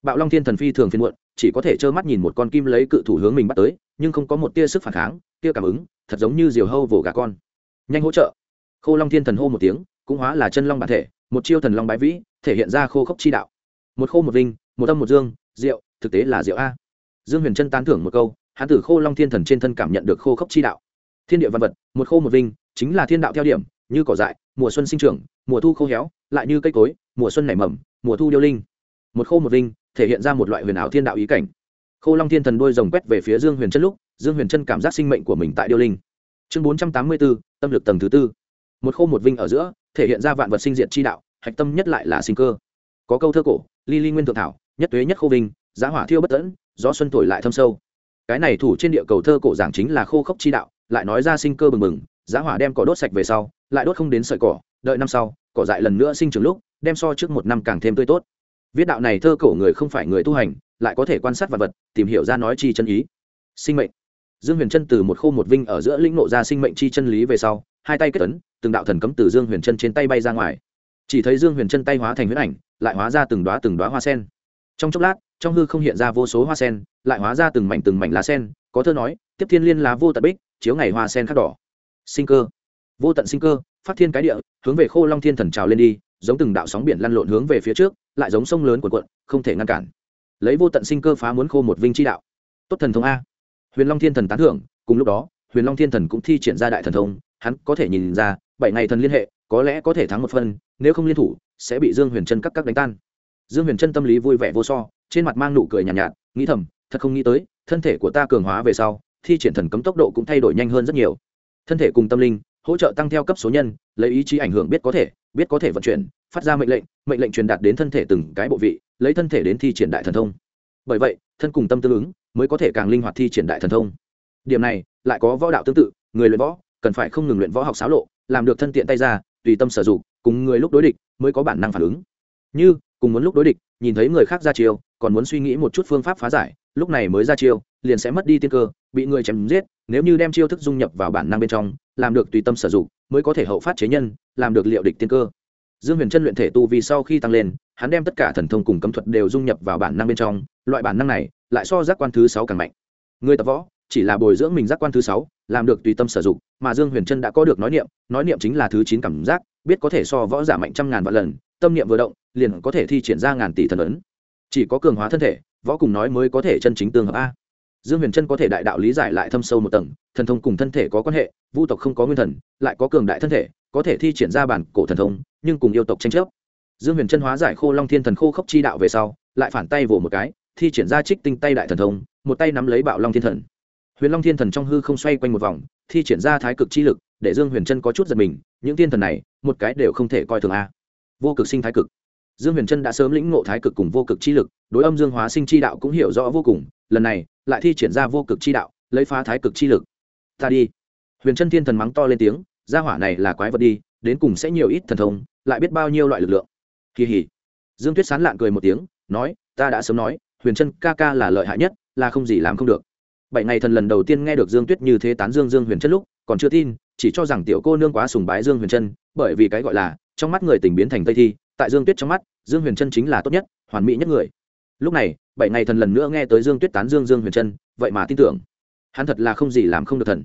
Bạo long thiên thần phi thường phiên muộn, chỉ có thể trơ mắt nhìn một con kim lấy cự thủ hướng mình bắt tới, nhưng không có một tia sức phản kháng, tia cảm ứng, thật giống như diều hâu vồ gà con. Nhanh hỗ trợ. Khô long thiên thần hô một tiếng, cũng hóa là chân long bản thể, một chiêu thần long bái vĩ, thể hiện ra khô khốc chi đạo. Một khô một vinh, một âm một dương, diệu, thực tế là diệu a. Dương huyền trân tán thưởng một câu, hắn tử khô long thiên thần trên thân cảm nhận được khô khốc chi đạo thiên địa văn vật, một khô một vinh, chính là thiên đạo theo điểm, như cỏ dại, mùa xuân sinh trưởng, mùa thu khô héo, lại như cây cối, mùa xuân nảy mầm, mùa thu điêu linh. Một khô một vinh, thể hiện ra một loại huyền ảo thiên đạo ý cảnh. Khô long thiên thần đôi rồng quét về phía dương huyền chân lúc, dương huyền chân cảm giác sinh mệnh của mình tại điêu linh. Chương bốn trăm tám mươi bốn tâm lực tầng thứ tư. Một khô một vinh ở giữa, thể hiện ra vạn vật sinh diện chi đạo, hạch tâm nhất lại là sinh cơ. Có câu thơ cổ, ly ly nguyên thượng thảo, nhất tuế nhất khô vinh, giá hỏa thiêu bất tẫn, gió xuân thổi lại thâm sâu. Cái này thủ trên địa cầu thơ cổ giảng chính là khô khốc chi đạo lại nói ra sinh cơ bừng bừng, giá hỏa đem cỏ đốt sạch về sau, lại đốt không đến sợi cỏ, đợi năm sau, cỏ dại lần nữa sinh trưởng lúc, đem so trước một năm càng thêm tươi tốt. Viết đạo này thơ cổ người không phải người tu hành, lại có thể quan sát vật vật, tìm hiểu ra nói chi chân ý. Sinh mệnh. Dương huyền chân từ một khô một vinh ở giữa lĩnh nộ ra sinh mệnh chi chân lý về sau, hai tay kết ấn, từng đạo thần cấm từ dương huyền chân trên tay bay ra ngoài. Chỉ thấy dương huyền chân tay hóa thành huyết ảnh, lại hóa ra từng đoá từng đoá hoa sen. Trong chốc lát, trong hư không hiện ra vô số hoa sen, lại hóa ra từng mảnh từng mảnh lá sen, có thơ nói, tiếp thiên liên lá vô tận bích chiếu ngày hoa sen khắc đỏ. Sinh cơ. Vô tận sinh cơ phát thiên cái địa hướng về khô long thiên thần trào lên đi giống từng đạo sóng biển lăn lộn hướng về phía trước lại giống sông lớn của quận không thể ngăn cản. Lấy vô tận sinh cơ phá muốn khô một vinh chi đạo. Tốt thần thông a. Huyền long thiên thần tán thưởng cùng lúc đó huyền long thiên thần cũng thi triển ra đại thần thông hắn có thể nhìn ra bảy ngày thần liên hệ có lẽ có thể thắng một phân nếu không liên thủ sẽ bị dương huyền chân các các đánh tan. Dương huyền chân tâm lý vui vẻ vô so trên mặt mang nụ cười nhàn nhạt, nhạt nghĩ thầm thật không nghĩ tới thân thể của ta cường hóa về sau thi triển thần cấm tốc độ cũng thay đổi nhanh hơn rất nhiều. Thân thể cùng tâm linh, hỗ trợ tăng theo cấp số nhân, lấy ý chí ảnh hưởng biết có thể, biết có thể vận chuyển, phát ra mệnh lệnh mệnh lệnh truyền đạt đến thân thể từng cái bộ vị, lấy thân thể đến thi triển đại thần thông. Bởi vậy, thân cùng tâm tương ứng, mới có thể càng linh hoạt thi triển đại thần thông. Điểm này, lại có võ đạo tương tự, người luyện võ, cần phải không ngừng luyện võ học xáo lộ, làm được thân tiện tay ra, tùy tâm sử dụng, cùng người lúc đối địch, mới có bản năng phản ứng. Như, cùng muốn lúc đối địch, nhìn thấy người khác ra chiêu, còn muốn suy nghĩ một chút phương pháp phá giải, lúc này mới ra chiêu liền sẽ mất đi tiên cơ, bị người chém giết, nếu như đem chiêu thức dung nhập vào bản năng bên trong, làm được tùy tâm sử dụng, mới có thể hậu phát chế nhân, làm được liệu địch tiên cơ. Dương huyền chân luyện thể tu vì sau khi tăng lên, hắn đem tất cả thần thông cùng cấm thuật đều dung nhập vào bản năng bên trong, loại bản năng này lại so giác quan thứ sáu càng mạnh. Người tập võ, chỉ là bồi dưỡng mình giác quan thứ sáu, làm được tùy tâm sử dụng, mà dương huyền trân đã có được nói niệm nói niệm chính là thứ chín cảm giác, biết có thể so võ giả mạnh trăm ngàn vạn lần, tâm niệm vừa động, liền có thể thi triển ra ngàn tỷ thần ấn. Chỉ có cường hóa thân thể, võ cùng nói mới có thể chân chính tương hợp a dương huyền trân có thể đại đạo lý giải lại thâm sâu một tầng, thần thông cùng thân thể có quan hệ, vu tộc không có nguyên thần, lại có cường đại thân thể, có thể thi triển ra bản cổ thần thông, nhưng cùng yêu tộc tranh chấp. Dương huyền trân hóa giải khô long thiên thần khô khốc chi đạo về sau, lại phản tay vỗ một cái, thi triển ra trích tinh tay đại thần thông, một tay nắm lấy bạo long thiên thần. Huyền long thiên thần trong hư không xoay quanh một vòng, thi triển ra thái cực chi lực, để dương huyền trân có chút giật mình, những thiên thần này, một cái đều không thể coi thường a. Vô cực sinh thái cực. Dương huyền trân đã sớm lĩnh ngộ thái cực cùng vô cực chi lực, đối âm dương hóa sinh chi đạo cũng hiểu rõ vô cùng lần này lại thi triển ra vô cực chi đạo, lấy phá thái cực chi lực. Ta đi. Huyền trân thiên thần mắng to lên tiếng, gia hỏa này là quái vật đi, đến cùng sẽ nhiều ít thần thông, lại biết bao nhiêu loại lực lượng. Kỳ hỉ. Dương tuyết sán lạn cười một tiếng, nói, ta đã sớm nói, huyền trân ca ca là lợi hại nhất, là không gì làm không được. Bảy ngày thần lần đầu tiên nghe được dương tuyết như thế tán dương dương huyền trân lúc, còn chưa tin, chỉ cho rằng tiểu cô nương quá sùng bái dương huyền trân bởi vì cái gọi là, trong mắt người tình biến thành tây thi, tại dương tuyết trong mắt, dương huyền trân chính là tốt nhất, hoàn mỹ nhất người lúc này, bảy ngày thần lần nữa nghe tới dương tuyết tán dương dương huyền trân, vậy mà tin tưởng. Hắn thật là không gì làm không được thần.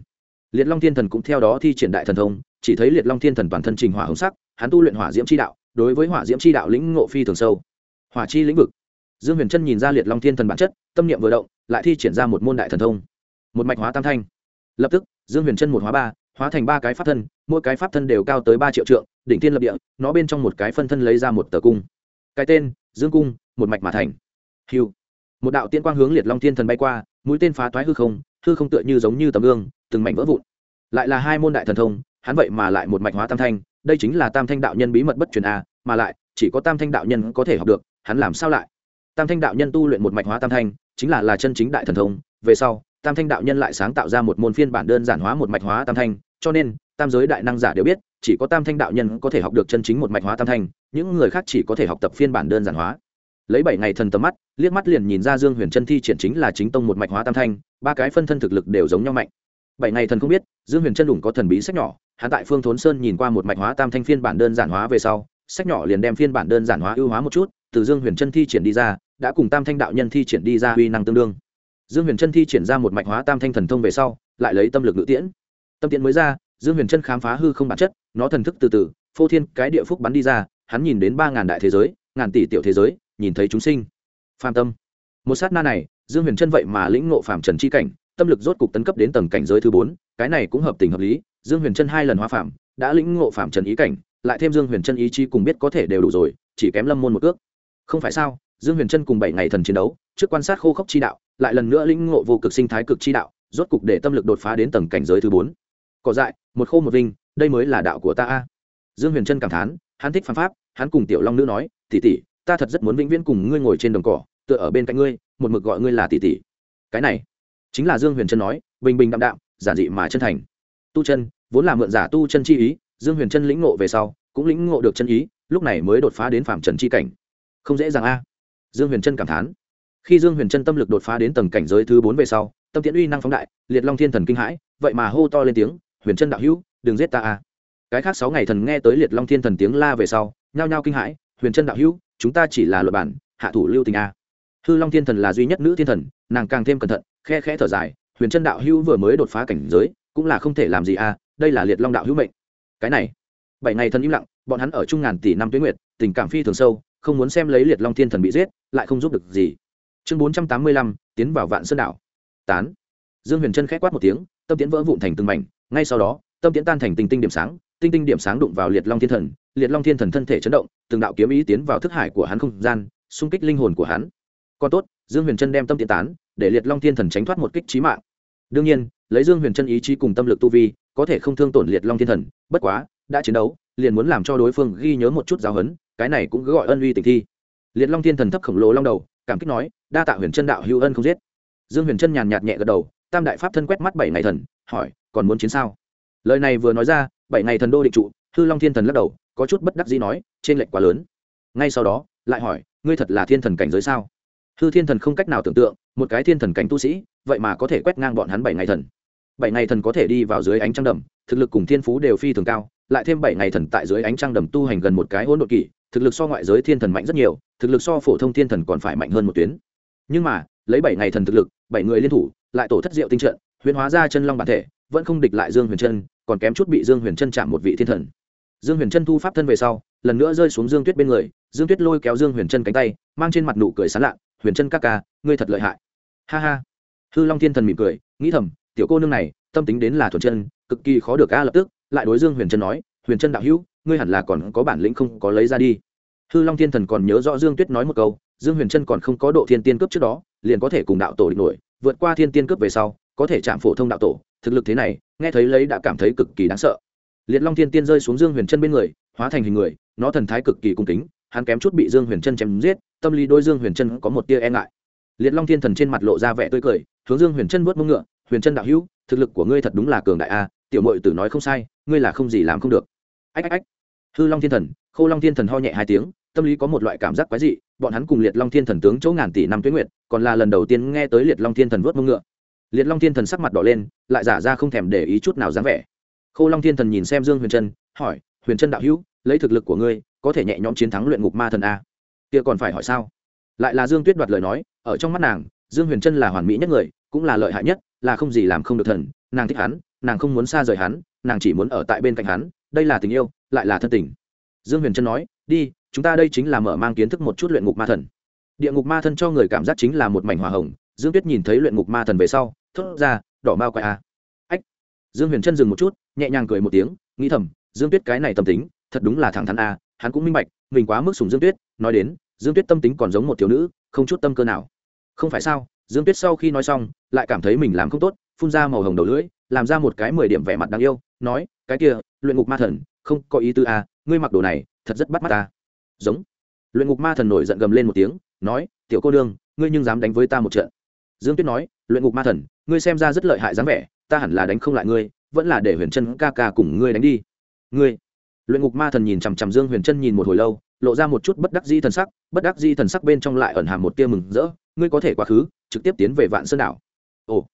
Liệt long thiên thần cũng theo đó thi triển đại thần thông, chỉ thấy liệt long thiên thần toàn thân trình hỏa hồng sắc, hắn tu luyện hỏa diễm chi đạo, đối với hỏa diễm chi đạo lĩnh ngộ phi thường sâu. Hỏa chi lĩnh vực. Dương huyền trân nhìn ra liệt long thiên thần bản chất, tâm niệm vừa động, lại thi triển ra một môn đại thần thông. Một mạch hóa tam thanh. Lập tức, dương huyền trân một hóa ba, hóa thành ba cái pháp thân, mỗi cái pháp thân đều cao tới ba triệu trượng, đỉnh thiên lập địa, nó bên trong một cái phân thân lấy ra một tờ cung. Cái tên, dương cung, một mạch mà thành hiu một đạo tiên quang hướng liệt long thiên thần bay qua, mũi tên phá toái hư không hư không tựa như giống như tấm gương, từng mảnh vỡ vụn. Lại là hai môn đại thần thông, hắn vậy mà lại một mạch hóa tam thanh, đây chính là tam thanh đạo nhân bí mật bất truyền a, mà lại, chỉ có tam thanh đạo nhân có thể học được, hắn làm sao lại? Tam thanh đạo nhân tu luyện một mạch hóa tam thanh, chính là là chân chính đại thần thông, về sau, tam thanh đạo nhân lại sáng tạo ra một môn phiên bản đơn giản hóa một mạch hóa tam thanh, cho nên, tam giới đại năng giả đều biết, chỉ có tam thanh đạo nhân có thể học được chân chính một mạch hóa tam thanh, những người khác chỉ có thể học tập phiên bản đơn giản hóa lấy bảy ngày thần tầm mắt, liếc mắt liền nhìn ra dương huyền chân thi triển chính là chính tông một mạch hóa tam thanh, ba cái phân thân thực lực đều giống nhau mạnh. Bảy ngày thần không biết, dương huyền chân đủng có thần bí sách nhỏ, hắn tại phương thốn sơn nhìn qua một mạch hóa tam thanh phiên bản đơn giản hóa về sau, sách nhỏ liền đem phiên bản đơn giản hóa ưu hóa một chút, từ dương huyền chân thi triển đi ra, đã cùng tam thanh đạo nhân thi triển đi ra uy năng tương đương. Dương huyền trân thi triển ra một mạch hóa tam thanh thần thông về sau, lại lấy tâm lực ngữ tiễn. Tâm tiễn mới ra, dương huyền trân khám phá hư không bản chất, nó thần thức từ từ, phô thiên cái địa phúc bắn đi ra, hắn nhìn đến ba ngàn đại thế giới, ngàn tỷ tiểu thế giới nhìn thấy chúng sinh. Phàm tâm. Một sát na này, dương huyền chân vậy mà lĩnh ngộ phàm trần chi cảnh, tâm lực rốt cục tấn cấp đến tầng cảnh giới thứ bốn, cái này cũng hợp tình hợp lý. Dương huyền chân hai lần hóa phàm, đã lĩnh ngộ phạm trần ý cảnh, lại thêm dương huyền chân ý chí cùng biết có thể đều đủ rồi, chỉ kém lâm môn một ước không phải sao, dương huyền chân cùng bảy ngày thần chiến đấu, trước quan sát khô khốc chi đạo, lại lần nữa lĩnh ngộ vô cực sinh thái cực chi đạo, rốt cục để tâm lực đột phá đến tầng cảnh giới thứ bốn. Cỏ dại, một khô một vinh, đây mới là đạo của ta a. Dương huyền trân cảm thán, hắn thích phán pháp, hắn cùng tiểu long nữ nói tỉ tỉ ta thật rất muốn vĩnh viễn cùng ngươi ngồi trên đồng cỏ, tựa ở bên cạnh ngươi, một mực gọi ngươi là tỷ tỷ. cái này, chính là dương huyền trân nói, bình bình đạm đạm, giản dị mà chân thành. Tu chân, vốn là mượn giả tu chân chi ý, dương huyền Trân lĩnh ngộ về sau, cũng lĩnh ngộ được chân ý, lúc này mới đột phá đến phạm trần chi cảnh. Không dễ dàng a. Dương huyền Trân cảm thán. Khi dương huyền Trân tâm lực đột phá đến tầng cảnh giới thứ bốn về sau, tâm tiễn uy năng phóng đại, liệt long thiên thần kinh hãi, vậy mà hô to lên tiếng, huyền Trân đạo hữu, đừng giết ta a. Cái khác sáu ngày thần nghe tới liệt long thiên thần tiếng la về sau, nhao nhao kinh hãi huyền chân đạo hữu, chúng ta chỉ là luật bản, hạ thủ lưu tình a. Hư long thiên thần là duy nhất nữ thiên thần, nàng càng thêm cẩn thận, khe khẽ thở dài, huyền chân đạo hữu vừa mới đột phá cảnh giới, cũng là không thể làm gì a, đây là liệt long đạo hữu mệnh. Cái này, bảy ngày thần im lặng, bọn hắn ở trung ngàn tỷ năm tuyến nguyệt, tình cảm phi thường sâu, không muốn xem lấy liệt long thiên thần bị giết, lại không giúp được gì. Chương bốn trăm tám mươi lăm, tiến vào vạn sơn đảo. Tán. Dương huyền trân k h ẽ quát một tiếng, tâm tiến vỡ vụn thành từng mảnh, ngay sau đó, tâm tiến tan thành tinh tinh điểm sáng tinh tinh điểm sáng đụng vào liệt long thiên thần, liệt long thiên thần thân thể chấn động, từng đạo kiếm ý tiến vào thức hải của hắn không gian, xung kích linh hồn của hắn. Còn tốt, dương huyền trân đem tâm tiện tán, để liệt long thiên thần tránh thoát một kích trí mạng. Đương nhiên, lấy dương huyền chân ý chí cùng tâm lực tu vi, có thể không thương tổn liệt long thiên thần, bất quá, đã chiến đấu, liền muốn làm cho đối phương ghi nhớ một chút giáo huấn, cái này cũng gọi ân uy tình thi. Liệt long thiên thần thấp khổng lồ long đầu, cảm kích nói, đa tạ huyền chân đạo hữu ân không giết. Dương huyền chân nhàn nhạt nhẹ gật đầu, tam đại pháp thân quét mắt bảy ngày thần, hỏi, còn muốn chiến sao? Lời này vừa nói ra, bảy ngày thần đô định trụ, hư long thiên thần lắc đầu, có chút bất đắc dĩ nói, trên lệnh quá lớn. Ngay sau đó, lại hỏi, ngươi thật là thiên thần cảnh giới sao? Hư thiên thần không cách nào tưởng tượng, một cái thiên thần cảnh tu sĩ, vậy mà có thể quét ngang bọn hắn bảy ngày thần. Bảy ngày thần có thể đi vào dưới ánh trăng đầm, thực lực cùng thiên phú đều phi thường cao, lại thêm bảy ngày thần tại dưới ánh trăng đầm tu hành gần một cái hỗn độn kỷ thực lực so ngoại giới thiên thần mạnh rất nhiều, thực lực so phổ thông thiên thần còn phải mạnh hơn một tuyến. Nhưng mà, lấy bảy ngày thần thực lực, bảy người liên thủ, lại tổ thất diệu tinh trận huyền hóa ra chân long bản thể, vẫn không địch lại dương huyền chân còn kém chút bị dương huyền trân chạm một vị thiên thần. Dương huyền trân thu pháp thân về sau, lần nữa rơi xuống dương tuyết bên người, dương tuyết lôi kéo dương huyền trân cánh tay, mang trên mặt nụ cười sán lạ huyền trân các ca, ngươi thật lợi hại. Ha ha. Hư long thiên thần mỉm cười, nghĩ thầm, tiểu cô nương này, tâm tính đến là thuần chân, cực kỳ khó được a. Lập tức, lại đối dương huyền trân nói, huyền trân đạo hữu, ngươi hẳn là còn có bản lĩnh không có lấy ra đi. Hư long thiên thần còn nhớ rõ dương tuyết nói một câu, dương huyền trân còn không có độ thiên tiên cướp trước đó, liền có thể cùng đạo tổ địch nổi, vượt qua thiên tiên cướp về sau, có thể chạm phổ thông đạo tổ thực lực thế này, nghe thấy lấy đã cảm thấy cực kỳ đáng sợ. Liệt long thiên tiên rơi xuống dương huyền chân bên người, hóa thành hình người, nó thần thái cực kỳ cung kính, hắn kém chút bị dương huyền chân chém giết, tâm lý đôi dương huyền chân có một tia e ngại. Liệt long thiên thần trên mặt lộ ra vẻ tươi cười, hướng dương huyền chân vớt mông ngựa, huyền chân đạo hữu, thực lực của ngươi thật đúng là cường đại a, tiểu mội tử nói không sai, ngươi là không gì làm không được. Ách ách ách. Hư long thiên thần, khô long thiên thần ho nhẹ hai tiếng, tâm lý có một loại cảm giác quái dị, bọn hắn cùng liệt long thiên thần tướng chỗ ngàn tỷ năm tuyến nguyện còn là lần đầu tiên nghe tới liệt long thiên thần vớt mông ngựa liệt long thiên thần sắc mặt đỏ lên, lại giả ra không thèm để ý chút nào dáng vẻ. Khô long thiên thần nhìn xem dương huyền trân, hỏi, huyền trân đạo hữu, lấy thực lực của ngươi, có thể nhẹ nhõm chiến thắng luyện ngục ma thần a? Kia còn phải hỏi sao? Lại là dương tuyết đoạt lời nói, ở trong mắt nàng, dương huyền trân là hoàn mỹ nhất người, cũng là lợi hại nhất, là không gì làm không được thần, nàng thích hắn, nàng không muốn xa rời hắn, nàng chỉ muốn ở tại bên cạnh hắn, đây là tình yêu, lại là thân tình. Dương huyền trân nói, đi, chúng ta đây chính là mở mang kiến thức một chút luyện ngục ma thần. Địa ngục ma thần cho người cảm giác chính là một mảnh hỏa hồng, dương tuyết nhìn thấy luyện ngục ma thần về sau thốt ra, đỏ mao quay a à. ách. Dương huyền trân dừng một chút, nhẹ nhàng cười một tiếng, nghĩ thầm, dương tuyết cái này tâm tính, thật đúng là thẳng thắn a hắn cũng minh bạch, mình quá mức sùng dương tuyết, nói đến, dương tuyết tâm tính còn giống một thiếu nữ, không chút tâm cơ nào. Không phải sao? Dương tuyết sau khi nói xong, lại cảm thấy mình làm không tốt, phun ra màu hồng đầu lưỡi, làm ra một cái mười điểm vẻ mặt đáng yêu, nói, cái kia, luyện ngục ma thần, không có ý tư a à, ngươi mặc đồ này, thật rất bắt mắt ta. Giống. Luyện ngục ma thần nổi giận gầm lên một tiếng, nói, tiểu cô đương ngươi nhưng dám đánh với ta một trận. Dương tuyết nói luyện ngục ma thần, ngươi xem ra rất lợi hại dáng vẻ, ta hẳn là đánh không lại ngươi, vẫn là để huyền chân ca ca cùng ngươi đánh đi. Ngươi, luyện ngục ma thần nhìn chằm chằm dương huyền chân nhìn một hồi lâu, lộ ra một chút bất đắc di thần sắc, bất đắc di thần sắc bên trong lại ẩn hàm một tia mừng rỡ, ngươi có thể quá khứ, trực tiếp tiến về vạn sơn đảo. Ồ,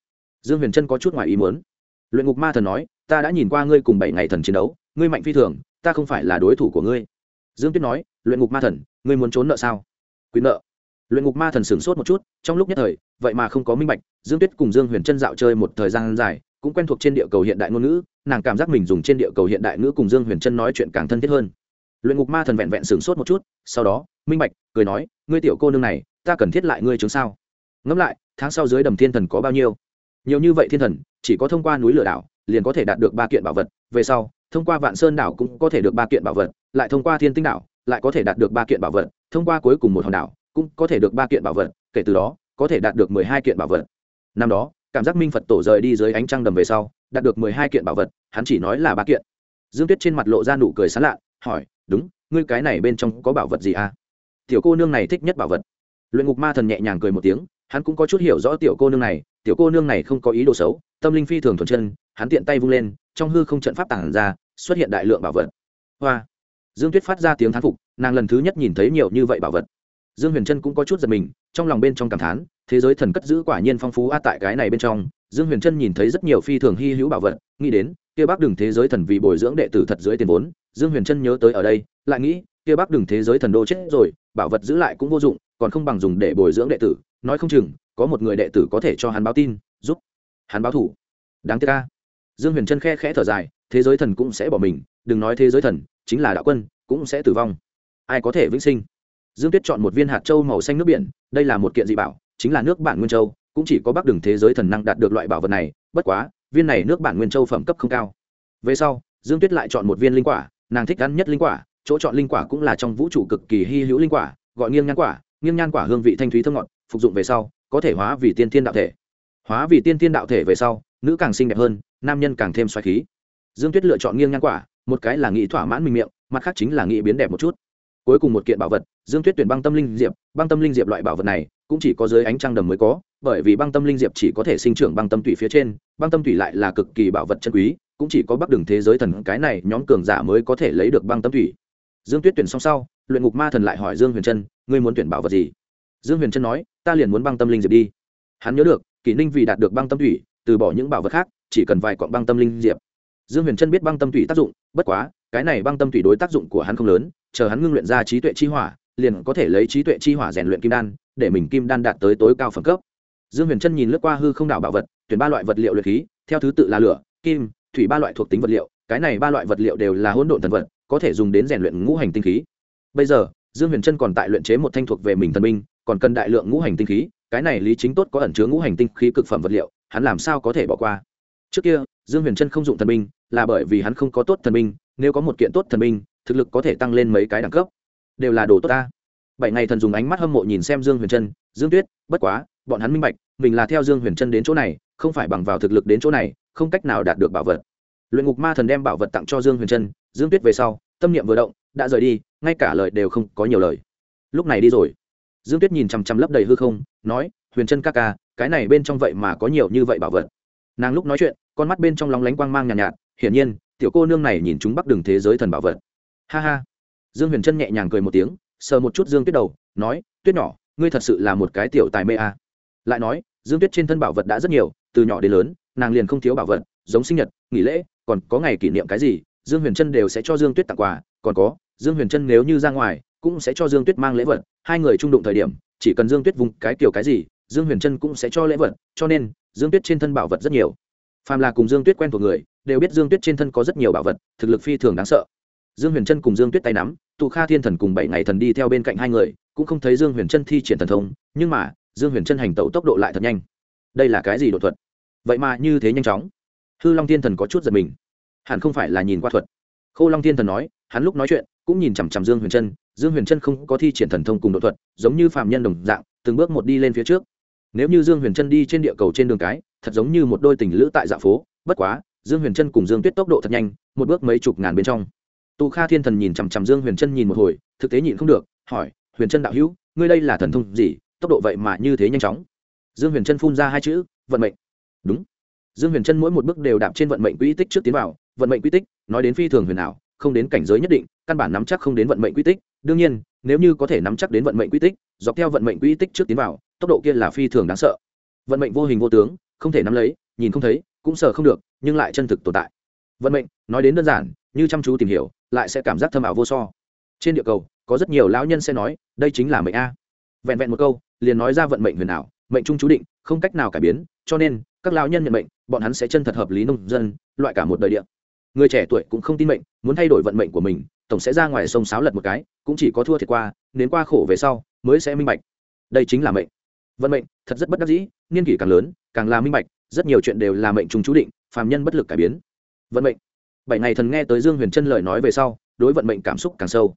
dương huyền trân có chút ngoài ý muốn. Luyện ngục ma thần nói, ta đã nhìn qua ngươi cùng bảy ngày thần chiến đấu, ngươi mạnh phi thường, ta không phải là đối thủ của ngươi. Dương tuyết nói, luyện ngục ma thần, ngươi muốn trốn nợ sao? Quyền nợ luyện ngục ma thần sửng sốt một chút, trong lúc nhất thời, vậy mà không có minh bạch, dương tuyết cùng dương huyền trân dạo chơi một thời gian dài, cũng quen thuộc trên địa cầu hiện đại ngôn ngữ, nàng cảm giác mình dùng trên địa cầu hiện đại ngữ cùng dương huyền trân nói chuyện càng thân thiết hơn. Luyện ngục ma thần vẹn vẹn sửng sốt một chút, sau đó, minh bạch, cười nói, ngươi tiểu cô nương này, ta cần thiết lại ngươi chứng sao? Ngẫm lại, tháng sau dưới đầm thiên thần có bao nhiêu? Nhiều như vậy thiên thần, chỉ có thông qua núi lửa đảo, liền có thể đạt được ba kiện bảo vật, về sau, thông qua vạn sơn đảo cũng có thể được ba kiện bảo vật, lại thông qua thiên tinh đảo, lại có thể đạt được ba kiện bảo vật, thông qua cuối cùng một hòn đảo cũng có thể được ba kiện bảo vật, kể từ đó, có thể đạt được mười hai kiện bảo vật. Năm đó, cảm giác minh phật tổ rời đi dưới ánh trăng đầm về sau, đạt được mười hai kiện bảo vật, hắn chỉ nói là ba kiện. Dương tuyết trên mặt lộ ra nụ cười sán lạ, hỏi, đúng, ngươi cái này bên trong có bảo vật gì à? Tiểu cô nương này thích nhất bảo vật. Luyện ngục ma thần nhẹ nhàng cười một tiếng, hắn cũng có chút hiểu rõ tiểu cô nương này, tiểu cô nương này không có ý đồ xấu, tâm linh phi thường thuần chân, hắn tiện tay vung lên, trong hư không trận pháp tản ra, xuất hiện đại lượng bảo vật. Hoa! Dương tuyết phát ra tiếng thán phục, nàng lần thứ nhất nhìn thấy nhiều như vậy bảo vật dương huyền trân cũng có chút giật mình, trong lòng bên trong cảm thán, thế giới thần cất giữ quả nhiên phong phú a tại cái này bên trong. Dương huyền trân nhìn thấy rất nhiều phi thường hy hữu bảo vật, nghĩ đến, kia bác đường thế giới thần vì bồi dưỡng đệ tử thật dưới tiền vốn. Dương huyền trân nhớ tới ở đây, lại nghĩ, kia bác đường thế giới thần đô chết rồi, bảo vật giữ lại cũng vô dụng, còn không bằng dùng để bồi dưỡng đệ tử. Nói không chừng, có một người đệ tử có thể cho hắn báo tin, giúp hắn báo thủ. Đáng tiếc ca dương huyền trân khe khẽ thở dài, thế giới thần cũng sẽ bỏ mình, đừng nói thế giới thần, chính là đạo quân, cũng sẽ tử vong. Ai có thể vĩnh sinh? Dương tuyết chọn một viên hạt châu màu xanh nước biển, đây là một kiện dị bảo, chính là nước bản nguyên châu, cũng chỉ có bắc đường thế giới thần năng đạt được loại bảo vật này, bất quá, viên này nước bản nguyên châu phẩm cấp không cao. Về sau, dương tuyết lại chọn một viên linh quả, nàng thích ăn nhất linh quả, chỗ chọn linh quả cũng là trong vũ trụ cực kỳ hy hữu linh quả, gọi nghiêng nhan quả, nghiêng nhan quả hương vị thanh thúy thơm ngọt, phục dụng về sau, có thể hóa vì tiên thiên đạo thể. Hóa vì tiên thiên đạo thể về sau, nữ càng xinh đẹp hơn, nam nhân càng thêm xoáy khí. Dương tuyết lựa chọn nghiêng nhan quả, một cái là nghĩ thỏa mãn mình miệng, mặt khác chính là nghĩ biến đẹp một chút cuối cùng một kiện bảo vật dương tuyết tuyển băng tâm linh diệp băng tâm linh diệp loại bảo vật này cũng chỉ có dưới ánh trăng đầm mới có bởi vì băng tâm linh diệp chỉ có thể sinh trưởng băng tâm tủy phía trên băng tâm tủy lại là cực kỳ bảo vật chân quý cũng chỉ có bắc đường thế giới thần cái này nhóm cường giả mới có thể lấy được băng tâm thủy dương tuyết tuyển xong sau luyện ngục ma thần lại hỏi dương huyền trân ngươi muốn tuyển bảo vật gì dương huyền trân nói ta liền muốn băng tâm linh diệp đi hắn nhớ được kỷ ninh vì đạt được băng tâm thủy từ bỏ những bảo vật khác chỉ cần vài cọn băng tâm linh diệp dương huyền trân biết băng tâm thủy tác dụng bất quá cái này băng tâm thủy đối tác dụng của hắn không lớn chờ hắn ngưng luyện ra trí tuệ chi hỏa, liền có thể lấy trí tuệ chi hỏa rèn luyện kim đan, để mình kim đan đạt tới tối cao phẩm cấp. Dương huyền trân nhìn lướt qua hư không đảo bảo vật, tuyển ba loại vật liệu luyện khí, theo thứ tự là lửa, kim, thủy ba loại thuộc tính vật liệu, cái này ba loại vật liệu đều là hỗn độn thần vật, có thể dùng đến rèn luyện ngũ hành tinh khí. Bây giờ, dương huyền trân còn tại luyện chế một thanh thuộc về mình thần binh, còn cần đại lượng ngũ hành tinh khí, cái này lý chính tốt có ẩn chứa ngũ hành tinh khí cực phẩm vật liệu, hắn làm sao có thể bỏ qua? Trước kia, dương huyền trân không dụng thần binh, là bởi vì hắn không có tốt thần binh, nếu có một kiện tốt thần binh thực lực có thể tăng lên mấy cái đẳng cấp. Đều là đồ tốt ta. Bảy ngày thần dùng ánh mắt hâm mộ nhìn xem dương huyền trân dương tuyết bất quá bọn hắn minh bạch mình là theo dương huyền trân đến chỗ này không phải bằng vào thực lực đến chỗ này không cách nào đạt được bảo vật. Luyện ngục ma thần đem bảo vật tặng cho dương huyền trân dương tuyết về sau tâm niệm vừa động đã rời đi ngay cả lời đều không có nhiều lời. Lúc này đi rồi. Dương tuyết nhìn chằm chằm lấp đầy hư không nói huyền trân ca ca cái này bên trong vậy mà có nhiều như vậy bảo vật. Nàng lúc nói chuyện con mắt bên trong lóng lánh quang mang nhàn nhạt, nhạt hiển nhiên tiểu cô nương này nhìn chúng bắc đường thế giới thần bảo vật ha ha. Dương huyền trân nhẹ nhàng cười một tiếng, sờ một chút dương tuyết đầu, nói, tuyết nhỏ, ngươi thật sự là một cái tiểu tài mê a à. lại nói, dương tuyết trên thân bảo vật đã rất nhiều, từ nhỏ đến lớn, nàng liền không thiếu bảo vật, giống sinh nhật, nghỉ lễ, còn có ngày kỷ niệm cái gì, dương huyền trân đều sẽ cho dương tuyết tặng quà, còn có, dương huyền trân nếu như ra ngoài, cũng sẽ cho dương tuyết mang lễ vật, hai người trung đụng thời điểm, chỉ cần dương tuyết vùng cái kiểu cái gì, dương huyền trân cũng sẽ cho lễ vật, cho nên, dương tuyết trên thân bảo vật rất nhiều. Phàm là cùng dương tuyết quen thuộc người, đều biết dương tuyết trên thân có rất nhiều bảo vật, thực lực phi thường đáng sợ dương huyền trân cùng dương tuyết tay nắm tụ kha thiên thần cùng bảy ngày thần đi theo bên cạnh hai người, cũng không thấy dương huyền trân thi triển thần thông, nhưng mà, dương huyền trân hành tẩu tốc độ lại thật nhanh. Đây là cái gì đột thuật? Vậy mà như thế nhanh chóng. Hư long thiên thần có chút giật mình. Hẳn không phải là nhìn qua thuật. Khô long thiên thần nói, hắn lúc nói chuyện, cũng nhìn chằm chằm dương huyền trân dương huyền trân không có thi triển thần thông cùng đột thuật, giống như phạm nhân đồng dạng, từng bước một đi lên phía trước. Nếu như dương huyền trân đi trên địa cầu trên đường cái, thật giống như một đôi tình lữ tại dạ phố. Bất quá, dương huyền trân cùng dương tuyết tốc độ thật nhanh, một bước mấy chục ngàn bên trong tu kha thiên thần nhìn chằm chằm dương huyền trân nhìn một hồi, thực tế nhịn không được, hỏi, huyền trân đạo hữu, ngươi đây là thần thông gì? Tốc độ vậy mà như thế nhanh chóng. Dương huyền trân phun ra hai chữ, vận mệnh. Đúng. Dương huyền trân mỗi một bước đều đạp trên vận mệnh quỹ tích trước tiến vào, vận mệnh quy tích, nói đến phi thường huyền ảo, không đến cảnh giới nhất định, căn bản nắm chắc không đến vận mệnh quy tích. Đương nhiên, nếu như có thể nắm chắc đến vận mệnh quy tích, dọc theo vận mệnh quy tích trước tiến vào, tốc độ kia là phi thường đáng sợ. Vận mệnh vô hình vô tướng, không thể nắm lấy, nhìn không thấy, cũng sợ không được, nhưng lại chân thực tồn tại. Vận mệnh, nói đến đơn giản, như chăm chú tìm hiểu lại sẽ cảm giác thâm ảo vô so. Trên địa cầu, có rất nhiều lão nhân sẽ nói, đây chính là mệnh a. Vẹn vẹn một câu, liền nói ra vận mệnh huyền ảo, mệnh trung chú định, không cách nào cải biến, cho nên, các lão nhân nhận mệnh, bọn hắn sẽ chân thật hợp lý nông dân, loại cả một đời địa. Người trẻ tuổi cũng không tin mệnh, muốn thay đổi vận mệnh của mình, tổng sẽ ra ngoài sông sáo lật một cái, cũng chỉ có thua thiệt qua đến qua khổ về sau, mới sẽ minh bạch. Đây chính là mệnh. Vận mệnh, thật rất bất đắc dĩ, niên kỷ càng lớn, càng là minh bạch, rất nhiều chuyện đều là mệnh trùng chú định, phàm nhân bất lực cải biến. Vận mệnh bảy ngày thần nghe tới dương huyền chân lời nói về sau, đối vận mệnh cảm xúc càng sâu.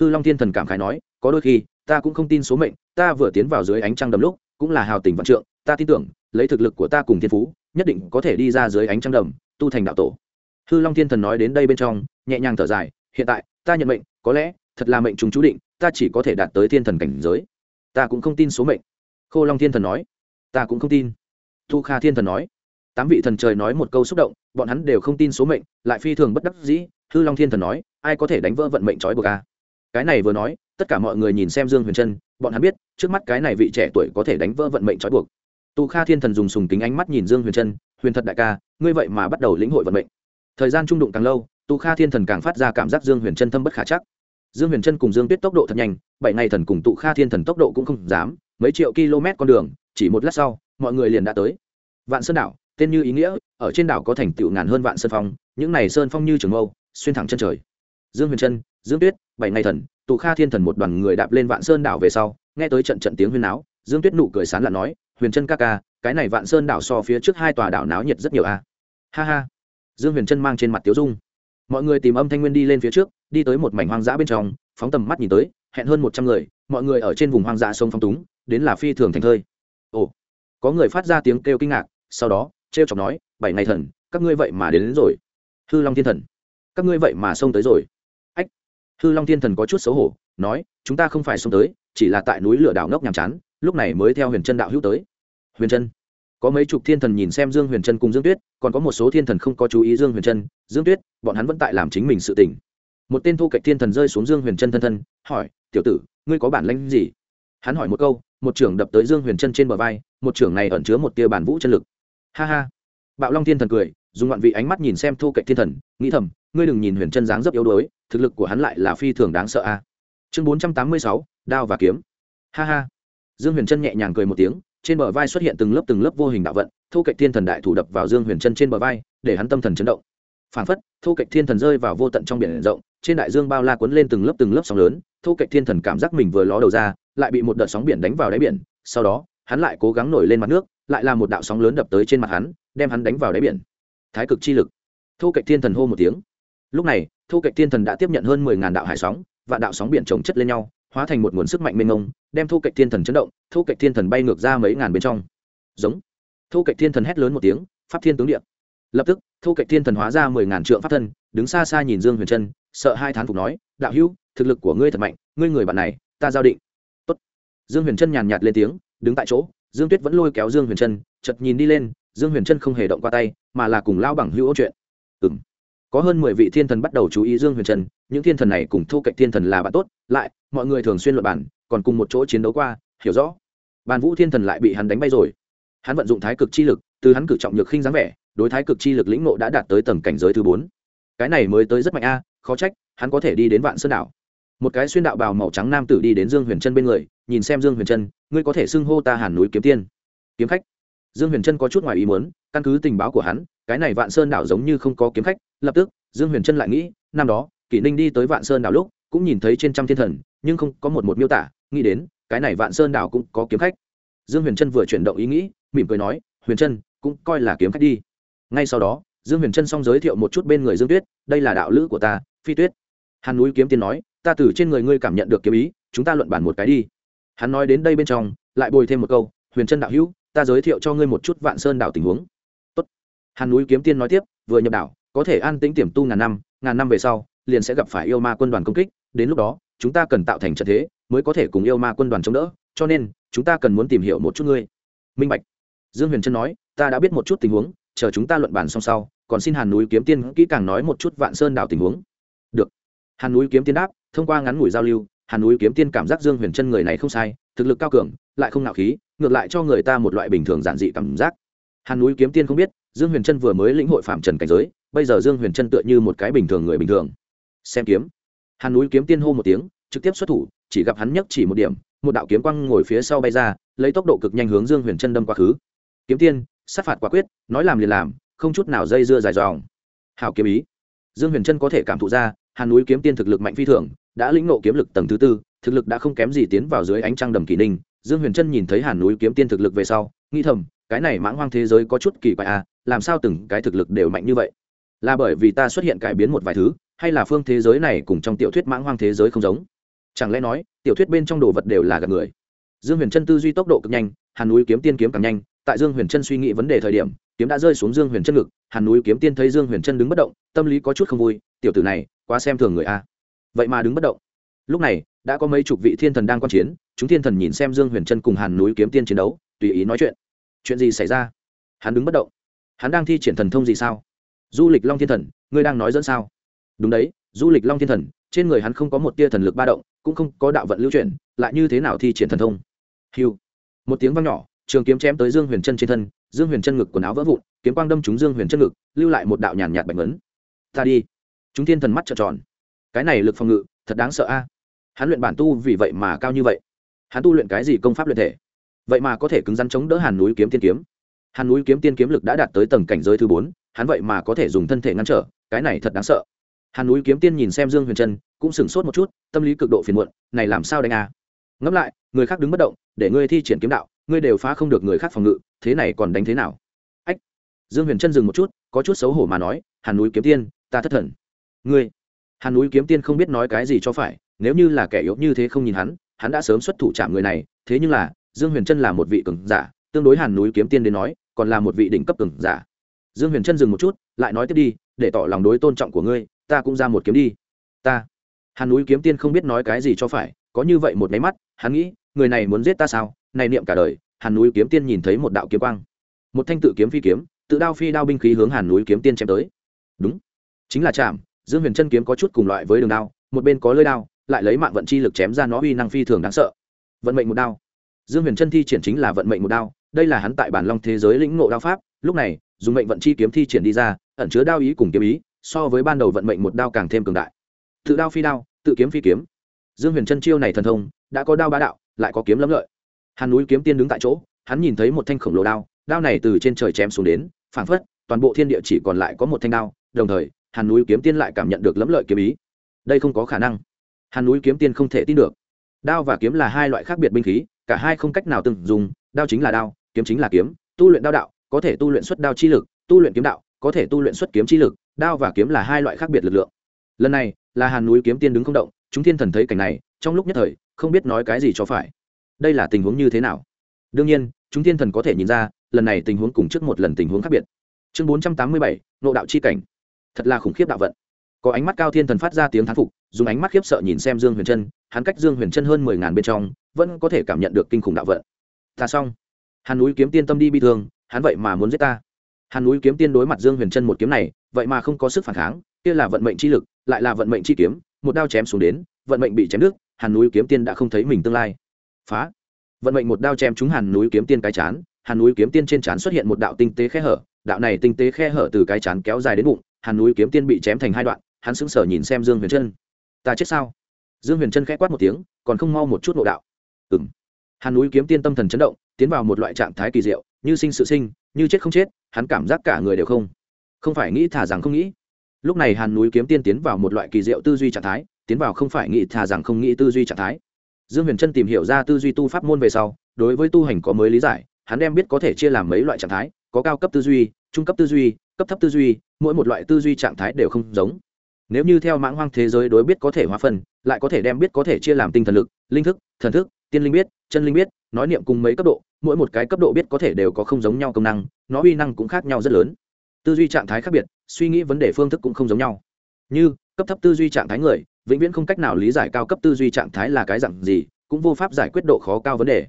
Hư long thiên thần cảm khái nói, có đôi khi, ta cũng không tin số mệnh, ta vừa tiến vào dưới ánh trăng đầm lúc, cũng là hào tình vạn trượng, ta tin tưởng, lấy thực lực của ta cùng thiên phú, nhất định có thể đi ra dưới ánh trăng đầm, tu thành đạo tổ. Hư long thiên thần nói đến đây bên trong, nhẹ nhàng thở dài, hiện tại, ta nhận mệnh, có lẽ, thật là mệnh chúng chú định, ta chỉ có thể đạt tới thiên thần cảnh giới. Ta cũng không tin số mệnh. Khô long thiên thần nói, ta cũng không tin. Thu kha thiên thần nói tám vị thần trời nói một câu xúc động, bọn hắn đều không tin số mệnh, lại phi thường bất đắc dĩ, hư long thiên thần nói, ai có thể đánh vỡ vận mệnh trói buộc a? Cái này vừa nói, tất cả mọi người nhìn xem dương huyền trân, bọn hắn biết, trước mắt cái này vị trẻ tuổi có thể đánh vỡ vận mệnh trói buộc. Tu kha thiên thần dùng sùng kính ánh mắt nhìn dương huyền trân, huyền thật đại ca, ngươi vậy mà bắt đầu lĩnh hội vận mệnh. Thời gian trung đụng càng lâu, tu kha thiên thần càng phát ra cảm giác dương huyền trân thâm bất khả chắc. Dương huyền trân cùng dương tuyết tốc độ thật nhanh, bảy ngày thần cùng tụ kha thiên thần tốc độ cũng không dám, mấy triệu km con đường, chỉ một lát sau, mọi người liền đã tới. Vạn sơn đảo tên như ý nghĩa, ở trên đảo có thành tựu ngàn hơn vạn sơn phong, những này sơn phong như trường mâu, xuyên thẳng chân trời. Dương huyền trân dương tuyết, bảy ngày thần, tụ kha thiên thần một đoàn người đạp lên vạn sơn đảo về sau, nghe tới trận trận tiếng huyên náo, dương tuyết nụ cười sán lặn nói, huyền trân ca ca, cái này vạn sơn đảo so phía trước hai tòa đảo náo nhiệt rất nhiều a. Ha ha. Dương huyền trân mang trên mặt tiếu dung. Mọi người tìm âm thanh nguyên đi lên phía trước, đi tới một mảnh hoang dã bên trong, phóng tầm mắt nhìn tới, hẹn hơn một trăm người, mọi người ở trên vùng hoang dã sông phong túng, đến là phi thường thành thơi. Ồ. Có người phát ra tiếng kêu kinh ngạc, sau đó trêu chọc nói bảy ngày thần các ngươi vậy mà đến, đến rồi. Hư long thiên thần các ngươi vậy mà xông tới rồi. Ách hư long thiên thần có chút xấu hổ nói chúng ta không phải xông tới chỉ là tại núi lửa đảo ngốc nhàm chán lúc này mới theo huyền chân đạo hữu tới. Huyền chân có mấy chục thiên thần nhìn xem dương huyền trân cùng dương tuyết còn có một số thiên thần không có chú ý dương huyền trân dương tuyết bọn hắn vẫn tại làm chính mình sự tỉnh một tên thu cạnh thiên thần rơi xuống dương huyền trân thân thân hỏi tiểu tử ngươi có bản lãnh gì? Hắn hỏi một câu một trưởng đập tới dương huyền trân trên bờ vai một trưởng này ẩn chứa một tia bản vũ chân lực ha ha. Bạo long thiên thần cười, dùng ngoạn vị ánh mắt nhìn xem thu cạnh thiên thần, nghĩ thầm, ngươi đừng nhìn huyền trân dáng dấp yếu đuối, thực lực của hắn lại là phi thường đáng sợ a. Chương bốn trăm tám mươi sáu, đao và kiếm. Ha ha. Dương huyền trân nhẹ nhàng cười một tiếng, trên bờ vai xuất hiện từng lớp từng lớp vô hình đạo vận, thu cạnh thiên thần đại thủ đập vào dương huyền chân trên bờ vai, để hắn tâm thần chấn động. Phản phất, thu cạnh thiên thần rơi vào vô tận trong biển rộng, trên đại dương bao la cuốn lên từng lớp từng lớp sóng lớn, thu cạnh thiên thần cảm giác mình vừa ló đầu ra, lại bị một đợt sóng biển đánh vào đáy biển, sau đó, hắn lại cố gắng nổi lên mặt nước lại là một đạo sóng lớn đập tới trên mặt hắn, đem hắn đánh vào đáy biển. Thái cực chi lực. Thu cạnh thiên thần hô một tiếng. Lúc này thu cạnh thiên thần đã tiếp nhận hơn mười ngàn đạo hải sóng và đạo sóng biển chồng chất lên nhau, hóa thành một nguồn sức mạnh mênh mông, đem thu cạnh thiên thần chấn động thu cạnh thiên thần bay ngược ra mấy ngàn bên trong. Giống. Thu cạnh thiên thần hét lớn một tiếng, pháp thiên tướng điện lập tức thu cạnh thiên thần hóa ra mười ngàn trượng pháp thân, đứng xa xa nhìn dương huyền trân, sợ hai thán phục nói, đạo hữu, thực lực của ngươi thật mạnh, ngươi người bạn này, ta giao định. Tốt. dương huyền trân nhàn nhạt lên tiếng, đứng tại chỗ dương tuyết vẫn lôi kéo dương huyền trân chật nhìn đi lên, dương huyền trân không hề động qua tay, mà là cùng lao bằng hữu ấu chuyện. Ừ m có hơn mười vị thiên thần bắt đầu chú ý dương huyền trân, những thiên thần này cùng thu cạnh thiên thần là bạn tốt, lại, mọi người thường xuyên luận bản còn cùng một chỗ chiến đấu qua, hiểu rõ. Bàn vũ thiên thần lại bị hắn đánh bay rồi. Hắn vận dụng thái cực chi lực, từ hắn cử trọng nhược khinh dáng vẻ, đối thái cực chi lực lĩnh nộ đã đạt tới tầng cảnh giới thứ bốn. Cái này mới tới rất mạnh a, khó trách, hắn có thể đi đến vạn sơn đảo một cái xuyên đạo bào màu trắng nam tử đi đến dương huyền trân bên người, nhìn xem dương huyền trân, ngươi có thể xưng hô ta hàn núi kiếm tiên. Kiếm khách. Dương huyền trân có chút ngoài ý muốn, căn cứ tình báo của hắn, cái này vạn sơn đảo giống như không có kiếm khách, lập tức, dương huyền trân lại nghĩ, năm đó, kỷ ninh đi tới vạn sơn đảo lúc, cũng nhìn thấy trên trăm thiên thần, nhưng không có một một miêu tả, nghĩ đến, cái này vạn sơn đảo cũng có kiếm khách. Dương huyền trân vừa chuyển động ý nghĩ, mỉm cười nói, huyền trân, cũng coi là kiếm khách đi. Ngay sau đó, dương huyền trân xong giới thiệu một chút bên người dương tuyết, đây là đạo lữ của ta, phi tuyết. Hàn núi kiếm tiên nói ta từ trên người ngươi cảm nhận được kiếm ý, chúng ta luận bản một cái đi. Hắn nói đến đây bên trong, lại bồi thêm một câu, huyền trân đạo hữu, ta giới thiệu cho ngươi một chút vạn sơn đảo tình huống. Tốt. hàn núi kiếm tiên nói tiếp, vừa nhập đảo, có thể an tĩnh tiềm tu ngàn năm ngàn năm về sau, liền sẽ gặp phải yêu ma quân đoàn công kích, đến lúc đó, chúng ta cần tạo thành trận thế, mới có thể cùng yêu ma quân đoàn chống đỡ, cho nên, chúng ta cần muốn tìm hiểu một chút ngươi. Minh bạch. Dương huyền trân nói, ta đã biết một chút tình huống, chờ chúng ta luận bàn xong sau, còn xin hàn núi kiếm tiên kỹ càng nói một chút vạn sơn đảo tình huống. Được. Hàn núi kiếm tiên đáp thông qua ngắn ngủi giao lưu, hàn núi kiếm tiên cảm giác dương huyền trân người này không sai, thực lực cao cường, lại không nạo khí, ngược lại cho người ta một loại bình thường giản dị cảm giác. Hàn núi kiếm tiên không biết, dương huyền trân vừa mới lĩnh hội phạm trần cảnh giới, bây giờ dương huyền trân tựa như một cái bình thường người bình thường. Xem kiếm. Hàn núi kiếm tiên hô một tiếng, trực tiếp xuất thủ, chỉ gặp hắn nhấc chỉ một điểm, một đạo kiếm quang ngồi phía sau bay ra, lấy tốc độ cực nhanh hướng dương huyền chân đâm quá khứ. Kiếm tiên, sát phạt quả quyết, nói làm liền làm, không chút nào dây dưa dài dòng. Hảo kiếm ý. Dương huyền chân có thể cảm thụ ra, hàn núi kiếm tiên thực lực mạnh phi thường đã lĩnh nộ kiếm lực tầng thứ tư, thực lực đã không kém gì tiến vào dưới ánh trăng đầm kỳ ninh. Dương huyền trân nhìn thấy hàn núi kiếm tiên thực lực về sau, nghĩ thầm, cái này mãng hoang thế giới có chút kỳ quái à làm sao từng cái thực lực đều mạnh như vậy? Là bởi vì ta xuất hiện cải biến một vài thứ, hay là phương thế giới này cùng trong tiểu thuyết mãng hoang thế giới không giống? Chẳng lẽ nói, tiểu thuyết bên trong đồ vật đều là gặp người? Dương huyền trân tư duy tốc độ cực nhanh, hàn núi kiếm tiên kiếm càng nhanh, tại dương huyền trân suy nghĩ vấn đề thời điểm, kiếm đã rơi xuống dương huyền trân ngực, hàn núi kiếm tiên thấy dương huyền trân đứng bất động, tâm lý có chút không vui, tiểu tử này, quá xem thường người a vậy mà đứng bất động. Lúc này, đã có mấy chục vị thiên thần đang quan chiến, chúng thiên thần nhìn xem dương huyền trân cùng hàn núi kiếm tiên chiến đấu, tùy ý nói chuyện. Chuyện gì xảy ra? Hắn đứng bất động. Hắn đang thi triển thần thông gì sao? Du lịch long thiên thần, ngươi đang nói dẫn sao? Đúng đấy, du lịch long thiên thần, trên người hắn không có một tia thần lực ba động, cũng không có đạo vận lưu chuyển, lại như thế nào thi triển thần thông? Hiu một tiếng vang nhỏ, trường kiếm chém tới dương huyền chân trên thân, dương huyền chân ngực quần áo vỡ vụn, kiếm quang đâm trúng dương huyền chân ngực, lưu lại một đạo nhàn nhạt bạch ấn ta đi. Chúng thiên thần mắt trợn tròn cái này lực phòng ngự, thật đáng sợ a. Hắn luyện bản tu vì vậy mà cao như vậy. Hắn tu luyện cái gì công pháp luyện thể? Vậy mà có thể cứng rắn chống đỡ hàn núi kiếm tiên kiếm. Hàn núi kiếm tiên kiếm lực đã đạt tới tầng cảnh giới thứ bốn, hắn vậy mà có thể dùng thân thể ngăn trở, cái này thật đáng sợ. Hàn núi kiếm tiên nhìn xem dương huyền trân, cũng sửng sốt một chút, tâm lý cực độ phiền muộn, này làm sao đánh a? À? ngẫm lại, người khác đứng bất động, để ngươi thi triển kiếm đạo, ngươi đều phá không được người khác phòng ngự, thế này còn đánh thế nào? Ách! Dương huyền trân dừng một chút, có chút xấu hổ mà nói, hàn núi kiếm tiên, ta thất thần. Ngươi? Hàn núi kiếm tiên không biết nói cái gì cho phải, nếu như là kẻ yếu như thế không nhìn hắn hắn đã sớm xuất thủ chạm người này, thế nhưng là, dương huyền trân là một vị cường giả, tương đối hàn núi kiếm tiên đến nói, còn là một vị đỉnh cấp cường giả. Dương huyền trân dừng một chút, lại nói tiếp đi, để tỏ lòng đối tôn trọng của ngươi, ta cũng ra một kiếm đi. Ta. Hàn núi kiếm tiên không biết nói cái gì cho phải, có như vậy một máy mắt, hắn nghĩ, người này muốn giết ta sao, này niệm cả đời, hàn núi kiếm tiên nhìn thấy một đạo kiếm quang. Một thanh tự kiếm phi kiếm, tự đao phi đao binh khí hướng hàn núi kiếm tiên chém tới. Đúng. Chính là chạm dương huyền chân kiếm có chút cùng loại với đường đao, một bên có lơi đao, lại lấy mạng vận chi lực chém ra nó uy năng phi thường đáng sợ. Vận mệnh một đao. Dương huyền chân thi triển chính là vận mệnh một đao, đây là hắn tại bản long thế giới lĩnh ngộ đao pháp, lúc này, dùng mệnh vận chi kiếm thi triển đi ra, ẩn chứa đao ý cùng kiếm ý, so với ban đầu vận mệnh một đao càng thêm cường đại. Tự đao phi đao, tự kiếm phi kiếm. Dương huyền chân chiêu này thần thông, đã có đao bá đạo, lại có kiếm lẫm lợi. Hàn núi kiếm tiên đứng tại chỗ, hắn nhìn thấy một thanh khổng lồ đao đao này từ trên trời chém xuống đến, phảng phất, toàn bộ thiên địa chỉ còn lại có một thanh đao, đồng thời hàn núi kiếm tiên lại cảm nhận được lẫm lợi kiếm ý. Đây không có khả năng. Hàn núi kiếm tiên không thể tin được. Đao và kiếm là hai loại khác biệt binh khí, cả hai không cách nào từng dùng, đao chính là đao, kiếm chính là kiếm. Tu luyện đao đạo, có thể tu luyện xuất đao chi lực, tu luyện kiếm đạo, có thể tu luyện xuất kiếm chi lực, đao và kiếm là hai loại khác biệt lực lượng. Lần này, là hàn núi kiếm tiên đứng không động, chúng thiên thần thấy cảnh này, trong lúc nhất thời, không biết nói cái gì cho phải. Đây là tình huống như thế nào? Đương nhiên, chúng thiên thần có thể nhìn ra, lần này tình huống cùng trước một lần tình huống khác biệt. Chương bốn trăm tám mươi bảy nộ đạo chi cảnh thật là khủng khiếp đạo vận. Có ánh mắt cao thiên thần phát ra tiếng thán phục dùng ánh mắt khiếp sợ nhìn xem dương huyền trân hắn cách dương huyền trân hơn mười ngàn bên trong vẫn có thể cảm nhận được kinh khủng đạo vận. Ta xong. Hàn núi kiếm tiên tâm đi bi thương hắn vậy mà muốn giết ta. Hàn núi kiếm tiên đối mặt dương huyền trân một kiếm này vậy mà không có sức phản kháng kia là vận mệnh chi lực lại là vận mệnh chi kiếm một đao chém xuống đến vận mệnh bị chém nước, hàn núi kiếm tiên đã không thấy mình tương lai. Phá. Vận mệnh một đao chém trúng hàn núi kiếm tiên cái chán hàn núi kiếm tiên trên chán xuất hiện một đạo tinh tế khe hở đạo này tinh tế khe hở từ cái chán kéo dài đến bụng, hàn núi kiếm tiên bị chém thành hai đoạn, hắn sững sờ nhìn xem dương huyền trân. Ta chết sao? Dương huyền trân khẽ quát một tiếng, còn không mau một chút nội đạo. Ừng hàn núi kiếm tiên tâm thần chấn động, tiến vào một loại trạng thái kỳ diệu, như sinh sự sinh, như chết không chết, hắn cảm giác cả người đều không không phải nghĩ thả rằng không nghĩ. Lúc này hàn núi kiếm tiên tiến vào một loại kỳ diệu tư duy trạng thái, tiến vào không phải nghĩ thả rằng không nghĩ tư duy trạng thái. Dương huyền trân tìm hiểu ra tư duy tu pháp môn về sau, đối với tu hành có mới lý giải, hắn đem biết có thể chia làm mấy loại trạng thái có cao cấp tư duy, trung cấp tư duy, cấp thấp tư duy, mỗi một loại tư duy trạng thái đều không giống. Nếu như theo mãng hoang thế giới đối biết có thể hóa phân, lại có thể đem biết có thể chia làm tinh thần lực, linh thức, thần thức, tiên linh biết, chân linh biết, nói niệm cùng mấy cấp độ, mỗi một cái cấp độ biết có thể đều có không giống nhau công năng, nó uy năng cũng khác nhau rất lớn. Tư duy trạng thái khác biệt, suy nghĩ vấn đề phương thức cũng không giống nhau. Như, cấp thấp tư duy trạng thái người, vĩnh viễn không cách nào lý giải cao cấp tư duy trạng thái là cái dặn gì, cũng vô pháp giải quyết độ khó cao vấn đề.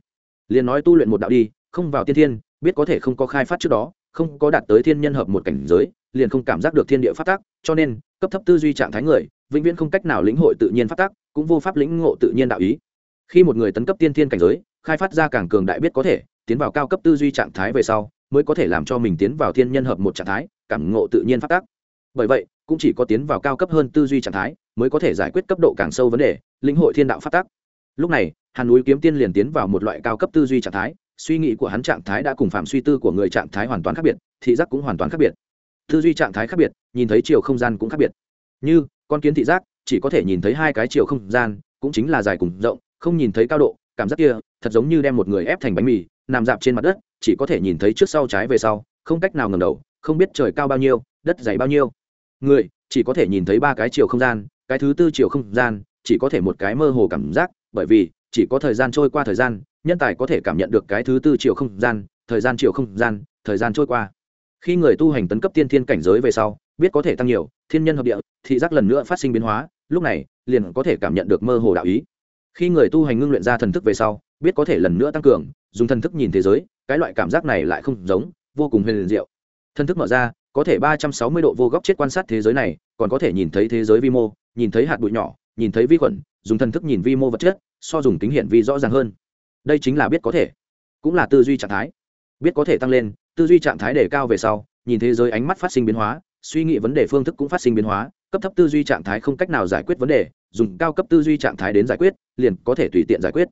Liền nói tu luyện một đạo đi, không vào tiên thiên biết có thể không có khai phát trước đó, không có đạt tới thiên nhân hợp một cảnh giới, liền không cảm giác được thiên địa phát tác, cho nên, cấp thấp tư duy trạng thái người, vĩnh viễn không cách nào lĩnh hội tự nhiên phát tác, cũng vô pháp lĩnh ngộ tự nhiên đạo ý. Khi một người tấn cấp tiên thiên cảnh giới, khai phát ra càng cường đại biết có thể, tiến vào cao cấp tư duy trạng thái về sau, mới có thể làm cho mình tiến vào thiên nhân hợp một trạng thái, cảm ngộ tự nhiên phát tác. Bởi vậy, cũng chỉ có tiến vào cao cấp hơn tư duy trạng thái, mới có thể giải quyết cấp độ càng sâu vấn đề, lĩnh hội thiên đạo phát tác. Lúc này, hàn núi kiếm tiên liền tiến vào một loại cao cấp tư duy trạng thái suy nghĩ của hắn trạng thái đã cùng phạm suy tư của người trạng thái hoàn toàn khác biệt, thị giác cũng hoàn toàn khác biệt. Tư duy trạng thái khác biệt, nhìn thấy chiều không gian cũng khác biệt. Như, con kiến thị giác, chỉ có thể nhìn thấy hai cái chiều không gian, cũng chính là dài cùng rộng, không nhìn thấy cao độ, cảm giác kia, thật giống như đem một người ép thành bánh mì, nằm dạp trên mặt đất, chỉ có thể nhìn thấy trước sau trái về sau, không cách nào ngầm đầu, không biết trời cao bao nhiêu, đất dày bao nhiêu. Người, chỉ có thể nhìn thấy ba cái chiều không gian, cái thứ tư chiều không gian, chỉ có thể một cái mơ hồ cảm giác, bởi vì, chỉ có thời gian trôi qua thời gian nhân tài có thể cảm nhận được cái thứ tư chiều không gian, thời gian chiều không gian, thời gian trôi qua. Khi người tu hành tấn cấp tiên thiên cảnh giới về sau, biết có thể tăng nhiều, thiên nhân hợp địa, thị giác lần nữa phát sinh biến hóa, lúc này, liền có thể cảm nhận được mơ hồ đạo ý. Khi người tu hành ngưng luyện ra thần thức về sau, biết có thể lần nữa tăng cường, dùng thần thức nhìn thế giới, cái loại cảm giác này lại không giống, vô cùng huyền diệu. Thần thức mở ra, có thể ba trăm sáu mươi độ vô góc chết quan sát thế giới này, còn có thể nhìn thấy thế giới vi mô, nhìn thấy hạt bụi nhỏ, nhìn thấy vi khuẩn, dùng thần thức nhìn vi mô vật chất, so dùng kính hiển vi rõ ràng hơn đây chính là biết có thể, cũng là tư duy trạng thái. Biết có thể tăng lên, tư duy trạng thái đề cao về sau, nhìn thế giới ánh mắt phát sinh biến hóa, suy nghĩ vấn đề phương thức cũng phát sinh biến hóa, cấp thấp tư duy trạng thái không cách nào giải quyết vấn đề, dùng cao cấp tư duy trạng thái đến giải quyết, liền có thể tùy tiện giải quyết.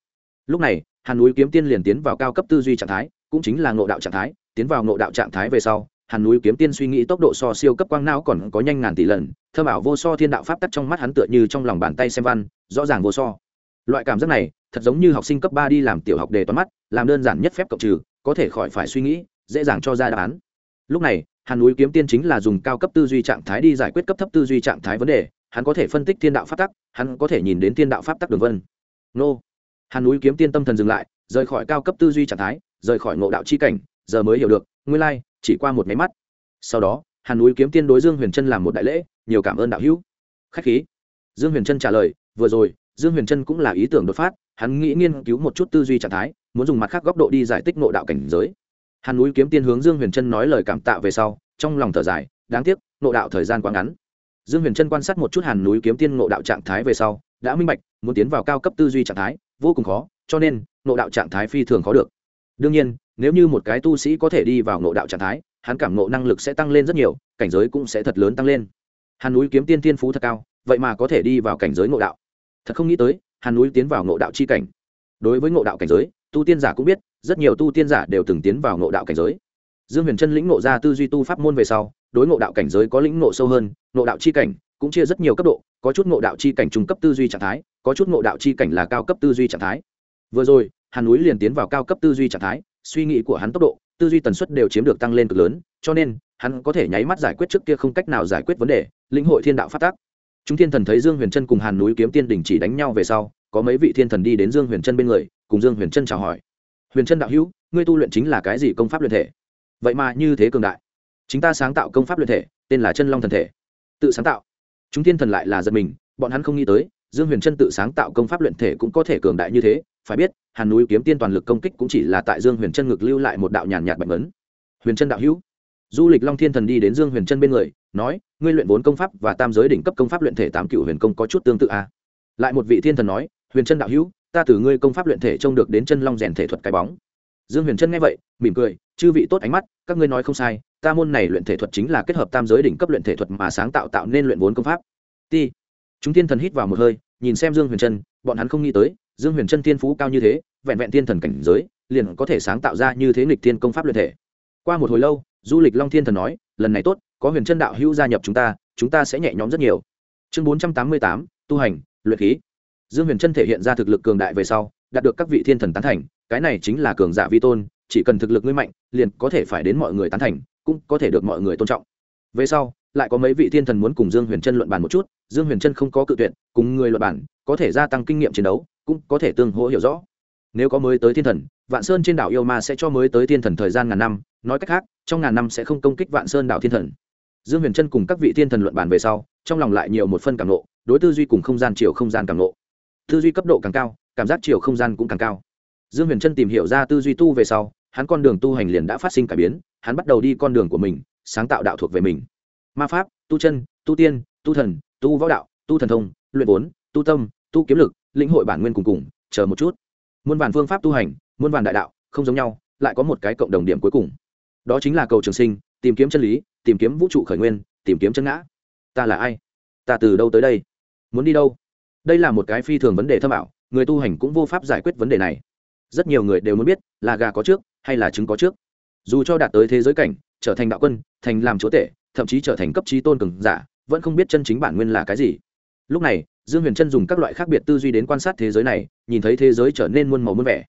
Lúc này, hàn núi kiếm tiên liền tiến vào cao cấp tư duy trạng thái, cũng chính là ngộ đạo trạng thái. Tiến vào ngộ đạo trạng thái về sau, hàn núi kiếm tiên suy nghĩ tốc độ so siêu cấp quang não còn có nhanh ngàn tỷ lần thơ bảo vô so thiên đạo pháp tắc trong mắt hắn tựa như trong lòng bàn tay xem văn, rõ ràng vô so loại cảm giác này, thật giống như học sinh cấp ba đi làm tiểu học đề toán mắt, làm đơn giản nhất phép cộng trừ, có thể khỏi phải suy nghĩ, dễ dàng cho ra đáp án. Lúc này, hàn núi kiếm tiên chính là dùng cao cấp tư duy trạng thái đi giải quyết cấp thấp tư duy trạng thái vấn đề, hắn có thể phân tích thiên đạo pháp tắc, hắn có thể nhìn đến thiên đạo pháp tắc đường vân. Nô! Hàn núi kiếm tiên tâm thần dừng lại, rời khỏi cao cấp tư duy trạng thái, rời khỏi ngộ đạo chi cảnh, giờ mới hiểu được, nguyên lai, chỉ qua một máy mắt. Sau đó, hàn núi kiếm tiên đối dương huyền trân làm một đại lễ, nhiều cảm ơn đạo hữu. Khách khí. Dương huyền trân trả lời, vừa rồi dương huyền trân cũng là ý tưởng đột phát, hắn nghĩ nghiên cứu một chút tư duy trạng thái, muốn dùng mặt khác góc độ đi giải tích nội đạo cảnh giới. Hàn núi kiếm tiên hướng dương huyền trân nói lời cảm tạ về sau, trong lòng thở dài, đáng tiếc, nội đạo thời gian quá ngắn. Dương huyền trân quan sát một chút hàn núi kiếm tiên nội đạo trạng thái về sau, đã minh bạch, muốn tiến vào cao cấp tư duy trạng thái, vô cùng khó, cho nên, nội đạo trạng thái phi thường khó được. Đương nhiên, nếu như một cái tu sĩ có thể đi vào nội đạo trạng thái, hắn cảm ngộ năng lực sẽ tăng lên rất nhiều, cảnh giới cũng sẽ thật lớn tăng lên. Hàn núi kiếm tiên tiên phú thật cao, vậy mà có thể đi vào cảnh giới nội đạo thật không nghĩ tới, hàn núi tiến vào ngộ đạo chi cảnh. Đối với ngộ đạo cảnh giới, tu tiên giả cũng biết, rất nhiều tu tiên giả đều từng tiến vào ngộ đạo cảnh giới. Dương huyền trân lĩnh ngộ ra tư duy tu pháp môn về sau, đối ngộ đạo cảnh giới có lĩnh ngộ sâu hơn, ngộ đạo chi cảnh cũng chia rất nhiều cấp độ, có chút ngộ đạo chi cảnh trung cấp tư duy trạng thái, có chút ngộ đạo chi cảnh là cao cấp tư duy trạng thái. Vừa rồi, hàn núi liền tiến vào cao cấp tư duy trạng thái, suy nghĩ của hắn tốc độ, tư duy tần suất đều chiếm được tăng lên cực lớn, cho nên, hắn có thể nháy mắt giải quyết trước kia không cách nào giải quyết vấn đề, lĩnh hội thiên đạo phát tác chúng thiên thần thấy dương huyền trân cùng hàn núi kiếm tiên đình chỉ đánh nhau về sau, có mấy vị thiên thần đi đến dương huyền trân bên người, cùng dương huyền trân chào hỏi. Huyền trân đạo hữu, ngươi tu luyện chính là cái gì công pháp luyện thể? Vậy mà như thế cường đại. Chính ta sáng tạo công pháp luyện thể, tên là chân long thần thể. Tự sáng tạo. Chúng thiên thần lại là giật mình, bọn hắn không nghĩ tới, dương huyền trân tự sáng tạo công pháp luyện thể cũng có thể cường đại như thế. Phải biết, hàn núi kiếm tiên toàn lực công kích cũng chỉ là tại dương huyền trân ngực lưu lại một đạo nhàn nhạt bạch ấn. Huyền trân đạo hữu du lịch long thiên thần đi đến dương huyền trân bên người, nói, ngươi luyện vốn công pháp và tam giới đỉnh cấp công pháp luyện thể tám cựu huyền công có chút tương tự à. lại một vị thiên thần nói, huyền trân đạo hữu, ta từ ngươi công pháp luyện thể trông được đến chân long rèn thể thuật cái bóng. Dương huyền trân nghe vậy, mỉm cười, chư vị tốt ánh mắt, các ngươi nói không sai, ta môn này luyện thể thuật chính là kết hợp tam giới đỉnh cấp luyện thể thuật mà sáng tạo tạo nên luyện vốn công pháp. Ti. Chúng thiên thần hít vào một hơi, nhìn xem dương huyền trân, bọn hắn không nghĩ tới, dương huyền trân thiên phú cao như thế, vẹn vẹn thiên thần cảnh giới, liền có thể sáng tạo ra như thế nghịch thiên công pháp luyện thể. Qua một hồi lâu du lịch long thiên thần nói, lần này tốt, có huyền trân đạo hữu gia nhập chúng ta chúng ta sẽ nhẹ nhõm rất nhiều. Chương bốn trăm tám mươi tám, tu hành, luyện khí. Dương huyền trân thể hiện ra thực lực cường đại về sau, đạt được các vị thiên thần tán thành, cái này chính là cường giả vi tôn, chỉ cần thực lực ngươi mạnh, liền có thể phải đến mọi người tán thành, cũng có thể được mọi người tôn trọng. Về sau, lại có mấy vị thiên thần muốn cùng dương huyền trân luận bàn một chút, dương huyền trân không có cự tuyệt, cùng người luận bàn, có thể gia tăng kinh nghiệm chiến đấu, cũng có thể tương hỗ hiểu rõ nếu có mới tới thiên thần, vạn sơn trên đảo yêu ma sẽ cho mới tới thiên thần thời gian ngàn năm, nói cách khác, trong ngàn năm sẽ không công kích vạn sơn đảo thiên thần. Dương huyền trân cùng các vị thiên thần luận bàn về sau, trong lòng lại nhiều một phân cảm nộ, đối tư duy cùng không gian chiều không gian cảm nộ. Tư duy cấp độ càng cao, cảm giác chiều không gian cũng càng cao. Dương huyền trân tìm hiểu ra tư duy tu về sau, hắn con đường tu hành liền đã phát sinh cải biến, hắn bắt đầu đi con đường của mình, sáng tạo đạo thuộc về mình. Ma pháp, tu chân, tu tiên, tu thần, tu võ đạo, tu thần thông, luyện vốn, tu tâm, tu kiếm lực, lĩnh hội bản nguyên cùng cùng, chờ một chút muôn vàn phương pháp tu hành, muôn vàn đại đạo, không giống nhau, lại có một cái cộng đồng điểm cuối cùng. Đó chính là cầu trường sinh, tìm kiếm chân lý, tìm kiếm vũ trụ khởi nguyên, tìm kiếm chân ngã. Ta là ai? Ta từ đâu tới đây? Muốn đi đâu? Đây là một cái phi thường vấn đề thâm ảo, người tu hành cũng vô pháp giải quyết vấn đề này. Rất nhiều người đều muốn biết, là gà có trước, hay là trứng có trước. Dù cho đạt tới thế giới cảnh, trở thành đạo quân, thành làm chúa tể, thậm chí trở thành cấp trí tôn cường giả, vẫn không biết chân chính bản nguyên là cái gì. Lúc này dương huyền trân dùng các loại khác biệt tư duy đến quan sát thế giới này, nhìn thấy thế giới trở nên muôn màu muôn vẻ.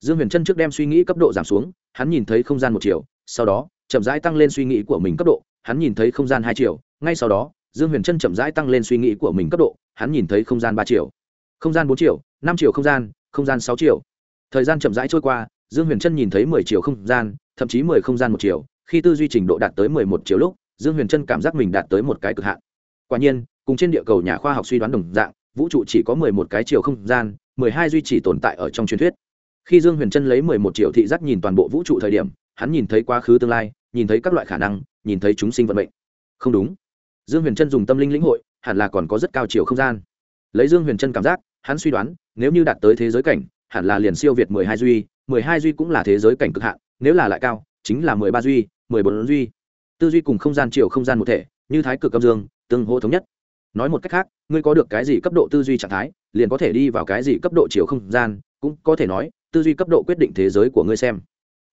Dương huyền trân trước đem suy nghĩ cấp độ giảm xuống, hắn nhìn thấy không gian một chiều, sau đó, chậm rãi tăng lên suy nghĩ của mình cấp độ, hắn nhìn thấy không gian hai chiều, ngay sau đó, dương huyền trân chậm rãi tăng lên suy nghĩ của mình cấp độ, hắn nhìn thấy không gian ba chiều. Không gian bốn chiều, năm chiều không gian không gian sáu chiều. Thời gian chậm rãi trôi qua, dương huyền trân nhìn thấy mười chiều không gian, thậm chí mười không gian một chiều, khi tư duy trình độ đạt tới mười một chiều lúc, dương huyền trân cảm giác mình đạt tới một cái cực hạn. Quả nhiên cùng trên địa cầu nhà khoa học suy đoán đồng dạng, vũ trụ chỉ có mười một cái chiều không gian, mười hai duy chỉ tồn tại ở trong truyền thuyết. Khi dương huyền trân lấy mười một triệu thị giác nhìn toàn bộ vũ trụ thời điểm, hắn nhìn thấy quá khứ tương lai, nhìn thấy các loại khả năng, nhìn thấy chúng sinh vận mệnh. Không đúng. Dương huyền trân dùng tâm linh lĩnh hội, hẳn là còn có rất cao chiều không gian. Lấy dương huyền trân cảm giác, hắn suy đoán, nếu như đạt tới thế giới cảnh, hẳn là liền siêu việt mười hai duy, mười hai duy cũng là thế giới cảnh cực hạn, nếu là lại cao, chính là mười ba duy, mười bốn duy. Tư duy cùng không gian chiều không gian một thể, như thái cực âm dương, tương hô thống nhất nói một cách khác, ngươi có được cái gì cấp độ tư duy trạng thái, liền có thể đi vào cái gì cấp độ chiều không gian, cũng có thể nói, tư duy cấp độ quyết định thế giới của ngươi xem.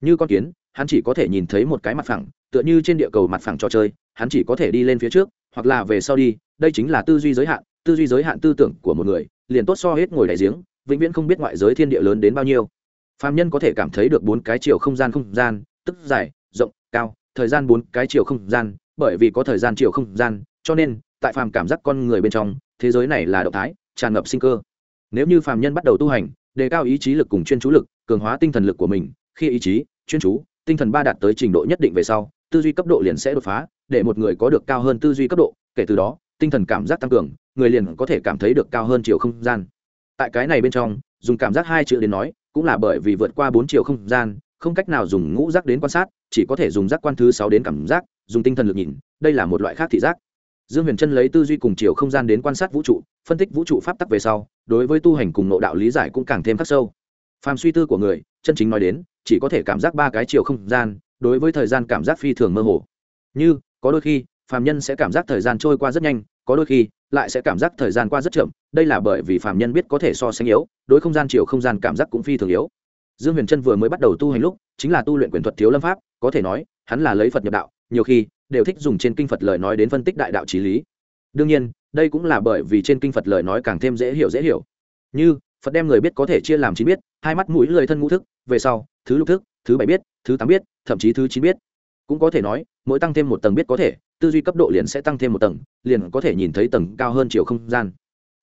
Như con kiến, hắn chỉ có thể nhìn thấy một cái mặt phẳng, tựa như trên địa cầu mặt phẳng trò chơi, hắn chỉ có thể đi lên phía trước, hoặc là về sau đi, đây chính là tư duy giới hạn, tư duy giới hạn tư tưởng của một người, liền tốt so hết ngồi đại giếng, vĩnh viễn không biết ngoại giới thiên địa lớn đến bao nhiêu. Phạm nhân có thể cảm thấy được bốn cái chiều không gian không gian, tức dài, rộng, cao, thời gian bốn cái chiều không gian, bởi vì có thời gian chiều không gian, cho nên tại phàm cảm giác con người bên trong, thế giới này là động thái, tràn ngập sinh cơ. Nếu như phàm nhân bắt đầu tu hành, đề cao ý chí lực cùng chuyên chú lực, cường hóa tinh thần lực của mình, khi ý chí, chuyên chú, tinh thần ba đạt tới trình độ nhất định về sau, tư duy cấp độ liền sẽ đột phá, để một người có được cao hơn tư duy cấp độ, kể từ đó, tinh thần cảm giác tăng cường, người liền có thể cảm thấy được cao hơn chiều không gian. Tại cái này bên trong, dùng cảm giác hai chữ đến nói, cũng là bởi vì vượt qua bốn chiều không gian, không cách nào dùng ngũ giác đến quan sát, chỉ có thể dùng giác quan thứ sáu đến cảm giác, dùng tinh thần lực nhìn, đây là một loại khác thị giác dương huyền trân lấy tư duy cùng chiều không gian đến quan sát vũ trụ, phân tích vũ trụ pháp tắc về sau, đối với tu hành cùng nộ đạo lý giải cũng càng thêm khắc sâu. Phàm suy tư của người, chân chính nói đến, chỉ có thể cảm giác ba cái chiều không gian, đối với thời gian cảm giác phi thường mơ hồ. Như, có đôi khi, phàm nhân sẽ cảm giác thời gian trôi qua rất nhanh, có đôi khi, lại sẽ cảm giác thời gian qua rất chậm, đây là bởi vì phàm nhân biết có thể so sánh yếu, đối không gian chiều không gian cảm giác cũng phi thường yếu. Dương huyền trân vừa mới bắt đầu tu hành lúc, chính là tu luyện quyền thuật thiếu lâm pháp, có thể nói, hắn là lấy phật nhập đạo, nhiều khi đều thích dùng trên kinh phật lời nói đến phân tích đại đạo trí lý. Đương nhiên, đây cũng là bởi vì trên kinh phật lời nói càng thêm dễ hiểu dễ hiểu. Như, phật đem người biết có thể chia làm chín biết, hai mắt, mũi lời thân, ngũ thức, về sau, thứ lục thức, thứ bảy biết, thứ tám biết, thậm chí thứ chín biết. Cũng có thể nói, mỗi tăng thêm một tầng biết có thể, tư duy cấp độ liền sẽ tăng thêm một tầng, liền có thể nhìn thấy tầng cao hơn chiều không gian.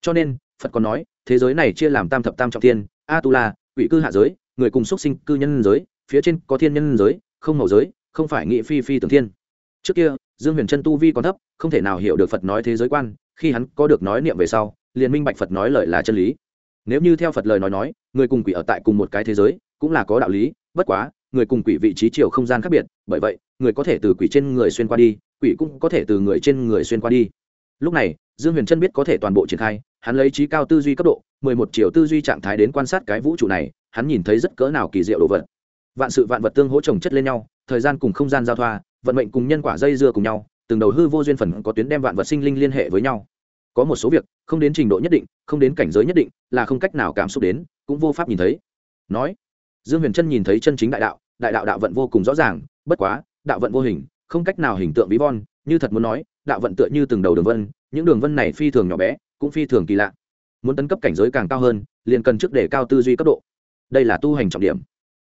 Cho nên, phật còn nói, thế giới này chia làm tam thập tam trọng thiên a tu la quỷ cư hạ giới, người cùng xuất sinh cư nhân giới, phía trên có thiên nhân giới, không màu giới, không phải nghị phi phi tưởng thiên trước kia, dương huyền trân tu vi còn thấp, không thể nào hiểu được phật nói thế giới quan, khi hắn có được nói niệm về sau, liền minh bạch phật nói lời là chân lý. Nếu như theo phật lời nói nói, người cùng quỷ ở tại cùng một cái thế giới, cũng là có đạo lý, bất quá, người cùng quỷ vị trí chiều không gian khác biệt, bởi vậy, người có thể từ quỷ trên người xuyên qua đi, quỷ cũng có thể từ người trên người xuyên qua đi. Lúc này, dương huyền trân biết có thể toàn bộ triển khai, hắn lấy trí cao tư duy cấp độ, mười một triệu tư duy trạng thái đến quan sát cái vũ trụ này, hắn nhìn thấy rất cỡ nào kỳ diệu đồ vật. Vạn sự vạn vật tương hỗ trồng chất lên nhau, thời gian cùng không gian giao thoa vận mệnh cùng nhân quả dây dưa cùng nhau, từng đầu hư vô duyên phần có tuyến đem vạn vật sinh linh liên hệ với nhau. Có một số việc, không đến trình độ nhất định, không đến cảnh giới nhất định, là không cách nào cảm xúc đến, cũng vô pháp nhìn thấy. Nói, dương huyền trân nhìn thấy chân chính đại đạo đại đạo đạo vận vô cùng rõ ràng, bất quá, đạo vận vô hình, không cách nào hình tượng ví von, như thật muốn nói, đạo vận tựa như từng đầu đường vân, những đường vân này phi thường nhỏ bé, cũng phi thường kỳ lạ. Muốn tấn cấp cảnh giới càng cao hơn, liền cần trước để cao tư duy cấp độ. Đây là tu hành trọng điểm.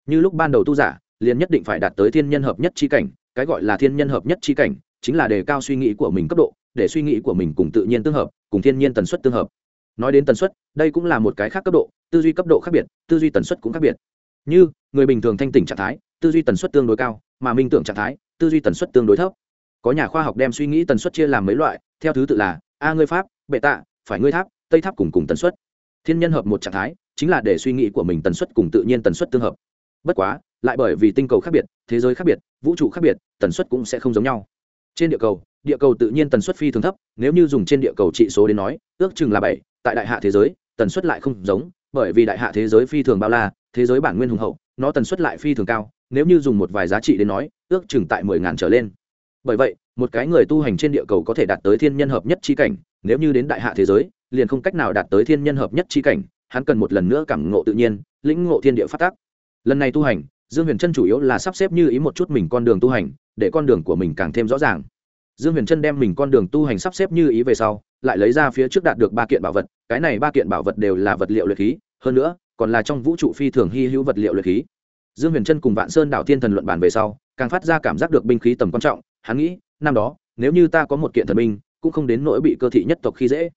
Như lúc ban đầu tu giả, liền nhất định phải đạt tới thiên nhân hợp nhất chi cảnh cái gọi là thiên nhân hợp nhất chi cảnh, chính là đề cao suy nghĩ của mình cấp độ, để suy nghĩ của mình cùng tự nhiên tương hợp, cùng thiên nhiên tần suất tương hợp. Nói đến tần suất, đây cũng là một cái khác cấp độ, tư duy cấp độ khác biệt, tư duy tần suất cũng khác biệt. Như, người bình thường thanh tỉnh trạng thái, tư duy tần suất tương đối cao, mà minh tưởng trạng thái, tư duy tần suất tương đối thấp. Có nhà khoa học đem suy nghĩ tần suất chia làm mấy loại, theo thứ tự là, a ngươi pháp, bệ tạ, phải ngươi tháp, tây tháp cùng cùng tần suất. Thiên nhân hợp một trạng thái, chính là để suy nghĩ của mình tần suất cùng tự nhiên tần suất tương hợp. Bất quá lại bởi vì tinh cầu khác biệt, thế giới khác biệt, vũ trụ khác biệt, tần suất cũng sẽ không giống nhau. Trên địa cầu địa cầu tự nhiên tần suất phi thường thấp, nếu như dùng trên địa cầu trị số đến nói, ước chừng là bảy, tại đại hạ thế giới, tần suất lại không giống, bởi vì đại hạ thế giới phi thường bao la, thế giới bản nguyên hùng hậu, nó tần suất lại phi thường cao, nếu như dùng một vài giá trị đến nói, ước chừng tại mười ngàn trở lên. Bởi vậy, một cái người tu hành trên địa cầu có thể đạt tới thiên nhân hợp nhất chi cảnh, nếu như đến đại hạ thế giới, liền không cách nào đạt tới thiên nhân hợp nhất chi cảnh, hắn cần một lần nữa cảm ngộ tự nhiên, lĩnh ngộ thiên địa phát tác. Lần này tu hành dương huyền trân chủ yếu là sắp xếp như ý một chút mình con đường tu hành, để con đường của mình càng thêm rõ ràng. Dương huyền trân đem mình con đường tu hành sắp xếp như ý về sau, lại lấy ra phía trước đạt được ba kiện bảo vật, cái này ba kiện bảo vật đều là vật liệu luyện khí, hơn nữa, còn là trong vũ trụ phi thường hy hữu vật liệu luyện khí. Dương huyền trân cùng vạn sơn đảo thiên thần luận bàn về sau, càng phát ra cảm giác được binh khí tầm quan trọng, hắn nghĩ, năm đó, nếu như ta có một kiện thần binh, cũng không đến nỗi bị cơ thị nhất tộc khi dễ.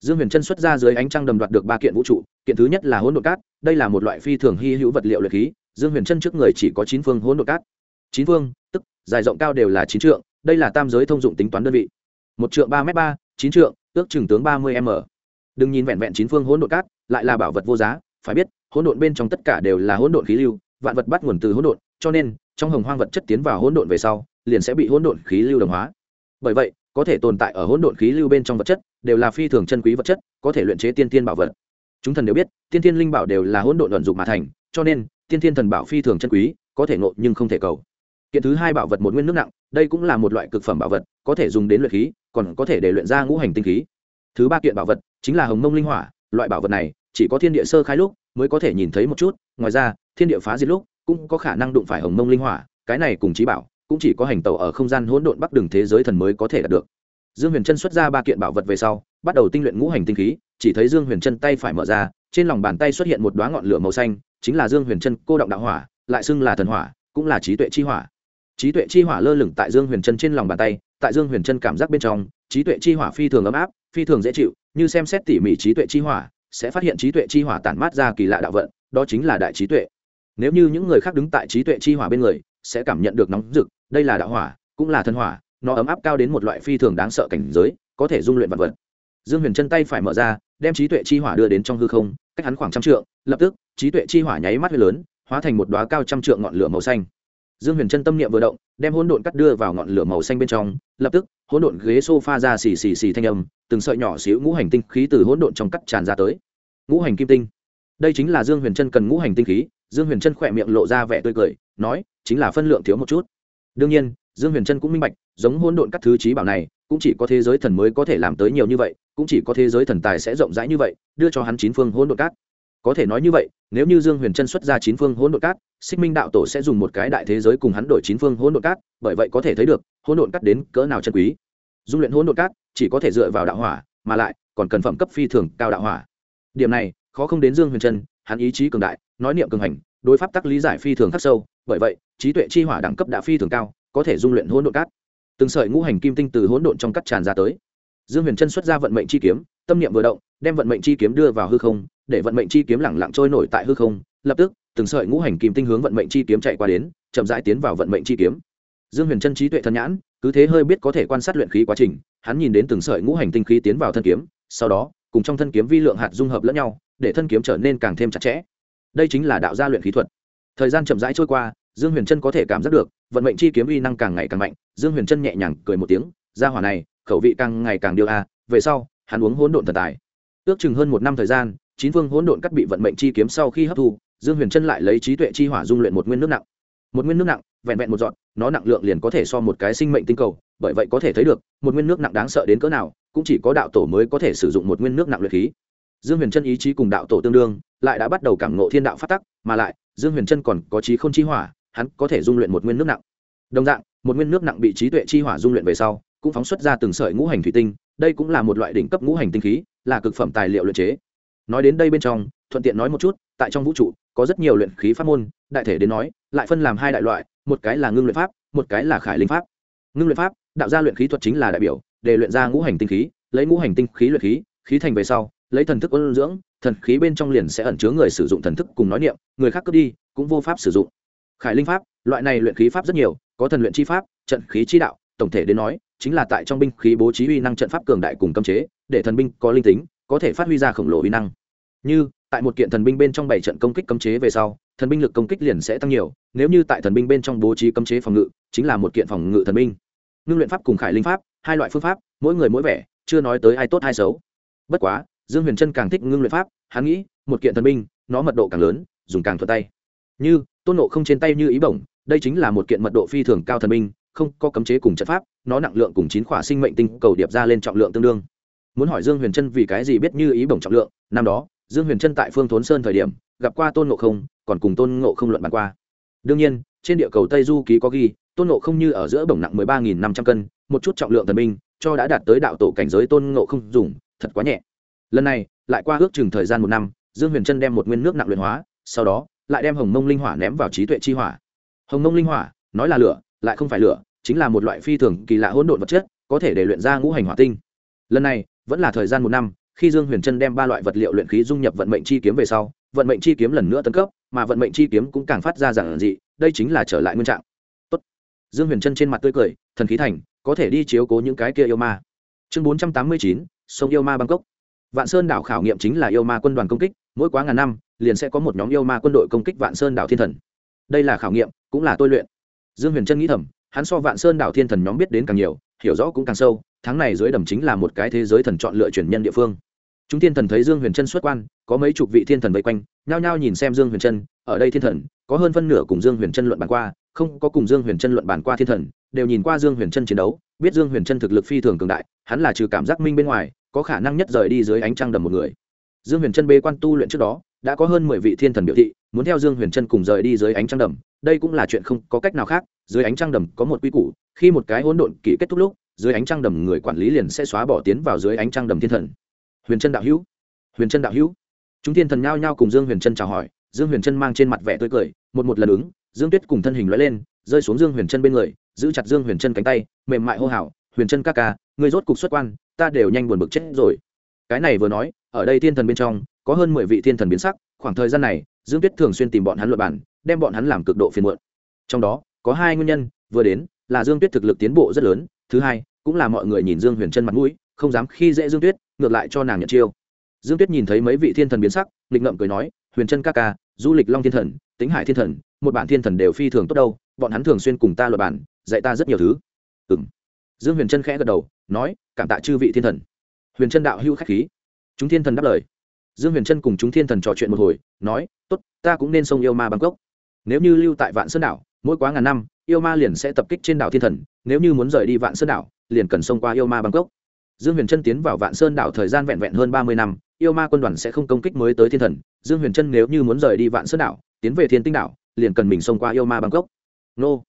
Dương huyền trân xuất ra dưới ánh trăng đầm đoạt được ba kiện vũ trụ, kiện thứ nhất là hỗn độn cát, đây là một loại phi thường hy hữu vật liệu luyện khí dương huyền trân trước người chỉ có chín phương hỗn độn cát. Chín phương, tức, dài rộng cao đều là chín trượng, đây là tam giới thông dụng tính toán đơn vị. Một trượng ba m ba, chín trượng, ước chừng tướng ba mươi m. Đừng nhìn vẹn vẹn chín phương hỗn độn cát, lại là bảo vật vô giá, phải biết, hỗn độn bên trong tất cả đều là hỗn độn khí lưu, vạn vật bắt nguồn từ hỗn độn, cho nên, trong hồng hoang vật chất tiến vào hỗn độn về sau, liền sẽ bị hỗn độn khí lưu đồng hóa. Bởi vậy, có thể tồn tại ở hỗn độn khí lưu bên trong vật chất, đều là phi thường chân quý vật chất, có thể luyện chế tiên tiên bảo vật. Chúng thần đều biết, tiên tiên linh bảo đều là hỗn độn vận dụng mà thành, cho nên tiên thiên thần bảo phi thường chân quý, có thể ngộ nhưng không thể cầu. Kiện thứ hai bảo vật một nguyên nước nặng, đây cũng là một loại cực phẩm bảo vật, có thể dùng đến luyện khí, còn có thể để luyện ra ngũ hành tinh khí. Thứ ba kiện bảo vật chính là hồng mông linh hỏa, loại bảo vật này chỉ có thiên địa sơ khai lúc mới có thể nhìn thấy một chút, ngoài ra, thiên địa phá diệt lúc cũng có khả năng đụng phải hồng mông linh hỏa, cái này cùng trí bảo cũng chỉ có hành tàu ở không gian hỗn độn bắc đường thế giới thần mới có thể đạt được. Dương huyền trân xuất ra ba kiện bảo vật về sau, bắt đầu tinh luyện ngũ hành tinh khí, chỉ thấy dương huyền trân tay phải mở ra trên lòng bàn tay xuất hiện một đoá ngọn lửa màu xanh, chính là dương huyền trân cô động đạo hỏa, lại xưng là thần hỏa, cũng là trí tuệ chi hỏa. Trí tuệ chi hỏa lơ lửng tại dương huyền trân trên lòng bàn tay, tại dương huyền trân cảm giác bên trong, trí tuệ chi hỏa phi thường ấm áp, phi thường dễ chịu, như xem xét tỉ mỉ trí tuệ chi hỏa, sẽ phát hiện trí tuệ chi hỏa tản mát ra kỳ lạ đạo vận, đó chính là đại trí tuệ. Nếu như những người khác đứng tại trí tuệ chi hỏa bên người, sẽ cảm nhận được nóng rực, đây là đạo hỏa, cũng là thân hỏa, nó ấm áp cao đến một loại phi thường đáng sợ cảnh giới, có thể dung luyện vật vật. Dương huyền chân tay phải mở ra, đem trí tuệ chi hỏa đưa đến trong hư không cách hắn khoảng trăm trượng, lập tức, trí tuệ chi hỏa nháy mắt hơi lớn, hóa thành một đoá cao trăm trượng ngọn lửa màu xanh. Dương huyền chân tâm niệm vừa động, đem hỗn độn cắt đưa vào ngọn lửa màu xanh bên trong, lập tức, hỗn độn ghế sofa ra xì xì xì thanh âm, từng sợi nhỏ xíu ngũ hành tinh khí từ hỗn độn trong cắt tràn ra tới. Ngũ hành kim tinh. Đây chính là dương huyền chân cần ngũ hành tinh khí, dương huyền chân khỏe miệng lộ ra vẻ tươi cười, nói, chính là phân lượng thiếu một chút. Đương nhiên, dương huyền trân cũng minh bạch, giống hỗn độn các thứ trí bảo này cũng chỉ có thế giới thần mới có thể làm tới nhiều như vậy, cũng chỉ có thế giới thần tài sẽ rộng rãi như vậy, đưa cho hắn chín phương hỗn độn cát. Có thể nói như vậy, nếu như dương huyền trân xuất ra chín phương hỗn độn cát, xích minh đạo tổ sẽ dùng một cái đại thế giới cùng hắn đổi chín phương hỗn độn cát, bởi vậy có thể thấy được, hỗn độn cát đến cỡ nào chân quý. Dung luyện hỗn độn cát, chỉ có thể dựa vào đạo hỏa, mà lại, còn cần phẩm cấp phi thường cao đạo hỏa. Điểm này, khó không đến dương huyền trân hắn ý chí cường đại, nói niệm cường hành, đối pháp tắc lý giải phi thường khắc sâu, bởi vậy, trí tuệ chi hỏa đẳng cấp đã phi thường cao, có thể dung luyện hỗn độn cát từng sợi ngũ hành kim tinh từ hỗn độn trong cắt tràn ra tới. Dương huyền trân xuất ra vận mệnh chi kiếm, tâm niệm vừa động, đem vận mệnh chi kiếm đưa vào hư không, để vận mệnh chi kiếm lẳng lặng trôi nổi tại hư không. Lập tức, từng sợi ngũ hành kim tinh hướng vận mệnh chi kiếm chạy qua đến, chậm rãi tiến vào vận mệnh chi kiếm. Dương huyền trân trí tuệ thân nhãn, cứ thế hơi biết có thể quan sát luyện khí quá trình, hắn nhìn đến từng sợi ngũ hành tinh khí tiến vào thân kiếm, sau đó, cùng trong thân kiếm vi lượng hạt dung hợp lẫn nhau, để thân kiếm trở nên càng thêm chặt chẽ. Đây chính là đạo gia luyện khí thuật. Thời gian chậm rãi trôi qua dương huyền trân có thể cảm giác được, vận mệnh chi kiếm uy năng càng ngày càng mạnh, dương huyền trân nhẹ nhàng cười một tiếng ra hỏa này, khẩu vị càng ngày càng điều a, về sau, hắn uống hỗn độn thần tài. Ước chừng hơn một năm thời gian, chín phương hỗn độn cắt bị vận mệnh chi kiếm sau khi hấp thu, dương huyền trân lại lấy trí tuệ chi hỏa dung luyện một nguyên nước nặng. Một nguyên nước nặng, vẹn vẹn một dọn nó nặng lượng liền có thể so một cái sinh mệnh tinh cầu, bởi vậy có thể thấy được, một nguyên nước nặng đáng sợ đến cỡ nào, cũng chỉ có đạo tổ mới có thể sử dụng một nguyên nước nặng luyện khí. Dương huyền trân ý chí cùng đạo tổ tương đương, lại đã bắt đầu cảm ngộ thiên đạo phát tắc, mà lại, dương huyền trân còn có trí k h ô n chi hỏa hắn có thể dung luyện một nguyên nước nặng. Đồng dạng, một nguyên nước nặng bị trí tuệ chi hỏa dung luyện về sau, cũng phóng xuất ra từng sợi ngũ hành thủy tinh, đây cũng là một loại đỉnh cấp ngũ hành tinh khí, là cực phẩm tài liệu luyện chế. Nói đến đây bên trong, thuận tiện nói một chút, tại trong vũ trụ, có rất nhiều luyện khí pháp môn, đại thể đến nói, lại phân làm hai đại loại, một cái là ngưng luyện pháp, một cái là khải linh pháp. Ngưng luyện pháp, đạo gia luyện khí thuật chính là đại biểu, để luyện ra ngũ hành tinh khí, lấy ngũ hành tinh khí luyện khí khí thành về sau, lấy thần thức ôn dưỡng, thần khí bên trong liền sẽ ẩn chứa người sử dụng thần thức cùng nói niệm, người khác cướp đi, cũng vô pháp sử dụng khải linh pháp, loại này luyện khí pháp rất nhiều, có thần luyện chi pháp, trận khí chi đạo, tổng thể đến nói, chính là tại trong binh khí bố trí uy năng trận pháp cường đại cùng cấm chế, để thần binh có linh tính, có thể phát huy ra khổng lồ uy năng. Như, tại một kiện thần binh bên trong bảy trận công kích cấm chế về sau, thần binh lực công kích liền sẽ tăng nhiều, nếu như tại thần binh bên trong bố trí cấm chế phòng ngự, chính là một kiện phòng ngự thần binh. Ngưng luyện pháp cùng khải linh pháp, hai loại phương pháp, mỗi người mỗi vẻ, chưa nói tới ai tốt ai xấu. Bất quá, dương huyền trân càng thích ngưng luyện pháp, hắn nghĩ, một kiện thần binh, nó mật độ càng lớn, dùng càng thuận tay. Như tôn nộ không trên tay như ý bổng đây chính là một kiện mật độ phi thường cao thần minh, không có cấm chế cùng trận pháp nó nặng lượng cùng chín khỏa sinh mệnh tinh cầu điệp ra lên trọng lượng tương đương. Muốn hỏi dương huyền trân vì cái gì biết như ý bổng trọng lượng năm đó dương huyền trân tại phương thốn sơn thời điểm gặp qua tôn ngộ không còn cùng tôn ngộ không luận bàn qua. Đương nhiên trên địa cầu tây du ký có ghi tôn ngộ không như ở giữa bổng nặng mười ba nghìn năm trăm cân một chút trọng lượng thần minh, cho đã đạt tới đạo tổ cảnh giới tôn ngộ không dùng thật quá nhẹ. Lần này lại qua ước chừng thời gian một năm dương huyền trân đem một nguyên nước nặng luyện hóa sau đó lại đem hồng mông linh hỏa ném vào trí tuệ chi hỏa. Hồng mông linh hỏa, nói là lửa, lại không phải lửa, chính là một loại phi thường kỳ lạ hỗn độn vật chất, có thể để luyện ra ngũ hành hỏa tinh. Lần này, vẫn là thời gian một năm, khi dương huyền trân đem ba loại vật liệu luyện khí dung nhập vận mệnh chi kiếm về sau, vận mệnh chi kiếm lần nữa tấn cấp, mà vận mệnh chi kiếm cũng càng phát ra giản dị, đây chính là trở lại nguyên trạng. Tốt. dương huyền trân trên mặt tươi cười, thần khí thành, có thể đi chiếu cố những cái kia yêu ma. Chương bốn trăm tám mươi chín, sông yêu ma bangkok vạn sơn đảo khảo nghiệm chính là yêu ma quân đoàn công kích, mỗi quá ngàn năm, liền sẽ có một nhóm yêu ma quân đội công kích vạn sơn đảo thiên thần. Đây là khảo nghiệm, cũng là tôi luyện. Dương huyền trân nghĩ thầm, hắn so vạn sơn đảo thiên thần nhóm biết đến càng nhiều, hiểu rõ cũng càng sâu, tháng này dưới đầm chính là một cái thế giới thần chọn lựa truyền nhân địa phương. Chúng thiên thần thấy dương huyền trân xuất quan, có mấy chục vị thiên thần vây quanh, nhao nhao nhìn xem dương huyền trân ở đây thiên thần, có hơn phân nửa cùng dương huyền trân luận bàn qua, không có cùng dương huyền trân luận bàn qua thiên thần, đều nhìn qua dương huyền trân chiến đấu, biết dương huyền trân thực lực phi thường cường đại, hắn là trừ cảm giác minh bên ngoài có khả năng nhất rời đi dưới ánh trăng đầm một người. Dương huyền trân bê quan tu luyện trước đó, đã có hơn mười vị thiên thần biểu thị, muốn theo dương huyền trân cùng rời đi dưới ánh trăng đầm. Đây cũng là chuyện không có cách nào khác, dưới ánh trăng đầm có một quy củ, khi một cái hỗn độn kỷ kết thúc lúc, dưới ánh trăng đầm người quản lý liền sẽ xóa bỏ tiến vào dưới ánh trăng đầm thiên thần. Huyền trân đạo hữu. Huyền trân đạo hữu. Chúng thiên thần nhao nhao cùng dương huyền trân chào hỏi, dương huyền trân mang trên mặt vẻ tươi cười, một một lần ứng, dương tuyết cùng thân hình loại lên, rơi xuống dương huyền trân bên người, giữ chặt dương huyền trân cánh tay, mềm mại hô hào, huyền trân ca ca người rốt cục xuất quan ta đều nhanh buồn bực chết rồi. Cái này vừa nói, ở đây thiên thần bên trong, có hơn mười vị thiên thần biến sắc, khoảng thời gian này, dương tuyết thường xuyên tìm bọn hắn luật bản đem bọn hắn làm cực độ phiền muộn. Trong đó, có hai nguyên nhân, vừa đến, là dương tuyết thực lực tiến bộ rất lớn, thứ hai, cũng là mọi người nhìn dương huyền chân mặt mũi, không dám khi dễ dương tuyết, ngược lại cho nàng nhận chiêu. Dương tuyết nhìn thấy mấy vị thiên thần biến sắc lịch ngậm cười nói, huyền chân ca ca, du lịch long thiên thần tính hải thiên thần, một bản thiên thần đều phi thường tốt đâu, bọn hắn thường xuyên cùng ta luật bản dạy ta rất nhiều thứ. Ừ m dương huyền chân khẽ gật đầu nói, cảm tạ chư vị thiên thần. Huyền chân đạo hữu k h á c h khí. Chúng thiên thần đáp lời. Dương huyền chân cùng chúng thiên thần trò chuyện một hồi, nói t ố t ta cũng nên sông yêu ma bangkok. Nếu như lưu tại vạn sơn đảo, mỗi quá ngàn năm, yêu ma liền sẽ tập kích trên đảo thiên thần, nếu như muốn rời đi vạn sơn đảo, liền cần xông qua yêu ma bangkok. Dương huyền chân tiến vào vạn sơn đảo thời gian vẹn vẹn hơn ba mươi năm, yêu ma quân đoàn sẽ không công kích mới tới thiên thần. Dương huyền chân nếu như muốn rời đi vạn sơn đảo, tiến về thiên tinh đảo, liền cần mình xông qua yêu ma bangkok. Nô.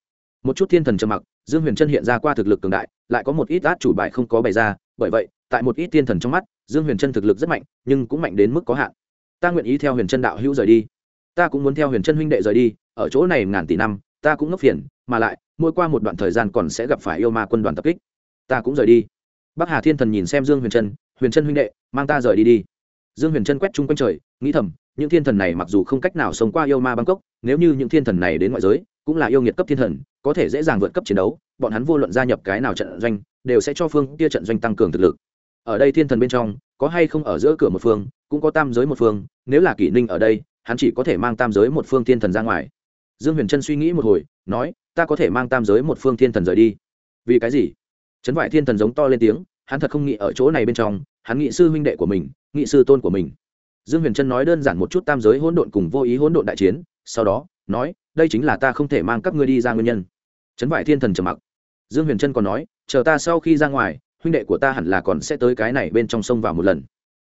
Một chút thiên thần trầm mặc dương huyền chân hiện ra qua thực lực cường đại, lại có một ít át chủ bài không có bày ra, bởi vậy, tại một ít tiên thần trong mắt, dương huyền chân thực lực rất mạnh, nhưng cũng mạnh đến mức có hạn. Ta nguyện ý theo huyền chân đạo hữu rời đi. Ta cũng muốn theo huyền chân huynh đệ rời đi, ở chỗ này ngàn tỷ năm, ta cũng ngốc phiền, mà lại, mỗi qua một đoạn thời gian còn sẽ gặp phải yêu ma quân đoàn tập kích. Ta cũng rời đi. Bắc hà thiên thần nhìn xem dương huyền trân huyền trân huynh đệ, mang ta rời đi đi. Dương huyền trân quét chung quanh trời, nghĩ thầm, những thiên thần này mặc dù không cách nào sống qua yêu ma bangkok, nếu như những thiên thần này đến ngoại giới cũng là yêu nghiệt cấp thiên thần, có thể dễ dàng vượt cấp chiến đấu, bọn hắn vô luận gia nhập cái nào trận doanh, đều sẽ cho phương kia trận doanh tăng cường thực lực. Ở đây thiên thần bên trong, có hay không ở giữa cửa một phương, cũng có tam giới một phương, nếu là kỷ ninh ở đây, hắn chỉ có thể mang tam giới một phương thiên thần ra ngoài. Dương huyền trân suy nghĩ một hồi, nói, ta có thể mang tam giới một phương thiên thần rời đi. Vì cái gì? Trấn vải thiên thần giống to lên tiếng, hắn thật không nghĩ ở chỗ này bên trong, hắn nghị sư huynh đệ của mình nghị sư tôn của mình. Dương huyền trân nói đơn giản một chút tam giới hỗn độn cùng vô ý hỗn độn đại chiến, sau đó, nói đây chính là ta không thể mang các ngươi đi ra nguyên nhân. Trấn vải thiên thần trầm mặc. Dương huyền trân còn nói, chờ ta sau khi ra ngoài, huynh đệ của ta hẳn là còn sẽ tới cái này bên trong sông vào một lần.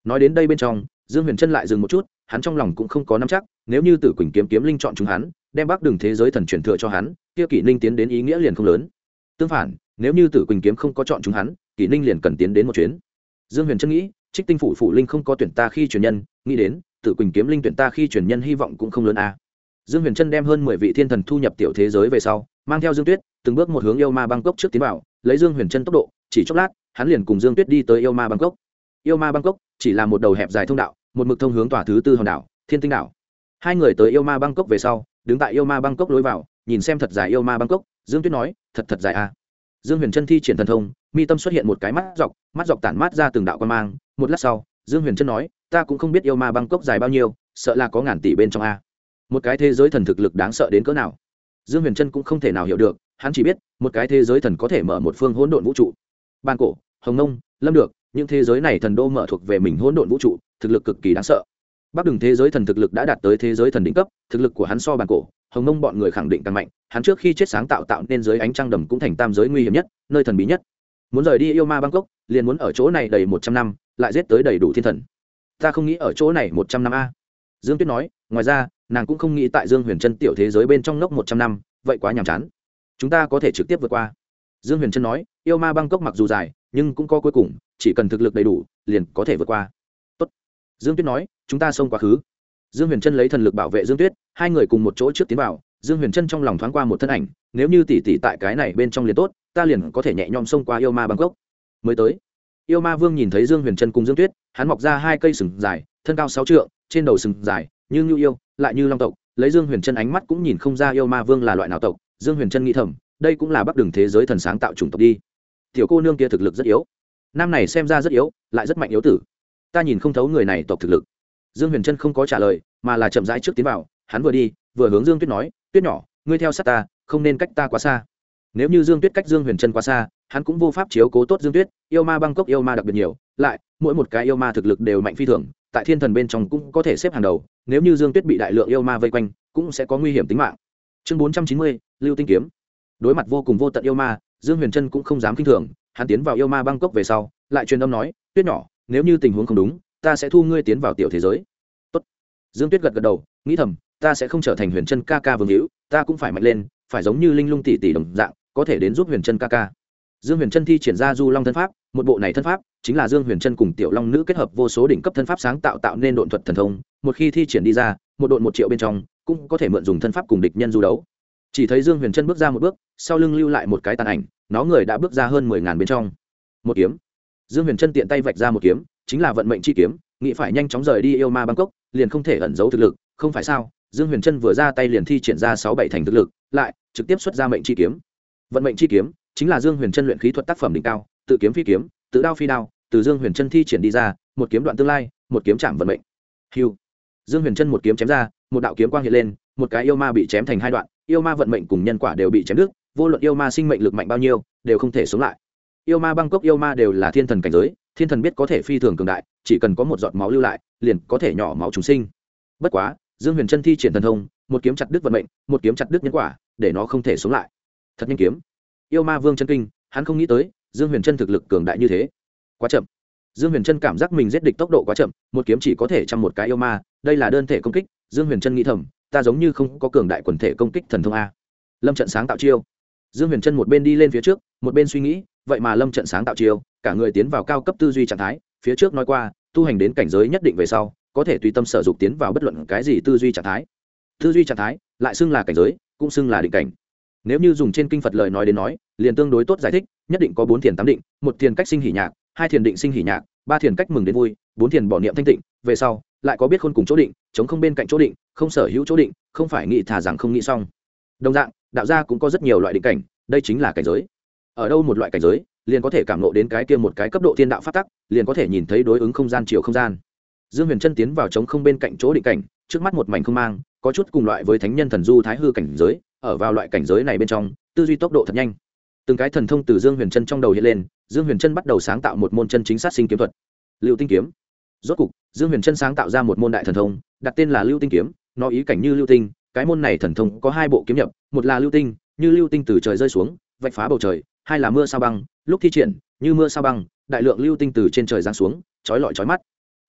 Nói đến đây bên trong, dương huyền trân lại dừng một chút, hắn trong lòng cũng không có nắm chắc, nếu như tử quỳnh kiếm kiếm linh chọn chúng hắn, đem bắc đường thế giới thần truyền thừa cho hắn, kia kỷ ninh tiến đến ý nghĩa liền không lớn. Tương phản, nếu như tử quỳnh kiếm không có chọn chúng hắn, kỷ ninh liền cần tiến đến một chuyến. Dương huyền trân nghĩ, trích tinh phủ phủ linh không có tuyển ta khi truyền nhân, nghĩ đến, tử quỳnh kiếm linh tuyển ta khi truyền nhân hy vọng cũng không lớn a dương huyền trân đem hơn mười vị thiên thần thu nhập tiểu thế giới về sau, mang theo dương tuyết, từng bước một hướng yêu ma bangkok trước tiến vào, lấy dương huyền trân tốc độ, chỉ chốc lát, hắn liền cùng dương tuyết đi tới yêu ma bangkok. Yêu ma bangkok chỉ là một đầu hẹp dài thông đạo, một mực thông hướng tòa thứ tư hòn đảo, thiên tinh đảo. Hai người tới yêu ma bangkok về sau, đứng tại yêu ma bangkok lối vào, nhìn xem thật dài yêu ma bangkok, dương tuyết nói, thật thật dài à? dương huyền trân thi triển thần thông, mi tâm xuất hiện một cái mắt dọc mắt dọc tản mát ra từng đạo quan mang. Một lát sau, dương huyền trân nói, ta cũng không biết yêu ma bangkok dài bao nhiêu, sợ là có ngàn tỷ bên trong a một cái thế giới thần thực lực đáng sợ đến cỡ nào. Dương huyền trân cũng không thể nào hiểu được, hắn chỉ biết, một cái thế giới thần có thể mở một phương hỗn độn vũ trụ. Ban cổ, hồng nông, lâm được, những thế giới này thần đô mở thuộc về mình hỗn độn vũ trụ, thực lực cực kỳ đáng sợ. Bắc đường thế giới thần thực lực đã đạt tới thế giới thần đỉnh cấp, thực lực của hắn so bàn cổ, hồng nông bọn người khẳng định càng mạnh, hắn trước khi chết sáng tạo tạo nên giới ánh trăng đầm cũng thành tam giới nguy hiểm nhất, nơi thần bí nhất. Muốn rời đi yêu ma bangkok, liền muốn ở chỗ này đầy một trăm năm, lại giết tới đầy đủ thiên thần. Ta không nghĩ ở chỗ này một trăm năm a. Dương tuyết nói, ngoài ra nàng cũng không nghĩ tại dương huyền trân tiểu thế giới bên trong ngốc một trăm năm, vậy quá nhàm chán. Chúng ta có thể trực tiếp vượt qua. Dương huyền trân nói, yêu ma bangkok mặc dù dài, nhưng cũng có cuối cùng, chỉ cần thực lực đầy đủ, liền có thể vượt qua. Tốt. dương tuyết nói, chúng ta xông quá khứ. Dương huyền trân lấy thần lực bảo vệ dương tuyết, hai người cùng một chỗ trước tiến vào, dương huyền trân trong lòng thoáng qua một thân ảnh, nếu như tỷ tỷ tại cái này bên trong liền tốt, ta liền có thể nhẹ nhõm xông qua yêu ma bangkok. Mới tới, yêu ma vương nhìn thấy dương huyền trân cùng dương tuyết, hắn mọc ra hai cây sừng dài, thân cao sáu trượng, trên đầu sừng dài như ngưu yêu, lại như long tộc, lấy dương huyền chân ánh mắt cũng nhìn không ra yêu ma vương là loại nào tộc, dương huyền chân nghĩ thầm, đây cũng là bắc đường thế giới thần sáng tạo chủng tộc đi. Tiểu cô nương kia thực lực rất yếu. Nam này xem ra rất yếu, lại rất mạnh yếu tử. Ta nhìn không thấu người này tộc thực lực. Dương huyền trân không có trả lời, mà là chậm rãi trước tiến vào, hắn vừa đi, vừa hướng dương tuyết nói, tuyết nhỏ, ngươi theo sát ta, không nên cách ta quá xa. Nếu như dương tuyết cách dương huyền trân quá xa, hắn cũng vô pháp chiếu cố tốt dương tuyết, yêu ma bangkok yêu ma đặc biệt nhiều, lại, mỗi một cái yêu ma thực lực đều mạnh phi thường tại thiên thần bên trong cũng có thể xếp hàng đầu, nếu như dương tuyết bị đại lượng yêu ma vây quanh, cũng sẽ có nguy hiểm tính mạng. Chương bốn trăm chín mươi, lưu tinh kiếm. Đối mặt vô cùng vô tận yêu ma, dương huyền trân cũng không dám k i n h thường, hắn tiến vào yêu ma bangkok về sau, lại truyền âm nói, tuyết nhỏ, nếu như tình huống không đúng, ta sẽ thu ngươi tiến vào tiểu thế giới. Tốt. dương tuyết gật gật đầu, nghĩ thầm, ta sẽ không trở thành huyền trân ca ca vương hữu, ta cũng phải mạnh lên, phải giống như linh lung tỷ tỷ đồng dạng, có thể đến giúp huyền trân ca ca dương huyền trân thi triển ra du long thân pháp, một bộ này thân pháp chính là dương huyền trân cùng tiểu long nữ kết hợp vô số đỉnh cấp thân pháp sáng tạo tạo nên độn thuật thần thông, một khi thi triển đi ra, một độn một triệu bên trong cũng có thể mượn dùng thân pháp cùng địch nhân du đấu. Chỉ thấy dương huyền trân bước ra một bước, sau lưng lưu lại một cái tàn ảnh, nó người đã bước ra hơn mười ngàn bên trong. Một kiếm. Dương huyền trân tiện tay vạch ra một kiếm, chính là vận mệnh chi kiếm, nghĩ phải nhanh chóng rời đi yêu ma bangkok liền không thể ẩn giấu thực lực, không phải sao? Dương huyền trân vừa ra tay liền thi triển ra sáu bảy thành thực lực, lại trực tiếp xuất ra mệnh chi kiếm. Vận mệnh chi kiếm chính là dương huyền trân luyện khí thuật tác phẩm đỉnh cao, tự kiếm phi kiếm, tự đao phi đao, từ dương huyền trân thi triển đi ra, một kiếm đoạn tương lai, một kiếm chạm vận mệnh. Hiu dương huyền trân một kiếm chém ra, một đạo kiếm quang hiện lên, một cái yêu ma bị chém thành hai đoạn, yêu ma vận mệnh cùng nhân quả đều bị chém đứt, vô luận yêu ma sinh mệnh lực mạnh bao nhiêu, đều không thể sống lại. Yêu ma bangkok yêu ma đều là thiên thần cảnh giới, thiên thần biết có thể phi thường cường đại, chỉ cần có một giọt máu lưu lại, liền có thể nhỏ máu chúng sinh. Bất quá, dương huyền trân thi triển thần thông, một kiếm chặt đứt vận mệnh, một kiếm chặt đứt nhân quả, để nó không thể sống lại. Thật nhanh kiếm yêu ma vương chân kinh, hắn không nghĩ tới, dương huyền trân thực lực cường đại như thế. Quá chậm. Dương huyền trân cảm giác mình giết địch tốc độ quá chậm, một kiếm chỉ có thể chăm một cái yêu ma, đây là đơn thể công kích, dương huyền trân nghĩ thầm, ta giống như không có cường đại quần thể công kích thần thông a. Lâm trận sáng tạo chiêu. Dương huyền trân một bên đi lên phía trước, một bên suy nghĩ, vậy mà lâm trận sáng tạo chiêu, cả người tiến vào cao cấp tư duy trạng thái, phía trước nói qua, tu hành đến cảnh giới nhất định về sau, có thể tùy tâm sở dục tiến vào bất luận cái gì tư duy trạng thái. Tư duy trạng thái, lại xưng là cảnh giới, cũng xưng là định cảnh nếu như dùng trên kinh phật lời nói đến nói, liền tương đối tốt giải thích, nhất định có bốn thiền tám định, một thiền cách sinh hỉ nhạc, hai thiền định sinh hỉ nhạc, ba thiền cách mừng đến vui, bốn thiền bỏ niệm thanh tịnh, về sau, lại có biết khôn cùng chỗ định, chống không bên cạnh chỗ định, không sở hữu chỗ định, không phải nghĩ thả rằng không nghĩ xong. Đồng dạng, đạo gia cũng có rất nhiều loại định cảnh, đây chính là cảnh giới. Ở đâu một loại cảnh giới, liền có thể cảm nộ đến cái kia một cái cấp độ thiên đạo phát tắc, liền có thể nhìn thấy đối ứng không gian chiều không gian. Dương huyền chân tiến vào chống không bên cạnh chỗ định cảnh, trước mắt một mảnh không mang, có chút cùng loại với thánh nhân thần du thái hư cảnh giới ở vào loại cảnh giới này bên trong, tư duy tốc độ thật nhanh. Từng cái thần thông từ dương huyền chân trong đầu hiện lên, dương huyền chân bắt đầu sáng tạo một môn chân chính sát sinh kiếm thuật. Lưu tinh kiếm. Rốt cục, dương huyền chân sáng tạo ra một môn đại thần thông, đặt tên là lưu tinh kiếm, nó ý cảnh như lưu tinh, cái môn này thần thông có hai bộ kiếm nhập, một là lưu tinh, như lưu tinh từ trời rơi xuống, vạch phá bầu trời, hai là mưa sao băng, lúc thi triển, như mưa sao băng, đại lượng lưu tinh từ trên trời giáng xuống, chói lọi chói mắt.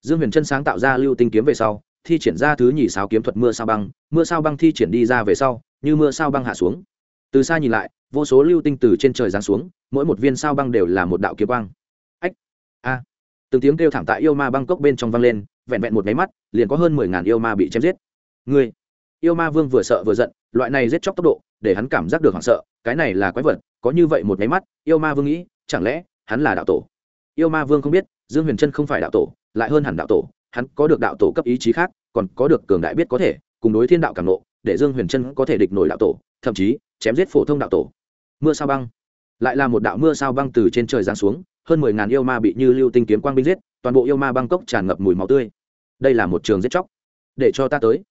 Dương huyền chân sáng tạo ra lưu tinh kiếm về sau thi triển ra thứ nhì sao kiếm thuật mưa sao băng, mưa sao băng thi triển đi ra về sau, như mưa sao băng hạ xuống. Từ xa nhìn lại, vô số lưu tinh từ trên trời giáng xuống, mỗi một viên sao băng đều là một đạo kiếm quang. Ách! A! Từng tiếng kêu thảm tại yêu ma băng cốc bên trong vang lên, vẹn vẹn một máy mắt, liền có hơn mười ngàn yêu ma bị chém giết. Ngươi! Yêu ma vương vừa sợ vừa giận, loại này giết chóc tốc độ, để hắn cảm giác được hoảng sợ, cái này là quái vật, có như vậy một máy mắt, yêu ma vương nghĩ, chẳng lẽ hắn là đạo tổ? Yêu ma vương không biết, dương huyền trân không phải đạo tổ, lại hơn hẳn đạo tổ hắn có được đạo tổ cấp ý chí khác, còn có được cường đại biết có thể, cùng đối thiên đạo cảm nộ để dương huyền trân có thể địch nổi đạo tổ, thậm chí chém giết phổ thông đạo tổ. Mưa sao băng. Lại là một đạo mưa sao băng từ trên trời giáng xuống, hơn mười ngàn yêu ma bị như lưu tinh kiếm quang binh giết, toàn bộ yêu ma băng cốc tràn ngập mùi máu tươi. Đây là một trường giết chóc. Để cho ta tới.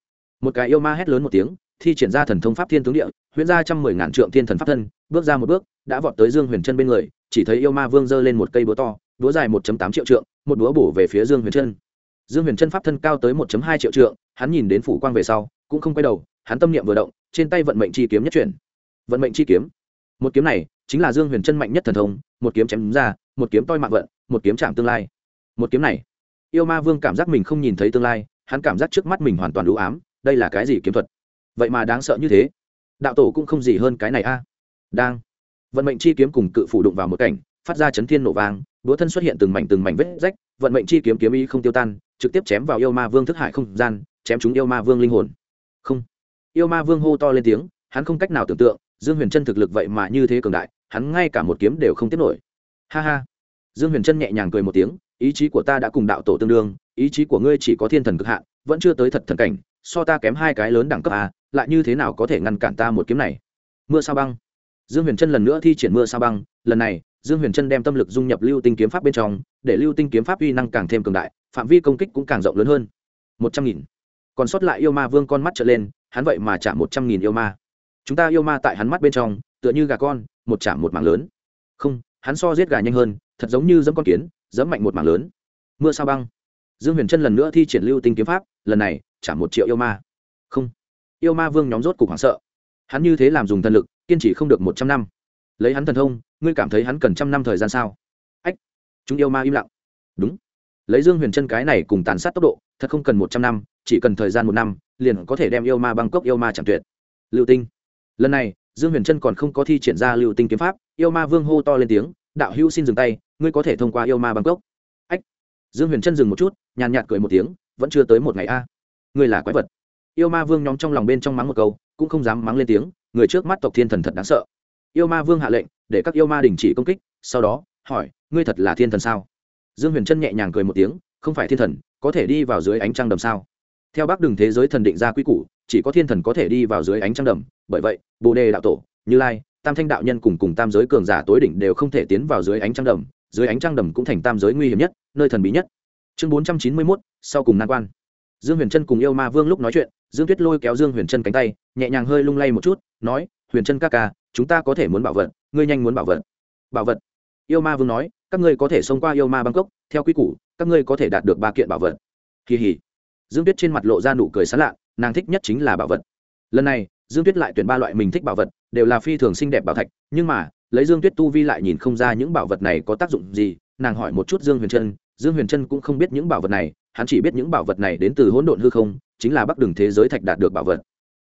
Một cái yêu ma hét lớn một tiếng, thi triển ra thần thông pháp thiên tướng địa, huyễn ra trăm mười ngàn trượng thiên thần pháp thân, bước ra một bước, đã vọt tới dương huyền chân bên người, chỉ thấy yêu ma vương giơ lên một cây búa to, búa dài một tám triệu trượng, một búa bổ về phía dương huyền chân dương huyền chân pháp thân cao tới một hai triệu trượng, hắn nhìn đến phủ quang về sau, cũng không quay đầu, hắn tâm niệm vừa động, trên tay vận mệnh chi kiếm nhất chuyển. Vận mệnh chi kiếm. Một kiếm này chính là dương huyền chân mạnh nhất thần thông, một kiếm chém đúng ra, một kiếm toi mạng vận, một kiếm chạm tương lai. Một kiếm này, yêu ma vương cảm giác mình không nhìn thấy tương lai, hắn cảm giác trước mắt mình hoàn toàn đủ ám, đây là cái gì kiếm thuật? Vậy mà đáng sợ như thế. Đạo tổ cũng không gì hơn cái này a. Đang. Vận mệnh chi kiếm cùng cự phủ đụng vào một cảnh, phát ra chấn thiên nổ vang đũa thân xuất hiện từng mảnh từng mảnh vết rách, vận mệnh chi kiếm kiếm ý không tiêu tan trực tiếp chém vào yêu ma vương thức hải không gian, chém chúng yêu ma vương linh hồn. Không. Yêu ma vương hô to lên tiếng, hắn không cách nào tưởng tượng, dương huyền chân thực lực vậy mà như thế cường đại, hắn ngay cả một kiếm đều không tiếp nổi. Ha ha. Dương huyền chân nhẹ nhàng cười một tiếng, ý chí của ta đã cùng đạo tổ tương đương, ý chí của ngươi chỉ có thiên thần cực hạn, vẫn chưa tới thật thần cảnh, so ta kém hai cái lớn đẳng cấp a, lại như thế nào có thể ngăn cản ta một kiếm này? Mưa sao băng. Dương huyền chân lần nữa thi triển mưa sao băng, lần này dương huyền trân đem tâm lực dung nhập lưu tinh kiếm pháp bên trong, để lưu tinh kiếm pháp uy năng càng thêm cường đại, phạm vi công kích cũng càng rộng lớn hơn. Một trăm nghìn. Còn sót lại yêu ma vương con mắt trở lên, hắn vậy mà chạm một trăm nghìn yêu ma. Chúng ta yêu ma tại hắn mắt bên trong, tựa như gà con, một chạm một mảng lớn. Không, hắn so giết gà nhanh hơn, thật giống như dẫm con kiến dẫm mạnh một mảng lớn. Mưa sao băng. Dương huyền trân lần nữa thi triển lưu tinh kiếm pháp, lần này chạm một triệu yêu ma. Không. Yêu ma vương nhóm rốt cục hoảng sợ. Hắn như thế làm dùng thần lực, kiên trì không được một trăm năm lấy hắn thần thông, ngươi cảm thấy hắn cần trăm năm thời gian sao? Ách, chúng yêu ma im lặng. Đúng. Lấy dương huyền chân cái này cùng tàn sát tốc độ, thật không cần một trăm năm, chỉ cần thời gian một năm, liền có thể đem yêu ma băng cốc yêu ma chẳng tuyệt. Lưu tinh. Lần này, dương huyền chân còn không có thi triển ra lưu tinh kiếm pháp, yêu ma vương hô to lên tiếng, đạo hữu xin dừng tay, ngươi có thể thông qua yêu ma băng cốc ách. Dương huyền chân dừng một chút, nhàn nhạt cười một tiếng, vẫn chưa tới một ngày a. Ngươi là quái vật. Yêu ma vương nhóm trong lòng bên trong mắng một câu, cũng không dám mắng lên tiếng, người trước mắt tộc thiên thần thật đáng sợ yêu ma vương hạ lệnh, để các yêu ma đình chỉ công kích, sau đó, hỏi, ngươi thật là thiên thần sao? Dương huyền trân nhẹ nhàng cười một tiếng, không phải thiên thần, có thể đi vào dưới ánh trăng đầm sao? Theo bác đường thế giới thần định ra quy củ, chỉ có thiên thần có thể đi vào dưới ánh trăng đầm, bởi vậy, bồ đề đạo tổ, như lai, tam thanh đạo nhân cùng cùng tam giới cường giả tối đỉnh đều không thể tiến vào dưới ánh trăng đầm, dưới ánh trăng đầm cũng thành tam giới nguy hiểm nhất, nơi thần bí nhất. Chương bốn trăm chín mươi mốt, sau cùng nan quan. Dương huyền trân cùng yêu ma vương lúc nói chuyện, dương tuyết lôi kéo dương huyền trân cánh tay, nhẹ nhàng hơi lung lay một chút, nói, huyền trân ca ca chúng ta có thể muốn bảo vật, ngươi nhanh muốn bảo vật. Bảo vật. Yêu ma vương nói, các ngươi có thể xông qua yêu ma bangkok, theo quy củ, các ngươi có thể đạt được ba kiện bảo vật. Kỳ hỉ. Dương tuyết trên mặt lộ ra nụ cười sán lạ, nàng thích nhất chính là bảo vật. Lần này, dương tuyết lại tuyển ba loại mình thích bảo vật, đều là phi thường xinh đẹp bảo thạch, nhưng mà, lấy dương tuyết tu vi lại nhìn không ra những bảo vật này có tác dụng gì, nàng hỏi một chút dương huyền trân, dương huyền trân cũng không biết những bảo vật này, hắn chỉ biết những bảo vật này đến từ hỗn độn hư không, chính là bắc đường thế giới thạch đạt được bảo vật.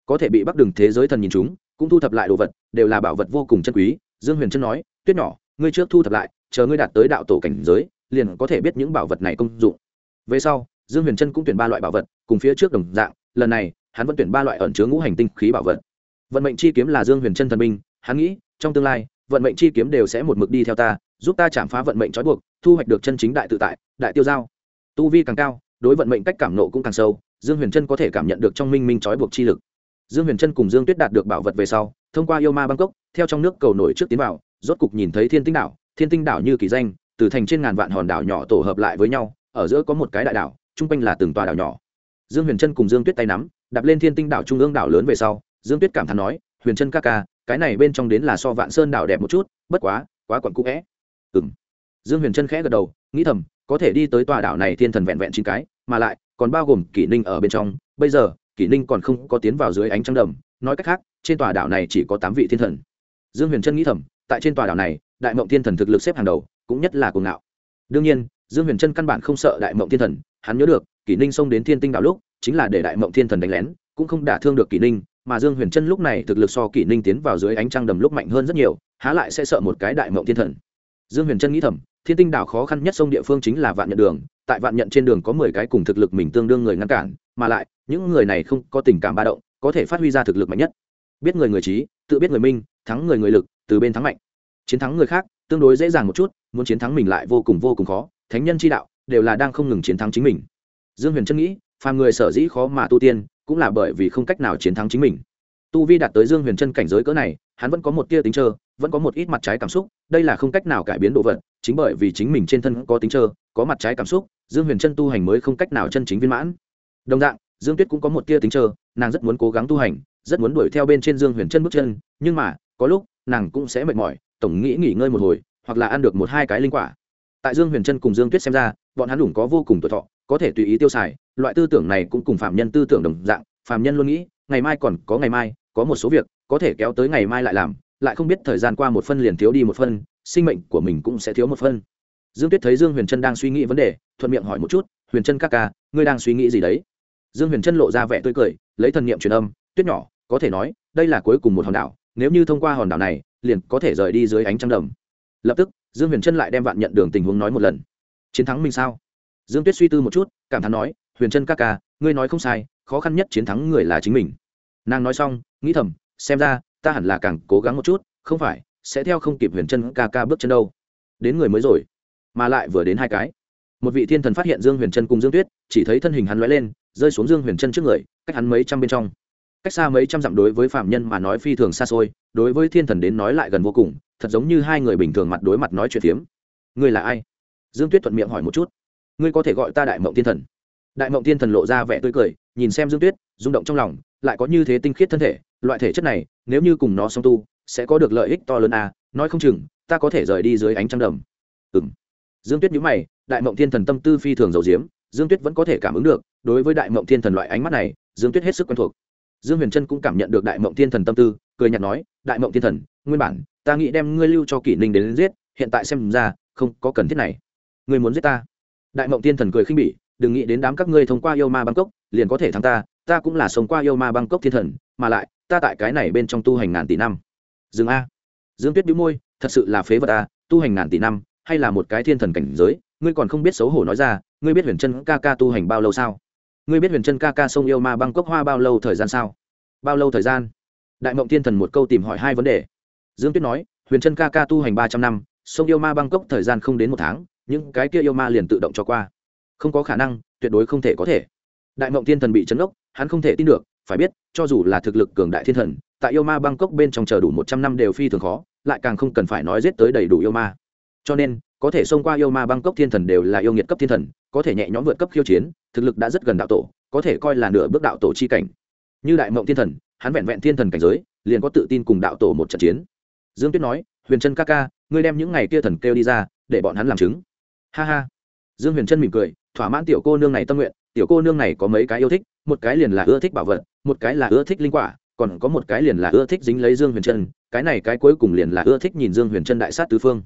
Có thể bị bắc đường thế giới thần nhìn chúng cũng thu thập lại đồ vật, đều là bảo vật vô cùng chân quý. Dương huyền trân nói, tuyết nhỏ, ngươi trước thu thập lại, chờ ngươi đạt tới đạo tổ cảnh giới, liền có thể biết những bảo vật này công dụng. Về sau, dương huyền trân cũng tuyển ba loại bảo vật, cùng phía trước đồng dạng, lần này, hắn vẫn tuyển ba loại ẩn chứa ngũ hành tinh khí bảo vật. Vận mệnh chi kiếm là dương huyền trân thần binh, hắn nghĩ, trong tương lai, vận mệnh chi kiếm đều sẽ một mực đi theo ta, giúp ta chạm phá vận mệnh trói buộc, thu hoạch được chân chính đại tự tại, đại tiêu giao. Tu vi càng cao, đối vận mệnh cách cảm nộ cũng càng sâu, dương huyền trân có thể cảm nhận được trong minh minh trói buộc chi lực dương huyền trân cùng dương tuyết đạt được bảo vật về sau, thông qua yêu ma bangkok theo trong nước cầu nổi trước tiến vào, rốt cục nhìn thấy thiên tinh đảo. Thiên tinh đảo như kỳ danh, từ thành trên ngàn vạn hòn đảo nhỏ tổ hợp lại với nhau, ở giữa có một cái đại đảo, chung quanh là từng tòa đảo nhỏ. Dương huyền trân cùng dương tuyết tay nắm, đạp lên thiên tinh đảo trung ương đảo lớn về sau, dương tuyết cảm thán nói, huyền trân ca ca, cái này bên trong đến là so vạn sơn đảo đẹp một chút, bất quá quá quặn cũ vẽ ừng dương huyền trân khẽ gật đầu, nghĩ thầm, có thể đi tới tòa đảo này thiên thần vẹn vẹn chín cái, mà lại còn bao gồm kỷ ninh ở bên trong. Bây giờ kỷ ninh còn không có tiến vào dưới ánh trăng đầm. Nói cách khác, trên tòa đảo này chỉ có tám vị thiên thần. Dương huyền trân nghĩ thầm, tại trên tòa đảo này, đại mộng thiên thần thực lực xếp hàng đầu, cũng nhất là cuồng ngạo. Đương nhiên, dương huyền trân căn bản không sợ đại mộng thiên thần, hắn nhớ được, kỷ ninh xông đến thiên tinh đảo lúc, chính là để đại mộng thiên thần đánh lén, cũng không đả thương được kỷ ninh, mà dương huyền trân lúc này thực lực so kỷ ninh tiến vào dưới ánh trăng đầm lúc mạnh hơn rất nhiều, há lại sẽ sợ một cái đại mộng thiên thần. Dương huyền trân nghĩ thầm, thiên tinh đảo khó khăn nhất sông địa phương chính là vạn nhận đường tại vạn nhận trên đường có mười cái cùng thực lực mình tương đương người ngăn cản, mà lại, những người này không có tình cảm ba động, có thể phát huy ra thực lực mạnh nhất. Biết người người trí, tự biết người minh, thắng người người lực, từ bên thắng mạnh. Chiến thắng người khác, tương đối dễ dàng một chút, muốn chiến thắng mình lại vô cùng vô cùng khó, thánh nhân chi đạo, đều là đang không ngừng chiến thắng chính mình. Dương huyền trân nghĩ, phàm người sở dĩ khó mà tu tiên, cũng là bởi vì không cách nào chiến thắng chính mình. Tu vi đạt tới dương huyền trân cảnh giới cỡ này, hắn vẫn có một tia tính trơ, vẫn có một ít mặt trái cảm xúc, đây là không cách nào cải biến độ vật, chính bởi vì chính mình trên thân có tính trơ có mặt trái cảm xúc dương huyền trân tu hành mới không cách nào chân chính viên mãn. Đồng dạng dương tuyết cũng có một tia tính chờ, nàng rất muốn cố gắng tu hành rất muốn đuổi theo bên trên dương huyền trân bước chân nhưng mà có lúc nàng cũng sẽ mệt mỏi tổng nghĩ nghỉ ngơi một hồi hoặc là ăn được một hai cái linh quả. Tại dương huyền trân cùng dương tuyết xem ra bọn hắn đủng có vô cùng tuổi thọ có thể tùy ý tiêu xài loại tư tưởng này cũng cùng phạm nhân tư tưởng đồng dạng phạm nhân luôn nghĩ ngày mai còn có ngày mai có một số việc có thể kéo tới ngày mai lại làm lại không biết thời gian qua một phân liền thiếu đi một phân sinh mệnh của mình cũng sẽ thiếu một phân dương tuyết thấy dương huyền trân đang suy nghĩ vấn đề, thuận miệng hỏi một chút, huyền trân ca ca, ngươi đang suy nghĩ gì đấy? Dương huyền trân lộ ra vẻ tươi cười, lấy thần niệm truyền âm, tuyết nhỏ, có thể nói, đây là cuối cùng một hòn đảo, nếu như thông qua hòn đảo này, liền có thể rời đi dưới ánh trăng đầm. Lập tức, dương huyền trân lại đem vạn nhận đường tình huống nói một lần. Chiến thắng mình sao? Dương tuyết suy tư một chút, cảm thán nói, huyền trân ca ca, ngươi nói không sai, khó khăn nhất chiến thắng người là chính mình. Nàng nói xong, nghĩ thầm, xem ra, ta hẳn là càng cố gắng một chút, không phải, sẽ theo không kịp huyền Trân ca ca bước chân đâu. Đến người mới rồi mà lại vừa đến hai cái. Một vị thiên thần phát hiện dương huyền chân cùng dương tuyết chỉ thấy thân hình hắn lóe lên rơi xuống dương huyền chân trước người cách hắn mấy trăm bên trong. Cách xa mấy trăm dặm đối với phạm nhân mà nói phi thường xa xôi đối với thiên thần đến nói lại gần vô cùng thật giống như hai người bình thường mặt đối mặt nói chuyện phiếm. Ngươi là ai? Dương tuyết thuận miệng hỏi một chút. Ngươi có thể gọi ta đại mộng thiên thần. Đại mộng thiên thần lộ ra vẻ tươi cười nhìn xem dương tuyết rung động trong lòng lại có như thế tinh khiết thân thể loại thể chất này nếu như cùng nó song tu sẽ có được lợi ích to lớn à, nói không chừng ta có thể rời đi dưới ánh trăng đầm. Ừ m dương tuyết nhíu mày đại mộng thiên thần tâm tư phi thường dầu diếm dương tuyết vẫn có thể cảm ứng được đối với đại mộng thiên thần loại ánh mắt này dương tuyết hết sức quen thuộc. Dương huyền trân cũng cảm nhận được đại mộng thiên thần tâm tư cười nhạt nói đại mộng thiên thần nguyên bản ta nghĩ đem ngươi lưu cho kỷ ninh đến, đến giết hiện tại xem ra không có cần thiết này. Ngươi muốn giết ta? Đại mộng thiên thần cười khinh bỉ đừng nghĩ đến đám các ngươi thông qua yêu ma bangkok liền có thể thắng ta ta cũng là sống qua yêu ma bangkok thiên thần mà lại ta tại cái này bên trong tu hành ngàn tỷ năm. Dương a. Dương tuyết đĩu môi thật sự là phế vật a tu hành ngàn tỷ năm hay là một cái thiên thần cảnh giới, ngươi còn không biết xấu hổ nói ra, ngươi biết huyền chân ca ca tu hành bao lâu sao? Ngươi biết huyền chân ca ca sông yêu ma băng cốc hoa bao lâu thời gian sao? Bao lâu thời gian? Đại mộng thiên thần một câu tìm hỏi hai vấn đề. Dương tuyết nói, huyền chân ca ca tu hành ba trăm năm, sông yêu ma băng cốc thời gian không đến một tháng, những cái kia yêu ma liền tự động cho qua. Không có khả năng, tuyệt đối không thể có thể. Đại mộng thiên thần bị chấn ốc, hắn không thể tin được, phải biết, cho dù là thực lực cường đại thiên thần, tại yêu ma bangkok bên trong chờ đủ một trăm năm đều phi thường khó, lại càng không cần phải nói giết tới đầy đủ yêu ma cho nên, có thể xông qua yêu ma băng cốc thiên thần đều là yêu nghiệt cấp thiên thần, có thể nhẹ nhõm vượt cấp khiêu chiến, thực lực đã rất gần đạo tổ, có thể coi là nửa bước đạo tổ chi cảnh. Như đại mộng thiên thần, hắn vẹn vẹn thiên thần cảnh giới, liền có tự tin cùng đạo tổ một trận chiến. Dương tuyết nói, huyền trân ca ca, ngươi đem những ngày kia thần kêu đi ra, để bọn hắn làm chứng. Ha ha. Dương huyền trân mỉm cười, thỏa mãn tiểu cô nương này tâm nguyện, tiểu cô nương này có mấy cái yêu thích, một cái liền là ưa thích bảo vật, một cái là ưa thích linh quả, còn có một cái liền là ưa thích dính lấy dương huyền trân cái này cái cuối cùng liền là ưa thích nhìn dương huyền trân đại sát tứ phương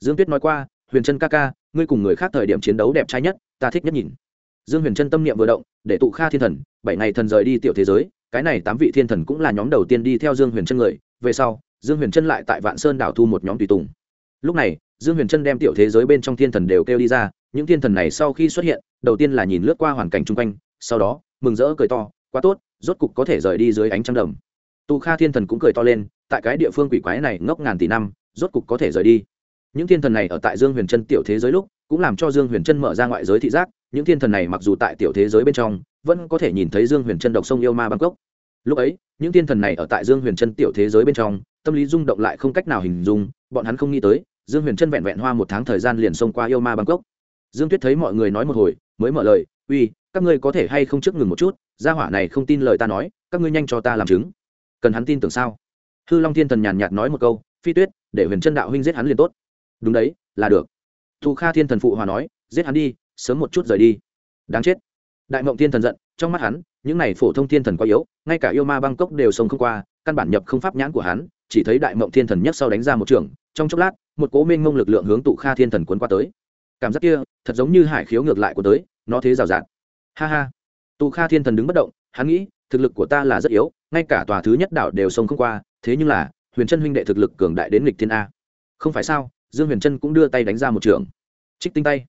dương tuyết nói qua, huyền trân ca ca, ngươi cùng người khác thời điểm chiến đấu đẹp trai nhất, ta thích nhất nhìn. Dương huyền trân tâm niệm vừa động, để tụ kha thiên thần, bảy ngày thần rời đi tiểu thế giới, cái này tám vị thiên thần cũng là nhóm đầu tiên đi theo dương huyền trân người. Về sau, dương huyền trân lại tại vạn sơn đảo thu một nhóm tùy tùng. Lúc này, dương huyền trân đem tiểu thế giới bên trong thiên thần đều kêu đi ra, những thiên thần này sau khi xuất hiện, đầu tiên là nhìn lướt qua hoàn cảnh chung quanh, sau đó, mừng rỡ cười to, quá tốt, rốt cục có thể rời đi dưới ánh trăng đầm. Tu kha thiên thần cũng cười to lên, tại cái địa phương quỷ quái này ngốc ngàn tỷ năm, rốt cục có thể rời đi những thiên thần này ở tại dương huyền trân tiểu thế giới lúc, cũng làm cho dương huyền trân mở ra ngoại giới thị giác, những thiên thần này mặc dù tại tiểu thế giới bên trong, vẫn có thể nhìn thấy dương huyền trân độc sông yêu ma bangkok lúc ấy, những thiên thần này ở tại dương huyền trân tiểu thế giới bên trong, tâm lý rung động lại không cách nào hình dung, bọn hắn không nghĩ tới, dương huyền trân vẹn vẹn hoa một tháng thời gian liền xông qua yêu ma bangkok dương tuyết thấy mọi người nói một hồi, mới mở lời, uy, các ngươi có thể hay không trước ngừng một chút, gia hỏa này không tin lời ta nói, các ngươi nhanh cho ta làm chứng. Cần hắn tin tưởng sao? Hư long thiên thần nhàn nhạt nói một câu, phi tuyết, để huyền chân đạo huynh giết hắn liền tốt đúng đấy, là được. Thù kha thiên thần phụ hòa nói, giết hắn đi, sớm một chút rời đi. Đáng chết. Đại mộng thiên thần giận, trong mắt hắn, những này phổ thông thiên thần quá yếu, ngay cả yêu ma bangkok đều sông không qua, căn bản nhập không pháp nhãn của hắn, chỉ thấy đại mộng thiên thần nhất sau đánh ra một trường, trong chốc lát, một cố minh mông lực lượng hướng tụ kha thiên thần cuốn qua tới. Cảm giác kia, thật giống như hải khiếu ngược lại của tới, nó thế rào rạt. Ha ha. Tụ kha thiên thần đứng bất động, hắn nghĩ, thực lực của ta là rất yếu, ngay cả tòa thứ nhất đảo đều sông không qua, thế nhưng là, huyền trân huynh đệ thực lực cường đại đến lịch thiên a. Không phải sao? Dương huyền trân cũng đưa tay đánh ra một trường. Trích tinh tay.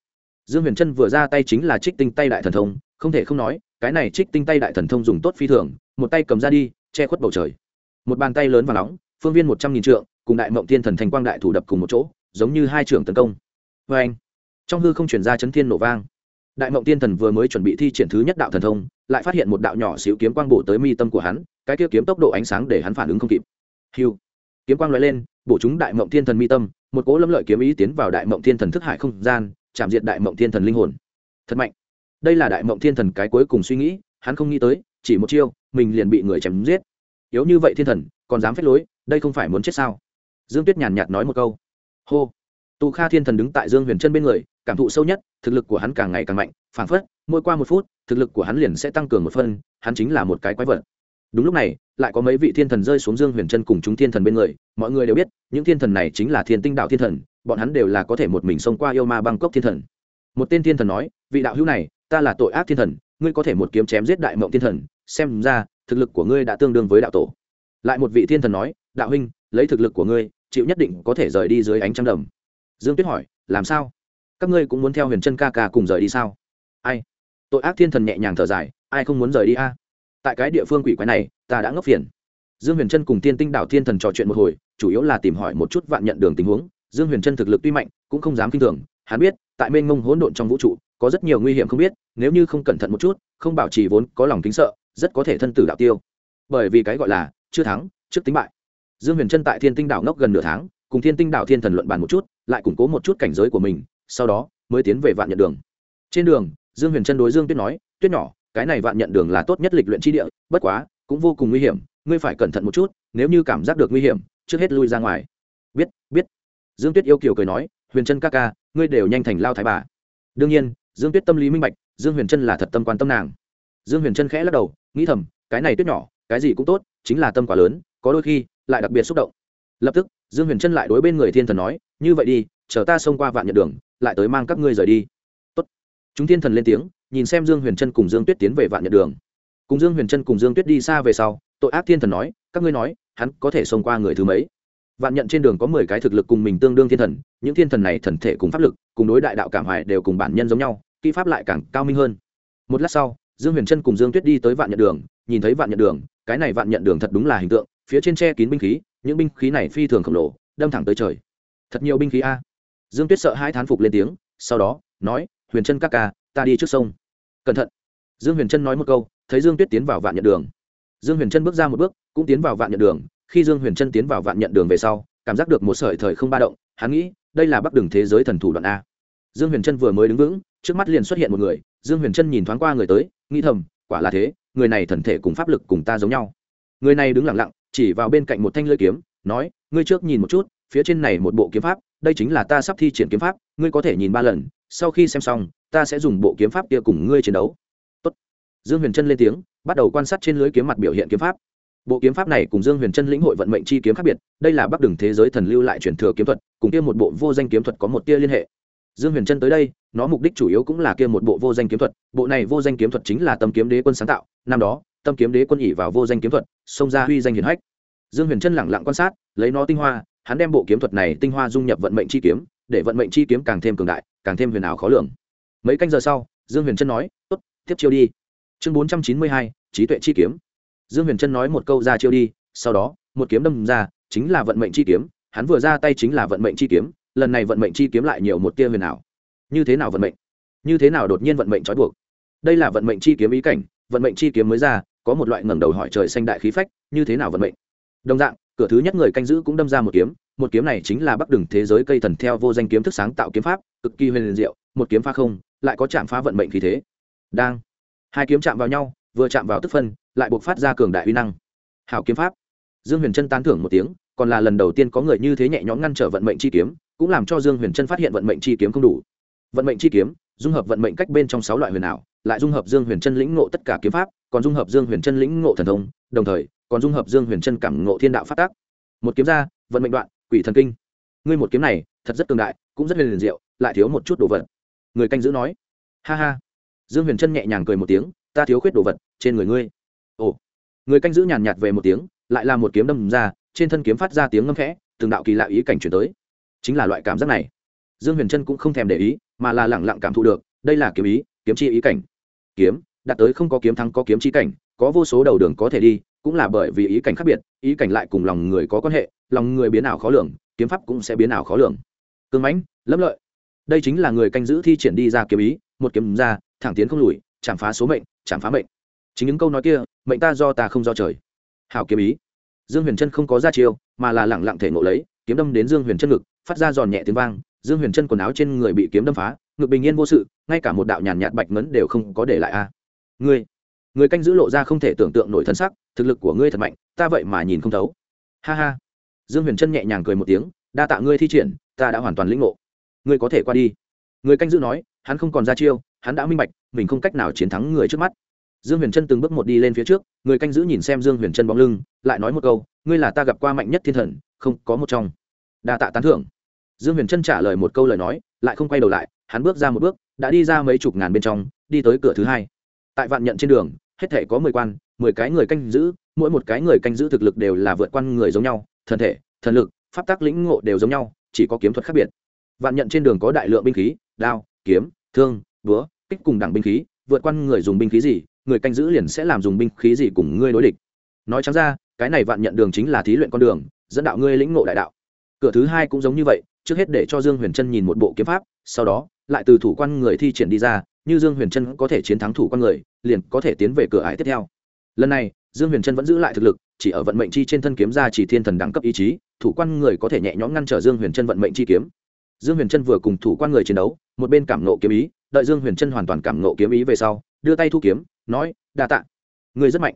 Dương huyền trân vừa ra tay chính là trích tinh tay đại thần thông, không thể không nói, cái này trích tinh tay đại thần thông dùng tốt phi thường, một tay cầm ra đi, che khuất bầu trời. Một bàn tay lớn và nóng, phương viên một trăm nghìn trượng, cùng đại mộng thiên thần thành quang đại thủ đập cùng một chỗ, giống như hai trường tấn công. Vê anh, trong hư không chuyển ra chấn thiên nổ vang. Đại mộng tiên thần vừa mới chuẩn bị thi triển thứ nhất đạo thần thông, lại phát hiện một đạo nhỏ xíu kiếm quang bổ tới mi tâm của hắn, cái kia kiếm tốc độ ánh sáng để hắn phản ứng không kịp. Hiu, kiếm quang loại lên bổ chúng đại mộng thiên thần mi tâm, một cỗ lâm lợi kiếm ý tiến vào đại mộng thiên thần thức hải không gian, chạm diệt đại mộng thiên thần linh hồn. Thật mạnh. Đây là đại mộng thiên thần cái cuối cùng suy nghĩ, hắn không nghĩ tới, chỉ một chiêu, mình liền bị người chém giết. Yếu như vậy thiên thần, còn dám phép lối, đây không phải muốn chết sao? Dương tuyết nhàn nhạt nói một câu. Hô. Tù kha thiên thần đứng tại dương huyền chân bên người, cảm thụ sâu nhất, thực lực của hắn càng ngày càng mạnh, phảng phất, mỗi qua một phút, thực lực của hắn liền sẽ tăng cường một phân hắn chính là một cái quái vật đúng lúc này, lại có mấy vị thiên thần rơi xuống dương huyền chân cùng chúng thiên thần bên người, mọi người đều biết, những thiên thần này chính là thiên tinh đạo thiên thần, bọn hắn đều là có thể một mình xông qua yêu ma bangkok thiên thần. Một tên thiên thần nói, vị đạo hữu này, ta là tội ác thiên thần, ngươi có thể một kiếm chém giết đại mộng thiên thần, xem ra, thực lực của ngươi đã tương đương với đạo tổ. Lại một vị thiên thần nói, đạo huynh, lấy thực lực của ngươi, chịu nhất định có thể rời đi dưới ánh trăng đầm. Dương tuyết hỏi, làm sao? Các ngươi cũng muốn theo huyền chân ca ca cùng rời đi sao? Ai? Tội ác thiên thần nhẹ nhàng thở dài, ai không muốn rời đi a? Tại cái địa phương quỷ quái này, ta đã ngốc phiền. Dương huyền trân cùng tiên tinh đảo thiên thần trò chuyện một hồi, chủ yếu là tìm hỏi một chút vạn nhận đường tình huống. Dương huyền trân thực lực tuy mạnh, cũng không dám k i n h thường. Hắn biết, tại mênh mông hỗn độn trong vũ trụ, có rất nhiều nguy hiểm không biết, nếu như không cẩn thận một chút, không bảo trì vốn có lòng kính sợ, rất có thể thân tử đạo tiêu. Bởi vì cái gọi là chưa thắng, trước tính bại. Dương huyền trân tại thiên tinh đảo ngốc gần nửa tháng, cùng thiên tinh đảo thiên thần luận bàn một chút, lại củng cố một chút cảnh giới của mình, sau đó mới tiến về vạn nhận đường. Trên đường, dương huyền trân đối dương tuyết nói, tuyết nhỏ cái này vạn nhận đường là tốt nhất lịch luyện chi địa, bất quá, cũng vô cùng nguy hiểm, ngươi phải cẩn thận một chút, nếu như cảm giác được nguy hiểm, trước hết lui ra ngoài. Biết biết. Dương tuyết yêu kiều cười nói, huyền trân ca ca, ngươi đều nhanh thành lao thái bà. Đương nhiên, dương tuyết tâm lý minh bạch, dương huyền trân là thật tâm quan tâm nàng. Dương huyền trân khẽ lắc đầu, nghĩ thầm, cái này tuyết nhỏ, cái gì cũng tốt, chính là tâm quá lớn, có đôi khi, lại đặc biệt xúc động. Lập tức, dương huyền trân lại đối bên người thiên thần nói, như vậy đi, chờ ta xông qua vạn nhận đường, lại tới mang các ngươi rời đi. Tốt. chúng thiên thần lên tiếng nhìn xem dương huyền trân cùng dương tuyết tiến về vạn nhật đường. Cùng dương huyền trân cùng dương tuyết đi xa về sau, tội ác thiên thần nói, các ngươi nói, hắn có thể xông qua người thứ mấy? Vạn nhận trên đường có mười cái thực lực cùng mình tương đương thiên thần, những thiên thần này thần thể cùng pháp lực, cùng đối đại đạo cảm hoài đều cùng bản nhân giống nhau, kỹ pháp lại càng cao minh hơn. Một lát sau, dương huyền trân cùng dương tuyết đi tới vạn nhận đường, nhìn thấy vạn nhận đường, cái này vạn nhận đường thật đúng là hình tượng, phía trên tre kín binh khí, những binh khí này phi thường khổng lồ, đâm thẳng tới trời. Thật nhiều binh khí a. Dương tuyết sợ hai thán phục lên tiếng, sau đó, nói, huyền trân các ca, ta đi trước sông cẩn thận. Dương huyền trân nói một câu, thấy dương tuyết tiến vào vạn nhận đường. Dương huyền trân bước ra một bước, cũng tiến vào vạn nhận đường. Khi dương huyền trân tiến vào vạn nhận đường về sau, cảm giác được một sợi thời không ba động, hắn nghĩ, đây là bắc đường thế giới thần thủ đoạn a. Dương huyền trân vừa mới đứng vững, trước mắt liền xuất hiện một người. Dương huyền trân nhìn thoáng qua người tới, nghĩ thầm, quả là thế, người này thần thể cùng pháp lực cùng ta giống nhau. Người này đứng lặng lặng, chỉ vào bên cạnh một thanh lưỡi kiếm, nói, ngươi trước nhìn một chút, phía trên này một bộ kiếm pháp, đây chính là ta sắp thi triển kiếm pháp, ngươi có thể nhìn ba lần sau khi xem xong, ta sẽ dùng bộ kiếm pháp kia cùng ngươi chiến đấu. Tốt. dương huyền trân lên tiếng, bắt đầu quan sát trên lưới kiếm mặt biểu hiện kiếm pháp. Bộ kiếm pháp này cùng dương huyền trân lĩnh hội vận mệnh chi kiếm khác biệt, đây là bắc đường thế giới thần lưu lại truyền thừa kiếm thuật, cùng kia một bộ vô danh kiếm thuật có một tia liên hệ. Dương huyền trân tới đây, nó mục đích chủ yếu cũng là kia một bộ vô danh kiếm thuật, bộ này vô danh kiếm thuật chính là tâm kiếm đế quân sáng tạo, năm đó, tâm kiếm đế quân ỉ vào vô danh kiếm thuật, xông ra huy danh hiển hách. Dương huyền trân lẳng lặng quan sát, lấy nó tinh hoa, hắn đem bộ kiếm thuật này tinh hoa dung nhập vận mệnh chi kiếm để vận mệnh chi kiếm càng thêm cường đại, càng thêm huyền ảo khó lường. Mấy canh giờ sau, dương huyền trân nói, tốt, tiếp chiêu đi. Chương bốn trăm chín mươi hai, trí tuệ chi kiếm. Dương huyền trân nói một câu ra chiêu đi, sau đó, một kiếm đâm ra, chính là vận mệnh chi kiếm, hắn vừa ra tay chính là vận mệnh chi kiếm, lần này vận mệnh chi kiếm lại nhiều một tia huyền ảo. Như thế nào vận mệnh? Như thế nào đột nhiên vận mệnh trói buộc? Đây là vận mệnh chi kiếm ý cảnh, vận mệnh chi kiếm mới ra, có một loại ngẩng đầu hỏi trời xanh đại khí phách, như thế nào vận mệnh? Đồng dạng cửa thứ nhất người canh giữ cũng đâm ra một kiếm một kiếm này chính là bắc đường thế giới cây thần theo vô danh kiếm thức sáng tạo kiếm pháp, cực kỳ huyền diệu, một kiếm phá không, lại có chạm phá vận mệnh khí thế. Đang. Hai kiếm chạm vào nhau, vừa chạm vào tức phân, lại buộc phát ra cường đại uy năng. Hảo kiếm pháp. Dương huyền trân tán thưởng một tiếng, còn là lần đầu tiên có người như thế nhẹ nhõm ngăn trở vận mệnh chi kiếm, cũng làm cho dương huyền trân phát hiện vận mệnh chi kiếm không đủ. Vận mệnh chi kiếm, dung hợp vận mệnh cách bên trong sáu loại huyền ảo, lại dung hợp dương huyền trân lĩnh ngộ tất cả kiếm pháp, còn dung hợp dương huyền trân lĩnh ngộ thần thông, đồng thời còn dung hợp dương huyền chân cảm ngộ thiên đạo phát tác. Một kiếm ra, vận mệnh đoạn, quỷ thần kinh. Ngươi một kiếm này, thật rất cường đại, cũng rất liền diệu, lại thiếu một chút đồ vật. Người canh giữ nói. Ha ha. Dương huyền chân nhẹ nhàng cười một tiếng, ta thiếu khuyết đồ vật, trên người ngươi. Ồ. Người canh giữ nhàn nhạt về một tiếng, lại là một kiếm đâm ra, trên thân kiếm phát ra tiếng ngâm khẽ, từng đạo kỳ lạ ý cảnh chuyển tới. Chính là loại cảm giác này. Dương huyền trân cũng không thèm để ý, mà là lẳng lặng cảm thụ được, đây là kiếm ý, kiếm chi ý cảnh. Kiếm, đạt tới không có kiếm thắng có kiếm chi cảnh, có vô số đầu đường có thể đi cũng là bởi vì ý cảnh khác biệt, ý cảnh lại cùng lòng người có quan hệ, lòng người biến ảo khó lường, kiếm pháp cũng sẽ biến ảo khó lường. Cương mãnh, lâm lợi. Đây chính là người canh giữ thi triển đi ra kiếm ý, một kiếm ra, thẳng tiến không lùi, chạm phá số mệnh, chạm phá mệnh. Chính những câu nói kia, mệnh ta do ta không do trời. Hảo kiếm ý. Dương huyền trân không có ra chiêu, mà là lẳng lặng thể ngộ lấy, kiếm đâm đến dương huyền chân ngực, phát ra giòn nhẹ tiếng vang, dương huyền chân quần áo trên người bị kiếm đâm phá, ngực bình yên vô sự, ngay cả một đạo nhàn nhạt bạch ngấn đều không có để lại a. À. ngươi người canh giữ lộ ra không thể tưởng tượng nổi thân sắc, thực lực của ngươi thật mạnh, ta vậy mà nhìn không thấu. Ha ha. Dương huyền trân nhẹ nhàng cười một tiếng, đa tạ ngươi thi triển, ta đã hoàn toàn lĩnh ngộ. Ngươi có thể qua đi. Người canh giữ nói, hắn không còn ra chiêu, hắn đã minh bạch, mình không cách nào chiến thắng người trước mắt. Dương huyền trân từng bước một đi lên phía trước, người canh giữ nhìn xem dương huyền trân bóng lưng, lại nói một câu, ngươi là ta gặp qua mạnh nhất thiên thần, không có một trong. Đa tạ tán thưởng. Dương huyền trân trả lời một câu lời nói, lại không quay đầu lại, hắn bước ra một bước, đã đi ra mấy chục ngàn bên trong, đi tới cửa thứ hai tại vạn nhận trên đường, hết thể có mười quan, mười cái người canh giữ, mỗi một cái người canh giữ thực lực đều là vượt quan người giống nhau thân thể, thần lực, pháp tác lĩnh ngộ đều giống nhau, chỉ có kiếm thuật khác biệt. Vạn nhận trên đường có đại lượng binh khí, đao, kiếm, thương, búa, kích cùng đẳng binh khí, vượt quan người dùng binh khí gì, người canh giữ liền sẽ làm dùng binh khí gì cùng ngươi đối địch. Nói trắng ra, cái này vạn nhận đường chính là thí luyện con đường, dẫn đạo ngươi lĩnh ngộ đại đạo. Cửa thứ hai cũng giống như vậy, trước hết để cho dương huyền trân nhìn một bộ kiếm pháp, sau đó, lại từ thủ quan người thi triển đi ra như dương huyền trân có thể chiến thắng thủ quan người, liền có thể tiến về cửa ải tiếp theo. Lần này, dương huyền trân vẫn giữ lại thực lực, chỉ ở vận mệnh chi trên thân kiếm ra chỉ thiên thần đẳng cấp ý chí, thủ quan người có thể nhẹ nhõm ngăn trở dương huyền trân vận mệnh chi kiếm. Dương huyền trân vừa cùng thủ quan người chiến đấu, một bên cảm nộ kiếm ý, đợi dương huyền trân hoàn toàn cảm nộ kiếm ý về sau, đưa tay thu kiếm, nói, đa tạ. Người rất mạnh.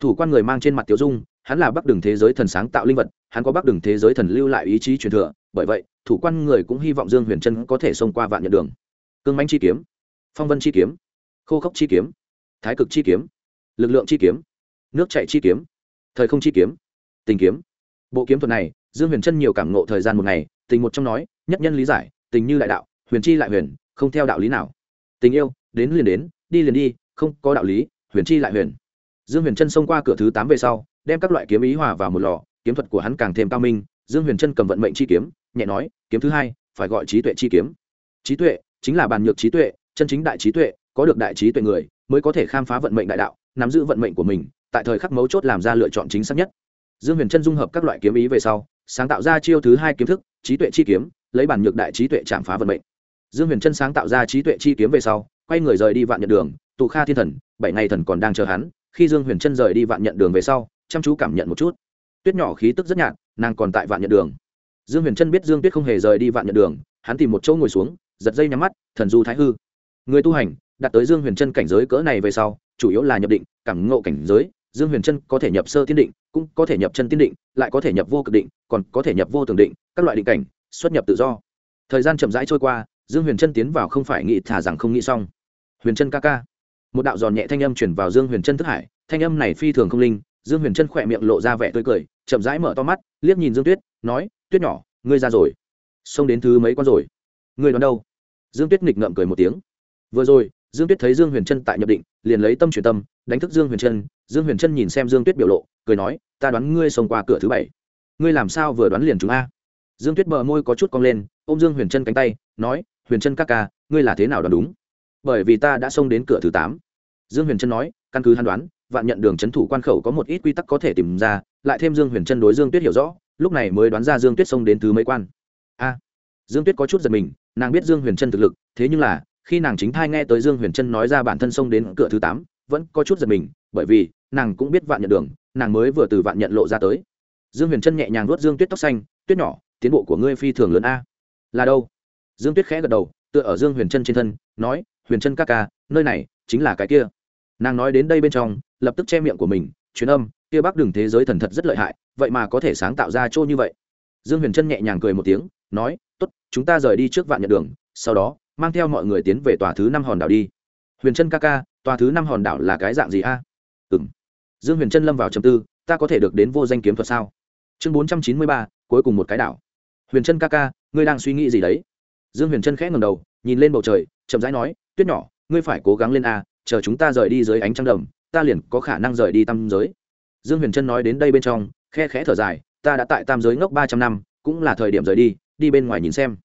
Thủ quan người mang trên mặt tiểu dung, hắn là bắc đường thế giới thần sáng tạo linh vật, hắn có bắc đường thế giới thần lưu lại ý chí truyền thừa, bởi vậy, thủ quan người cũng hy vọng dương huyền trân có thể xông qua vạn nhận đường. Cương manh chi kiếm phong vân chi kiếm, khô khốc chi kiếm, thái cực chi kiếm, lực lượng chi kiếm, nước chạy chi kiếm, thời không chi kiếm, tình kiếm. Bộ kiếm thuật này, dương huyền trân nhiều cảm ngộ thời gian một ngày, tình một trong nói, nhất nhân lý giải, tình như đại đạo, huyền chi lại huyền, không theo đạo lý nào. Tình yêu, đến liền đến, đi liền đi, không có đạo lý, huyền chi lại huyền. Dương huyền trân xông qua cửa thứ tám về sau, đem các loại kiếm ý hòa vào một lò, kiếm thuật của hắn càng thêm cao minh. Dương huyền trân cầm vận mệnh chi kiếm, nhẹ nói, kiếm thứ hai, phải gọi trí tuệ chi kiếm. Trí tuệ chính là bàn nhược trí tuệ chân chính đại trí tuệ, có được đại trí tuệ người, mới có thể khám phá vận mệnh đại đạo, nắm giữ vận mệnh của mình, tại thời khắc mấu chốt làm ra lựa chọn chính xác nhất. Dương huyền chân dung hợp các loại kiếm ý về sau, sáng tạo ra chiêu thứ hai kiếm thức, trí tuệ chi kiếm, lấy bản nhược đại trí tuệ chạm phá vận mệnh. Dương huyền chân sáng tạo ra trí tuệ chi kiếm về sau, quay người rời đi vạn nhận đường, tụ kha thiên thần, bảy ngày thần còn đang chờ hắn, khi dương huyền chân rời đi vạn nhận đường về sau, chăm chú cảm nhận một chút. Tuyết nhỏ khí tức rất nhạt, nàng còn tại vạn nhận đường. Dương huyền chân biết dương tuyết không hề rời đi vạn nhận đường, hắn tìm một chỗ ngồi xuống, giật dây nhắm mắt, thần du thái hư người tu hành, đạt tới dương huyền trân cảnh giới cỡ này về sau, chủ yếu là nhập định, cảm ngộ cảnh giới. Dương huyền trân có thể nhập sơ tiên định, cũng có thể nhập chân tiên định, lại có thể nhập vô cực định, còn có thể nhập vô tường định, các loại định cảnh, xuất nhập tự do. Thời gian chậm rãi trôi qua, dương huyền trân tiến vào không phải nghĩ thả rằng không nghĩ xong. Huyền trân ca ca. Một đạo giòn nhẹ thanh âm chuyển vào dương huyền trân thức hải, thanh âm này phi thường không linh, dương huyền trân khỏe miệng lộ ra vẻ tươi cười, chậm rãi mở to mắt, liếc nhìn dương tuyết, nói, tuyết nhỏ, ngươi ra rồi. Xông đến thứ mấy con rồi? Ngươi đón đâu? Dương tuyết nghịch ngậm cười một tiếng vừa rồi, dương tuyết thấy dương huyền trân tại nhập định, liền lấy tâm chuyển tâm, đánh thức dương huyền trân. Dương huyền trân nhìn xem dương tuyết biểu lộ, cười nói, ta đoán ngươi xông qua cửa thứ bảy. Ngươi làm sao vừa đoán liền chúng a? Dương tuyết bờ môi có chút cong lên ô m dương huyền trân cánh tay, nói, huyền trân các ca, ngươi là thế nào đoán đúng? Bởi vì ta đã xông đến cửa thứ tám. Dương huyền trân nói, căn cứ hàn đoán, vạn nhận đường c h ấ n thủ quan khẩu có một ít quy tắc có thể tìm ra, lại thêm dương huyền trân đối dương tuyết hiểu rõ, lúc này mới đoán ra dương tuyết xông đến thứ mấy quan. A. Dương tuyết có chút giật mình, nàng biết dương huyền trân thực lực, thế nhưng là khi nàng chính thai nghe tới dương huyền trân nói ra bản thân xông đến cửa thứ tám, vẫn có chút giật mình, bởi vì, nàng cũng biết vạn nhận đường, nàng mới vừa từ vạn nhận lộ ra tới. Dương huyền trân nhẹ nhàng nuốt dương tuyết tóc xanh, tuyết nhỏ, tiến bộ của ngươi phi thường lớn a. Là đâu? Dương tuyết khẽ gật đầu, tựa ở dương huyền trân trên thân, nói, huyền trân ca ca, nơi này chính là cái kia. Nàng nói đến đây bên trong, lập tức che miệng của mình, truyền âm, kia bắc đường thế giới thần thật rất lợi hại, vậy mà có thể sáng tạo ra chỗ như vậy. Dương huyền trân nhẹ nhàng cười một tiếng, nói, tốt, chúng ta rời đi trước vạn nhận đường, sau đó mang theo mọi người tiến về tòa thứ năm hòn đảo đi. Huyền trân ca ca, tòa thứ năm hòn đảo là cái dạng gì a? Ừ m dương huyền trân lâm vào trầm tư, ta có thể được đến vô danh kiếm thuật sao? Chương bốn trăm chín mươi ba, cuối cùng một cái đảo. Huyền trân ca ca, ngươi đang suy nghĩ gì đấy? Dương huyền trân khẽ ngầm đầu, nhìn lên bầu trời, chậm rãi nói, tuyết nhỏ, ngươi phải cố gắng lên a, chờ chúng ta rời đi dưới ánh trăng đầm ta liền có khả năng rời đi tam giới. Dương huyền trân nói đến đây bên trong, khe khẽ thở dài, ta đã tại tam giới ngốc ba trăm năm, cũng là thời điểm rời đi đi bên ngoài nhìn xem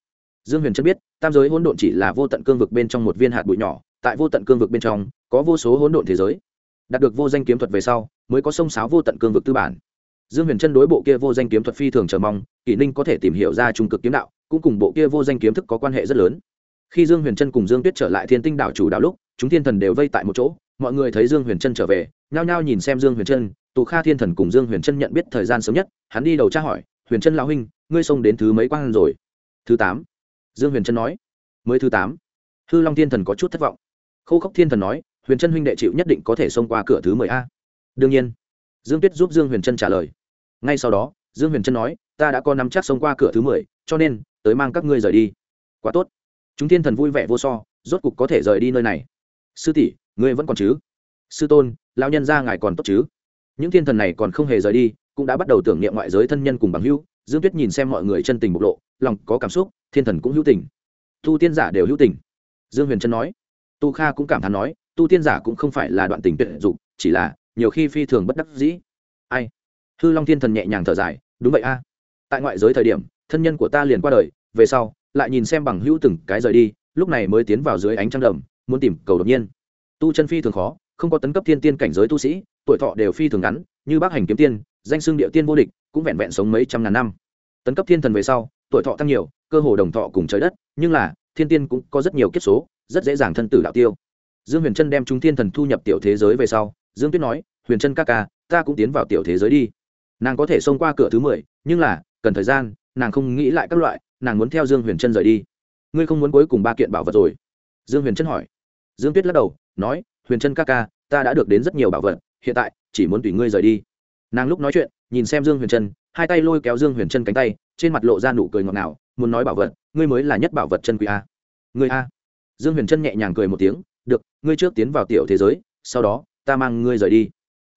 dương huyền trân biết, tam giới hỗn độn chỉ là vô tận cương vực bên trong một viên hạt bụi nhỏ, tại vô tận cương vực bên trong, có vô số hỗn độn thế giới. Đạt được vô danh kiếm thuật về sau, mới có sông sáo vô tận cương vực tư bản. Dương huyền trân đối bộ kia vô danh kiếm thuật phi thường chờ mong, kỷ ninh có thể tìm hiểu ra trung cực kiếm đạo, cũng cùng bộ kia vô danh kiếm thức có quan hệ rất lớn. Khi dương huyền trân cùng dương tuyết trở lại thiên tinh đảo chủ đạo lúc, chúng thiên thần đều vây tại một chỗ, mọi người thấy dương huyền trân trở về, nhao nhao nhìn xem dương huyền trân tù kha thiên thần cùng dương huyền trân nhận biết thời gian sớm nhất, hắn đi đầu tra hỏi, huyền trân lão huynh, ngươi xông đến thứ mấy quan rồi? Thứ tám dương huyền trân nói. Mới thứ tám, hư long thiên thần có chút thất vọng. Khâu khốc thiên thần nói, huyền trân huynh đệ chịu nhất định có thể xông qua cửa thứ mười a. Đương nhiên, dương tuyết giúp dương huyền trân trả lời. Ngay sau đó, dương huyền trân nói, ta đã có nắm chắc xông qua cửa thứ mười, cho nên, tới mang các ngươi rời đi. Quá tốt. Chúng thiên thần vui vẻ vô so, rốt cục có thể rời đi nơi này. Sư tỷ, ngươi vẫn còn chứ? Sư tôn lao nhân ra ngài còn tốt chứ? Những thiên thần này còn không hề rời đi, cũng đã bắt đầu tưởng niệm ngoại giới thân nhân cùng bằng hữu dương tuyết nhìn xem mọi người chân tình bộc lộ, lòng có cảm xúc, thiên thần cũng hữu tình. Tu tiên giả đều hữu tình. Dương huyền trân nói. Tu kha cũng cảm thán nói, tu tiên giả cũng không phải là đoạn tình tuyệt dục, chỉ là nhiều khi phi thường bất đắc dĩ. Ai? Hư long thiên thần nhẹ nhàng thở dài, đúng vậy a. Tại ngoại giới thời điểm, thân nhân của ta liền qua đời, về sau, lại nhìn xem bằng hữu từng cái rời đi, lúc này mới tiến vào dưới ánh trăng đầm muốn tìm cầu đột nhiên. Tu chân phi thường khó, không có tấn cấp thiên tiên cảnh giới tu sĩ, tuổi thọ đều phi thường ngắn, như bác hành kiếm tiên danh xưng địa tiên vô địch, cũng vẹn vẹn sống mấy trăm ngàn năm. Tấn cấp thiên thần về sau, tuổi thọ tăng nhiều, cơ hồ đồng thọ cùng trời đất, nhưng là, thiên tiên cũng có rất nhiều kiếp số, rất dễ dàng thân tử đạo tiêu. Dương huyền trân đem chúng thiên thần thu nhập tiểu thế giới về sau, dương tuyết nói, huyền trân ca ca, ta cũng tiến vào tiểu thế giới đi. Nàng có thể xông qua cửa thứ mười, nhưng là, cần thời gian, nàng không nghĩ lại các loại, nàng muốn theo dương huyền trân rời đi. Ngươi không muốn cuối cùng ba kiện bảo vật rồi? Dương huyền trân hỏi. Dương tuyết lắc đầu, nói, huyền trân ca ca, ta đã được đến rất nhiều bảo vật, hiện tại, chỉ muốn tùy ngươi rời đi nàng lúc nói chuyện, nhìn xem dương huyền trân, hai tay lôi kéo dương huyền trân cánh tay, trên mặt lộ ra nụ cười ngọt ngào, muốn nói bảo vật, ngươi mới là nhất bảo vật chân quý a. Người a? Dương huyền trân nhẹ nhàng cười một tiếng, được, ngươi trước tiến vào tiểu thế giới, sau đó, ta mang ngươi rời đi.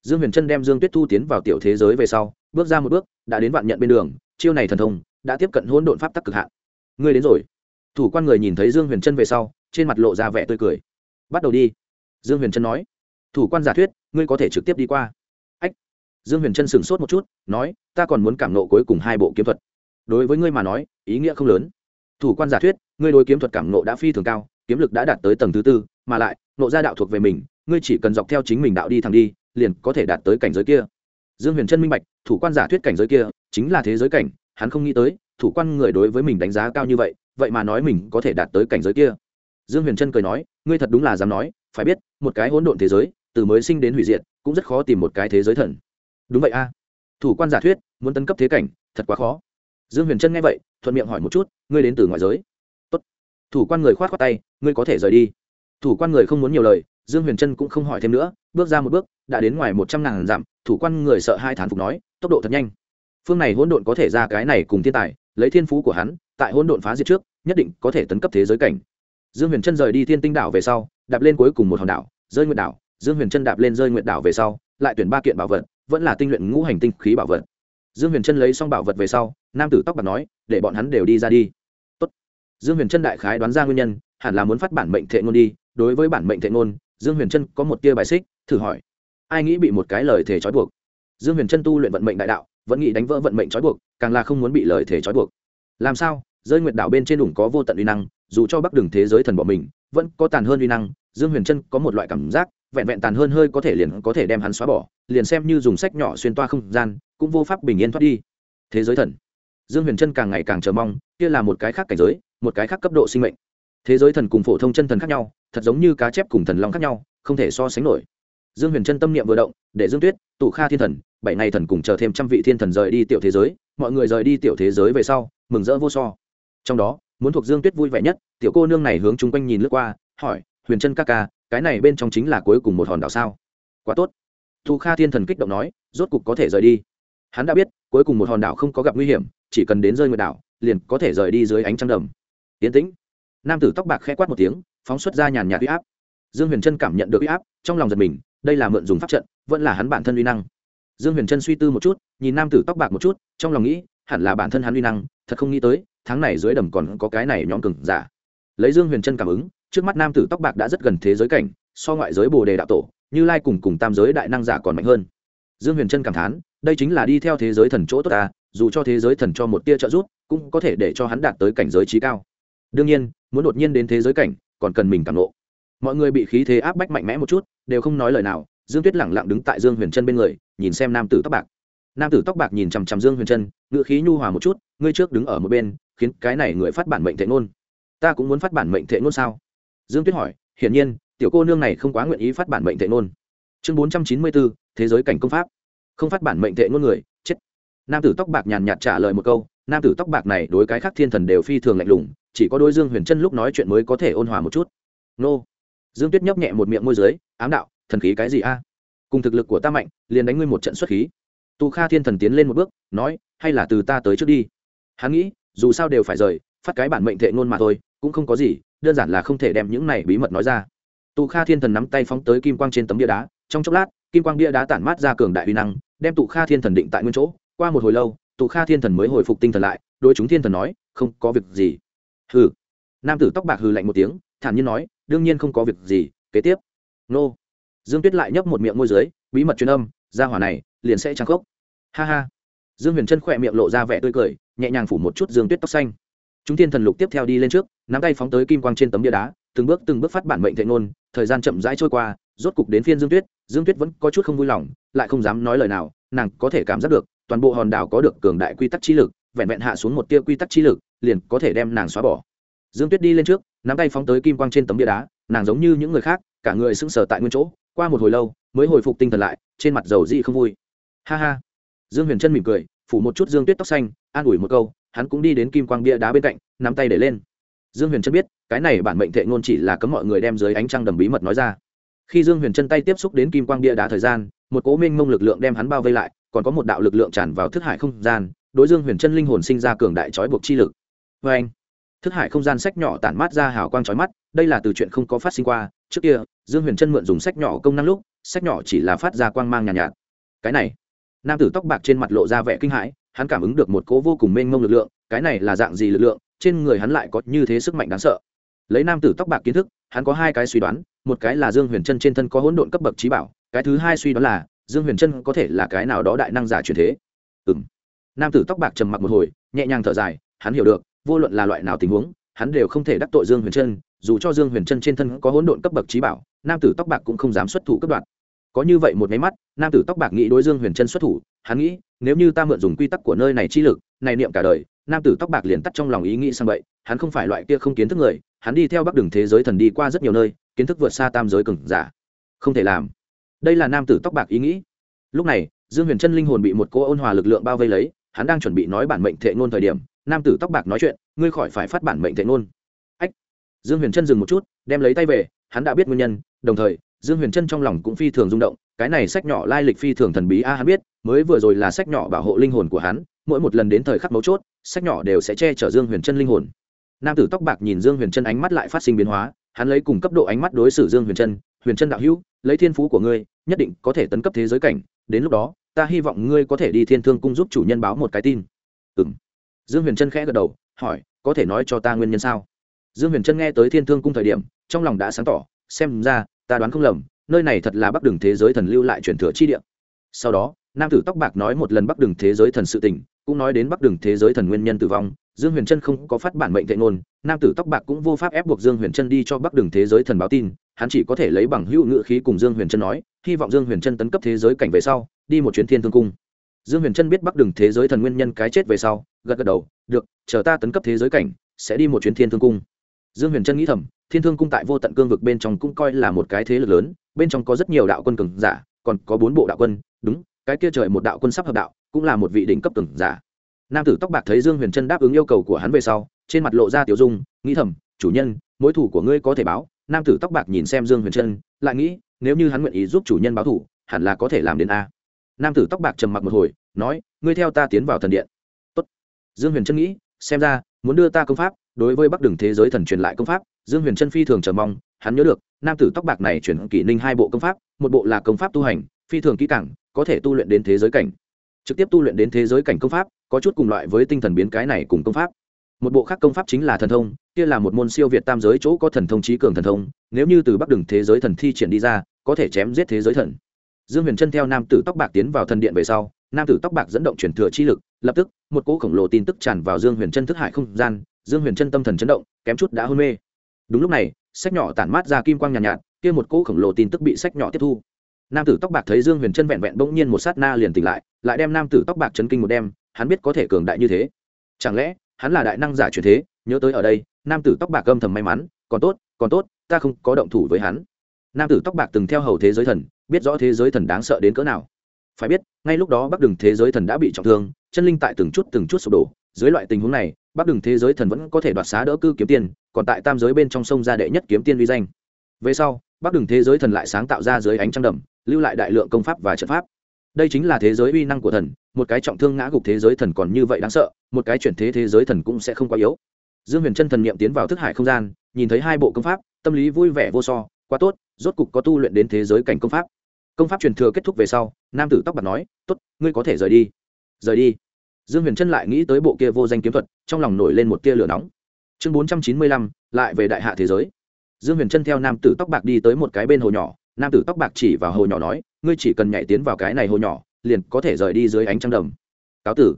Dương huyền trân đem dương tuyết thu tiến vào tiểu thế giới về sau, bước ra một bước, đã đến vạn nhận bên đường, chiêu này thần thông, đã tiếp cận hỗn độn pháp tắc cực hạn. Ngươi đến rồi. Thủ quan người nhìn thấy dương huyền trân về sau, trên mặt lộ ra vẻ tươi cười. Bắt đầu đi. Dương huyền trân nói. Thủ quan giả thuyết, ngươi có thể trực tiếp đi qua dương huyền trân sửng sốt một chút, nói, ta còn muốn cảm nộ cuối cùng hai bộ kiếm thuật. Đối với ngươi mà nói, ý nghĩa không lớn. Thủ quan giả thuyết, ngươi đối kiếm thuật cảm nộ đã phi thường cao, kiếm lực đã đạt tới tầng thứ tư, mà lại, nộ ra đạo thuộc về mình, ngươi chỉ cần dọc theo chính mình đạo đi thẳng đi, liền có thể đạt tới cảnh giới kia. Dương huyền trân minh bạch, thủ quan giả thuyết cảnh giới kia chính là thế giới cảnh, hắn không nghĩ tới, thủ quan người đối với mình đánh giá cao như vậy vậy mà nói mình có thể đạt tới cảnh giới kia. Dương huyền trân cười nói, ngươi thật đúng là dám nói, phải biết, một cái hỗn độn thế giới, từ mới sinh đến hủy diệt, cũng rất khó tìm một cái thế giới thần đúng vậy a. Thủ quan giả thuyết, muốn tấn cấp thế cảnh, thật quá khó. Dương huyền trân nghe vậy, thuận miệng hỏi một chút, ngươi đến từ ngoại giới? Tốt. thủ quan người khoát khoát tay, ngươi có thể rời đi. Thủ quan người không muốn nhiều lời, dương huyền trân cũng không hỏi thêm nữa, bước ra một bước, đã đến ngoài một trăm ngàn dặm, thủ quan người sợ hai thán phục nói, tốc độ thật nhanh. Phương này hỗn độn có thể ra cái này cùng thiên tài, lấy thiên phú của hắn, tại hỗn độn phá diệt trước, nhất định có thể tấn cấp thế giới cảnh. Dương huyền trân rời đi thiên tinh đảo về sau, đạp lên cuối cùng một hòn đảo, rơi nguyệt đảo. Dương huyền trân đạp lên rơi nguyệt đảo về sau, lại tuyển ba kiện bảo vật vẫn là tinh luyện ngũ hành tinh khí bảo vật. Dương huyền trân lấy xong bảo vật về sau, nam tử tóc bạc nói, để bọn hắn đều đi ra đi. Tốt. dương huyền trân đại khái đoán ra nguyên nhân, hẳn là muốn phát bản mệnh thệ ngôn đi. Đối với bản mệnh thệ ngôn, dương huyền trân có một tia bài xích, thử hỏi. Ai nghĩ bị một cái lời thể trói buộc? Dương huyền trân tu luyện vận mệnh đại đạo, vẫn nghĩ đánh vỡ vận mệnh trói buộc, càng là không muốn bị lời thể trói buộc. Làm sao? Rơi nguyệt đảo bên trên đủng có vô tận uy năng, dù cho bắc đường thế giới thần bỏ mình, vẫn có tàn hơn uy năng. Dương huyền trân có một loại cảm giác vẹn vẹn tàn hơn hơi có thể liền có thể đem hắn xóa bỏ, liền xem như dùng sách nhỏ xuyên toa không gian, cũng vô pháp bình yên thoát đi. Thế giới thần. Dương huyền trân càng ngày càng chờ mong, kia là một cái khác cảnh giới, một cái khác cấp độ sinh mệnh. Thế giới thần cùng phổ thông chân thần khác nhau, thật giống như cá chép cùng thần long khác nhau, không thể so sánh nổi. Dương huyền trân tâm niệm vừa động, để dương tuyết, tụ kha thiên thần, bảy ngày thần cùng chờ thêm trăm vị thiên thần rời đi tiểu thế giới, mọi người rời đi tiểu thế giới về sau, mừng rỡ vô so. Trong đó, muốn thuộc dương tuyết vui vẻ nhất, tiểu cô nương này hướng chung quanh nhìn lướt qua, hỏi, huyền trân ca ca cái này bên trong chính là cuối cùng một hòn đảo sao? Quá tốt. Thu kha thiên thần kích động nói, rốt cục có thể rời đi. Hắn đã biết, cuối cùng một hòn đảo không có gặp nguy hiểm, chỉ cần đến rơi nguyệt đảo, liền có thể rời đi dưới ánh trăng đầm. Yến tĩnh. Nam tử tóc bạc khẽ quát một tiếng, phóng xuất ra nhàn nhạt uy áp. Dương huyền trân cảm nhận được uy áp, trong lòng giật mình, đây là mượn dùng pháp trận, vẫn là hắn bản thân uy năng. Dương huyền trân suy tư một chút, nhìn nam tử tóc bạc một chút, trong lòng nghĩ, hẳn là bản thân hắn uy năng, thật không nghĩ tới, tháng này dưới đầm còn có cái này nhóm cừng giả. Lấy dương huyền trân cảm ứng trước mắt nam tử tóc bạc đã rất gần thế giới cảnh, so ngoại giới bồ đề đạo tổ, như lai cùng cùng tam giới đại năng giả còn mạnh hơn. Dương huyền trân cảm thán, đây chính là đi theo thế giới thần chỗ tốt ta, dù cho thế giới thần cho một tia trợ giúp, cũng có thể để cho hắn đạt tới cảnh giới trí cao. Đương nhiên, muốn đột nhiên đến thế giới cảnh, còn cần mình cảm lộ mọi người bị khí thế áp bách mạnh mẽ một chút, đều không nói lời nào, dương tuyết lẳng lặng đứng tại dương huyền trân bên người, nhìn xem nam tử tóc bạc. Nam tử tóc bạc nhìn chằm chằm dương huyền trân ngự khí nhu hòa một chút, ngươi trước đứng ở một bên, khiến cái này người phát bản mệnh thệ ngôn. Ta cũng muốn phát bản mệnh thệ ngôn sao? Dương tuyết hỏi, hiển nhiên, tiểu cô nương này không quá nguyện ý phát bản mệnh tệ ngôn. Chương bốn trăm chín mươi bốn, thế giới cảnh công pháp. Không phát bản mệnh tệ ngôn người, chết. Nam tử tóc bạc nhàn nhạt trả lời một câu, nam tử tóc bạc này đối cái khác thiên thần đều phi thường lạnh lùng, chỉ có đôi dương huyền trân lúc nói chuyện mới có thể ôn hòa một chút. Nô. Dương tuyết nhấp nhẹ một miệng môi d ư ớ i ám đạo, thần khí cái gì a? Cùng thực lực của ta mạnh, liền đánh ngươi một trận xuất khí. Tu kha thiên thần tiến lên một bước, nói, hay là từ ta tới trước đi. Hắn nghĩ, dù sao đều phải rời, phát cái bản mệnh thệ ngôn mà thôi, cũng không có gì đơn giản là không thể đem những này bí mật nói ra. Tụ kha thiên thần nắm tay phóng tới kim quang trên tấm bia đá, trong chốc lát, kim quang bia đá tản mát ra cường đại uy năng, đem tụ kha thiên thần định tại nguyên chỗ. Qua một hồi lâu tụ kha thiên thần mới hồi phục tinh thần lại đôi chúng thiên thần nói, không có việc gì. Hừ. Nam tử tóc bạc hừ lạnh một tiếng, thản nhiên nói, đương nhiên không có việc gì, kế tiếp. Nô. Dương tuyết lại nhấp một miệng môi dưới, bí mật truyền âm ra hỏa này liền sẽ trang khốc. Ha ha. Dương huyền trân khỏe miệng lộ ra vẻ tươi cười, nhẹ nhàng phủ một chút dương tuyết tóc xanh chúng tiên thần lục tiếp theo đi lên trước, nắm tay phóng tới kim quang trên tấm bia đá, từng bước từng bước phát bản mệnh thệ ngôn, thời gian chậm rãi trôi qua, rốt cục đến phiên dương tuyết dương tuyết vẫn có chút không vui lòng, lại không dám nói lời nào, nàng có thể cảm giác được, toàn bộ hòn đảo có được cường đại quy tắc chi lực, vẹn vẹn hạ xuống một tia quy tắc chi lực, liền có thể đem nàng xóa bỏ. Dương tuyết đi lên trước, nắm tay phóng tới kim quang trên tấm bia đá, nàng giống như những người khác, cả người sững sờ tại nguyên chỗ, qua một hồi lâu, mới hồi phục tinh thần lại, trên mặt dầu dị không vui. Ha ha. Dương huyền trân mỉm cười, phủ một chút dương tuyết tóc xanh, an ủi một câu hắn cũng đi đến kim quang bia đá bên cạnh nắm tay để lên. Dương huyền trân biết cái này bản mệnh thệ ngôn chỉ là cấm mọi người đem dưới ánh trăng đầm bí mật nói ra. Khi dương huyền chân tay tiếp xúc đến kim quang bia đá thời gian một cố minh mông lực lượng đem hắn bao vây lại còn có một đạo lực lượng tràn vào thức hải không gian đối dương huyền chân linh hồn sinh ra cường đại trói buộc chi lực. Vê anh thức hải không gian sách nhỏ tản mát ra hào quang trói mắt đây là từ chuyện không có phát sinh qua. Trước kia dương huyền trân mượn dùng sách nhỏ công năng lúc sách nhỏ chỉ là phát ra quang mang nhàn nhạt, nhạt. Cái này nam tử tóc bạc trên mặt lộ ra vẻ kinh hãi, hắn cảm ứng được một cố vô cùng mênh mông lực lượng, cái này là dạng gì lực lượng, trên người hắn lại có như thế sức mạnh đáng sợ. Lấy nam tử tóc bạc kiến thức, hắn có hai cái suy đoán, một cái là dương huyền trân trên thân có hỗn độn cấp bậc trí bảo, cái thứ hai suy đoán là, dương huyền trân có thể là cái nào đó đại năng giả truyền thế. Ừ m nam tử tóc bạc trầm mặc một hồi, nhẹ nhàng thở dài, hắn hiểu được, vô luận là loại nào tình huống, hắn đều không thể đắc tội dương huyền trân, dù cho dương huyền trân trên thân có hỗn độn cấp bậc trí bảo, nam tử tóc bạc cũng không dám xuất thủ cấp đoạn có như vậy một máy mắt, nam tử tóc bạc nghĩ đối dương huyền chân xuất thủ, hắn nghĩ, nếu như ta mượn dùng quy tắc của nơi này chi lực, này niệm cả đời, nam tử tóc bạc liền tắt trong lòng ý nghĩ sang vậy hắn không phải loại kia không kiến thức người, hắn đi theo bắc đường thế giới thần đi qua rất nhiều nơi, kiến thức vượt xa tam giới cừng giả. Không thể làm. Đây là nam tử tóc bạc ý nghĩ. Lúc này, dương huyền chân linh hồn bị một cô ôn hòa lực lượng bao vây lấy, hắn đang chuẩn bị nói bản mệnh thệ ngôn thời điểm, nam tử tóc bạc nói chuyện, ngươi khỏi phải phát bản mệnh thệ ngôn. Ách. Dương huyền chân dừng một chút, đem lấy tay về, hắn đã biết nguyên nhân, đồng thời dương huyền trân trong lòng cũng phi thường rung động, cái này sách nhỏ lai lịch phi thường thần bí a, hắn biết, mới vừa rồi là sách nhỏ bảo hộ linh hồn của hắn, mỗi một lần đến thời khắc mấu chốt, sách nhỏ đều sẽ che chở dương huyền trân linh hồn. Nam tử tóc bạc nhìn dương huyền trân ánh mắt lại phát sinh biến hóa, hắn lấy cùng cấp độ ánh mắt đối xử dương huyền trân huyền trân đạo hữu, lấy thiên phú của ngươi, nhất định có thể tấn cấp thế giới cảnh, đến lúc đó, ta hy vọng ngươi có thể đi thiên thương cung giúp chủ nhân báo một cái tin. Ừ m dương huyền trân khẽ gật đầu, hỏi, có thể nói cho ta nguyên nhân sao? Dương huyền trân nghe tới thiên thương cung thời điểm, trong lòng đã sáng tỏ, xem ra ta đoán không lầm, nơi này thật là bắc đường thế giới thần lưu lại truyền thừa chi địa. Sau đó, nam tử tóc bạc nói một lần bắc đường thế giới thần sự tình, cũng nói đến bắc đường thế giới thần nguyên nhân tử vong, dương huyền trân không có phát bản mệnh tệ ngôn, nam tử tóc bạc cũng vô pháp ép buộc dương huyền trân đi cho bắc đường thế giới thần báo tin, hắn chỉ có thể lấy bằng hữu ngựa khí cùng dương huyền trân nói, hy vọng dương huyền trân tấn cấp thế giới cảnh về sau, đi một chuyến thiên thương cung. Dương huyền trân biết bắc đường thế giới thần nguyên nhân cái chết về sau, gật gật đầu, được, chờ ta tấn cấp thế giới cảnh, sẽ đi một chuyến thiên thương cung. Dương huyền trân nghĩ thầm thiên thương cung tại vô tận cương vực bên trong cũng coi là một cái thế lực lớn, bên trong có rất nhiều đạo quân cường giả, còn có bốn bộ đạo quân, đúng, cái kia trời một đạo quân sắp hợp đạo, cũng là một vị đỉnh cấp cường giả. Nam tử tóc bạc thấy dương huyền trân đáp ứng yêu cầu của hắn về sau, trên mặt lộ ra tiểu dung, nghĩ thầm, chủ nhân, mối thủ của ngươi có thể báo. Nam tử tóc bạc nhìn xem dương huyền trân, lại nghĩ, nếu như hắn nguyện ý giúp chủ nhân báo thủ, hẳn là có thể làm đến a. Nam tử tóc bạc trầm mặc một hồi, nói, ngươi theo ta tiến vào thần điện. Tốt. dương huyền trân nghĩ, xem ra, muốn đưa ta công pháp, đối với bắc đường thế giới thần truyền lại công pháp dương huyền trân phi thường chờ mong hắn nhớ được nam tử tóc bạc này chuyển kỷ ninh hai bộ công pháp một bộ là công pháp tu hành phi thường kỹ cảng, có thể tu luyện đến thế giới cảnh. Trực tiếp tu luyện đến thế giới cảnh công pháp có chút cùng loại với tinh thần biến cái này cùng công pháp. Một bộ khác công pháp chính là thần thông kia là một môn siêu việt tam giới chỗ có thần thông trí cường thần thông nếu như từ bắc đường thế giới thần thi triển đi ra có thể chém giết thế giới thần. Dương huyền trân theo nam tử tóc bạc tiến vào thần điện về sau nam tử tóc bạc dẫn động chuyển thừa chi lực lập tức một cỗ khổng lồ tin tức tràn vào dương huyền trân thức hải không gian dương huyền trân tâm thần chấn động kém chút đã hôn mê đúng lúc này sách nhỏ tản mát ra kim quang nhàn nhạt, nhạt kia một cỗ khổng lồ tin tức bị sách nhỏ tiếp thu. Nam tử tóc bạc thấy dương huyền chân vẹn vẹn bỗng nhiên một sát na liền tỉnh lại lại đem nam tử tóc bạc chấn kinh một đêm hắn biết có thể cường đại như thế. Chẳng lẽ hắn là đại năng giả truyền thế nhớ tới ở đây nam tử tóc bạc âm thầm may mắn còn tốt còn tốt ta không có động thủ với hắn. Nam tử tóc bạc từng theo hầu thế giới thần biết rõ thế giới thần đáng sợ đến cỡ nào. Phải biết ngay lúc đó bắc đường thế giới thần đã bị trọng thương chân linh tại từng chút từng chút sụp đổ. Dưới loại tình huống này bắc đường thế giới thần vẫn có thể đoạt xá đỡ cư kiếm tiền còn tại tam giới bên trong sông gia đệ nhất kiếm tiên uy danh. Về sau, bắc đường thế giới thần lại sáng tạo ra dưới ánh trăng đầm lưu lại đại lượng công pháp và trận pháp. Đây chính là thế giới uy năng của thần, một cái trọng thương ngã gục thế giới thần còn như vậy đáng sợ, một cái chuyển thế thế giới thần cũng sẽ không quá yếu. Dương huyền chân thần n i ệ m tiến vào thức hải không gian, nhìn thấy hai bộ công pháp, tâm lý vui vẻ vô so, quá tốt, rốt cục có tu luyện đến thế giới cảnh công pháp. Công pháp truyền thừa kết thúc về sau, nam tử tóc bạc nói, tốt, ngươi có thể rời đi. Rời đi? Dương huyền chân lại nghĩ tới bộ kia vô danh kiếm thuật, trong lòng nổi lên một tia lửa nóng chương bốn trăm chín mươi lăm, lại về đại hạ thế giới. Dương huyền trân theo nam tử tóc bạc đi tới một cái bên hồ nhỏ. Nam tử tóc bạc chỉ vào hồ nhỏ nói, ngươi chỉ cần nhảy tiến vào cái này hồ nhỏ, liền có thể rời đi dưới ánh trăng đầm. Cáo tử.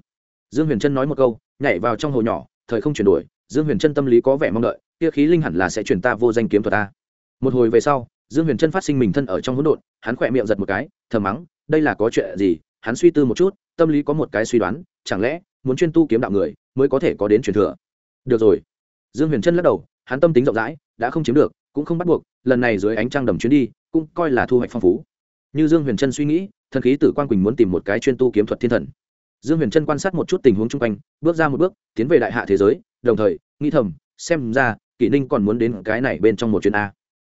Dương huyền trân nói một câu, nhảy vào trong hồ nhỏ, thời không chuyển đổi, dương huyền trân tâm lý có vẻ mong đợi, kia khí linh hẳn là sẽ chuyển ta vô danh kiếm thuật ta. Một hồi về sau, dương huyền trân phát sinh mình thân ở trong hỗn độn, hắn khỏe miệng giật một cái thờ mắng, đây là có chuyện gì? Hắn suy tư một chút, tâm lý có một cái suy đoán, chẳng lẽ muốn chuyên tu kiếm đạo người mới có thể có đến truyền thừa? Được rồi dương huyền trân lắc đầu, hắn tâm tính rộng rãi, đã không chiếm được, cũng không bắt buộc, lần này dưới ánh trăng đầm chuyến đi, cũng coi là thu hoạch phong phú. Như dương huyền trân suy nghĩ, thần khí tử quan quỳnh muốn tìm một cái chuyên tu kiếm thuật thiên thần. Dương huyền trân quan sát một chút tình huống chung quanh, bước ra một bước, tiến về đại hạ thế giới, đồng thời, nghĩ thầm, xem ra, kỷ ninh còn muốn đến cái này bên trong một chuyến a.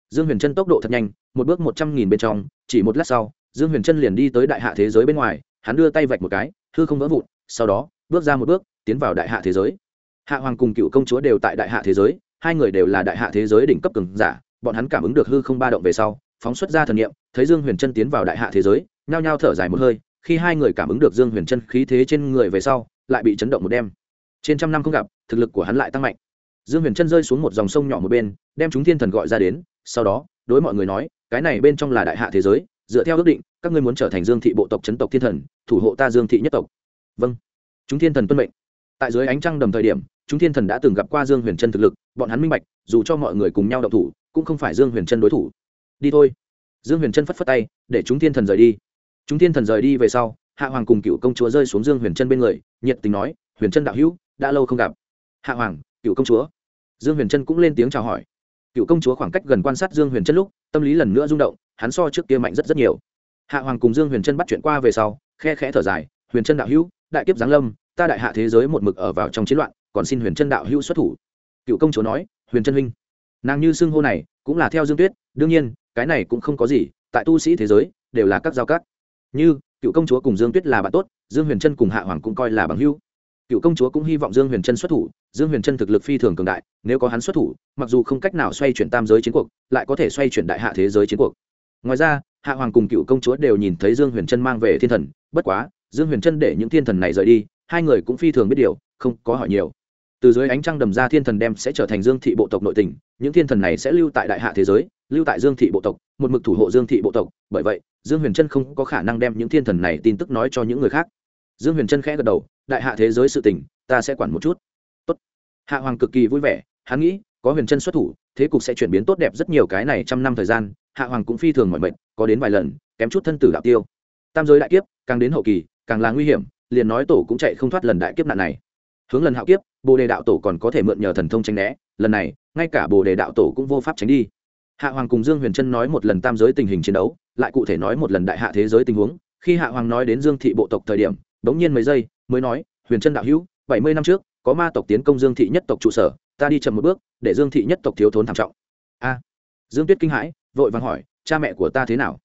Dương huyền trân tốc độ thật nhanh, một bước một trăm nghìn bên trong, chỉ một lát sau, dương huyền trân liền đi tới đại hạ thế giới bên ngoài, hắn đưa tay vạch một cái, hư không vỡ vụn, sau đó, bước ra một bước, tiến vào đại hạ thế giới hạ hoàng cùng cựu công chúa đều tại đại hạ thế giới, hai người đều là đại hạ thế giới đỉnh cấp cường giả, bọn hắn cảm ứng được hư không ba động về sau, phóng xuất ra thần nghiệm thấy dương huyền trân tiến vào đại hạ thế giới, nhao nhao thở dài một hơi, khi hai người cảm ứng được dương huyền trân khí thế trên người về sau, lại bị chấn động một đêm. Trên trăm năm không gặp, thực lực của hắn lại tăng mạnh. Dương huyền trân rơi xuống một dòng sông nhỏ một bên, đem chúng thiên thần gọi ra đến, sau đó, đối mọi người nói, cái này bên trong là đại hạ thế giới, dựa theo ước định, các ngươi muốn trở thành dương thị bộ tộc chấn tộc thiên thần, thủ hộ ta dương thị nhất tộc. Vâng. Chúng thiên thần tuân mệnh tại dưới ánh trăng đầm thời điểm, chúng thiên thần đã từng gặp qua dương huyền trân thực lực, bọn hắn minh bạch, dù cho mọi người cùng nhau đậu thủ, cũng không phải dương huyền trân đối thủ. Đi thôi. Dương huyền trân phất phất tay, để chúng thiên thần rời đi. Chúng thiên thần rời đi về sau, hạ hoàng cùng cựu công chúa rơi xuống dương huyền trân bên người, nhiệt tình nói, huyền trân đạo hữu, đã lâu không gặp. Hạ hoàng cựu công chúa. Dương huyền trân cũng lên tiếng chào hỏi. Cựu công chúa khoảng cách gần quan sát dương huyền trân lúc, tâm lý lần nữa rung động, hắn so trước kia mạnh rất rất nhiều. Hạ hoàng cùng dương huyền trân bắt chuyện qua về sau, khe khẽ thở dài, huyền trân đạo hữu, đại kiếp giáng lâm ta đại hạ thế giới một mực ở vào trong chiến loạn, còn xin huyền chân đạo hữu xuất thủ. Cựu công chúa nói, huyền chân huynh. Nàng như xưng hô này, cũng là theo dương tuyết, đương nhiên, cái này cũng không có gì, tại tu sĩ thế giới, đều là các giao cắt. như, cựu công chúa cùng dương tuyết là bạn tốt, dương huyền trân cùng hạ hoàng cũng coi là bằng hữu. Cựu công chúa cũng hy vọng dương huyền trân xuất thủ, dương huyền trân thực lực phi thường cường đại, nếu có hắn xuất thủ, mặc dù không cách nào xoay chuyển tam giới chiến cuộc, lại có thể xoay chuyển đại hạ thế giới chiến cuộc. Ngoài ra, hạ hoàng cùng cựu công chúa đều nhìn thấy dương huyền trân mang về thiên thần, bất quá, dương huyền trân để những thiên thần này rời đi hai người cũng phi thường biết điều, không có hỏi nhiều. Từ dưới ánh trăng đầm ra thiên thần đem sẽ trở thành dương thị bộ tộc nội tình, những thiên thần này sẽ lưu tại đại hạ thế giới, lưu tại dương thị bộ tộc, một mực thủ hộ dương thị bộ tộc. Bởi vậy, dương huyền trân không có khả năng đem những thiên thần này tin tức nói cho những người khác. Dương huyền trân khẽ gật đầu, đại hạ thế giới sự tình, ta sẽ quản một chút. Tốt. hạ hoàng cực kỳ vui vẻ, hắn nghĩ, có huyền trân xuất thủ, thế cục sẽ chuyển biến tốt đẹp rất nhiều cái này trăm năm thời gian, hạ hoàng cũng phi thường mọi mệnh có đến vài lần, kém chút thân tử đạo tiêu. Tam giới đại kiếp, càng đến hậu kỳ, càng là nguy hiểm liền nói tổ cũng chạy không thoát lần đại kiếp nạn này. Hướng lần hạo kiếp, bồ đề đạo tổ còn có thể mượn nhờ thần thông tranh né, lần này, ngay cả bồ đề đạo tổ cũng vô pháp tránh đi. Hạ hoàng cùng dương huyền trân nói một lần tam giới tình hình chiến đấu, lại cụ thể nói một lần đại hạ thế giới tình huống. Khi hạ hoàng nói đến dương thị bộ tộc thời điểm, bỗng nhiên mấy giây, mới nói, huyền trân đạo hữu, bảy mươi năm trước, có ma tộc tiến công dương thị nhất tộc trụ sở, ta đi chậm một bước, để dương thị nhất tộc thiếu thốn thảm trọng. A. Dương tuyết kinh hãi, vội vàng hỏi, cha mẹ của ta thế nào?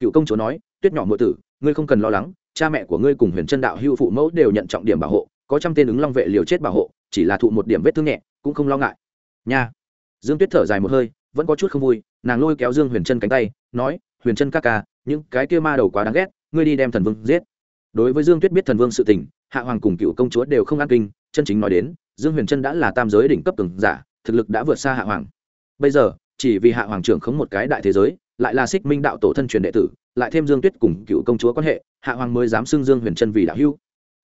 Cựu công chúa nói, tuyết nhỏ ngựa tử, ngươi không cần lo lắng cha mẹ của ngươi cùng huyền trân đạo hưu phụ mẫu đều nhận trọng điểm bảo hộ, có trăm tên ứng long vệ liều chết bảo hộ, chỉ là thụ một điểm vết thương nhẹ, cũng không lo ngại. Nha. Dương tuyết thở dài một hơi, vẫn có chút không vui, nàng lôi kéo dương huyền trân cánh tay, nói, huyền trân ca ca, những cái kia ma đầu quá đáng ghét, ngươi đi đem thần vương giết. Đối với dương tuyết biết thần vương sự tình, hạ hoàng cùng cựu công chúa đều không an kinh, chân chính nói đến, dương huyền trân đã là tam giới đỉnh cấp cường giả, thực lực đã vượt xa hạ hoàng. Bây giờ, chỉ vì hạ hoàng trưởng khống một cái đại thế giới lại là xích minh đạo tổ thân truyền đệ tử, lại thêm dương tuyết cùng cựu công chúa quan hệ, hạ hoàng mới dám xưng dương huyền trân vì đạo hưu.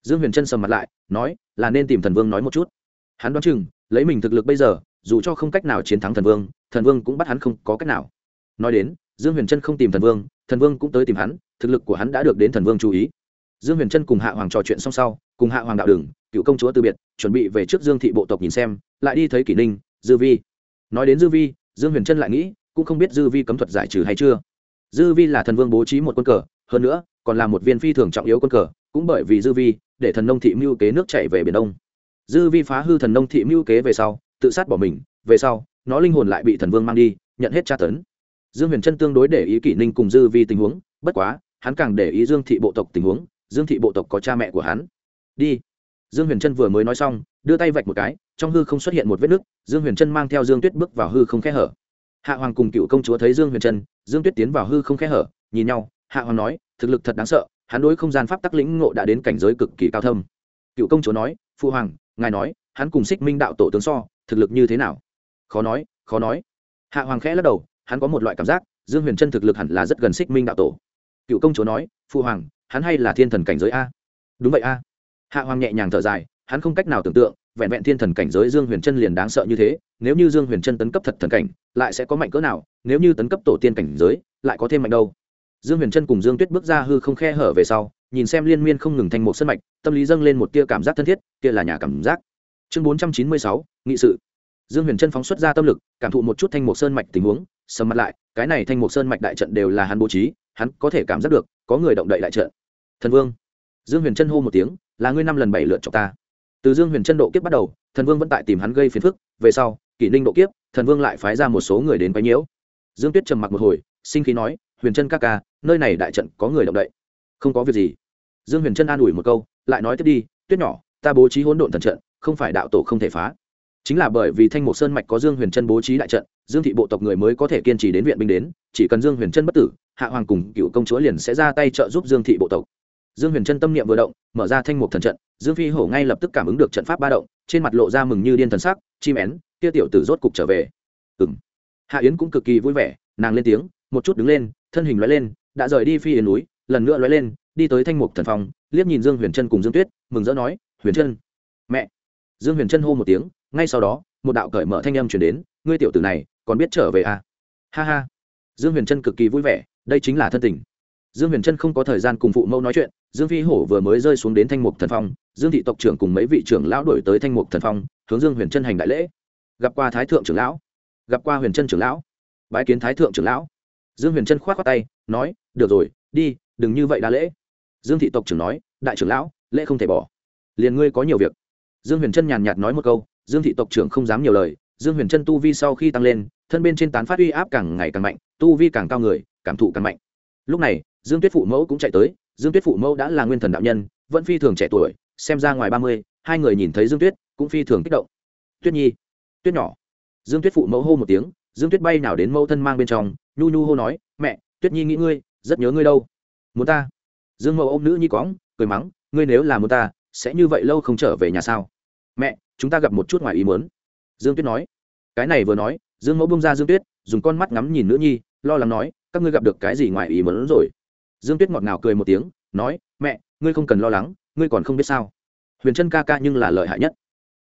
dương huyền trân sầm mặt lại, nói, là nên tìm thần vương nói một chút. Hắn đoán chừng, lấy mình thực lực bây giờ, dù cho không cách nào chiến thắng thần vương thần vương cũng bắt hắn không có cách nào. Nói đến, dương huyền trân không tìm thần vương thần vương cũng tới tìm hắn, thực lực của hắn đã được đến thần vương chú ý. Dương huyền trân cùng hạ hoàng trò chuyện xong sau, cùng hạ hoàng đạo đường, cựu công chúa từ biệt, chuẩn bị về trước dương thị bộ tộc nhìn xem, lại đi thấy kỷ ninh, dư vi. Nói đến dư vi, dương huyền trân lại nghĩ cũng không biết dư vi cấm thuật giải trừ hay chưa. Dư vi là thần vương bố trí một quân cờ, hơn nữa, còn là một viên phi thường trọng yếu quân cờ, cũng bởi vì dư vi, để thần nông thị mưu kế nước chạy về biển đông. Dư vi phá hư thần nông thị mưu kế về sau, tự sát bỏ mình, về sau, nó linh hồn lại bị thần vương mang đi, nhận hết tra tấn. Dương huyền trân tương đối để ý kỷ ninh cùng dư vi tình huống, bất quá, hắn càng để ý dương thị bộ tộc tình huống, dương thị bộ tộc có cha mẹ của hắn. Đi. Dương huyền trân vừa mới nói xong, đưa tay vạch một cái, trong hư không xuất hiện một vết nứt, dương huyền trân mang theo dương tuyết bước vào hư không khe hở hạ hoàng cùng cựu công chúa thấy dương huyền trân, dương tuyết tiến vào hư không khẽ hở, nhìn nhau, hạ hoàng nói, thực lực thật đáng sợ, hắn đối không gian pháp tắc lĩnh ngộ đã đến cảnh giới cực kỳ cao thâm. Cựu công chúa nói phụ hoàng, ngài nói, hắn cùng xích minh đạo tổ tướng so, thực lực như thế nào? Khó nói khó nói. Hạ hoàng khẽ lắc đầu, hắn có một loại cảm giác, dương huyền trân thực lực hẳn là rất gần xích minh đạo tổ. Cựu công chúa nói phụ hoàng, hắn hay là thiên thần cảnh giới a. Đúng vậy a. Hạ hoàng nhẹ nhàng thở dài, hắn không cách nào tưởng tượng vẹn vẹn thiên thần cảnh giới dương huyền chân liền đáng sợ như thế, nếu như dương huyền chân tấn cấp thật thần cảnh, lại sẽ có mạnh cỡ nào, nếu như tấn cấp tổ tiên cảnh giới, lại có thêm mạnh đâu. Dương huyền chân cùng dương tuyết bước ra hư không khe hở về sau, nhìn xem liên miên không ngừng thành một sân mạch, tâm lý dâng lên một tia cảm giác thân thiết, kia là nhà cảm giác. Chương bốn trăm chín mươi sáu, nghị sự. Dương huyền chân phóng xuất ra tâm lực, cảm thụ một chút thanh mục sơn mạch tình huống, sầm mặt lại, cái này thanh mục sơn mạch đại trận đều là hắn bố trí, hắn có thể cảm giác được, có người động đậy đại trận. Thần vương. Dương huyền chân hô một tiếng, là ngươi năm lần bảy lượt cho ta từ dương huyền trân độ kiếp bắt đầu, thần vương vẫn tại tìm hắn gây phiền phức, về sau, kỷ ninh độ kiếp, thần vương lại phái ra một số người đến quấy nhiễu. Dương tuyết trầm mặc một hồi, sinh khí nói, huyền trân ca ca, nơi này đại trận có người động đậy. Không có việc gì. Dương huyền trân an ủi một câu, lại nói tiếp đi, tuyết nhỏ, ta bố trí hỗn độn thần trận, không phải đạo tổ không thể phá. Chính là bởi vì thanh mục sơn mạch có dương huyền trân bố trí đại trận, dương thị bộ tộc người mới có thể kiên trì đến viện binh đến, chỉ cần dương huyền trân bất tử, hạ hoàng cùng cựu công chúa liền sẽ ra tay trợ giúp dương thị bộ tộc dương huyền trân tâm niệm vừa động, mở ra thanh mục thần trận, dương phi hổ ngay lập tức cảm ứng được trận pháp ba động, trên mặt lộ ra mừng như điên thần sắc, chim én, kia tiểu tử rốt cục trở về. Ừng hạ yến cũng cực kỳ vui vẻ, nàng lên tiếng, một chút đứng lên, thân hình lóe lên, đã rời đi phi yến núi, lần nữa lóe lên, đi tới thanh mục thần phòng, liếc nhìn dương huyền trân cùng dương tuyết, mừng rỡ nói, huyền trân mẹ. Dương huyền trân hô một tiếng, ngay sau đó, một đạo cởi mở thanh âm chuyển đến, ngươi tiểu tử này, còn biết trở về à? ha ha. Dương huyền trân cực kỳ vui vẻ, đây chính là thân tình dương huyền trân không có thời gian cùng phụ mẫu nói chuyện, dương phi hổ vừa mới rơi xuống đến thanh mục thần phong, dương thị tộc trưởng cùng mấy vị trưởng lão đổi tới thanh mục thần phong, hướng dương huyền trân hành đại lễ. Gặp qua thái thượng trưởng lão. Gặp qua huyền trân trưởng lão. Bái kiến thái thượng trưởng lão. Dương huyền trân k h o á t khoác tay, nói, được rồi, đi, đừng như vậy đa lễ. Dương thị tộc trưởng nói, đại trưởng lão, lễ không thể bỏ. Liền ngươi có nhiều việc. Dương huyền trân nhàn nhạt nói một câu, dương thị tộc trưởng không dám nhiều lời. Dương huyền trân tu vi sau khi tăng lên, thân bên trên tán phát uy áp càng ngày càng mạnh, tu vi càng cao người, cảm thụ càng mạnh. Lúc này dương tuyết phụ mẫu cũng chạy tới, dương tuyết phụ mẫu đã là nguyên thần đạo nhân, vẫn phi thường trẻ tuổi, xem ra ngoài ba mươi, hai người nhìn thấy dương tuyết cũng phi thường kích động. Tuyết nhi, tuyết nhỏ. Dương tuyết phụ mẫu hô một tiếng, dương tuyết bay nào đến mẫu thân mang bên trong, nhu nhu hô nói, mẹ, tuyết nhi nghĩ ngươi, rất nhớ ngươi đâu. Muốn ta? Dương mẫu ô m nữ nhi cóng cười mắng, ngươi nếu là muốn ta, sẽ như vậy lâu không trở về nhà sao? Mẹ, chúng ta gặp một chút ngoài ý muốn. Dương tuyết nói. Cái này vừa nói, dương mẫu bung ra dương tuyết, dùng con mắt ngắm nhìn nữ nhi, lo lắng nói, các ngươi gặp được cái gì ngoài ý muốn rồi? Dương tuyết ngọt ngào cười một tiếng, nói, mẹ, ngươi không cần lo lắng, ngươi còn không biết sao. Huyền trân ca ca nhưng là lợi hại nhất.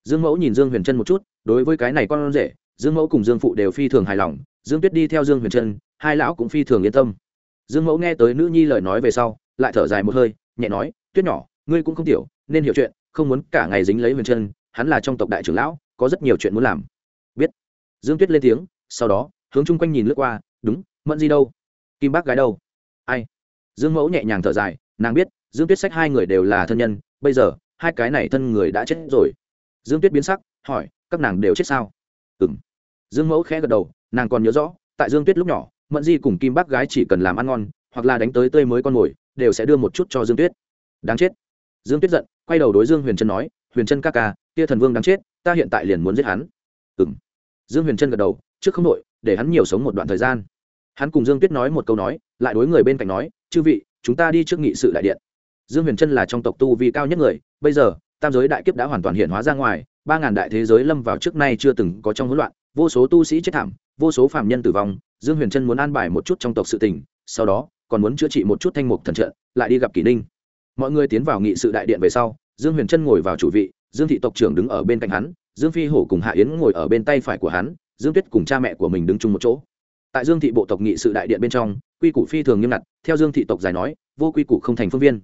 Dương mẫu nhìn dương huyền trân một chút, đối với cái này con rể, dương mẫu cùng dương phụ đều phi thường hài lòng, dương tuyết đi theo dương huyền trân hai lão cũng phi thường yên tâm. Dương mẫu nghe tới nữ nhi lời nói về sau, lại thở dài một hơi, nhẹ nói, tuyết nhỏ, ngươi cũng không tiểu, nên hiểu chuyện, không muốn cả ngày dính lấy huyền trân hắn là trong tộc đại trưởng lão, có rất nhiều chuyện muốn làm. Biết. Dương tuyết lên tiếng, sau đó, hướng chung quanh nhìn lướt qua, đúng, mẫn di đâu? Kim bác gái đâu? Dương mẫu nhẹ nhàng thở dài, nàng biết, dương tuyết sách hai người đều là thân nhân, bây giờ, hai cái này thân người đã chết rồi. Dương tuyết biến sắc, hỏi, các nàng đều chết sao? Ừ m dương mẫu khẽ gật đầu, nàng còn nhớ rõ, tại dương tuyết lúc nhỏ, mẫn di cùng kim bác gái chỉ cần làm ăn ngon, hoặc là đánh tới tươi mới con mồi, đều sẽ đưa một chút cho dương tuyết. Đáng chết. Dương tuyết giận, quay đầu đối dương huyền trân nói, huyền trân ca ca Tia thần vương đáng chết, ta hiện tại liền muốn giết hắn. Ừ m dương huyền trân gật đầu, trước không đội để hắn nhiều sống một đoạn thời gian. Hắn cùng dương tuyết nói một câu nói, lại đối người bên cạnh nói chư vị, chúng ta đi trước nghị sự đại điện. Dương huyền trân là trong tộc tu vi cao nhất người, bây giờ, tam giới đại kiếp đã hoàn toàn hiện hóa ra ngoài, ba ngàn đại thế giới lâm vào trước nay chưa từng có trong hỗn loạn, vô số tu sĩ chết thảm, vô số phạm nhân tử vong, dương huyền trân muốn an bài một chút trong tộc sự tình, sau đó, còn muốn chữa trị một chút thanh mục thần trận, lại đi gặp kỷ ninh. Mọi người tiến vào nghị sự đại điện về sau, dương huyền trân ngồi vào chủ vị, dương thị tộc trưởng đứng ở bên cạnh hắn, dương phi hổ cùng hạ yến ngồi ở bên tay phải của hắn, dương tuyết cùng cha mẹ của mình đứng chung một chỗ tại dương thị bộ tộc nghị sự đại điện bên trong, quy củ phi thường nghiêm ngặt, theo dương thị tộc giải nói, vô quy củ không thành phương viên.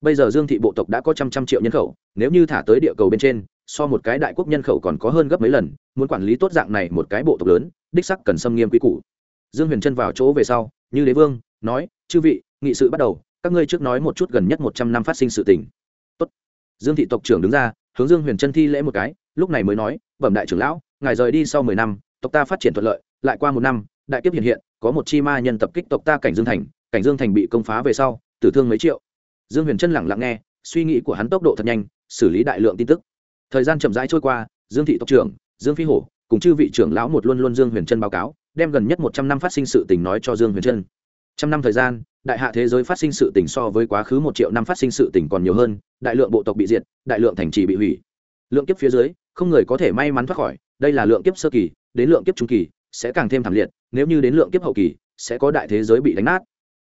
Bây giờ dương thị bộ tộc đã có trăm trăm triệu nhân khẩu, nếu như thả tới địa cầu bên trên, so một cái đại quốc nhân khẩu còn có hơn gấp mấy lần, muốn quản lý tốt dạng này một cái bộ tộc lớn, đích sắc cần xâm nghiêm quy củ. Dương huyền chân vào chỗ về sau, như đế vương, nói, chư vị, nghị sự bắt đầu, các ngươi trước nói một chút gần nhất một trăm năm phát sinh sự tình. Tốt. dương thị tộc trưởng đứng ra, hướng dương huyền chân thi lễ một cái, lúc này mới nói, bẩm đại trưởng lão, ngài rời đi sau mười năm, tộc ta phát triển thuận lợi, lại qua một năm đại kiếp hiện hiện, có một chi ma nhân tập kích tộc ta cảnh dương thành, cảnh dương thành bị công phá về sau, tử thương mấy triệu. Dương huyền trân lẳng lặng nghe, suy nghĩ của hắn tốc độ thật nhanh, xử lý đại lượng tin tức. Thời gian chậm rãi trôi qua, dương thị tộc trưởng, dương phi hổ, cùng chư vị trưởng lão một luôn luôn dương huyền trân báo cáo, đem gần nhất một trăm năm phát sinh sự tình nói cho dương huyền trân trăm năm thời gian, đại hạ thế giới phát sinh sự tình so với quá khứ một triệu năm phát sinh sự tình còn nhiều hơn, đại lượng bộ tộc bị diệt, đại lượng thành trì bị hủy. Lượng kiếp phía dưới, không người có thể may mắn thoát khỏi, đây là lượng kiếp sơ kỳ, đến lượng kiếp trung kỳ sẽ càng thêm thảm liệt, nếu như đến lượng kiếp hậu kỳ, sẽ có đại thế giới bị đánh nát.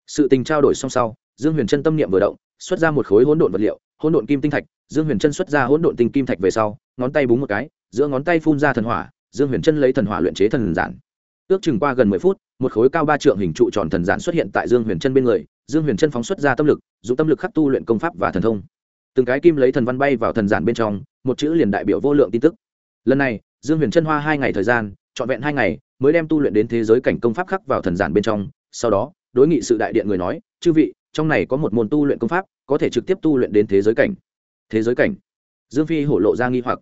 Sự tình trao đổi xong sau, dương huyền chân tâm niệm vừa động, xuất ra một khối hỗn độn vật liệu, hỗn độn kim tinh thạch. Dương huyền chân xuất ra hỗn độn tinh kim thạch về sau, ngón tay búng một cái, giữa ngón tay phun ra thần hỏa, dương huyền chân lấy thần hỏa luyện chế thần giản. Ước chừng qua gần mười phút, một khối cao ba trượng hình trụ tròn thần giản xuất hiện tại dương huyền chân bên người. Dương huyền chân phóng xuất ra tâm lực, dùng tâm lực khắc tu luyện công pháp và thần thông. Từng cái kim lấy thần văn bay vào thần giản bên trong, một chữ liền đại biểu vô lượng tin tức. Lần này, dương huyền chân hoa hai ngày thời gian, trọn vẹn hai ngày mới đem tu luyện đến thế giới cảnh công pháp khắc vào thần giản bên trong, sau đó, đối nghị sự đại điện người nói, chư vị, trong này có một môn tu luyện công pháp, có thể trực tiếp tu luyện đến thế giới cảnh. Thế giới cảnh? Dương phi hổ lộ ra nghi hoặc.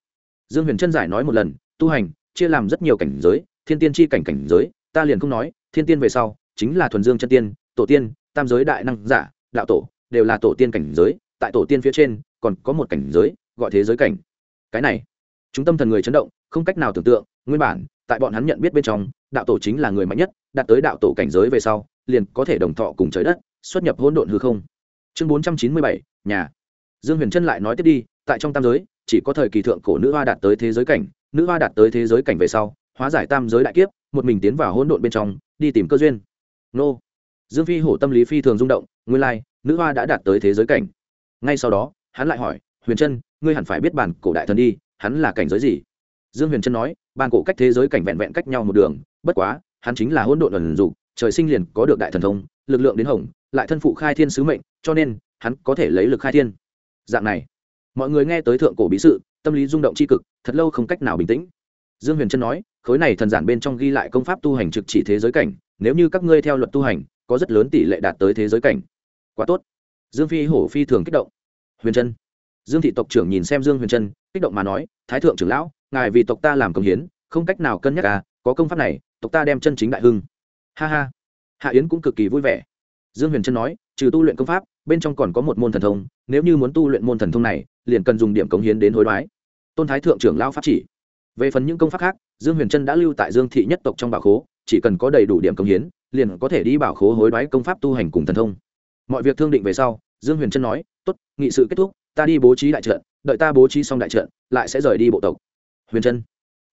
Dương huyền trân giải nói một lần, tu hành, chia làm rất nhiều cảnh giới, thiên tiên tri cảnh cảnh giới, ta liền không nói, thiên tiên về sau, chính là thuần dương chân tiên, tổ tiên, tam giới đại năng giả, đạo tổ, đều là tổ tiên cảnh giới, tại tổ tiên phía trên, còn có một cảnh giới, gọi thế giới cảnh. Cái này, chúng tâm thần người chấn động, không cách nào tưởng tượng, nguyên bản tại bọn hắn nhận biết bên trong, đạo tổ chính là người mạnh nhất, đạt tới đạo tổ cảnh giới về sau, liền có thể đồng thọ cùng trời đất, xuất nhập hỗn độn hư không. Chương bốn trăm chín mươi bảy, nhà. Dương huyền trân lại nói tiếp đi, tại trong tam giới, chỉ có thời kỳ thượng cổ nữ hoa đạt tới thế giới cảnh, nữ hoa đạt tới thế giới cảnh về sau, hóa giải tam giới đại kiếp, một mình tiến vào hỗn độn bên trong, đi tìm cơ duyên. Nô. Dương phi hổ tâm lý phi thường rung động, nguyên lai, nữ hoa đã đạt tới thế giới cảnh. Ngay sau đó, hắn lại hỏi, huyền trân ngươi hẳn phải biết bản cổ đại thần đi, hắn là cảnh giới gì? Dương huyền trân nói bàn cổ cách thế giới cảnh vẹn vẹn cách nhau một đường, bất quá, hắn chính là hỗn độn ẩn dục, trời sinh liền có được đại thần thông, lực lượng đến hồng, lại thân phụ khai thiên sứ mệnh, cho nên, hắn có thể lấy lực khai thiên. Dạng này, mọi người nghe tới thượng cổ bí sự, tâm lý rung động c h i cực, thật lâu không cách nào bình tĩnh. Dương huyền trân nói, khối này thần giản bên trong ghi lại công pháp tu hành trực chỉ thế giới cảnh, nếu như các ngươi theo luật tu hành, có rất lớn tỷ lệ đạt tới thế giới cảnh. Quá tốt. Dương phi hổ phi thường kích động. Huyền trân dương thị tộc trưởng nhìn xem dương huyền trân, kích động mà nói, thái thượng trưởng lão, ngài vì tộc ta làm công hiến, không cách nào cân nhắc à có công pháp này, tộc ta đem chân chính đại hưng. Ha ha. Hạ yến cũng cực kỳ vui vẻ. Dương huyền trân nói, trừ tu luyện công pháp, bên trong còn có một môn thần thông, nếu như muốn tu luyện môn thần thông này, liền cần dùng điểm cống hiến đến hối đoái. Tôn thái thượng trưởng lao pháp chỉ. Về phần những công pháp khác, dương huyền trân đã lưu tại dương thị nhất tộc trong bảo khố, chỉ cần có đầy đủ điểm cống hiến, liền có thể đi bảo khố hối đoái công pháp tu hành cùng thần thông. Mọi việc thương định về sau, dương huyền trân nói, tốt, nghị sự kết thúc ta đi bố trí đại trận, đợi ta bố trí xong đại trận, lại sẽ rời đi bộ tộc. Huyền trân.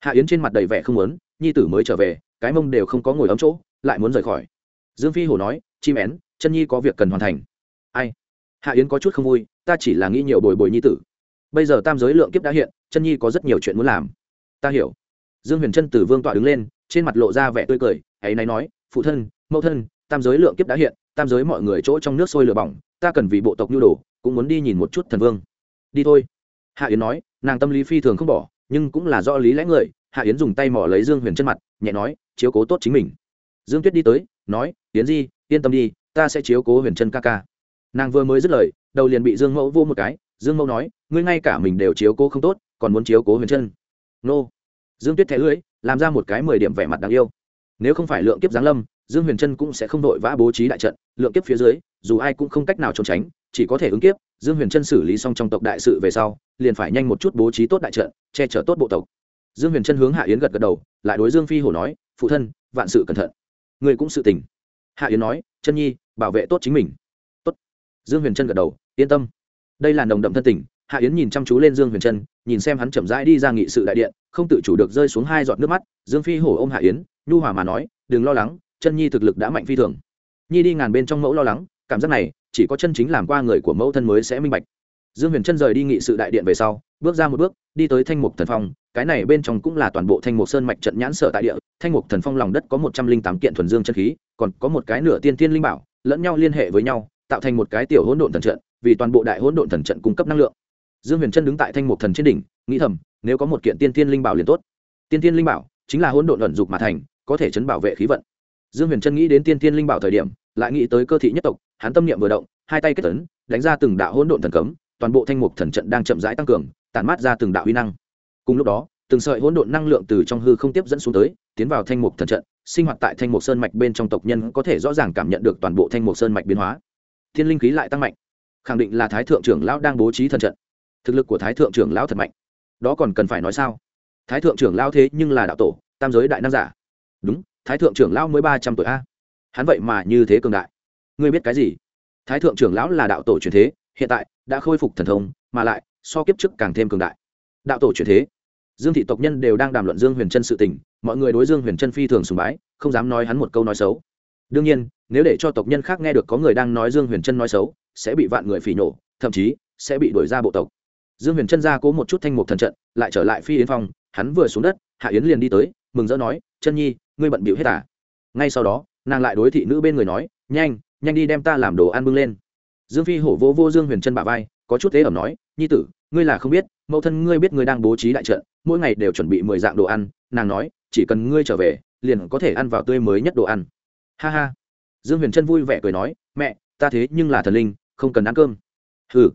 Hạ yến trên mặt đầy vẻ không muốn, nhi tử mới trở về, cái mông đều không có ngồi ấm chỗ, lại muốn rời khỏi. Dương phi hổ nói, chim én, chân nhi có việc cần hoàn thành. Ai? Hạ yến có chút không vui, ta chỉ là nghĩ nhiều bồi bồi nhi tử. Bây giờ tam giới lượng kiếp đã hiện, chân nhi có rất nhiều chuyện muốn làm. Ta hiểu. Dương huyền trân từ vương tọa đứng lên, trên mặt lộ ra vẻ tươi cười, ấy náy nói, phụ thân, mẫu thân, tam giới lượng kiếp đã hiện, tam giới mọi người chỗ trong nước sôi lửa bỏng, ta cần vì bộ tộc nhu đồ cũng muốn đi nhìn một chút thần vương. Đi thôi. Hạ yến nói, nàng tâm lý phi thường không bỏ, nhưng cũng là do lý lẽ người. Hạ yến dùng tay mỏ lấy dương huyền chân mặt, nhẹ nói, chiếu cố tốt chính mình. Dương tuyết đi tới, nói, yến di, yên tâm đi, ta sẽ chiếu cố huyền chân ca ca. Nàng vừa mới dứt lời, đầu liền bị dương mẫu vô một cái. Dương mẫu nói, ngươi ngay cả mình đều chiếu cố không tốt, còn muốn chiếu cố huyền chân. Nô. Dương tuyết thẻ lưỡi, làm ra một cái mười điểm vẻ mặt đáng yêu. Nếu không phải lượng kiếp giáng lâm, dương huyền trân cũng sẽ không đội vã bố trí đại trận. Lượng kiếp phía dưới, dù ai cũng không cách nào trốn tránh chỉ có thể ứng kiếp, dương huyền trân xử lý xong trong tộc đại sự về sau, liền phải nhanh một chút bố trí tốt đại trận, che chở tốt bộ tộc. Dương huyền trân hướng hạ yến gật gật đầu, lại đối dương phi hổ nói, phụ thân, vạn sự cẩn thận. Người cũng sự tình. Hạ yến nói, chân nhi, bảo vệ tốt chính mình. Tốt. Dương huyền trân gật đầu, yên tâm. Đây là nồng đậm thân tình, hạ yến nhìn chăm chú lên dương huyền trân nhìn xem hắn chậm rãi đi ra nghị sự đại điện, không tự chủ được rơi xuống hai giọt nước mắt, dương phi hổ ôm hạ yến, nhu hòa mà nói, đừng lo lắng, chân nhi thực lực đã mạnh phi thường. Nhi đi ngàn bên trong mẫu lo lắng cảm giác này, chỉ có chân chính làm qua người của mẫu thân mới sẽ minh bạch. Dương huyền chân rời đi nghị sự đại điện về sau, bước ra một bước, đi tới thanh mục thần phong. Cái này bên trong cũng là toàn bộ thanh mục sơn mạch trận nhãn sở tại địa. Thanh mục thần phong lòng đất có một trăm linh tám kiện thuần dương chân khí, còn có một cái nửa tiên tiên linh bảo, lẫn nhau liên hệ với nhau, tạo thành một cái tiểu hỗn độn thần trận, vì toàn bộ đại hỗn độn thần trận cung cấp năng lượng. Dương huyền chân đứng tại thanh mục thần trên đỉnh, nghĩ thầm, nếu có một kiện tiên tiên linh bảo liền tốt. Tiên tiên linh bảo chính là hỗn độn ẩn dục mà thành, có thể chấn bảo vệ khí vận. Dương huyền chân nghĩ đến tiên tiên linh bảo thời điểm lại nghĩ tới cơ thị nhất tộc, hắn tâm niệm vừa động, hai tay kết tấn, đánh ra từng đạo hỗn độn thần cấm, toàn bộ thanh mục thần trận đang chậm rãi tăng cường, tản mát ra từng đạo uy năng. Cùng lúc đó, từng sợi hỗn độn năng lượng từ trong hư không tiếp dẫn xuống tới, tiến vào thanh mục thần trận, sinh hoạt tại thanh mục sơn mạch bên trong tộc nhân có thể rõ ràng cảm nhận được toàn bộ thanh mục sơn mạch biến hóa. Thiên linh khí lại tăng mạnh, khẳng định là thái thượng trưởng lão đang bố trí thần trận. Thực lực của thái thượng trưởng lão thật mạnh. Đó còn cần phải nói sao? Thái thượng trưởng lão thế nhưng là đạo tổ, tam giới đại nam giả. Đúng, thái thượng trưởng lão mới ba trăm tuổi a hắn vậy mà như thế cường đại. Ngươi biết cái gì? Thái thượng trưởng lão là đạo tổ truyền thế, hiện tại đã khôi phục thần thông, mà lại so kiếp trước càng thêm cường đại. Đạo tổ truyền thế. Dương thị tộc nhân đều đang đàm luận dương huyền trân sự tình, mọi người đối dương huyền trân phi thường sùng bái, không dám nói hắn một câu nói xấu. Đương nhiên, nếu để cho tộc nhân khác nghe được có người đang nói dương huyền trân nói xấu, sẽ bị vạn người phỉ nổ thậm chí sẽ bị đuổi ra bộ tộc. Dương huyền trân ra cố một chút thanh mục thần trận, lại trở lại phi yến phong, hắn vừa xuống đất, hạ yến liền đi tới, mừng rỡ nói, chân nhi, ngươi bận bịu hết à? Ngay sau đó nàng lại đối thị nữ bên người nói, nhanh nhanh đi đem ta làm đồ ăn bưng lên. Dương phi hổ vô vô dương huyền chân bà vai, có chút thế ẩm nói, nhi tử, ngươi là không biết, mẫu thân ngươi biết ngươi đang bố trí đại trận, mỗi ngày đều chuẩn bị mười dạng đồ ăn. Nàng nói, chỉ cần ngươi trở về, liền có thể ăn vào tươi mới nhất đồ ăn. Ha ha. Dương huyền trân vui vẻ cười nói, mẹ, ta thế nhưng là thần linh, không cần ăn cơm. Hừ.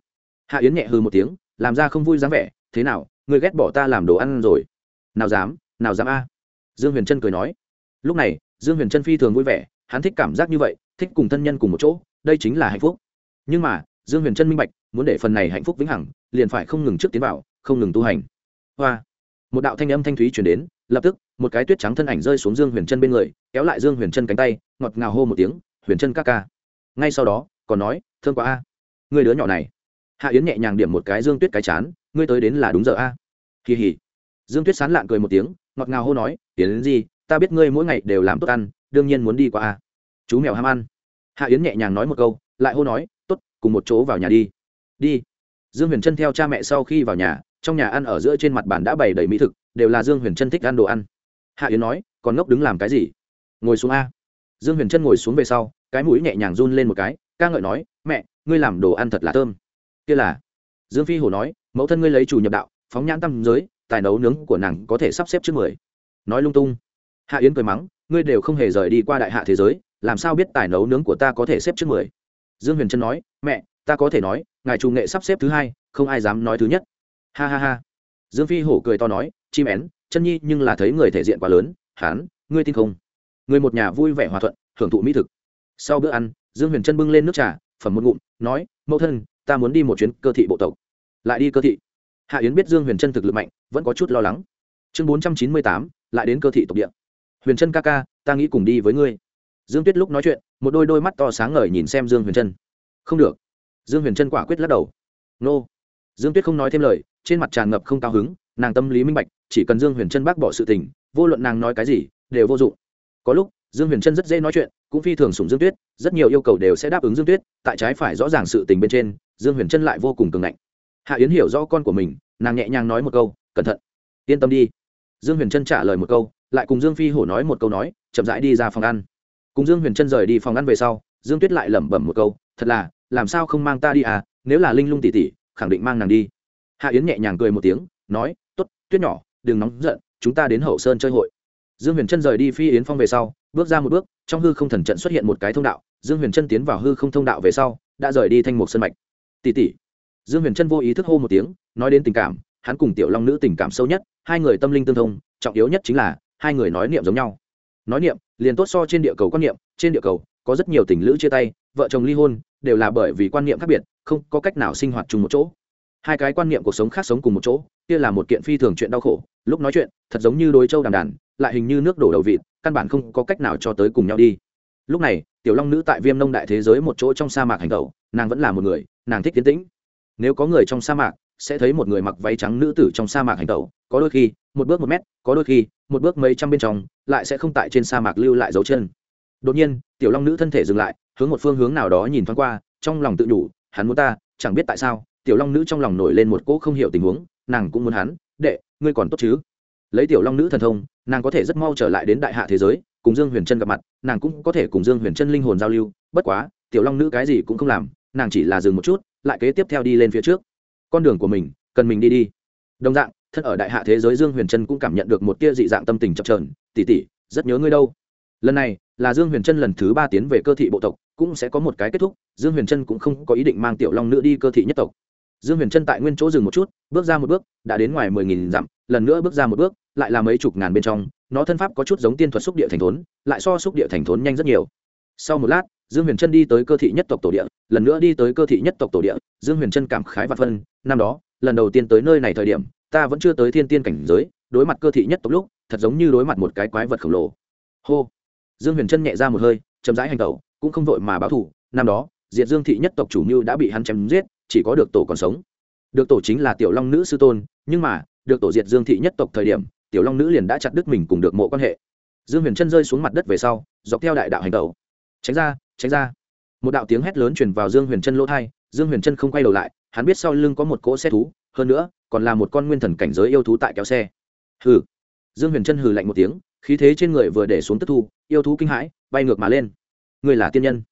Hạ yến nhẹ hừ một tiếng, làm ra không vui dáng vẻ, thế nào, ngươi ghét bỏ ta làm đồ ăn rồi? Nào dám nào dám a. Dương huyền trân cười nói, lúc này dương huyền trân phi thường vui vẻ, hắn thích cảm giác như vậy, thích cùng thân nhân cùng một chỗ, đây chính là hạnh phúc. Nhưng mà, dương huyền trân minh bạch, muốn để phần này hạnh phúc vĩnh hằng, liền phải không ngừng trước tiến vào, không ngừng tu hành. Hoa. Một đạo thanh âm thanh thúy chuyển đến, lập tức, một cái tuyết trắng thân ảnh rơi xuống dương huyền trân bên người, kéo lại dương huyền trân cánh tay, ngọt ngào hô một tiếng, huyền trân ca ca. Ngay sau đó, còn nói, thương quá a, người đứa nhỏ này. Hạ yến nhẹ nhàng điểm một cái dương tuyết cái chán, ngươi tới đến là đúng giờ a. Kỳ hỉ. Dương tuyết sán lạng cười một tiếng, ngọt ngào hô nói tiến đến gì ta biết ngươi mỗi ngày đều làm tốt ăn, đương nhiên muốn đi qua a. Chú mèo ham ăn. Hạ yến nhẹ nhàng nói một câu, lại hô nói t ố t cùng một chỗ vào nhà đi. Đi. Dương huyền trân theo cha mẹ sau khi vào nhà, trong nhà ăn ở giữa trên mặt bàn đã bày đầy mỹ thực, đều là dương huyền trân thích ăn đồ ăn. Hạ yến nói, còn ngốc đứng làm cái gì? Ngồi xuống a. Dương huyền trân ngồi xuống về sau, cái mũi nhẹ nhàng run lên một cái, ca ngợi nói, mẹ, ngươi làm đồ ăn thật là thơm. Kia là. Dương phi hổ nói, mẫu thân ngươi lấy chủ nhập đạo, phóng nhãn tâm giới, tài nấu nướng của nàng có thể sắp xếp trước mười. Nói lung tung hạ yến cười mắng, ngươi đều không hề rời đi qua đại hạ thế giới, làm sao biết tài nấu nướng của ta có thể xếp trước mười? Dương huyền trân nói, mẹ, ta có thể nói, ngài Trung nghệ sắp xếp thứ hai, không ai dám nói thứ nhất. Ha ha ha. Dương phi hổ cười to nói, chim én, chân nhi, nhưng là thấy người thể diện quá lớn, hán, ngươi tin không? Người một nhà vui vẻ hòa thuận, hưởng thụ mỹ thực. Sau bữa ăn, dương huyền trân bưng lên nước trà, phẩm một ngụm, nói, mẫu thân, ta muốn đi một chuyến cơ thị bộ tộc. Lại đi cơ thị. Hạ yến biết dương huyền trân thực lực mạnh, vẫn có chút lo lắng. Chương bốn trăm chín mươi tám, lại đến cơ thị tộc địa huyền trân ca ca, ta nghĩ cùng đi với ngươi. Dương tuyết lúc nói chuyện, một đôi đôi mắt to sáng ngời nhìn xem dương huyền trân. Không được. Dương huyền trân quả quyết lắc đầu. Nô. Dương tuyết không nói thêm lời, trên mặt tràn ngập không cao hứng, nàng tâm lý minh bạch, chỉ cần dương huyền trân bác bỏ sự tình, vô luận nàng nói cái gì, đều vô dụng. Có lúc, dương huyền trân rất dễ nói chuyện, cũng phi thường sủng dương tuyết, rất nhiều yêu cầu đều sẽ đáp ứng dương tuyết, tại trái phải rõ ràng sự tình bên trên, dương huyền trân lại vô cùng cường ngạnh. Hạ yến hiểu rõ con của mình, nàng nhẹ nhàng nói một câu, cẩn thận, yên tâm đi. Dương huyền trân trả lời một câu lại cùng dương phi hổ nói một câu nói, chậm rãi đi ra phòng ăn. Cùng dương huyền trân rời đi phòng ăn về sau, dương tuyết lại lẩm bẩm một câu, thật là, làm sao không mang ta đi à nếu là linh lung tỉ tỉ khẳng định mang nàng đi. Hạ yến nhẹ nhàng cười một tiếng, nói t ố t tuyết nhỏ, đừng nóng giận, chúng ta đến hậu sơn chơi hội. Dương huyền trân rời đi phi yến phong về sau, bước ra một bước, trong hư không thần trận xuất hiện một cái thông đạo. Dương huyền trân tiến vào hư không thông đạo về sau, đã rời đi thanh mục sân mạch. Tỷ tỷ. Dương huyền trân vô ý thức hô một tiếng, nói đến tình cảm, hắn cùng tiểu long nữ tình cảm sâu nhất, hai người tâm linh tương thông, trọng yếu nhất chính là hai người nói niệm giống nhau. Nói niệm, liền tốt so trên địa cầu quan niệm, trên địa cầu có rất nhiều tình lữ chia tay, vợ chồng ly hôn đều là bởi vì quan niệm khác biệt, không có cách nào sinh hoạt chung một chỗ. Hai cái quan niệm cuộc sống khác sống cùng một chỗ, kia là một kiện phi thường chuyện đau khổ, lúc nói chuyện, thật giống như đối châu đàn đàn, lại hình như nước đổ đầu vịt, căn bản không có cách nào cho tới cùng nhau đi. Lúc này, tiểu long nữ tại viêm nông đại thế giới một chỗ trong sa mạc hành tẩu, nàng vẫn là một người, nàng thích tiến tĩnh. Nếu có người trong sa mạc sẽ thấy một người mặc váy trắng nữ tử trong sa mạc hành tẩu, có đôi khi, một bước một mét, có đôi khi, một bước mấy trăm bên trong, lại sẽ không tại trên sa mạc lưu lại dấu chân. Đột nhiên, tiểu long nữ thân thể dừng lại, hướng một phương hướng nào đó nhìn thoáng qua, trong lòng tự nhủ, hắn muốn ta, chẳng biết tại sao. Tiểu long nữ trong lòng nổi lên một cỗ không hiểu tình huống, nàng cũng muốn hắn, đệ, ngươi còn tốt chứ? Lấy tiểu long nữ thần thông, nàng có thể rất mau trở lại đến đại hạ thế giới, cùng dương huyền trân gặp mặt, nàng cũng có thể cùng dương huyền trân linh hồn giao lưu, bất quá, tiểu long nữ cái gì cũng không làm, nàng chỉ là dừng một chút, lại kế tiếp theo đi lên phía trước con đường của mình, cần mình đi đi. Đồng dạng, thân ở đại hạ thế giới dương huyền trân cũng cảm nhận được một tia dị dạng tâm tình chập trờn tỉ tỉ rất nhớ ngươi đâu. Lần này, là dương huyền trân lần thứ ba tiến về cơ thị bộ tộc, cũng sẽ có một cái kết thúc. Dương huyền trân cũng không có ý định mang tiểu long nữ đi cơ thị nhất tộc. Dương huyền trân tại nguyên chỗ dừng một chút, bước ra một bước, đã đến ngoài mười nghìn dặm, lần nữa bước ra một bước, lại là mấy chục ngàn bên trong. Nó thân pháp có chút giống tiên thuật xúc địa thành thốn, lại so xúc địa thành thốn nhanh rất nhiều. Sau một lát dương huyền trân đi tới cơ thị nhất tộc tổ địa, lần nữa đi tới cơ thị nhất tộc tổ địa, dương huyền trân cảm khái và phân, năm đó, lần đầu tiên tới nơi này thời điểm, ta vẫn chưa tới thiên tiên cảnh giới, đối mặt cơ thị nhất tộc lúc, thật giống như đối mặt một cái quái vật khổng lồ. Hô. Dương huyền trân nhẹ ra một hơi, chậm rãi hành tẩu, cũng không vội mà báo thủ năm đó, diệt dương thị nhất tộc chủ mưu đã bị hắn chém giết, chỉ có được tổ còn sống. Được tổ chính là tiểu long nữ sư tôn, nhưng mà, được tổ diệt dương thị nhất tộc thời điểm, tiểu long nữ liền đã chặt đứt mình cùng được mộ quan hệ. Dương huyền chân rơi xuống mặt đất về sau, dọc theo đại đạo hành tẩu. Tránh ra tránh ra. Một đạo tiếng hét lớn chuyển vào dương huyền chân lỗ thai dương huyền chân không quay đầu lại, hắn biết sau lưng có một cỗ xe thú, hơn nữa, còn là một con nguyên thần cảnh giới yêu thú tại kéo xe. Hừ. Dương huyền chân hừ lạnh một tiếng, khí thế trên người vừa để xuống tức thu, yêu thú kinh hãi, bay ngược mà lên. Người là tiên nhân.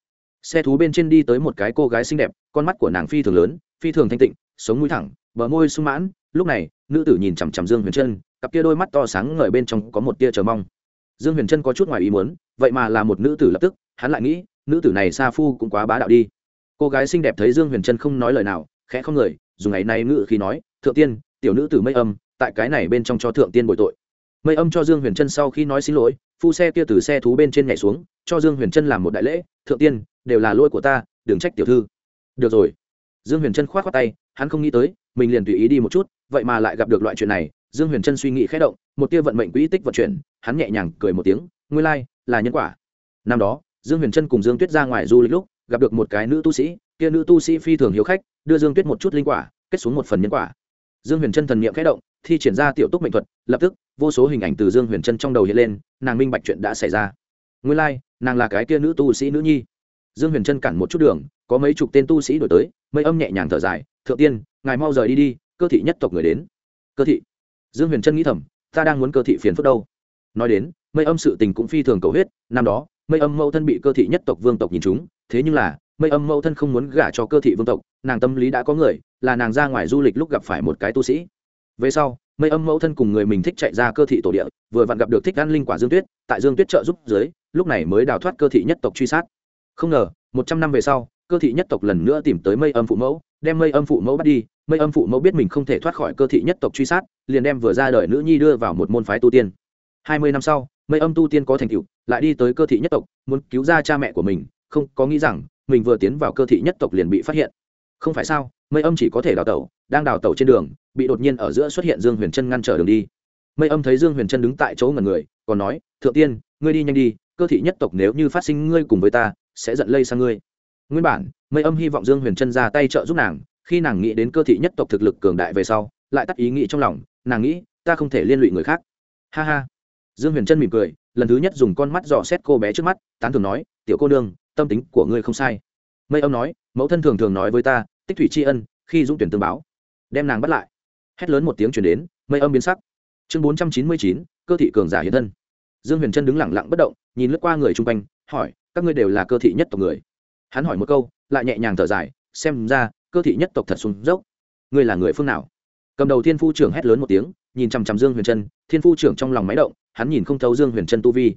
Xe thú bên trên đi tới một cái cô gái xinh đẹp, con mắt của nàng phi thường lớn, phi thường thanh tịnh, sống mũi thẳng, bờ môi sung mãn. Lúc này, nữ tử nhìn chằm chằm dương huyền trân cặp kia đôi mắt to sáng ngời bên trong có một tia chờ mong. Dương huyền trân có chút ngoài ý muốn, vậy mà là một nữ tử lập tức, hắn lại nghĩ nữ tử này sa phu cũng quá bá đạo đi. Cô gái xinh đẹp thấy dương huyền trân không nói lời nào khẽ không người dùng ngày nay ngự khi nói thượng tiên tiểu nữ tử mây âm tại cái này bên trong cho thượng tiên bồi tội. Mây âm cho dương huyền trân sau khi nói xin lỗi phu xe kia từ xe thú bên trên nhảy xuống cho dương huyền trân làm một đại lễ thượng tiên đều là lỗi của ta đừng trách tiểu thư. Được rồi. Dương huyền trân k h o á t khoác tay hắn không nghĩ tới mình liền tùy ý đi một chút vậy mà lại gặp được loại chuyện này dương huyền trân suy nghĩ khé động một tia vận mệnh quỹ tích vận chuyển hắn nhẹ nhàng cười một tiếng nguyên lai、like, là nhân quả. Năm đó dương huyền trân cùng dương tuyết ra ngoài du lịch lúc gặp được một cái nữ tu sĩ kia nữ tu sĩ phi thường hiếu khách đưa dương tuyết một chút linh quả kết xuống một phần nhân quả. Dương huyền trân thần niệm khẽ động thi triển ra tiểu túc mệnh thuật lập tức vô số hình ảnh từ dương huyền trân trong đầu hiện lên nàng minh bạch chuyện đã xảy ra. Nguyên lai、like, nàng là cái kia nữ tu sĩ nữ nhi. Dương huyền trân cản một chút đường có mấy chục tên tu sĩ đổi tới mây âm nhẹ nhàng thở dài thượng tiên ngài mau rời đi đi cơ thị nhất tộc người đến. Cơ thị? Dương huyền trân nghĩ thầm ta đang muốn cơ thị phiền phức đâu. Nói đến mây âm sự tình cũng phi thường cầu huyết năm đó mây âm mẫu thân bị cơ thị nhất tộc vương tộc nhìn chúng, thế nhưng là, mây âm mẫu thân không muốn gả cho cơ thị vương tộc, nàng tâm lý đã có người, là nàng ra ngoài du lịch lúc gặp phải một cái tu sĩ. Về sau, mây âm mẫu thân cùng người mình thích chạy ra cơ thị tổ địa, vừa vặn gặp được thích ăn linh quả dương tuyết, tại dương tuyết trợ giúp dưới, lúc này mới đào thoát cơ thị nhất tộc truy sát. Không ngờ, một trăm năm về sau, cơ thị nhất tộc lần nữa tìm tới mây âm phụ mẫu, đem mây âm phụ mẫu bắt đi, mây âm phụ mẫu biết mình không thể thoát khỏi cơ thị nhất tộc truy sát, liền đem vừa ra đời nữ nhi đưa vào một môn phái tu tiên. Hai mươi năm sau, mây âm tu tiên có thành tựu lại đi tới cơ thị nhất tộc, muốn cứu ra cha mẹ của mình, không, có nghĩ rằng, mình vừa tiến vào cơ thị nhất tộc liền bị phát hiện. Không phải sao, mây âm chỉ có thể đào tẩu, đang đào tẩu trên đường, bị đột nhiên ở giữa xuất hiện dương huyền trân ngăn trở đường đi. Mây âm thấy dương huyền trân đứng tại chỗ ngần người, còn nói, thượng tiên, ngươi đi nhanh đi, cơ thị nhất tộc nếu như phát sinh ngươi cùng với ta, sẽ giận lây sang ngươi. Nguyên bản, mây âm hy vọng dương huyền trân ra tay trợ giúp nàng, khi nàng nghĩ đến cơ thị nhất tộc thực lực cường đại về sau, lại tắt ý nghĩ trong lòng, nàng nghĩ, ta không thể liên lụy người khác. Ha ha. Dương huyền trân mỉm cười lần thứ nhất dùng con mắt dò xét cô bé trước mắt, tán thường nói, tiểu cô nương, tâm tính của ngươi không sai. Mây âm nói, mẫu thân thường thường nói với ta, tích thủy tri ân, khi dũng tuyển tương báo. Đem nàng bắt lại. Hét lớn một tiếng chuyển đến, mây âm biến sắc. Chương bốn trăm chín mươi chín, cơ thị cường giả hiện thân. Dương huyền trân đứng lẳng lặng bất động, nhìn lướt qua người chung quanh, hỏi, các ngươi đều là cơ thị nhất tộc người? Hắn hỏi một câu, lại nhẹ nhàng thở dài, xem ra, cơ thị nhất tộc thật xuống dốc. Ngươi là người phương nào? Cầm đầu thiên phu trưởng hét lớn một tiếng nhìn chằm chằm dương huyền trân, thiên phu trưởng trong lòng máy động, hắn nhìn không thấu dương huyền trân tu vi.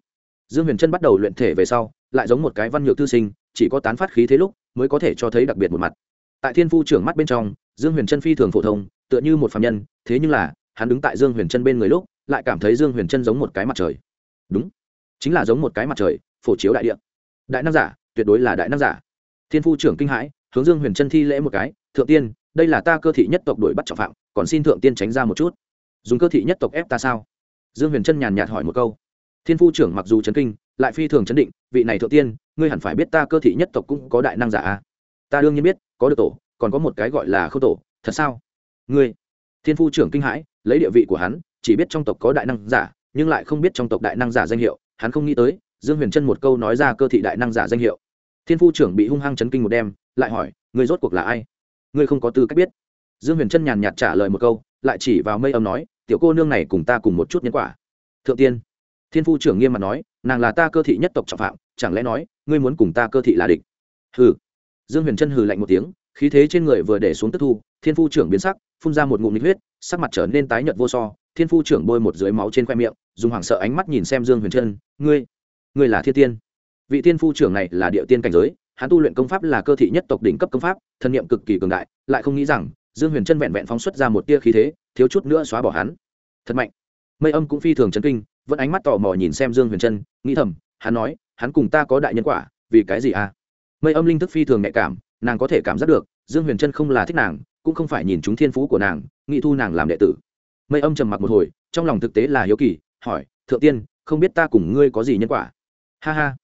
Dương huyền trân bắt đầu luyện thể về sau, lại giống một cái văn nhược thư sinh, chỉ có tán phát khí thế lúc, mới có thể cho thấy đặc biệt một mặt. Tại thiên phu trưởng mắt bên trong, dương huyền trân phi thường phổ thông, tựa như một phạm nhân, thế nhưng là, hắn đứng tại dương huyền trân bên người lúc, lại cảm thấy dương huyền trân giống một cái mặt trời. Đúng, chính là giống một cái mặt trời, phổ chiếu đại địa. Đại năng giả, tuyệt đối là đại năng giả. Thiên phu trưởng kinh hãi, hướng dương huyền trân thi lễ một cái, thượng tiên, đây là ta cơ thị nhất tộc đuổi bắt trọng phạm, còn xin thượng tiên tránh ra một chút dùng cơ thị nhất tộc ép ta sao? Dương huyền trân nhàn nhạt hỏi một câu. Thiên phu trưởng mặc dù chấn kinh, lại phi thường chấn định, vị này thượng tiên, ngươi hẳn phải biết ta cơ thị nhất tộc cũng có đại năng giả à? ta đương nhiên biết, có được tổ, còn có một cái gọi là không tổ, thật sao? Ngươi, thiên phu trưởng kinh hãi, lấy địa vị của hắn, chỉ biết trong tộc có đại năng giả, nhưng lại không biết trong tộc đại năng giả danh hiệu, hắn không nghĩ tới, dương huyền trân một câu nói ra cơ thị đại năng giả danh hiệu. Thiên phu trưởng bị hung hăng chấn kinh một đêm, lại hỏi người rốt cuộc là ai? Ngươi không có tư cách biết. Dương huyền trân nhàn nhạt trả lời một câu lại chỉ vào mây âm nói, tiểu cô nương này cùng ta cùng một chút nhân quả. Thượng tiên, thiên phu trưởng nghiêm mặt nói, nàng là ta cơ thị nhất tộc trọng phạm, chẳng lẽ nói, ngươi muốn cùng ta cơ thị là địch? Hừ. Dương huyền trân hừ lạnh một tiếng, khí thế trên người vừa để xuống tức thu, thiên phu trưởng biến sắc, phun ra một ngụm nhiệt huyết, sắc mặt trở nên tái nhợt vô so, thiên phu trưởng bôi một dưới máu trên khoe miệng, dùng hoảng sợ ánh mắt nhìn xem dương huyền trân ngươi ngươi là thiên tiên. Vị thiên phu trưởng này là địa tiên cảnh giới, hắn tu luyện công pháp là cơ thị nhất tộc đỉnh cấp công pháp, thân nhiệm cực kỳ cường đại, lại không nghĩ rằng dương huyền trân vẹn vẹn phóng xuất ra một tia khí thế, thiếu chút nữa xóa bỏ hắn. Thật mạnh. Mây âm cũng phi thường chấn kinh, vẫn ánh mắt tò mò nhìn xem dương huyền trân nghĩ thầm, hắn nói, hắn cùng ta có đại nhân quả, vì cái gì à? Mây âm linh thức phi thường nhạy cảm, nàng có thể cảm giác được, dương huyền trân không là thích nàng, cũng không phải nhìn chúng thiên phú của nàng, nghĩ thu nàng làm đệ tử. Mây âm trầm mặc một hồi, trong lòng thực tế là hiếu kỳ, hỏi, thượng tiên, không biết ta cùng ngươi có gì nhân quả? Ha ha.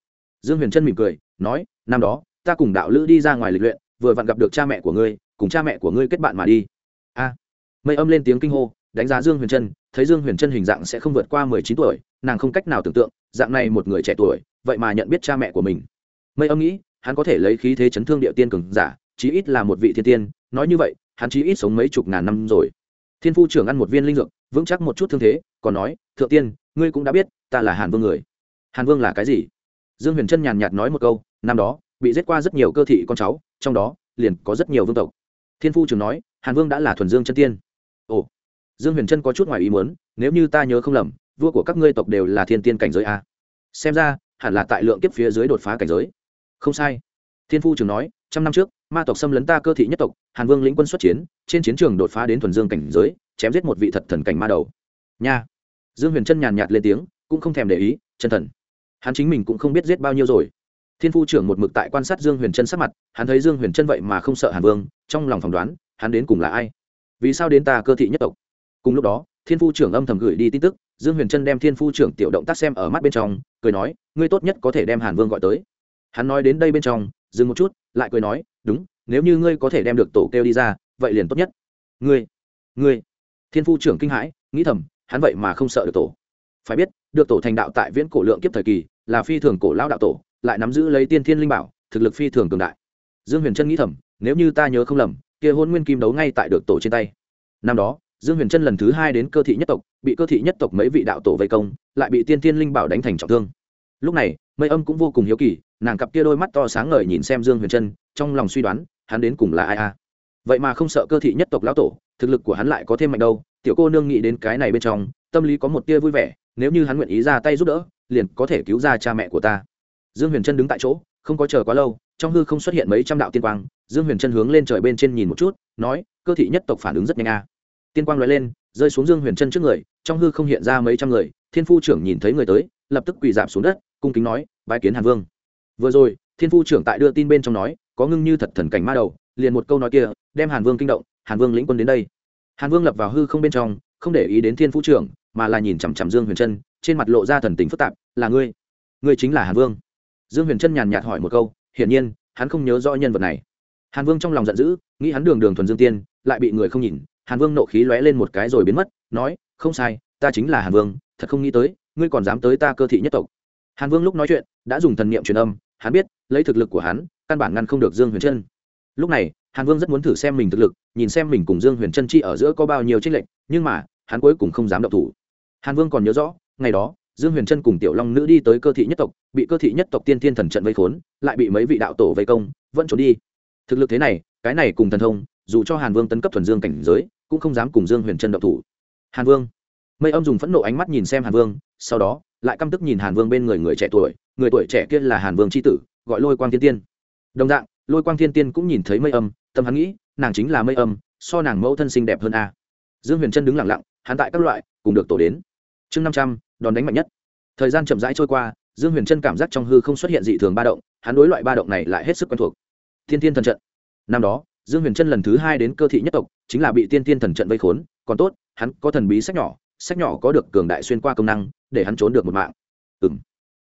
Dương huyền trân mỉm cười, nói, năm đó, ta cùng đạo lữ đi ra ngoài lịch luyện, vừa vặn gặp được cha mẹ của ngươi cùng cha mẹ của ngươi kết bạn mà đi. A. Mây âm lên tiếng kinh hô, đánh giá dương huyền trân, thấy dương huyền trân hình dạng sẽ không vượt qua mười chín tuổi, nàng không cách nào tưởng tượng, dạng này một người trẻ tuổi, vậy mà nhận biết cha mẹ của mình. Mây âm nghĩ, hắn có thể lấy khí thế chấn thương địa tiên cường giả, chí ít là một vị thiên tiên, nói như vậy, hắn chí ít sống mấy chục ngàn năm rồi. Thiên phu trưởng ăn một viên linh dược, vững chắc một chút thương thế, còn nói, thượng tiên, ngươi cũng đã biết, ta là hàn vương người. Hàn vương là cái gì? Dương huyền trân nhàn nhạt nói một câu, năm đó, bị giết qua rất nhiều cơ thị con cháu, trong đó, liền có rất nhiều vương tộc thiên phu trưởng nói, hàn vương đã là thuần dương chân tiên. Ồ, dương huyền trân có chút ngoài ý muốn, nếu như ta nhớ không lầm, vua của các ngươi tộc đều là thiên tiên cảnh giới a. Xem ra, hẳn là tại lượng kiếp phía dưới đột phá cảnh giới. Không sai. Thiên phu trưởng nói, trăm năm trước, ma tộc xâm lấn ta cơ thị nhất tộc, hàn vương lĩnh quân xuất chiến, trên chiến trường đột phá đến thuần dương cảnh giới, chém giết một vị thật thần cảnh ma đầu. Nha. Dương huyền trân nhàn nhạt lên tiếng, cũng không thèm để ý, chân thần. Hắn chính mình cũng không biết giết bao nhiêu rồi thiên phu trưởng một mực tại quan sát dương huyền trân sắc mặt, hắn thấy dương huyền trân vậy mà không sợ hàn vương, trong lòng phỏng đoán, hắn đến cùng là ai? Vì sao đến ta cơ thị nhất tộc? Cùng lúc đó, thiên phu trưởng âm thầm gửi đi tin tức, dương huyền trân đem thiên phu trưởng tiểu động tác xem ở mắt bên trong, cười nói, ngươi tốt nhất có thể đem hàn vương gọi tới. Hắn nói đến đây bên trong, dừng một chút, lại cười nói, đúng, nếu như ngươi có thể đem được tổ kêu đi ra, vậy liền tốt nhất. Ngươi ngươi? Thiên phu trưởng kinh hãi, nghĩ thầm, hắn vậy mà không sợ được tổ. Phải biết, được tổ thành đạo tại viễn cổ lượng kiếp thời kỳ, là phi thường cổ lao đạo tổ lại nắm giữ lấy tiên thiên linh bảo, thực lực phi thường cường đại. Dương huyền trân nghĩ thầm, nếu như ta nhớ không lầm, kia hôn nguyên kim đấu ngay tại được tổ trên tay. Năm đó, dương huyền trân lần thứ hai đến cơ thị nhất tộc, bị cơ thị nhất tộc mấy vị đạo tổ vây công, lại bị tiên Thiên linh bảo đánh thành trọng thương. Lúc này, mây âm cũng vô cùng hiếu kỳ, nàng cặp kia đôi mắt to sáng ngời nhìn xem dương huyền trân trong lòng suy đoán, hắn đến cùng là ai a? Vậy mà không sợ cơ thị nhất tộc lão tổ, thực lực của hắn lại có thêm mạnh đâu, tiểu cô nương nghĩ đến cái này bên trong, tâm lý có một tia vui vẻ, nếu như hắn nguyện ý ra tay giúp đỡ, liền có thể cứu ra cha mẹ của ta dương huyền trân đứng tại chỗ, không có chờ quá lâu, trong hư không xuất hiện mấy trăm đạo tiên quang, dương huyền trân hướng lên trời bên trên nhìn một chút, nói, cơ thị nhất tộc phản ứng rất nhanh a. Tiên quang nói lên, rơi xuống dương huyền trân trước người, trong hư không hiện ra mấy trăm người, thiên phu trưởng nhìn thấy người tới, lập tức quỳ dạp xuống đất, cung kính nói, bái kiến hàn vương. Vừa rồi, thiên phu trưởng tại đưa tin bên trong nói, có ngưng như thật thần cảnh ma đầu, liền một câu nói kia, đem hàn vương kinh động, hàn vương lĩnh quân đến đây. Hàn vương lập vào hư không bên trong, không để ý đến thiên phu trưởng, mà là nhìn chằm chằm dương huyền trân trên mặt lộ ra thần tình phức tạp, là ngươi ngươi chính là hàn vương dương huyền trân nhàn nhạt hỏi một câu, hiển nhiên, hắn không nhớ rõ nhân vật này. Hàn vương trong lòng giận dữ, nghĩ hắn đường đường thuần dương tiên, lại bị người không nhìn, hàn vương nộ khí lóe lên một cái rồi biến mất, nói, không sai, ta chính là hàn vương, thật không nghĩ tới, ngươi còn dám tới ta cơ thị nhất tộc. Hàn vương lúc nói chuyện, đã dùng thần niệm truyền âm, hắn biết, lấy thực lực của hắn, căn bản ngăn không được dương huyền trân. Lúc này, hàn vương rất muốn thử xem mình thực lực, nhìn xem mình cùng dương huyền trân chi ở giữa có bao nhiêu tranh lệch, nhưng mà, hắn cuối cùng không dám động thủ. Hàn vương còn nhớ rõ, ngày đó dương huyền trân cùng tiểu long nữ đi tới cơ thị nhất tộc, bị cơ thị nhất tộc tiên thiên thần trận vây khốn, lại bị mấy vị đạo tổ vây công, vẫn trốn đi. Thực lực thế này, cái này cùng thần thông, dù cho hàn vương tấn cấp thuần dương cảnh giới, cũng không dám cùng dương huyền trân động thủ. Hàn vương. Mây âm dùng phẫn nộ ánh mắt nhìn xem hàn vương, sau đó, lại căm tức nhìn hàn vương bên người người trẻ tuổi, người tuổi trẻ kia là hàn vương chi tử, gọi lôi quang thiên tiên. Đồng dạng, lôi quang thiên tiên cũng nhìn thấy mây âm, tâm hắn nghĩ, nàng chính là mây âm, so nàng mẫu thân xinh đẹp hơn a. Dương huyền trân đứng lặng lặng, hắn tại các loại, cùng được tổ đến chương năm trăm, đòn đánh mạnh nhất. Thời gian chậm rãi trôi qua, dương huyền trân cảm giác trong hư không xuất hiện dị thường ba động, hắn đối loại ba động này lại hết sức quen thuộc. Thiên tiên thần trận. Năm đó, dương huyền trân lần thứ hai đến cơ thị nhất tộc, chính là bị tiên tiên thần trận vây khốn, còn tốt, hắn có thần bí sách nhỏ sách nhỏ có được cường đại xuyên qua công năng, để hắn trốn được một mạng. Ừ m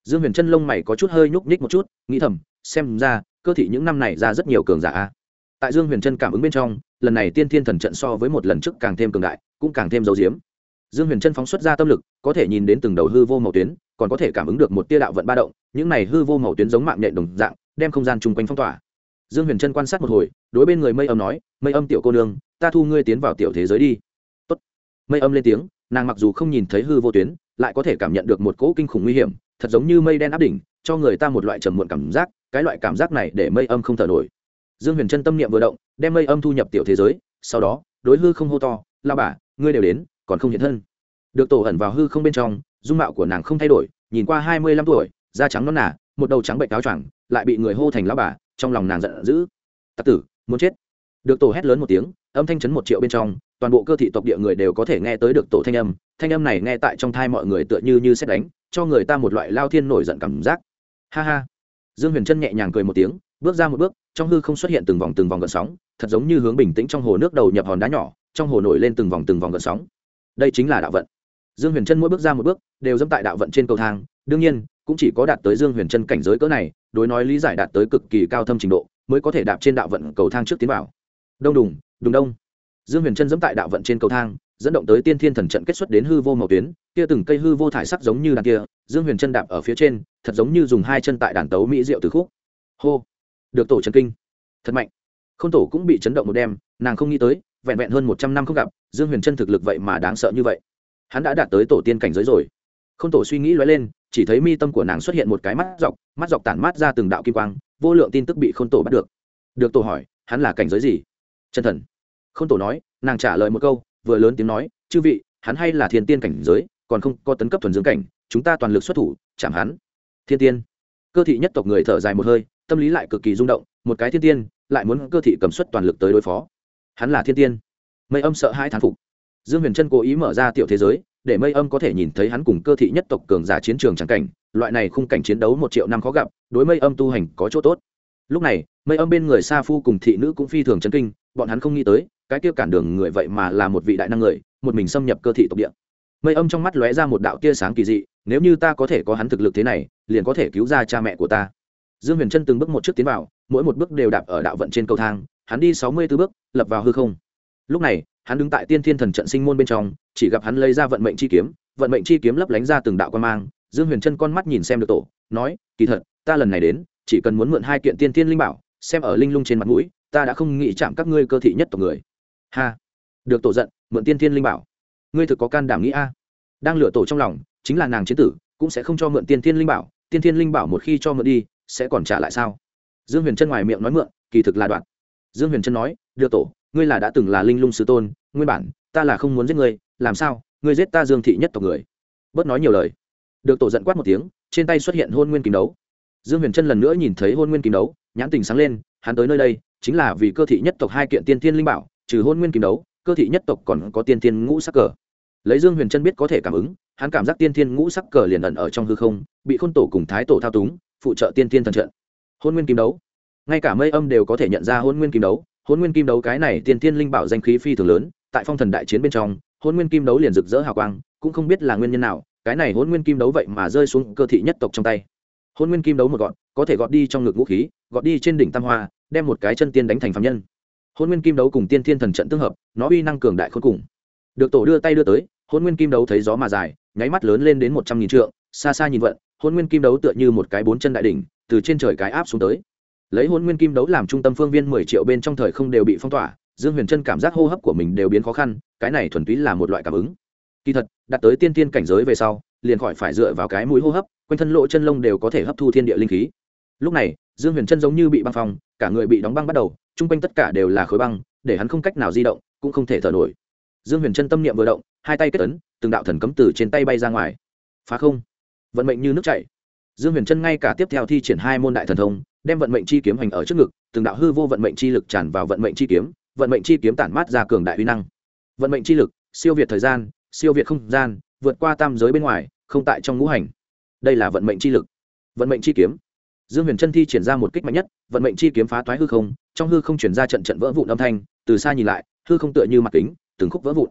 dương huyền trân lông mày có chút hơi nhúc nhích một chút, nghĩ thầm, xem ra, cơ thị những năm này ra rất nhiều cường giả tại dương huyền trân cảm ứng bên trong, lần này tiên thiên thần trận so với một lần trước càng thêm cường đại, cũng càng thêm dấu diếm dương huyền Chân phóng xuất ra tâm lực, có thể nhìn đến từng đầu hư vô màu tuyến, còn có thể cảm ứng được một tia đạo vận ba động, những này hư vô màu tuyến giống mạng nhện đồng dạng, đem không gian chung quanh phong tỏa. Dương huyền Chân quan sát một hồi, đối bên người mây âm nói, mây âm tiểu cô nương, ta thu ngươi tiến vào tiểu thế giới đi. Tốt. mây âm lên tiếng, nàng mặc dù không nhìn thấy hư vô tuyến, lại có thể cảm nhận được một cỗ kinh khủng nguy hiểm, thật giống như mây đen áp đỉnh, cho người ta một loại trầm muộn cảm giác, cái loại cảm giác này để mây âm không thở nổi. Dương huyền Chân tâm niệm vừa động, đem mây âm thu nhập tiểu thế giới, sau đó, đối hư không hô to lao bà, ngươi đều đến còn không hiện thân. Được tổ ẩn vào hư không bên trong dung mạo của nàng không thay đổi nhìn qua hai mươi lăm tuổi da trắng non nà, một đầu trắng bệnh cáo choàng lại bị người hô thành lao bà trong lòng nàng giận dữ. Tặc tử muốn chết. Được tổ hét lớn một tiếng âm thanh chấn một triệu bên trong toàn bộ cơ thị tộc địa người đều có thể nghe tới được tổ thanh âm thanh âm này nghe tại trong thai mọi người tựa như như xét đánh cho người ta một loại lao thiên nổi giận cảm giác. Ha ha. Dương huyền trân nhẹ nhàng cười một tiếng bước ra một bước trong hư không xuất hiện từng vòng từng vòng gợn sóng thật giống như hướng bình tĩnh trong hồ nước đầu nhập hòn đá nhỏ trong hồ nổi lên từng vòng từng vòng gợn sóng đây chính là đạo vận. Dương huyền trân mỗi bước ra một bước, đều dẫm tại đạo vận trên cầu thang, đương nhiên, cũng chỉ có đạt tới dương huyền trân cảnh giới cỡ này, đối nói lý giải đạt tới cực kỳ cao thâm trình độ, mới có thể đạp trên đạo vận cầu thang trước tiến vào. Đông đùng đùng đông. Dương huyền chân dẫm tại đạo vận trên cầu thang, dẫn động tới tiên thiên thần trận kết xuất đến hư vô màu tuyến, kia từng cây hư vô thải sắc giống như đàn kia, dương huyền chân đạp ở phía trên, thật giống như dùng hai chân tại đàn tấu mỹ diệu từ khúc. Hô! Được tổ trần kinh. Thật mạnh. K h ô n tổ cũng bị chấn động một đêm, nàng không nghĩ tới vẹn vẹn hơn một trăm năm không gặp, dương huyền chân thực lực vậy mà đáng sợ như vậy. Hắn đã đạt tới tổ tiên cảnh giới rồi. Không tổ suy nghĩ lóe lên, chỉ thấy mi tâm của nàng xuất hiện một cái mắt dọc mắt dọc tản mát ra từng đạo kim quang, vô lượng tin tức bị khôn tổ bắt được. Được tổ hỏi, hắn là cảnh giới gì? Chân thần. Khôn tổ nói, nàng trả lời một câu, vừa lớn tiếng nói, chư vị, hắn hay là thiên tiên cảnh giới, còn không có tấn cấp thuần dưỡng cảnh, chúng ta toàn lực xuất thủ chẳng hắn. Thiên tiên. Cơ thị nhất tộc người thở dài một hơi, tâm lý lại cực kỳ rung động, một cái thiên tiên, lại muốn cơ thị cầm suất toàn lực tới đối phó hắn là thiên tiên. Mây âm sợ hai thán phục. Dương huyền trân cố ý mở ra tiểu thế giới, để mây âm có thể nhìn thấy hắn cùng cơ thị nhất tộc cường giả chiến trường trắng cảnh, loại này khung cảnh chiến đấu một triệu năm khó gặp, đối mây âm tu hành có chỗ tốt. Lúc này, mây âm bên người sa phu cùng thị nữ cũng phi thường chấn kinh, bọn hắn không nghĩ tới, cái kia cản đường người vậy mà là một vị đại năng người, một mình xâm nhập cơ thị tộc địa. Mây âm trong mắt lóe ra một đạo tia sáng kỳ dị, nếu như ta có thể có hắn thực lực thế này, liền có thể cứu ra cha mẹ của ta. Dương huyền trân từng bước một trước tiến vào, mỗi một bước đều đạp ở đạo vận trên cầu thang hắn đi sáu mươi b ố bước, lập vào hư không. Lúc này, hắn đứng tại tiên thiên thần trận sinh môn bên trong, chỉ gặp hắn lấy ra vận mệnh chi kiếm, vận mệnh chi kiếm lấp lánh ra từng đạo quan mang, dương huyền chân con mắt nhìn xem được tổ, nói, kỳ thật, ta lần này đến, chỉ cần muốn mượn hai kiện tiên thiên linh bảo, xem ở linh lung trên mặt mũi, ta đã không nghĩ chạm các ngươi cơ thị nhất tộc người. Ha, được tổ giận, mượn tiên thiên linh bảo. Ngươi thực có can đảm nghĩ a? Đang lựa tổ trong lòng, chính là nàng chiến tử, cũng sẽ không cho mượn tiên thiên linh bảo, tiên thiên linh bảo một khi cho mượn đi, sẽ còn trả lại sao? Dương huyền chân ngoài miệng nói mượn, kỳ thực là đoạn dương huyền trân nói đưa tổ, ngươi là đã từng là linh lung sứ tôn, nguyên bản, ta là không muốn giết ngươi, làm sao, ngươi giết ta dương thị nhất tộc người? Bớt nói nhiều lời. Được tổ giận quát một tiếng, trên tay xuất hiện hôn nguyên kim đấu. Dương huyền trân lần nữa nhìn thấy hôn nguyên kim đấu, nhãn tình sáng lên, hắn tới nơi đây, chính là vì cơ thị nhất tộc hai kiện tiên Thiên linh bảo, trừ hôn nguyên kim đấu, cơ thị nhất tộc còn có tiên Thiên ngũ sắc cờ. Lấy dương huyền trân biết có thể cảm ứng, hắn cảm giác tiên Thiên ngũ sắc cờ liền ẩn ở trong hư không, bị khôn tổ cùng thái tổ thao túng, phụ trợ tiên Thiên thần trận. Hôn nguyên kim đấu ngay cả mây âm đều có thể nhận ra hôn nguyên kim đấu. Hôn nguyên kim đấu cái này tiên thiên linh bảo danh khí phi thường lớn, tại phong thần đại chiến bên trong hôn nguyên kim đấu liền rực rỡ hào quang, cũng không biết là nguyên nhân nào, cái này hôn nguyên kim đấu vậy mà rơi xuống cơ thị nhất tộc trong tay. Hôn nguyên kim đấu một gọn, có thể gọt đi trong ngực vũ khí, gọt đi trên đỉnh tam hoa, đem một cái chân tiên đánh thành phạm nhân. Hôn nguyên kim đấu cùng tiên thiên thần trận tương hợp, nó uy năng cường đại khôn cùng. Được tổ đưa tay đưa tới hôn nguyên kim đấu thấy gió mà dài, nháy mắt lớn lên đến một trăm nghìn trượng, xa xa nhìn vận hôn nguyên kim đấu tựa như một cái bốn chân đại đỉnh, từ trên trời cái áp xuống tới lấy hôn nguyên kim đấu làm trung tâm phương viên mười triệu bên trong thời không đều bị phong tỏa, dương huyền trân cảm giác hô hấp của mình đều biến khó khăn, cái này thuần túy là một loại cảm ứng. Kỳ thật đạt tới tiên tiên cảnh giới về sau, liền khỏi phải dựa vào cái mũi hô hấp, quanh thân lộ chân lông đều có thể hấp thu thiên địa linh khí. Lúc này, dương huyền trân giống như bị băng phong, cả người bị đóng băng bắt đầu, chung quanh tất cả đều là khối băng, để hắn không cách nào di động, cũng không thể thở nổi. Dương huyền trân tâm niệm vừa động, hai tay kết ấn, từng đạo thần cấm từ trên tay bay ra ngoài. Phá không. Vận mệnh như nước chảy. Dương huyền trân ngay cả tiếp theo thi triển hai môn đại thần thông đem vận mệnh chi kiếm hành ở trước ngực, từng đạo hư vô vận mệnh chi lực tràn vào vận mệnh chi kiếm, vận mệnh chi kiếm tản mát ra cường đại uy năng. Vận mệnh chi lực, siêu việt thời gian, siêu việt không gian, vượt qua tam giới bên ngoài, không tại trong ngũ hành. Đây là vận mệnh chi lực. Vận mệnh chi kiếm. Dương huyền trân thi triển ra một kích mạnh nhất, vận mệnh chi kiếm phá toái hư không, trong hư không chuyển ra trận trận vỡ vụn âm thanh, từ xa nhìn lại, hư không tựa như mặt kính, từng khúc vỡ vụn.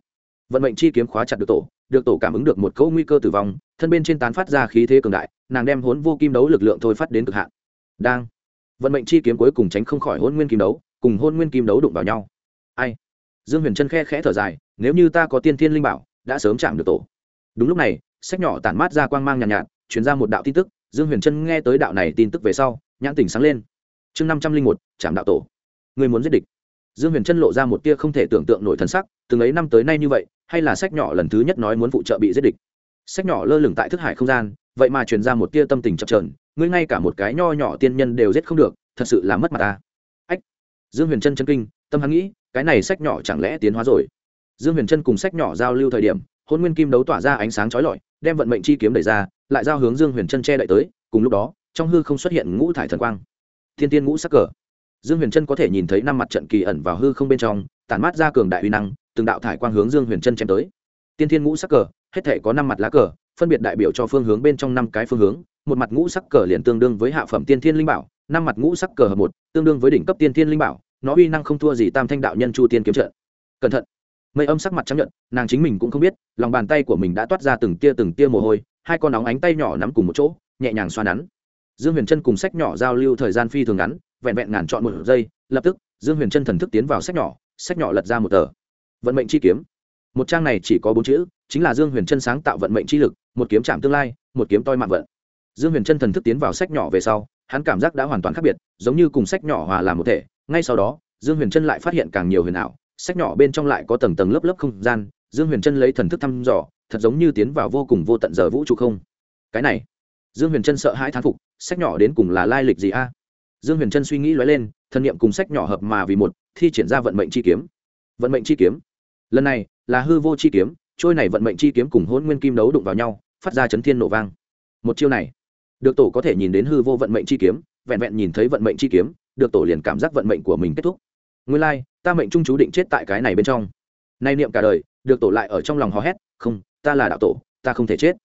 Vận mệnh chi kiếm khóa chặt được tổ được tổ cảm ứng được một cỗ nguy cơ tử vong, thân bên trên tán phát ra khí thế cường đại, nàng đem hốn vô kim đấu lực lượng thôi phát đến cực hạn. Đang vận mệnh chi kiếm cuối cùng tránh không khỏi hôn nguyên kim đấu cùng hôn nguyên kim đấu đụng vào nhau. Ai? Dương huyền trân khe khẽ thở dài nếu như ta có tiên thiên linh bảo đã sớm chạm được tổ. Đúng lúc này sách nhỏ tản mát ra quang mang nhàn nhạt, nhạt chuyển ra một đạo tin tức dương huyền trân nghe tới đạo này tin tức về sau nhãn tỉnh sáng lên. Chương năm trăm linh một trạm đạo tổ. Người muốn giết địch. Dương huyền trân lộ ra một tia không thể tưởng tượng nổi thân sắc từng ấy năm tới nay như vậy hay là sách nhỏ lần thứ nhất nói muốn phụ trợ bị giết địch? Sách nhỏ lơ lửng tại thức hải không gian vậy mà truyền ra một tia tâm tình chập trờn ngươi ngay cả một cái nho nhỏ tiên nhân đều giết không được, thật sự là mất mặt ta. Ách, dương huyền trân chân kinh, tâm hắn nghĩ, cái này sách nhỏ chẳng lẽ tiến hóa rồi? Dương huyền trân cùng sách nhỏ giao lưu thời điểm hôn nguyên kim đấu tỏa ra ánh sáng trói lọi, đem vận mệnh chi kiếm đẩy ra, lại giao hướng dương huyền trân che đậy tới, cùng lúc đó, trong hư không xuất hiện ngũ thải thần quang. Thiên tiên ngũ sắc cờ. Dương huyền trân có thể nhìn thấy năm mặt trận kỳ ẩn vào hư không bên trong, tản mát ra cường đại uy năng, từng đạo thải quang hướng dương huyền trân chém tới. Tiên thiên ngũ sắc cờ, hết thể có năm mặt lá cờ phân biệt đại biểu cho phương hướng bên trong năm cái phương hướng, một mặt ngũ sắc cờ liền tương đương với hạ phẩm tiên thiên linh bảo, năm mặt ngũ sắc cờ hợp một, tương đương với đỉnh cấp tiên thiên linh bảo, nó uy năng không thua gì tam thanh đạo nhân chu tiên kiếm trận. Cẩn thận. Mây âm sắc mặt chấp nhận nàng chính mình cũng không biết, lòng bàn tay của mình đã toát ra từng tia từng tia mồ hôi, hai con nóng ánh tay nhỏ nắm cùng một chỗ, nhẹ nhàng xoa nắn. Dương huyền trân cùng sách nhỏ giao lưu thời gian phi thường ngắn, vẹn vẹn ngàn chọn một giây, lập tức, dương huyền trân thần thức tiến vào sách nhỏ sách nhỏ lật ra một tờ. Vận mệnh chi kiếm. Một trang này chỉ có bốn chữ, chính là dương huyền trân sáng tạo vận mệnh chi lực một kiếm chạm tương lai, một kiếm toi mạng vận. Dương huyền Chân thần thức tiến vào sách nhỏ về sau, hắn cảm giác đã hoàn toàn khác biệt, giống như cùng sách nhỏ hòa làm một thể. Ngay sau đó, dương huyền Chân lại phát hiện càng nhiều huyền ảo. Sách nhỏ bên trong lại có tầng tầng lớp lớp không gian. Dương huyền Chân lấy thần thức thăm dò, thật giống như tiến vào vô cùng vô tận giờ vũ trụ không? Cái này, dương huyền Chân sợ hãi thán phục, sách nhỏ đến cùng là lai lịch gì a? Dương huyền Chân suy nghĩ lóe lên thân nhiệm cùng sách nhỏ hợp mà vì một, thi triển ra vận mệnh chi kiếm. Vận mệnh chi kiếm? Lần này là hư vô chi kiếm trôi này vận mệnh chi kiếm cùng hôn nguyên kim đấu đụng vào nhau phát ra chấn thiên nổ vang. Một chiêu này được tổ có thể nhìn đến hư vô vận mệnh chi kiếm vẹn vẹn nhìn thấy vận mệnh chi kiếm được tổ liền cảm giác vận mệnh của mình kết thúc. Nguyên lai、like, ta mệnh trung chú định chết tại cái này bên trong. Nay niệm cả đời được tổ lại ở trong lòng hò hét không ta là đạo tổ ta không thể chết.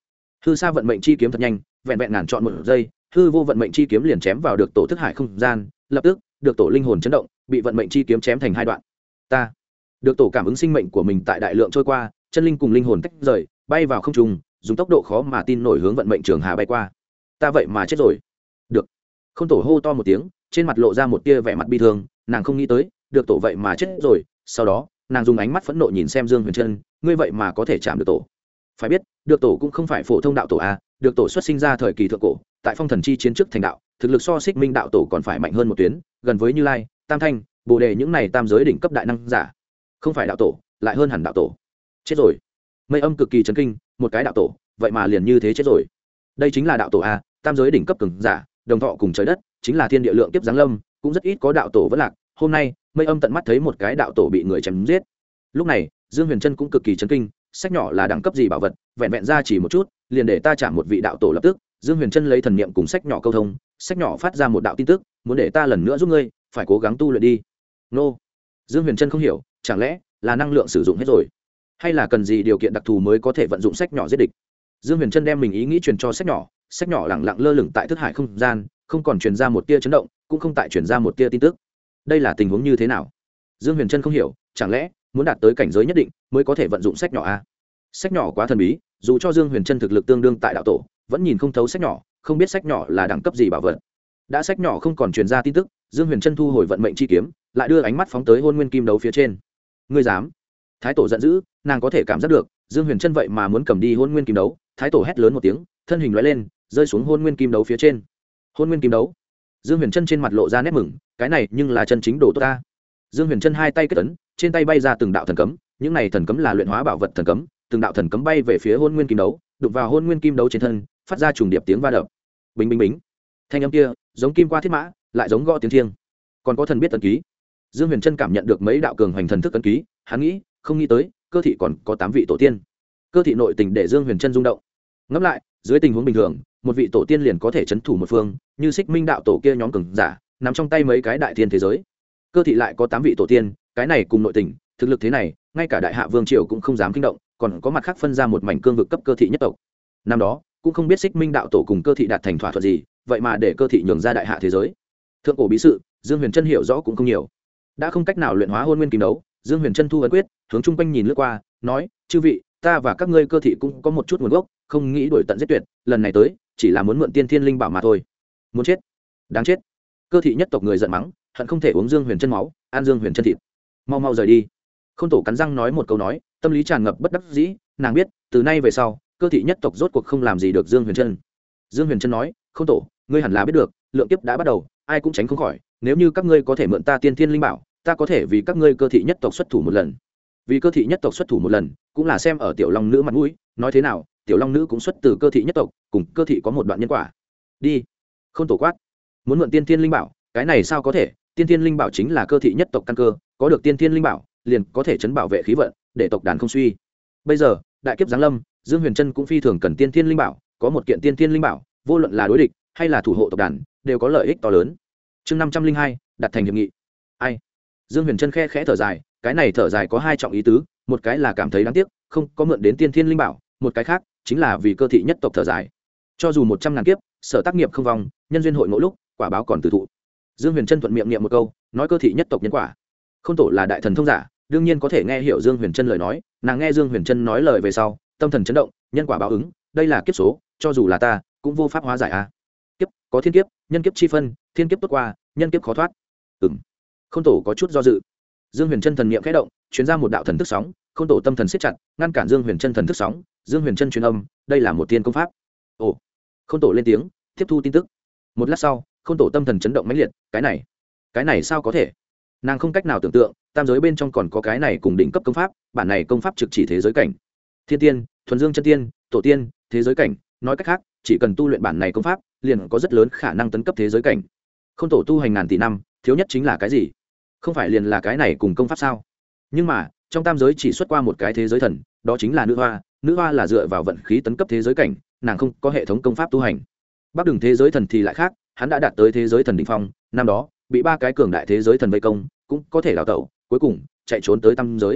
Hư xa vận mệnh chi kiếm thật nhanh vẹn vẹn ngàn chọn một giây hư vô vận mệnh chi kiếm liền chém vào được tổ thức hải không gian lập tức được tổ linh hồn chấn động bị vận mệnh chi kiếm chém thành hai đoạn. Ta được tổ cảm ứng sinh mệnh của mình tại đại lượng trôi qua chân linh cùng linh hồn tách rời, bay vào không trùng dùng tốc độ khó mà tin nổi hướng vận mệnh trường hà bay qua. Ta vậy mà chết rồi. Được. Không tổ hô to một tiếng, trên mặt lộ ra một tia vẻ mặt bi thương, nàng không nghĩ tới, được tổ vậy mà chết rồi. Sau đó, nàng dùng ánh mắt phẫn nộ nhìn xem dương huyền trân, ngươi vậy mà có thể chạm được tổ. Phải biết, được tổ cũng không phải phổ thông đạo tổ a được tổ xuất sinh ra thời kỳ thượng cổ, tại phong thần chi chiến trước thành đạo, thực lực so xích minh đạo tổ còn phải mạnh hơn một tuyến, gần với như lai, tam thanh, bồ đề những này tam giới đỉnh cấp đại năng giả. Không phải đạo tổ, lại hơn hẳn đạo tổ chết rồi. Mây âm cực kỳ chấn kinh, một cái đạo tổ, vậy mà liền như thế chết rồi. Đây chính là đạo tổ a, tam giới đỉnh cấp cường giả, đồng thọ cùng trời đất, chính là thiên địa lượng kiếp giáng lâm, cũng rất ít có đạo tổ vẫn lạc. Hôm nay, mây âm tận mắt thấy một cái đạo tổ bị người chém giết. Lúc này, dương huyền trân cũng cực kỳ chấn kinh, sách nhỏ là đẳng cấp gì bảo vật, vẹn vẹn ra chỉ một chút, liền để ta trả một vị đạo tổ lập tức. Dương huyền trân lấy thần niệm cùng sách nhỏ câu thông, sách nhỏ phát ra một đạo tin tức, muốn để ta lần nữa giúp ngươi, phải cố gắng tu luyện đi. Nô. Dương huyền trân không hiểu, chẳng lẽ là năng lượng sử dụng hết rồi? Hay là cần gì điều kiện đặc thù mới có thể vận dụng sách nhỏ giết địch? Dương huyền trân đem mình ý nghĩ truyền cho sách nhỏ sách nhỏ lẳng lặng lơ lửng tại thức hải không gian, không còn truyền ra một tia chấn động, cũng không tại truyền ra một tia tin tức. Đây là tình huống như thế nào? Dương huyền trân không hiểu, chẳng lẽ muốn đạt tới cảnh giới nhất định mới có thể vận dụng sách nhỏ a à? sách nhỏ quá thần bí, dù cho dương huyền trân thực lực tương đương tại đạo tổ, vẫn nhìn không thấu sách nhỏ, không biết sách nhỏ là đẳng cấp gì bảo vật. Đã sách nhỏ không còn truyền ra tin tức, dương huyền trân thu hồi vận mệnh chi kiếm, lại đưa ánh mắt phóng tới hôn nguyên kim đấu phía trên. Ngươi dám? Thái tổ giận dữ nàng có thể cảm giác được dương huyền trân vậy mà muốn cầm đi hôn nguyên kim đấu. Thái tổ hét lớn một tiếng thân hình loại lên rơi xuống hôn nguyên kim đấu phía trên. Hôn nguyên kim đấu. Dương huyền trân trên mặt lộ ra nét mừng cái này nhưng là chân chính đồ tốt ta. Dương huyền trân hai tay kết tấn, trên tay bay ra từng đạo thần cấm những này thần cấm là luyện hóa bảo vật thần cấm từng đạo thần cấm bay về phía hôn nguyên kim đấu đục vào hôn nguyên kim đấu trên thân phát ra trùng điệp tiếng va đập. Bình bình bính. Thanh âm kia giống kim qua thiết mã lại giống gõ tiếng thiêng. Còn có thần biết tần ký. Dương huyền trân cảm nhận được mấy đạo cường hoành thần thức tần ký hắn nghĩ không nghĩ tới, cơ thị còn có tám vị tổ tiên. Cơ thị nội tình để dương huyền trân rung động. Ngẫm lại, dưới tình huống bình thường, một vị tổ tiên liền có thể c h ấ n thủ một phương, như xích minh đạo tổ kia nhóm cường giả nằm trong tay mấy cái đại thiên thế giới. Cơ thị lại có tám vị tổ tiên, cái này cùng nội tình, thực lực thế này, ngay cả đại hạ vương triều cũng không dám kinh động, còn có mặt khác phân ra một mảnh cương vực cấp cơ thị nhất tộc. Năm đó, cũng không biết xích minh đạo tổ cùng cơ thị đạt thành thỏa thuận gì, vậy mà để cơ thị nhường ra đại hạ thế giới. Thượng cổ bí sự, dương huyền trân hiểu rõ cũng không nhiều. Đã không cách nào luyện hóa hôn nguyên kim đấu dương huyền trân thu ấn quyết, hướng chung quanh nhìn lướt qua, nói, chư vị, ta và các ngươi cơ thị cũng có một chút nguồn gốc, không nghĩ đổi tận giết tuyệt, lần này tới, chỉ là muốn mượn tiên thiên linh bảo mà thôi. Muốn chết? Đáng chết. Cơ thị nhất tộc người giận mắng, hận không thể uống dương huyền chân máu an dương huyền chân thịt. Mau mau rời đi. Không tổ cắn răng nói một câu nói, tâm lý tràn ngập bất đắc dĩ, nàng biết, từ nay về sau, cơ thị nhất tộc rốt cuộc không làm gì được dương huyền chân. Dương huyền chân nói không tổ, ngươi hẳn là biết được, lượng kiếp đã bắt đầu, ai cũng tránh không khỏi, nếu như các ngươi có thể mượn ta tiên thiên linh bảo ta có thể vì các ngươi cơ thị nhất tộc xuất thủ một lần. Vì cơ thị nhất tộc xuất thủ một lần, cũng là xem ở tiểu long nữ mặt mũi, nói thế nào, tiểu long nữ cũng xuất từ cơ thị nhất tộc, cùng cơ thị có một đoạn nhân quả. Đi. Không tổ quát. Muốn mượn tiên thiên linh bảo, cái này sao có thể? Tiên thiên linh bảo chính là cơ thị nhất tộc căn cơ, có được tiên thiên linh bảo, liền có thể chấn bảo vệ khí vận, để tộc đàn không suy. Bây giờ, đại kiếp giáng lâm, dương huyền trân cũng phi thường cần tiên thiên linh bảo, có một kiện tiên thiên linh bảo, vô luận là đối địch, hay là thủ hộ tộc đàn, đều có lợi ích to lớn. Chương năm trăm linh hai, đặt thành hiệp nghị. Ai? Dương huyền trân khe khẽ thở dài, cái này thở dài có hai trọng ý tứ, một cái là cảm thấy đáng tiếc, không, có mượn đến tiên thiên linh bảo, một cái khác chính là vì cơ thị nhất tộc thở dài. Cho dù một trăm ngàn kiếp, sở tác nghiệp không vong, nhân duyên hội mỗi lúc, quả báo còn từ thụ. Dương huyền trân thuận miệng niệm một câu, nói cơ thị nhất tộc nhân quả. Không tổ là đại thần thông giả, đương nhiên có thể nghe hiểu dương huyền trân lời nói, nàng nghe dương huyền trân nói lời về sau, tâm thần chấn động, nhân quả báo ứng, đây là kiếp số, cho dù là ta, cũng vô pháp hóa giải a. À. kiếp, có thiên kiếp, nhân kiếp chi phân, thiên kiếp tốt qua, nhân kiếp khó thoát. Ừ m không tổ có chút do dự. Dương huyền trân thần nghiệm khẽ động chuyến ra một đạo thần thức sóng k h ô n tổ tâm thần siết chặt, ngăn cản dương huyền chân thần thức sóng, dương huyền chân truyền âm, đây là một tiên công pháp. Ồ. K h ô n tổ lên tiếng, tiếp thu tin tức. Một lát sau k h ô n tổ tâm thần chấn động mãnh liệt, cái này cái này sao có thể? Nàng không cách nào tưởng tượng, tam giới bên trong còn có cái này cùng đỉnh cấp công pháp, bản này công pháp trực chỉ thế giới cảnh. Thiên tiên, thuần dương chân tiên, tổ tiên, thế giới cảnh, nói cách khác, chỉ cần tu luyện bản này công pháp, liền có rất lớn khả năng tấn cấp thế giới cảnh. Không tổ tu hành ngàn tỷ năm thiếu nhất chính là cái gì? Không phải liền là cái này cùng công pháp sao? Nhưng mà, trong tam giới chỉ xuất qua một cái thế giới thần, đó chính là nữ hoa. Nữ hoa là dựa vào vận khí tấn cấp thế giới cảnh, nàng không có hệ thống công pháp tu hành. Bắc đường thế giới thần thì lại khác, hắn đã đạt tới thế giới thần đ ỉ n h phong, năm đó, bị ba cái cường đại thế giới thần vây công, cũng có thể đào tẩu, cuối cùng, chạy trốn tới tam giới.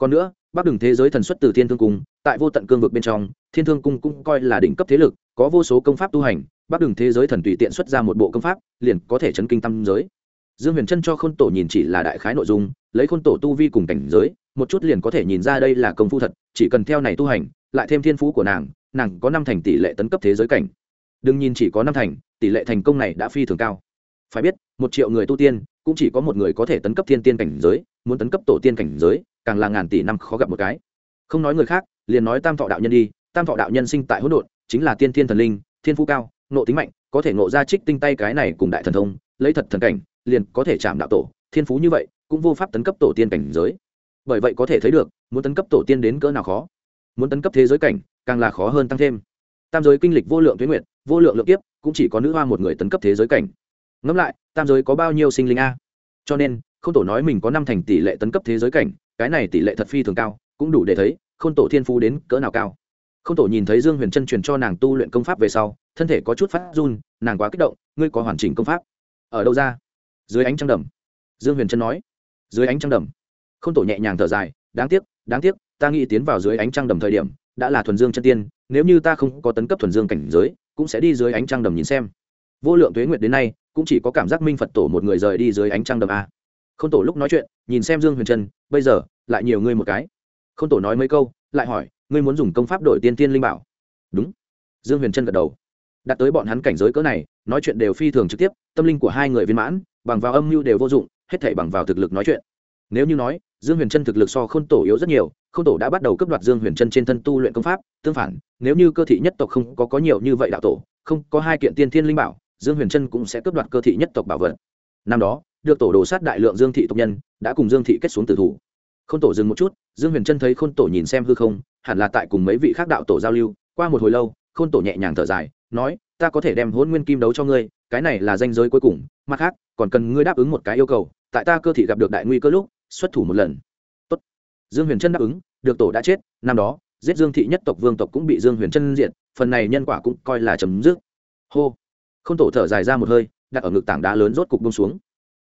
Còn nữa, bắc đường thế giới thần xuất từ thiên thương cung, tại vô tận cương vực bên trong, thiên thương cung cũng coi là đỉnh cấp thế lực, có vô số công pháp tu hành, bắc đường thế giới thần tùy tiện xuất ra một bộ công pháp, liền có thể chấn kinh tam giới dương huyền trân cho khôn tổ nhìn chỉ là đại khái nội dung, lấy khôn tổ tu vi cùng cảnh giới, một chút liền có thể nhìn ra đây là công phu thật, chỉ cần theo này tu hành, lại thêm thiên phú của nàng nàng có năm thành tỷ lệ tấn cấp thế giới cảnh. Đừng nhìn chỉ có năm thành, tỷ lệ thành công này đã phi thường cao. Phải biết, một triệu người tu tiên, cũng chỉ có một người có thể tấn cấp thiên tiên cảnh giới, muốn tấn cấp tổ tiên cảnh giới, càng là ngàn tỷ năm khó gặp một cái. Không nói người khác, liền nói tam thọ đạo nhân đi, tam thọ đạo nhân sinh tại hỗn độn, chính là tiên thiên thần linh, thiên phú cao, nộ tính mạnh, có thể nộ ra trích tinh tay cái này cùng đại thần thông, lấy thật thần cảnh liền có thể chạm đạo tổ, thiên phú như vậy, cũng vô pháp tấn cấp tổ tiên cảnh giới. Bởi vậy có thể thấy được, muốn tấn cấp tổ tiên đến cỡ nào khó. Muốn tấn cấp thế giới cảnh, càng là khó hơn tăng thêm. Tam giới kinh lịch vô lượng tuyến nguyện vô lượng lượng tiếp cũng chỉ có nữ hoa một người tấn cấp thế giới cảnh. Ngẫm lại, tam giới có bao nhiêu sinh linh a? Cho nên không tổ nói mình có năm thành tỷ lệ tấn cấp thế giới cảnh, cái này tỷ lệ thật phi thường cao, cũng đủ để thấy không tổ thiên phú đến cỡ nào cao. Không tổ nhìn thấy dương huyền trân truyền cho nàng tu luyện công pháp về sau, thân thể có chút phát run, nàng quá kích động, ngươi có hoàn chỉnh công pháp? Ở đâu ra? Dưới ánh trăng đầm. Dương huyền trân nói, dưới ánh trăng đầm. K h ô n tổ nhẹ nhàng thở dài, đáng tiếc đáng tiếc, ta nghĩ tiến vào dưới ánh trăng đầm thời điểm, đã là thuần dương chân tiên, nếu như ta không có tấn cấp thuần dương cảnh giới, cũng sẽ đi dưới ánh trăng đầm nhìn xem. Vô lượng tuế nguyệt đến nay, cũng chỉ có cảm giác minh phật tổ một người rời đi dưới ánh trăng đầm a. K h ô n tổ lúc nói chuyện, nhìn xem dương huyền trân, bây giờ, lại nhiều ngươi một cái. K h ô n tổ nói mấy câu, lại hỏi, ngươi muốn dùng công pháp đổi tiên tiên linh bảo? Đúng. Dương huyền trân gật đầu. Đặt tới bọn hắn cảnh giới cỡ này, nói chuyện đều phi thường trực tiếp, tâm linh của hai người viên mãn bằng vào âm mưu đều vô dụng, hết thảy bằng vào thực lực nói chuyện. Nếu như nói, dương huyền trân thực lực so khôn tổ yếu rất nhiều, khôn tổ đã bắt đầu cấp đoạt dương huyền trân trên thân tu luyện công pháp, tương phản, nếu như cơ thị nhất tộc không có có nhiều như vậy đạo tổ, không có hai kiện tiên thiên linh bảo, dương huyền trân cũng sẽ cấp đoạt cơ thị nhất tộc bảo vật. Năm đó, được tổ đồ sát đại lượng dương thị tộc nhân, đã cùng dương thị kết xuống tử thủ. Khôn tổ dừng một chút, dương huyền trân thấy khôn tổ nhìn xem hư không, hẳn là tại cùng mấy vị khác đạo tổ giao lưu, qua một hồi lâu, khôn tổ nhẹ nhàng thở dài, nói ta có thể đem hôn nguyên kim đấu cho ngươi, cái này là danh giới cuối cùng, mặt khác, còn cần ngươi đáp ứng một cái yêu cầu, tại ta cơ thị gặp được đại nguy cơ lúc, xuất thủ một lần. Tốt. dương huyền trân đáp ứng, được tổ đã chết, năm đó, giết dương thị nhất tộc vương tộc cũng bị dương huyền trân diện phần này nhân quả cũng coi là chấm dứt. Hô. Không tổ thở dài ra một hơi, đặt ở ngực tảng đá lớn rốt cục bông xuống.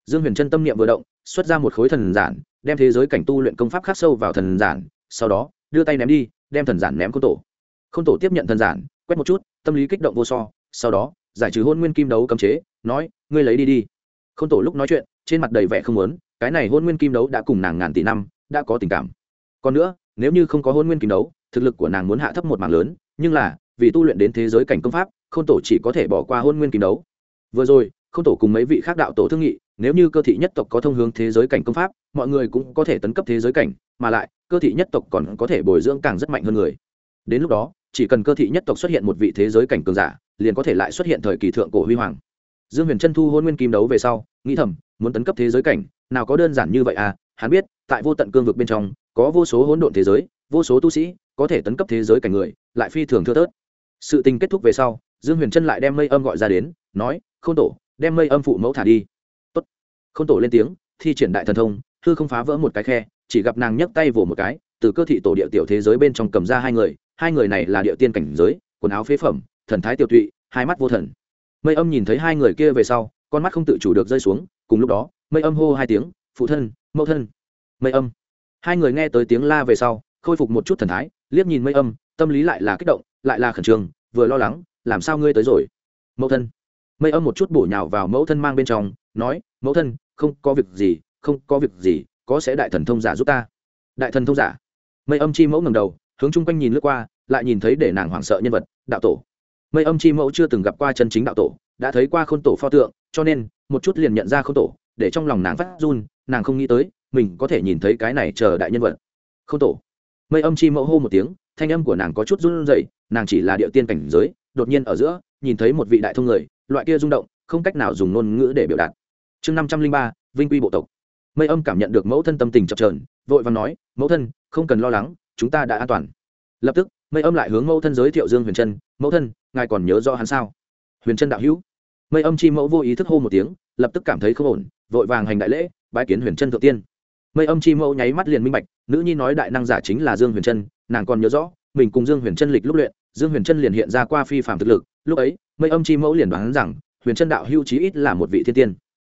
Dương huyền trân tâm niệm vừa động, xuất ra một khối thần giản, đem thế giới cảnh tu luyện công pháp khắc sâu vào thần giản, sau đó, đưa tay ném đi, đem thần giản ném không tổ. Không tổ tiếp nhận thần giản, quét một chút, tâm lý kích động vô so sau đó, giải trừ hôn nguyên kim đấu cấm chế, nói, ngươi lấy đi đi. K h ô n tổ lúc nói chuyện, trên mặt đầy vẻ không lớn cái này hôn nguyên kim đấu đã cùng nàng ngàn tỷ năm, đã có tình cảm. Còn nữa, nếu như không có hôn nguyên kim đấu, thực lực của nàng muốn hạ thấp một mảng lớn, nhưng là, vì tu luyện đến thế giới cảnh công pháp k h ô n tổ chỉ có thể bỏ qua hôn nguyên kim đấu. Vừa rồi k h ô n tổ cùng mấy vị khác đạo tổ thương nghị, nếu như cơ thị nhất tộc có thông hướng thế giới cảnh công pháp, mọi người cũng có thể tấn cấp thế giới cảnh, mà lại, cơ thị nhất tộc còn có thể bồi dưỡng càng rất mạnh hơn người. Đến lúc đó, chỉ cần cơ thị nhất tộc xuất hiện một vị thế giới cảnh cường giả liền có thể lại xuất hiện thời kỳ thượng cổ huy hoàng. Dương huyền trân thu hôn nguyên kim đấu về sau, nghĩ thầm, muốn tấn cấp thế giới cảnh, nào có đơn giản như vậy à hắn biết, tại vô tận cương vực bên trong, có vô số hỗn độn thế giới, vô số tu sĩ, có thể tấn cấp thế giới cảnh người, lại phi thường thưa thớt. Sự tình kết thúc về sau, dương huyền trân lại đem mây âm gọi ra đến, nói k h ô n tổ, đem mây âm phụ mẫu thả đi. Tốt. k h ô n tổ lên tiếng, thi triển đại thần thông thư không phá vỡ một cái khe, chỉ gặp nàng nhấc tay vỗ một cái, từ cơ thị tổ địa tiểu thế giới bên trong cầm ra hai người hai người này là địa tiên cảnh giới, quần áo phế phẩm thần thái tiêu tụy, hai mắt vô thần. Mây âm nhìn thấy hai người kia về sau, con mắt không tự chủ được rơi xuống, cùng lúc đó, mây âm hô hai tiếng, phụ thân, mẫu thân. Mây âm. Hai người nghe tới tiếng la về sau, khôi phục một chút thần thái, liếc nhìn mây âm, tâm lý lại là kích động, lại là khẩn trương, vừa lo lắng, làm sao ngươi tới rồi? Mẫu thân. Mây âm một chút bổ nhào vào mẫu thân mang bên trong, nói, mẫu thân, không có việc gì, không có việc gì, có sẽ đại thần thông giả giúp ta. Đại thần thông giả? Mây âm chi mẫu ngầm đầu, hướng chung quanh nhìn lướt qua, lại nhìn thấy để nàng hoảng sợ nhân vật, đạo tổ mây âm chi mẫu chưa từng gặp qua chân chính đạo tổ, đã thấy qua khôn tổ pho tượng, cho nên, một chút liền nhận ra khôn tổ, để trong lòng nàng phát run, nàng không nghĩ tới, mình có thể nhìn thấy cái này chờ đại nhân vật. Khôn tổ. Mây âm chi mẫu hô một tiếng, thanh âm của nàng có chút run rẩy, nàng chỉ là địa tiên cảnh giới, đột nhiên ở giữa, nhìn thấy một vị đại thông người, loại kia rung động, không cách nào dùng ngôn ngữ để biểu đạt. Chương năm trăm linh ba, vinh quy bộ tộc. Mây âm cảm nhận được mẫu thân tâm tình chập trờn vội và nói, mẫu thân, không cần lo lắng, chúng ta đã an toàn. Lập tức mây âm lại hướng mẫu thân giới thiệu dương huyền trân mẫu thân ngài còn nhớ rõ hắn sao huyền trân đạo hữu mây âm chi mẫu vô ý thức hô một tiếng lập tức cảm thấy không ổn vội vàng hành đại lễ bái kiến huyền trân thượng tiên mây âm chi mẫu nháy mắt liền minh bạch nữ nhi nói đại năng giả chính là dương huyền trân nàng còn nhớ rõ mình cùng dương huyền trân lịch lúc luyện dương huyền trân liền hiện ra qua phi phạm thực lực lúc ấy mây âm chi mẫu liền đoán rằng huyền trân đạo hữu chí ít là một vị thiên tiên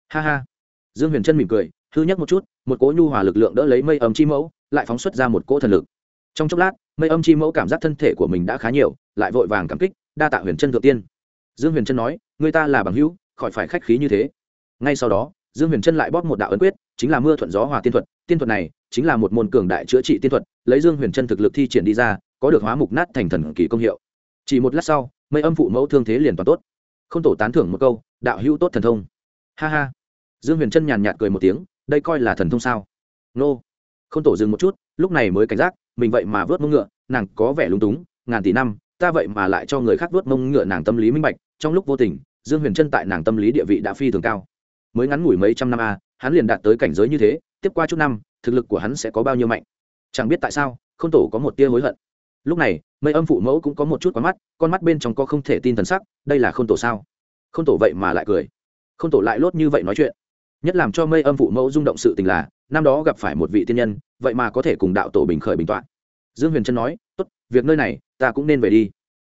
ha ha dương huyền trân mỉm cười hư nhắc một chút một cỗ nhu hòa lực lượng đỡ lấy mây âm chi mẫu lại phóng xuất ra một cỗ thần lực trong chốc lát, mây âm chi mẫu cảm giác thân thể của mình đã khá nhiều, lại vội vàng cảm kích, đa tạ huyền trân thượng tiên. Dương huyền trân nói, người ta là bằng hữu, khỏi phải khách khí như thế. Ngay sau đó, dương huyền trân lại bóp một đạo ấn quyết, chính là mưa thuận gió hòa tiên thuật. Tiên thuật này chính là một môn cường đại chữa trị tiên thuật, lấy dương huyền trân thực lực thi triển đi ra, có được hóa mục nát thành thần kỳ công hiệu. Chỉ một lát sau, mây âm phụ mẫu thương thế liền toàn tốt. Không tổ tán thưởng một câu, đạo hữu tốt thần thông. Ha ha. Dương huyền trân nhàn nhạt cười một tiếng, đây coi là thần thông sao? Nô. Không tổ dừng một chút, lúc này mới cảnh giác mình vậy mà vớt mông ngựa, nàng có vẻ lúng túng, ngàn tỷ năm, ta vậy mà lại cho người khác vớt mông ngựa nàng tâm lý minh bạch, trong lúc vô tình, dương huyền trân tại nàng tâm lý địa vị đã phi thường cao. Mới ngắn ngủi mấy trăm năm a, hắn liền đạt tới cảnh giới như thế, tiếp qua chút năm, thực lực của hắn sẽ có bao nhiêu mạnh? Chẳng biết tại sao, không tổ có một tia hối hận. Lúc này mây âm phụ mẫu cũng có một chút quá mắt, con mắt bên trong có không thể tin thần sắc, đây là không tổ sao? Không tổ vậy mà lại cười. Không tổ lại lốt như vậy nói chuyện. Nhất làm cho mây âm phụ mẫu rung động sự tình là năm đó gặp phải một vị tiên nhân, vậy mà có thể cùng đạo tổ bình khởi bình toạn. Dương huyền trân nói, tốt, việc nơi này, ta cũng nên về đi.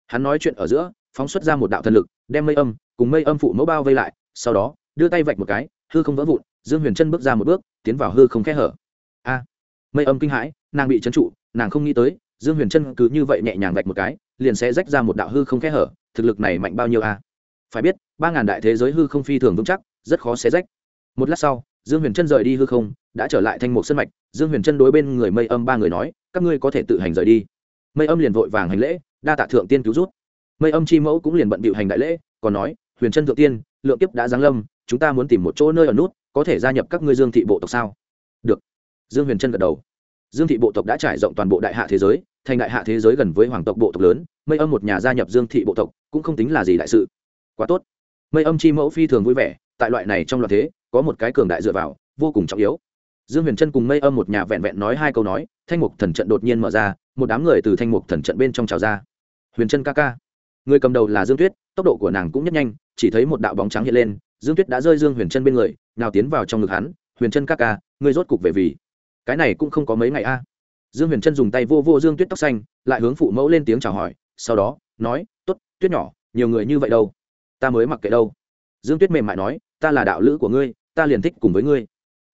Hắn nói chuyện ở giữa, phóng xuất ra một đạo thần lực, đem mây âm, cùng mây âm phụ mẫu bao vây lại, sau đó, đưa tay vạch một cái, hư không vỡ vụn, dương huyền trân bước ra một bước, tiến vào hư không khe hở. A! Mây âm kinh hãi, nàng bị trấn trụ, nàng không nghĩ tới, dương huyền trân cứ như vậy nhẹ nhàng vạch một cái, liền sẽ rách ra một đạo hư không khe hở, thực lực này mạnh bao nhiêu a? Phải biết, ba ngàn đại thế giới hư không phi thường vững chắc, rất khó xé rách. Một lát sau dương huyền trân rời đi hư không, đã trở lại thanh mục sân mạch, dương huyền trân đối bên người mây âm ba người nói, các ngươi có thể tự hành rời đi. Mây âm liền vội vàng hành lễ, đa tạ thượng tiên cứu rút mây âm chi mẫu cũng liền bận bịu hành đại lễ, còn nói, huyền trân thượng tiên, lượng kiếp đã giáng lâm, chúng ta muốn tìm một chỗ nơi ở nút, có thể gia nhập các ngươi dương thị bộ tộc sao? Được. Dương huyền trân gật đầu. Dương thị bộ tộc đã trải rộng toàn bộ đại hạ thế giới, thành đại hạ thế giới gần với hoàng tộc bộ tộc lớn, mây âm một nhà gia nhập dương thị bộ tộc cũng không tính là gì đại sự. Quá tốt. Mây âm chi mẫu phi thường vui vẻ, tại loại này trong loạt thế có một cái cường đại dựa vào, vô cùng trọng yếu. Dương huyền trân cùng mây âm một nhà vẹn vẹn nói hai câu nói, thanh mục thần trận đột nhiên mở ra, một đám người từ thanh mục thần trận bên trong trào ra. Huyền trân ca ca. Người cầm đầu là dương tuyết, tốc độ của nàng cũng nhất nhanh, chỉ thấy một đạo bóng trắng hiện lên, dương tuyết đã rơi dương huyền trân bên người, nào tiến vào trong ngực hắn, huyền trân ca ca người rốt cục về vì. Cái này cũng không có mấy ngày a. Dương huyền trân dùng tay vô vô dương tuyết tóc xanh, lại hướng phụ mẫu lên tiếng chào hỏi, sau đó, nói t ố t tuyết nhỏ, nhiều người như vậy đâu? Ta mới mặc kệ đâu. Dương tuyết mềm mại nói ta là đạo lữ của ngươi, ta liền thích cùng với ngươi.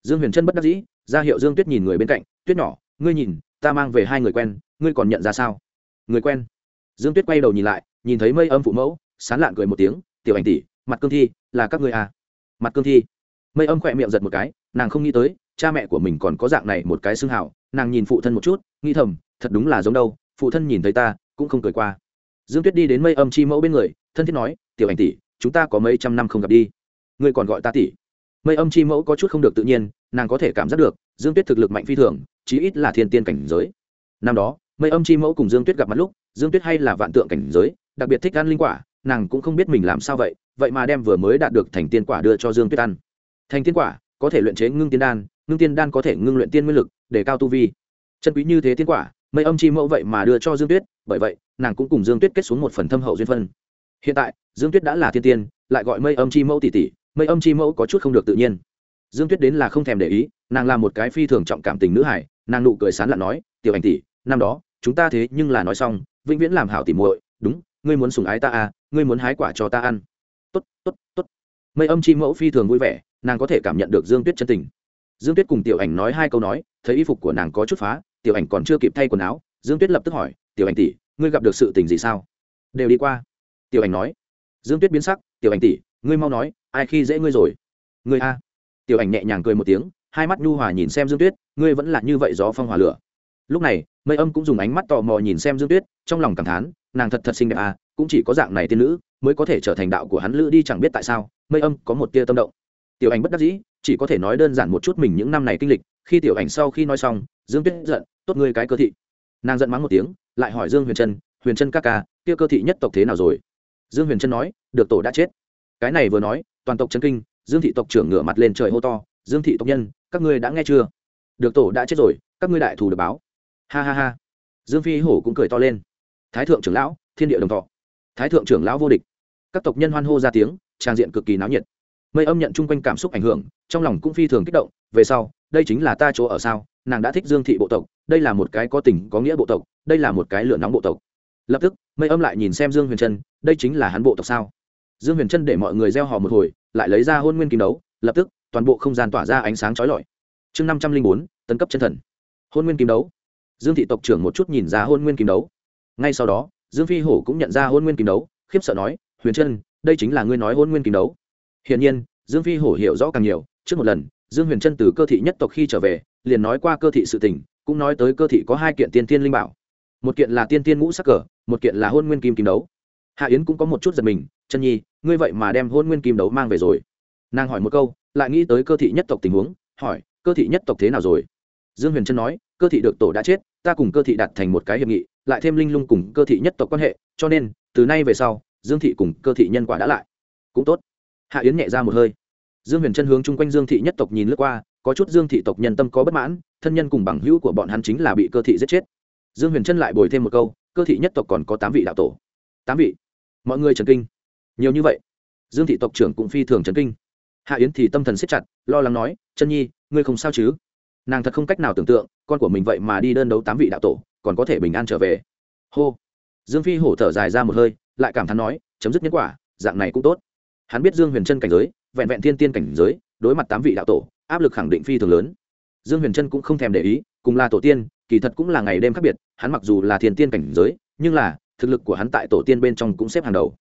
Dương huyền trân bất đắc dĩ, ra hiệu dương tuyết nhìn người bên cạnh, tuyết nhỏ, ngươi nhìn, ta mang về hai người quen, ngươi còn nhận ra sao? Người quen. Dương tuyết quay đầu nhìn lại, nhìn thấy mây âm phụ mẫu, sán lạn cười một tiếng, tiểu ảnh tỷ, mặt cương thi, là các ngươi à? Mặt cương thi. Mây âm khỏe miệng giật một cái, nàng không nghĩ tới, cha mẹ của mình còn có dạng này một cái xương hảo nàng nhìn phụ thân một chút, nghĩ thầm, thật đúng là giống đâu, phụ thân nhìn thấy ta, cũng không cười qua. Dương tuyết đi đến mây âm chi mẫu bên người, thân thiết nói, tiểu ảnh tỷ, chúng ta có mấy trăm năm không gặp đi ngươi còn gọi ta tỷ. Mây âm chi mẫu có chút không được tự nhiên, nàng có thể cảm giác được, dương tuyết thực lực mạnh phi thường, chí ít là thiên tiên cảnh giới. Năm đó, mây âm chi mẫu cùng dương tuyết gặp mặt lúc, dương tuyết hay là vạn tượng cảnh giới, đặc biệt thích ăn linh quả, nàng cũng không biết mình làm sao vậy vậy mà đem vừa mới đạt được thành tiên quả đưa cho dương tuyết ăn. Thành tiên quả, có thể luyện chế ngưng tiên đan, ngưng tiên đan có thể ngưng luyện tiên nguyên lực, để cao tu vi. Chân quý như thế tiên quả, mây âm chi mẫu vậy mà đưa cho dương tuyết, bởi vậy, nàng cũng cùng dương tuyết kết xuống một phần thâm hậu duyên phân. Hiện tại, dương tuyết đã là thiên tiên, lại gọi mây âm chi mẫu tỷ tỷ mây âm chi mẫu có chút không được tự nhiên. Dương tuyết đến là không thèm để ý, nàng là một cái phi thường trọng cảm tình nữ hải nàng nụ cười sán lặn nói, tiểu ảnh tỷ, năm đó, chúng ta thế nhưng là nói xong, vĩnh viễn làm hảo tỉ muội, đúng, ngươi muốn sùng ái ta à ngươi muốn hái quả cho ta ăn. Tốt tốt tốt. Mây âm chi mẫu phi thường vui vẻ, nàng có thể cảm nhận được dương tuyết chân tình. Dương tuyết cùng tiểu ảnh nói hai câu nói, thấy y phục của nàng có chút phá, tiểu ảnh còn chưa kịp thay quần áo, dương tuyết lập tức hỏi, tiểu ảnh tỷ, ngươi gặp được sự tình gì sao? Đều đi qua, tiểu ảnh nói. Dương tuyết biến sắc, tiểu ảnh tỷ ngươi mau nói, ai khi dễ ngươi rồi? Ngươi a. Tiểu ảnh nhẹ nhàng cười một tiếng, hai mắt nhu hòa nhìn xem dương tuyết, ngươi vẫn là như vậy gió phong hòa lửa. Lúc này, mây âm cũng dùng ánh mắt tò mò nhìn xem dương tuyết, trong lòng cảm thán, nàng thật thật xinh đẹp à cũng chỉ có dạng này tiên nữ mới có thể trở thành đạo của hắn lữ đi chẳng biết tại sao, mây âm có một tia tâm động. Tiểu ảnh bất đắc dĩ, chỉ có thể nói đơn giản một chút mình những năm này kinh lịch, khi tiểu ảnh sau khi nói xong, dương tuyết giận, tốt ngươi cái cơ thị. Nàng giận mắng một tiếng, lại hỏi dương huyền trân huyền trân ca ca, kia cơ thị nhất tộc thế nào rồi? Dương huyền trân nói, được tổ đã chết cái này vừa nói, toàn tộc trấn kinh, dương thị tộc trưởng ngửa mặt lên trời hô to, dương thị tộc nhân, các ngươi đã nghe chưa? Được tổ, đã chết rồi, các ngươi đại thù được báo. Ha ha ha. Dương phi hổ cũng cười to lên. Thái thượng trưởng lão, thiên địa đồng thọ. Thái thượng trưởng lão vô địch. Các tộc nhân hoan hô ra tiếng, trang diện cực kỳ náo nhiệt. Mây âm nhận chung quanh cảm xúc ảnh hưởng, trong lòng cũng phi thường kích động, về sau, đây chính là ta chỗ ở sao? Nàng đã thích dương thị bộ tộc, đây là một cái có tình, có nghĩa bộ tộc, đây là một cái lửa nóng bộ tộc. Lập tức, mây âm lại nhìn xem dương huyền trân, đây chính là hắn bộ tộc sao? Dương huyền trân để mọi người gieo họ một hồi, lại lấy ra hôn nguyên kim đấu, lập tức, toàn bộ không gian tỏa ra ánh sáng trói lọi. Chương năm trăm linh bốn, tấn cấp chân thần. Hôn nguyên kim đấu. Dương thị tộc trưởng một chút nhìn ra hôn nguyên kim đấu. Ngay sau đó, dương phi hổ cũng nhận ra hôn nguyên kim đấu, khiếp sợ nói, huyền trân đây chính là ngươi nói hôn nguyên kim đấu. Hiển nhiên, dương phi hổ hiểu rõ càng nhiều, trước một lần, dương huyền trân từ cơ thị nhất tộc khi trở về, liền nói qua cơ thị sự tình, cũng nói tới cơ thị có hai kiện tiên tiên linh bảo. Một kiện là tiên tiên ngũ sắc cờ, một kiện là hôn nguyên kim kim đấu. Hạ yến cũng có một chút giật mình chân nhi, ngươi vậy mà đem hôn nguyên kim đấu mang về rồi. Nàng hỏi một câu, lại nghĩ tới cơ thị nhất tộc tình huống, hỏi, cơ thị nhất tộc thế nào rồi? Dương huyền trân nói, cơ thị được tổ đã chết, ta cùng cơ thị đặt thành một cái hiệp nghị, lại thêm linh lung cùng cơ thị nhất tộc quan hệ, cho nên, từ nay về sau, dương thị cùng cơ thị nhân quả đã lại. Cũng tốt. Hạ yến nhẹ ra một hơi. Dương huyền trân hướng chung quanh dương thị nhất tộc nhìn lướt qua, có chút dương thị tộc nhân tâm có bất mãn, thân nhân cùng bằng hữu của bọn hắn chính là bị cơ thị giết chết. Dương huyền trân lại bồi thêm một câu, cơ thị nhất tộc còn có tám vị đạo tổ. Tám vị. Mọi người trần kinh nhiều như vậy, dương thị tộc trưởng cũng phi thường trấn kinh. Hạ yến thì tâm thần siết chặt, lo lắng nói, chân nhi, ngươi không sao chứ? Nàng thật không cách nào tưởng tượng, con của mình vậy mà đi đơn đấu tám vị đạo tổ, còn có thể bình an trở về. Hô. Dương phi hổ thở dài ra một hơi, lại cảm thán nói, chấm dứt nhân quả, dạng này cũng tốt. Hắn biết dương huyền trân cảnh giới, vẹn vẹn thiên tiên cảnh giới, đối mặt tám vị đạo tổ, áp lực khẳng định phi thường lớn. Dương huyền trân cũng không thèm để ý, cùng là tổ tiên, kỳ thật cũng là ngày đêm khác biệt, hắn mặc dù là thiên tiên cảnh giới, nhưng là thực lực của hắn tại tổ tiên bên trong cũng xếp hàng đầu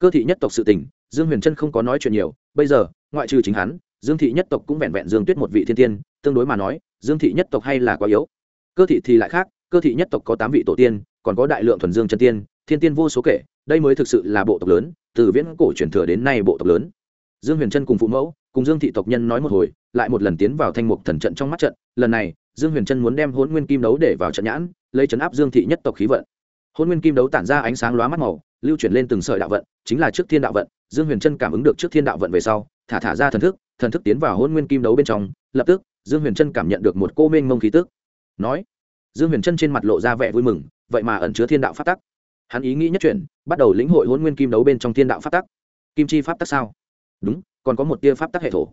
cơ thị nhất tộc sự tình, dương huyền trân không có nói chuyện nhiều, bây giờ, ngoại trừ chính hắn, dương thị nhất tộc cũng vẹn vẹn dương tuyết một vị thiên tiên, tương đối mà nói, dương thị nhất tộc hay là quá yếu. Cơ thị thì lại khác, cơ thị nhất tộc có tám vị tổ tiên, còn có đại lượng thuần dương chân tiên, thiên tiên vô số kể, đây mới thực sự là bộ tộc lớn, từ viễn cổ truyền thừa đến nay bộ tộc lớn. Dương huyền trân cùng phụ mẫu, cùng dương thị tộc nhân nói một hồi, lại một lần tiến vào thanh mục thần trận trong mắt trận, lần này, dương huyền trân muốn đem hôn nguyên kim đấu để vào trận nhãn, lấy chấn áp dương thị nhất tộc khí vận. Hôn nguyên kim đấu tản ra ánh sáng lóa mắt màu lưu chuyển lên từng sợi đạo vận, chính là trước thiên đạo vận. Dương huyền trân cảm ứng được trước thiên đạo vận về sau, thả thả ra thần thức thần thức tiến vào hôn nguyên kim đấu bên trong, lập tức, dương huyền trân cảm nhận được một cô mênh mông khí tức. Nói, dương huyền trân trên mặt lộ ra vẻ vui mừng, vậy mà ẩn chứa thiên đạo phát tắc. Hắn ý nghĩ nhất chuyển, bắt đầu lĩnh hội hôn nguyên kim đấu bên trong thiên đạo pháp tắc. Kim chi pháp tắc sao? Đúng, còn có một tia pháp tắc hệ thổ.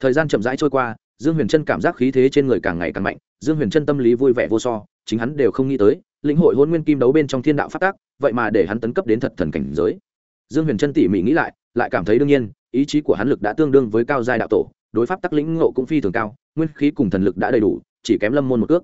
Thời gian chậm rãi trôi qua, dương huyền trân cảm giác khí thế trên người càng ngày càng mạnh, dương huyền trân tâm lý vui vẻ vô so, chính hắn đều không nghĩ tới, lĩnh hội hôn nguyên kim đấu bên trong thiên đạo pháp tắc vậy mà để hắn tấn cấp đến thật thần cảnh giới. Dương huyền trân tỉ mỉ nghĩ lại lại cảm thấy đương nhiên, ý chí của hắn lực đã tương đương với cao giai đạo tổ, đối pháp tắc lĩnh ngộ cũng phi thường cao, nguyên khí cùng thần lực đã đầy đủ, chỉ kém lâm môn một cước.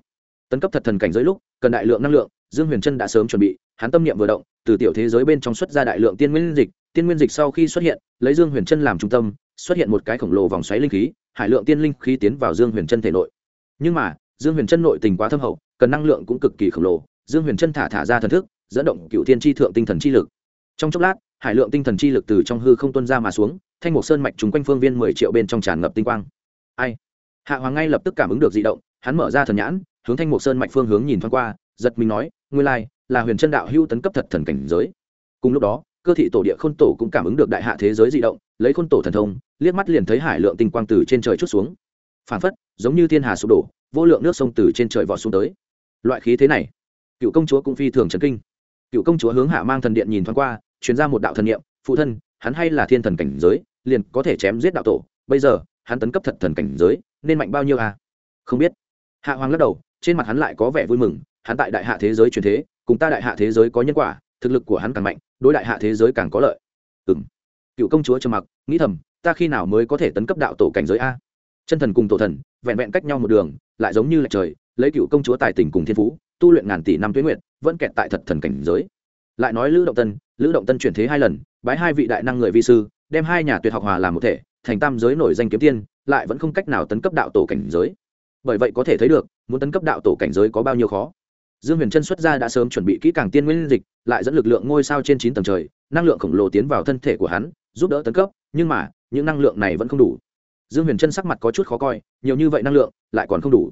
Tấn cấp thật thần cảnh giới lúc, cần đại lượng năng lượng, dương huyền trân đã sớm chuẩn bị, hắn tâm niệm vừa động, từ tiểu thế giới bên trong xuất ra đại lượng tiên nguyên dịch, tiên nguyên dịch sau khi xuất hiện, lấy dương huyền trân làm trung tâm, xuất hiện một cái khổng lồ vòng xoáy linh khí, hải lượng tiên linh khí tiến vào dương huyền trân thể nội. Nhưng mà, dương huyền trân nội tình quá thâm hậu, cần năng lượng cũng cực kỳ khổng lồ, dương huyền trân thả thả ra thần thức dẫn động cựu thiên tri thượng tinh thần chi lực. Trong chốc lát, hải lượng tinh thần chi lực từ trong hư không tuân ra mà xuống, thanh mục sơn mạch trúng quanh phương viên mười triệu bên trong tràn ngập tinh quang. Ai? Hạ hoàng ngay lập tức cảm ứng được d ị động, hắn mở ra thần nhãn, hướng thanh mục sơn mạch phương hướng nhìn thoáng qua, giật mình nói, nguyên lai, là huyền chân đạo hưu tấn cấp thật thần cảnh giới. Cùng lúc đó, cơ thị tổ địa khôn tổ cũng cảm ứng được đại hạ thế giới di động, lấy khôn tổ thần thông, liếc mắt liền thấy hải lượng tinh quang từ trên trời chút xuống. Phản phất, giống như thiên hà sụp đổ, vô lượng nước sông từ trên trời vọt xuống tới. Loại khí thế này, cựu công chúa cũng phi thường trấn kinh cựu công chúa hướng hạ mang thần điện nhìn thoáng qua chuyển ra một đạo thần niệm, phụ thân, hắn hay là thiên thần cảnh giới, liền có thể chém giết đạo tổ, bây giờ, hắn tấn cấp thật thần cảnh giới, nên mạnh bao nhiêu à? Không biết. Hạ hoàng lắc đầu, trên mặt hắn lại có vẻ vui mừng, hắn tại đại hạ thế giới truyền thế, cùng ta đại hạ thế giới có nhân quả, thực lực của hắn càng mạnh, đối đại hạ thế giới càng có lợi. Ừ m cựu công chúa trầm mặc, nghĩ thầm, ta khi nào mới có thể tấn cấp đạo tổ cảnh giới a? Chân thần cùng tổ thần, vẹn vẹn cách nhau một đường, lại giống như lệch trời, lấy cựu công chúa tài tình cùng thiên phú, tu luyện ngàn tỷ năm tuyến nguyện vẫn kẹt tại thật thần cảnh giới. Lại nói lữ động tân, lữ động tân chuyển thế hai lần, bái hai vị đại năng người vi sư, đem hai nhà tuyệt học hòa làm một thể, thành tam giới nổi danh kiếm tiên, lại vẫn không cách nào tấn cấp đạo tổ cảnh giới. Bởi vậy có thể thấy được, muốn tấn cấp đạo tổ cảnh giới có bao nhiêu khó. Dương huyền trân xuất ra đã sớm chuẩn bị kỹ càng tiên nguyên dịch, lại dẫn lực lượng ngôi sao trên chín tầng trời, năng lượng khổng lồ tiến vào thân thể của hắn, giúp đỡ tấn cấp, nhưng mà, những năng lượng này vẫn không đủ. Dương huyền trân sắc mặt có chút khó coi, nhiều như vậy năng lượng, lại còn không đủ.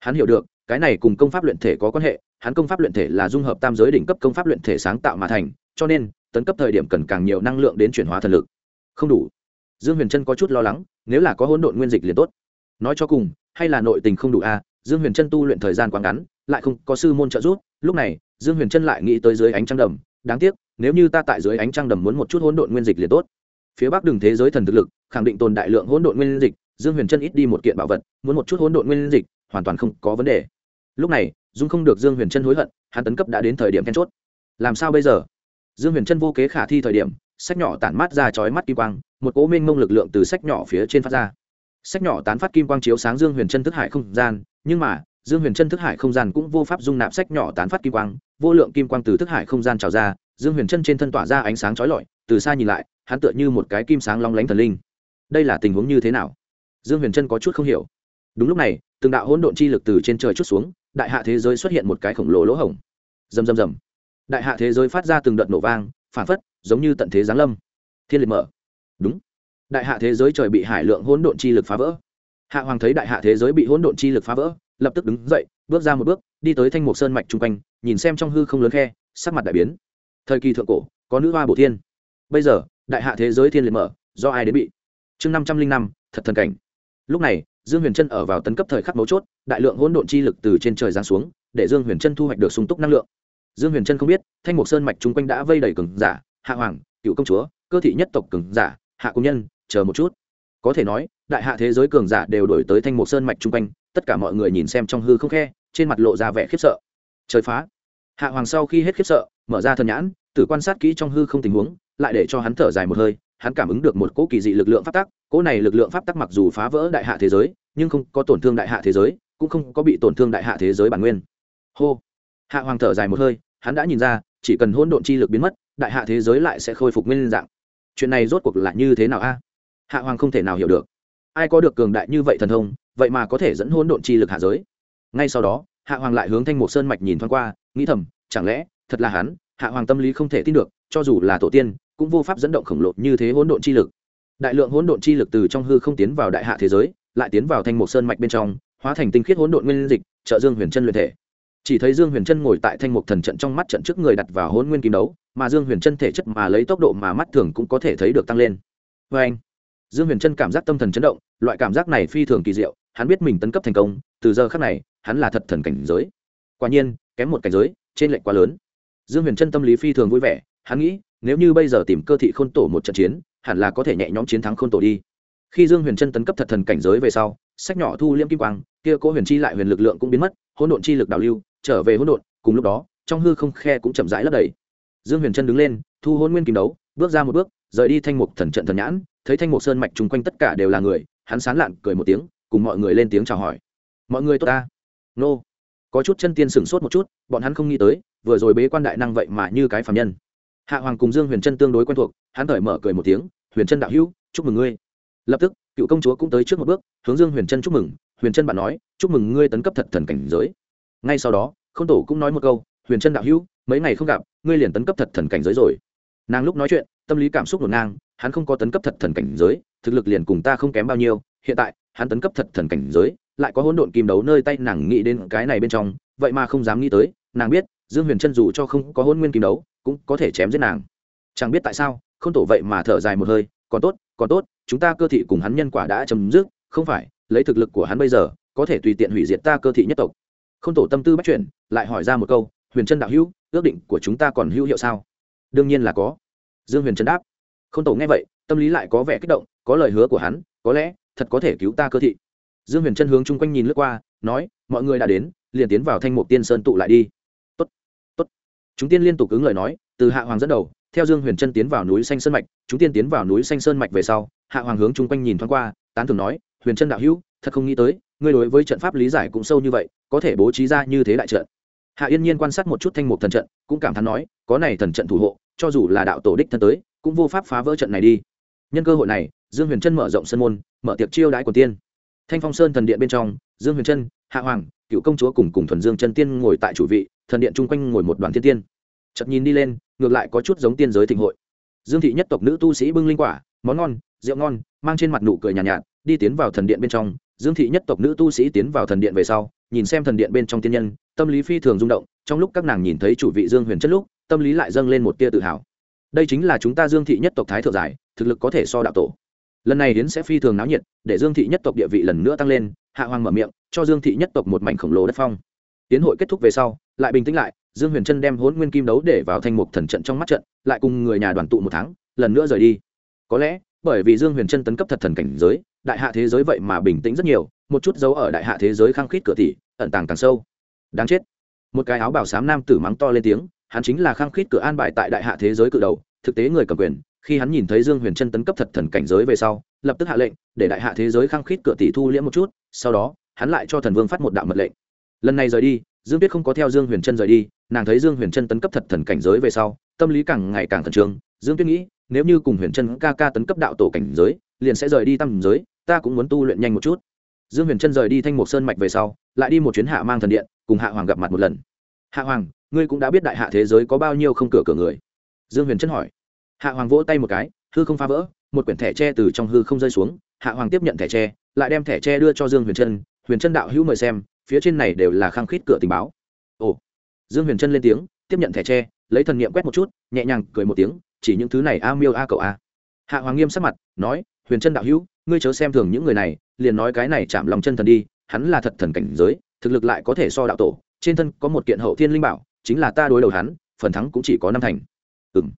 Hắn hiểu được cái này cùng công pháp luyện thể có quan hệ hắn công pháp luyện thể là dung hợp tam giới đỉnh cấp công pháp luyện thể sáng tạo mà thành cho nên tấn cấp thời điểm cần càng nhiều năng lượng đến chuyển hóa thần lực. Không đủ. Dương huyền trân có chút lo lắng nếu là có hỗn độn nguyên dịch liền tốt. Nói cho cùng hay là nội tình không đủ a à, dương huyền trân tu luyện thời gian quá ngắn lại không có sư môn trợ giúp lúc này dương huyền trân lại nghĩ tới dưới ánh trăng đầm. Đáng tiếc nếu như ta tại dưới ánh trăng đầm muốn một chút hỗn độn nguyên dịch liền tốt. Phía bắc đường thế giới thần thực lực khẳng định tồn đại lượng hỗn độn nguyên dịch dương huyền trân ít đi một kiện bảo vật muốn một chút hỗn độn nguyên dịch hoàn toàn không có vấn đề. Lúc này, dung không được dương huyền trân hối hận, hắn tấn cấp đã đến thời điểm then chốt. Làm sao bây giờ? Dương huyền trân vô kế khả thi thời điểm, sách nhỏ tản mát ra chói mắt kim quang, một cỗ minh mông lực lượng từ sách nhỏ phía trên phát ra. Sách nhỏ tán phát kim quang chiếu sáng dương huyền trân thức hải không gian, nhưng mà, dương huyền trân thức hải không gian cũng vô pháp dung nạp sách nhỏ tán phát kim quang, vô lượng kim quang từ thức hải không gian trào ra, dương huyền trân trên thân tỏa ra ánh sáng trói lọi, từ xa nhìn lại, hắn tựa như một cái kim sáng long lánh thần linh. Đây là tình huống như thế nào? Dương huyền trân có chút không hiểu. Đúng lúc này từng đạo hỗn độn chi lực từ trên trời chút xuống, đại hạ thế giới xuất hiện một cái khổng lồ lỗ hổng. Rầm rầm rầm. Đại hạ thế giới phát ra từng đợt nổ vang, phản phất, giống như tận thế giáng lâm. Thiên liệt mở. Đúng. Đại hạ thế giới trời bị hải lượng hỗn độn chi lực phá vỡ. Hạ hoàng thấy đại hạ thế giới bị hỗn độn chi lực phá vỡ, lập tức đứng dậy, bước ra một bước, đi tới thanh mục sơn mạch chung quanh, nhìn xem trong hư không lớn khe, sắc mặt đại biến. Thời kỳ thượng cổ, có nữ hoa bổ thiên. Bây giờ, đại hạ thế giới thiên liệt mở, do ai đến bị? Chương năm trăm linh năm, thật thần cảnh. Lúc này dương huyền trân ở vào tấn cấp thời khắc mấu chốt, đại lượng hỗn độn chi lực từ trên trời giáng xuống, để dương huyền trân thu hoạch được sung túc năng lượng. Dương huyền trân không biết, thanh mục sơn mạch chung quanh đã vây đầy cường giả, hạ hoàng, cựu công chúa, cơ thị nhất tộc cường giả, hạ công nhân, chờ một chút. Có thể nói, đại hạ thế giới cường giả đều đổi tới thanh mục sơn mạch chung quanh, tất cả mọi người nhìn xem trong hư không khe, trên mặt lộ ra vẻ khiếp sợ. Trời phá. Hạ hoàng sau khi hết khiếp sợ, mở ra thần nhãn, tử quan sát kỹ trong hư không tình huống, lại để cho hắn thở dài một hơi hắn cảm ứng được một cỗ kỳ dị lực lượng pháp tắc, cỗ này lực lượng pháp tắc mặc dù phá vỡ đại hạ thế giới, nhưng không có tổn thương đại hạ thế giới, cũng không có bị tổn thương đại hạ thế giới bản nguyên. Hô. Hạ hoàng thở dài một hơi, hắn đã nhìn ra, chỉ cần hỗn độn chi lực biến mất, đại hạ thế giới lại sẽ khôi phục nguyên dạng. Chuyện này rốt cuộc là như thế nào a? Hạ hoàng không thể nào hiểu được. Ai có được cường đại như vậy thần thông, vậy mà có thể dẫn hỗn độn chi lực hạ giới? Ngay sau đó, hạ hoàng lại hướng thanh một sơn mạch nhìn thoáng qua, nghĩ thầm, chẳng lẽ thật là hắn? Hạ hoàng tâm lý không thể tin được, cho dù là tổ tiên cũng vô pháp dẫn động khổng lồ như thế hỗn độn chi lực. Đại lượng hỗn độn chi lực từ trong hư không tiến vào đại hạ thế giới, lại tiến vào thanh mục sơn mạch bên trong, hóa thành tinh khiết hỗn độn nguyên dịch, trợ dương huyền chân luyện thể. Chỉ thấy dương huyền chân ngồi tại thanh mục thần trận trong mắt trận trước người đặt vào hôn nguyên kim đấu, mà dương huyền chân thể chất mà lấy tốc độ mà mắt thường cũng có thể thấy được tăng lên. Vê anh dương huyền chân cảm giác tâm thần chấn động, loại cảm giác này phi thường kỳ diệu, hắn biết mình tấn cấp thành công, từ giờ khác này, hắn là thật thần cảnh giới. Quả nhiên, kém một cảnh giới, trên lệnh quá lớn. Dương huyền chân tâm lý phi thường vui vẻ, hắn nghĩ nếu như bây giờ tìm cơ thị khôn tổ một trận chiến, hẳn là có thể nhẹ nhõm chiến thắng khôn tổ đi. Khi dương huyền chân tấn cấp thật thần cảnh giới về sau, sách nhỏ thu liêm kim quang, kia cố huyền chi lại huyền lực lượng cũng biến mất, hỗn độn chi lực đào lưu, trở về hỗn độn, cùng lúc đó, trong hư không khe cũng chậm rãi lấp đầy. Dương huyền chân đứng lên, thu hôn nguyên kim đấu, bước ra một bước, rời đi thanh mục thần trận thần nhãn, thấy thanh mục sơn mạch chung quanh tất cả đều là người, hắn sán lạn cười một tiếng, cùng mọi người lên tiếng chào hỏi. Mọi người tốt ta. Nô. Có chút chân tiên sửng sốt một chút, bọn hắn không nghĩ tới, vừa rồi bế quan đại năng vậy mà như cái phạm nhân hạ hoàng cùng dương huyền trân tương đối quen thuộc, hắn cởi mở cười một tiếng, huyền trân đạo hữu, chúc mừng ngươi. Lập tức, cựu công chúa cũng tới trước một bước, hướng dương huyền trân chúc mừng. Huyền trân bạn nói, chúc mừng ngươi tấn cấp thật thần cảnh giới. Ngay sau đó k h ô n tổ cũng nói một câu, huyền trân đạo hữu, mấy ngày không gặp, ngươi liền tấn cấp thật thần cảnh giới rồi. Nàng lúc nói chuyện, tâm lý cảm xúc ngổn ngang, hắn không có tấn cấp thật thần cảnh giới, thực lực liền cùng ta không kém bao nhiêu, hiện tại, hắn tấn cấp thật thần cảnh giới, lại có hỗn độn kim đấu nơi tay nàng nghĩ đến cái này bên trong, vậy mà không dám nghĩ tới, nàng biết dương huyền trân dù cho không có hôn nguyên kim đấu, cũng có thể chém giết nàng. Chẳng biết tại sao, không tổ vậy mà thở dài một hơi, còn tốt còn tốt, chúng ta cơ thị cùng hắn nhân quả đã chấm dứt, không phải, lấy thực lực của hắn bây giờ, có thể tùy tiện hủy diệt ta cơ thị nhất tộc. Không tổ tâm tư bắt chuyển lại hỏi ra một câu, huyền trân đạo hữu, ước định của chúng ta còn hữu hiệu sao? Đương nhiên là có. Dương huyền trân đáp. Không tổ nghe vậy, tâm lý lại có vẻ kích động, có lời hứa của hắn, có lẽ, thật có thể cứu ta cơ thị. Dương huyền trân hướng chung quanh nhìn lướt qua, nói, mọi người đã đến, liền tiến vào thanh mục tiên sơn tụ lại đi chúng tiên liên tục ứng lời nói, từ hạ hoàng dẫn đầu, theo dương huyền trân tiến vào núi xanh sơn mạch, chúng tiên tiến vào núi xanh sơn mạch về sau, hạ hoàng hướng chung quanh nhìn thoáng qua, tán thường nói, huyền trân đạo hữu, thật không nghĩ tới, ngươi đối với trận pháp lý giải cũng sâu như vậy, có thể bố trí ra như thế đại trận. Hạ yên nhiên quan sát một chút thanh mục thần trận, cũng cảm thán nói, có này thần trận thủ hộ, cho dù là đạo tổ đích thân tới, cũng vô pháp phá vỡ trận này đi. Nhân cơ hội này, dương huyền trân mở rộng sân môn, mở tiệc chiêu đãi của tiên. Thanh phong sơn thần điện bên trong, dương huyền trân hạ hoàng, cựu công chúa cùng cùng thuần dương chân tiên ngồi tại chủ vị thần điện chung quanh ngồi một đoàn thiên tiên. Chật nhìn đi lên ngược lại có chút giống tiên giới thịnh hội. Dương thị nhất tộc nữ tu sĩ bưng linh quả món ngon rượu ngon mang trên mặt nụ cười nhàn nhạt, nhạt đi tiến vào thần điện bên trong. Dương thị nhất tộc nữ tu sĩ tiến vào thần điện về sau nhìn xem thần điện bên trong tiên nhân tâm lý phi thường rung động. Trong lúc các nàng nhìn thấy chủ vị dương huyền chất lúc tâm lý lại dâng lên một tia tự hào. Đây chính là chúng ta dương thị nhất tộc thái thượng giải thực lực có thể so đạo tổ. Lần này hiến sẽ phi thường náo nhiệt để dương thị nhất tộc địa vị lần nữa tăng lên. Hạ hoàng mở miệng cho dương thị nhất tộc một mảnh khổng lồ đất phong tiến hội kết thúc về sau, lại bình tĩnh lại, dương huyền trân đem hôn nguyên kim đấu để vào thanh mục thần trận trong mắt trận, lại cùng người nhà đoàn tụ một tháng, lần nữa rời đi. Có lẽ, bởi vì dương huyền trân tấn cấp thật thần cảnh giới, đại hạ thế giới vậy mà bình tĩnh rất nhiều, một chút dấu ở đại hạ thế giới khăng khít cửa tỷ ẩn tàng càng sâu. Đáng chết. Một cái áo bảo xám nam tử mắng to lên tiếng, hắn chính là khăng khít cửa an bài tại đại hạ thế giới cự đầu, thực tế người cầm quyền, khi hắn nhìn thấy dương huyền trân tấn cấp thật thần cảnh giới về sau, lập tức hạ lệnh, để đại hạ thế giới khăng khít cửa tỷ thu liễm một chút, sau đó, hắn lại cho thần vương phát một đạo mật lệnh lần này rời đi, dương tuyết không có theo dương huyền trân rời đi, nàng thấy dương huyền trân tấn cấp thật thần cảnh giới về sau, tâm lý càng ngày càng khẩn trương. Dương tuyết nghĩ, nếu như cùng huyền trân ca ca tấn cấp đạo tổ cảnh giới, liền sẽ rời đi tăng giới, ta cũng muốn tu luyện nhanh một chút. Dương huyền trân rời đi thanh mục sơn mạch về sau, lại đi một chuyến hạ mang thần điện, cùng hạ hoàng gặp mặt một lần. Hạ hoàng, ngươi cũng đã biết đại hạ thế giới có bao nhiêu không cửa cửa người? Dương huyền trân hỏi. Hạ hoàng vỗ tay một cái, hư không phá vỡ, một quyển thẻ tre từ trong hư không rơi xuống. Hạ hoàng tiếp nhận thẻ tre, lại đem thẻ tre đưa cho dương huyền trân huyền trân đạo hữu mời xem phía trên này đều là khăng khít cửa tình báo. Ồ. Dương huyền trân lên tiếng, tiếp nhận thẻ tre, lấy thần nghiệm quét một chút, nhẹ nhàng cười một tiếng, chỉ những thứ này a miêu a cậu a. Hạ hoàng nghiêm sắc mặt, nói, huyền trân đạo hữu, ngươi chớ xem thường những người này, liền nói cái này chạm lòng chân thần đi, hắn là thật thần cảnh giới, thực lực lại có thể so đạo tổ, trên thân có một kiện hậu thiên linh bảo, chính là ta đối đầu hắn, phần thắng cũng chỉ có năm thành. Ừng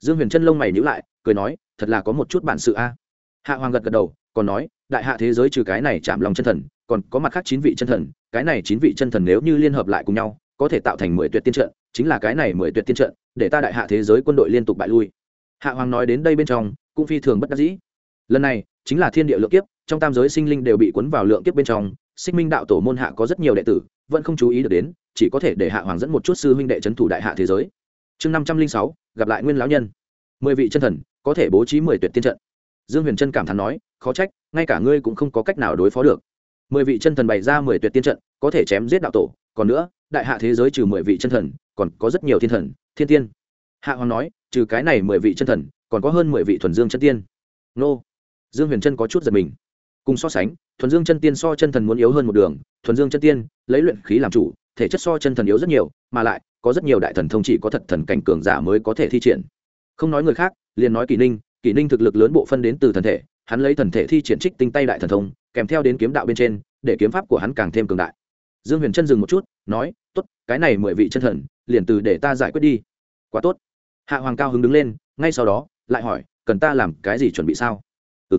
dương huyền trân lông mày nhữ lại, cười nói, thật là có một chút bản sự a. Hạ hoàng gật gật đầu còn nói, đại hạ thế giới trừ cái này chạm lòng chân thần, còn có mặt khác chín vị chân thần, cái này chín vị chân thần nếu như liên hợp lại cùng nhau, có thể tạo thành mười tuyệt tiên trận, chính là cái này mười tuyệt tiên trận, để ta đại hạ thế giới quân đội liên tục bại lui. Hạ hoàng nói đến đây bên trong, cũng phi thường bất đắc dĩ. Lần này, chính là thiên địa lượng kiếp, trong tam giới sinh linh đều bị cuốn vào lượng kiếp bên trong sinh minh đạo tổ môn hạ có rất nhiều đệ tử, vẫn không chú ý được đến, chỉ có thể để hạ hoàng dẫn một chút sư huynh đệ c h ấ n thủ đại hạ thế giới. Chương năm trăm linh sáu, gặp lại nguyên lão nhân. Mười vị chân thần, có thể bố trí mười tuyệt tiên trận. Dương huyền trân cảm thán nói khó trách, ngay cả ngươi cũng không có cách nào đối phó được. Mười vị chân thần bày ra mười tuyệt tiên trận, có thể chém giết đạo tổ, còn nữa, đại hạ thế giới trừ mười vị chân thần, còn có rất nhiều thiên thần, thiên tiên. Hạ hoàng nói, trừ cái này mười vị chân thần, còn có hơn mười vị thuần dương chân tiên. Nô. Dương huyền chân có chút giật mình. Cùng so sánh, thuần dương chân tiên so chân thần muốn yếu hơn một đường, thuần dương chân tiên, lấy luyện khí làm chủ, thể chất so chân thần yếu rất nhiều, mà lại, có rất nhiều đại thần thông chỉ có thật thần cảnh cường giả mới có thể thi triển. Không nói người khác, liền nói kỷ ninh kỷ ninh thực lực lớn bộ phân đến từ thần thể hắn lấy thần thể thi triển trích tinh tay đại thần thông, kèm theo đến kiếm đạo bên trên, để kiếm pháp của hắn càng thêm cường đại. Dương huyền chân dừng một chút, nói, tốt, cái này mười vị chân thần, liền từ để ta giải quyết đi. Quá tốt. Hạ hoàng cao hứng đứng lên, ngay sau đó, lại hỏi, cần ta làm cái gì chuẩn bị sao? Ừ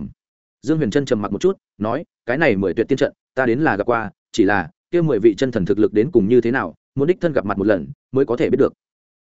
dương huyền trân trầm mặc một chút, nói, cái này mười tuyệt tiên trận, ta đến là gặp qua, chỉ là, kia mười vị chân thần thực lực đến cùng như thế nào, muốn đích thân gặp mặt một lần, mới có thể biết được.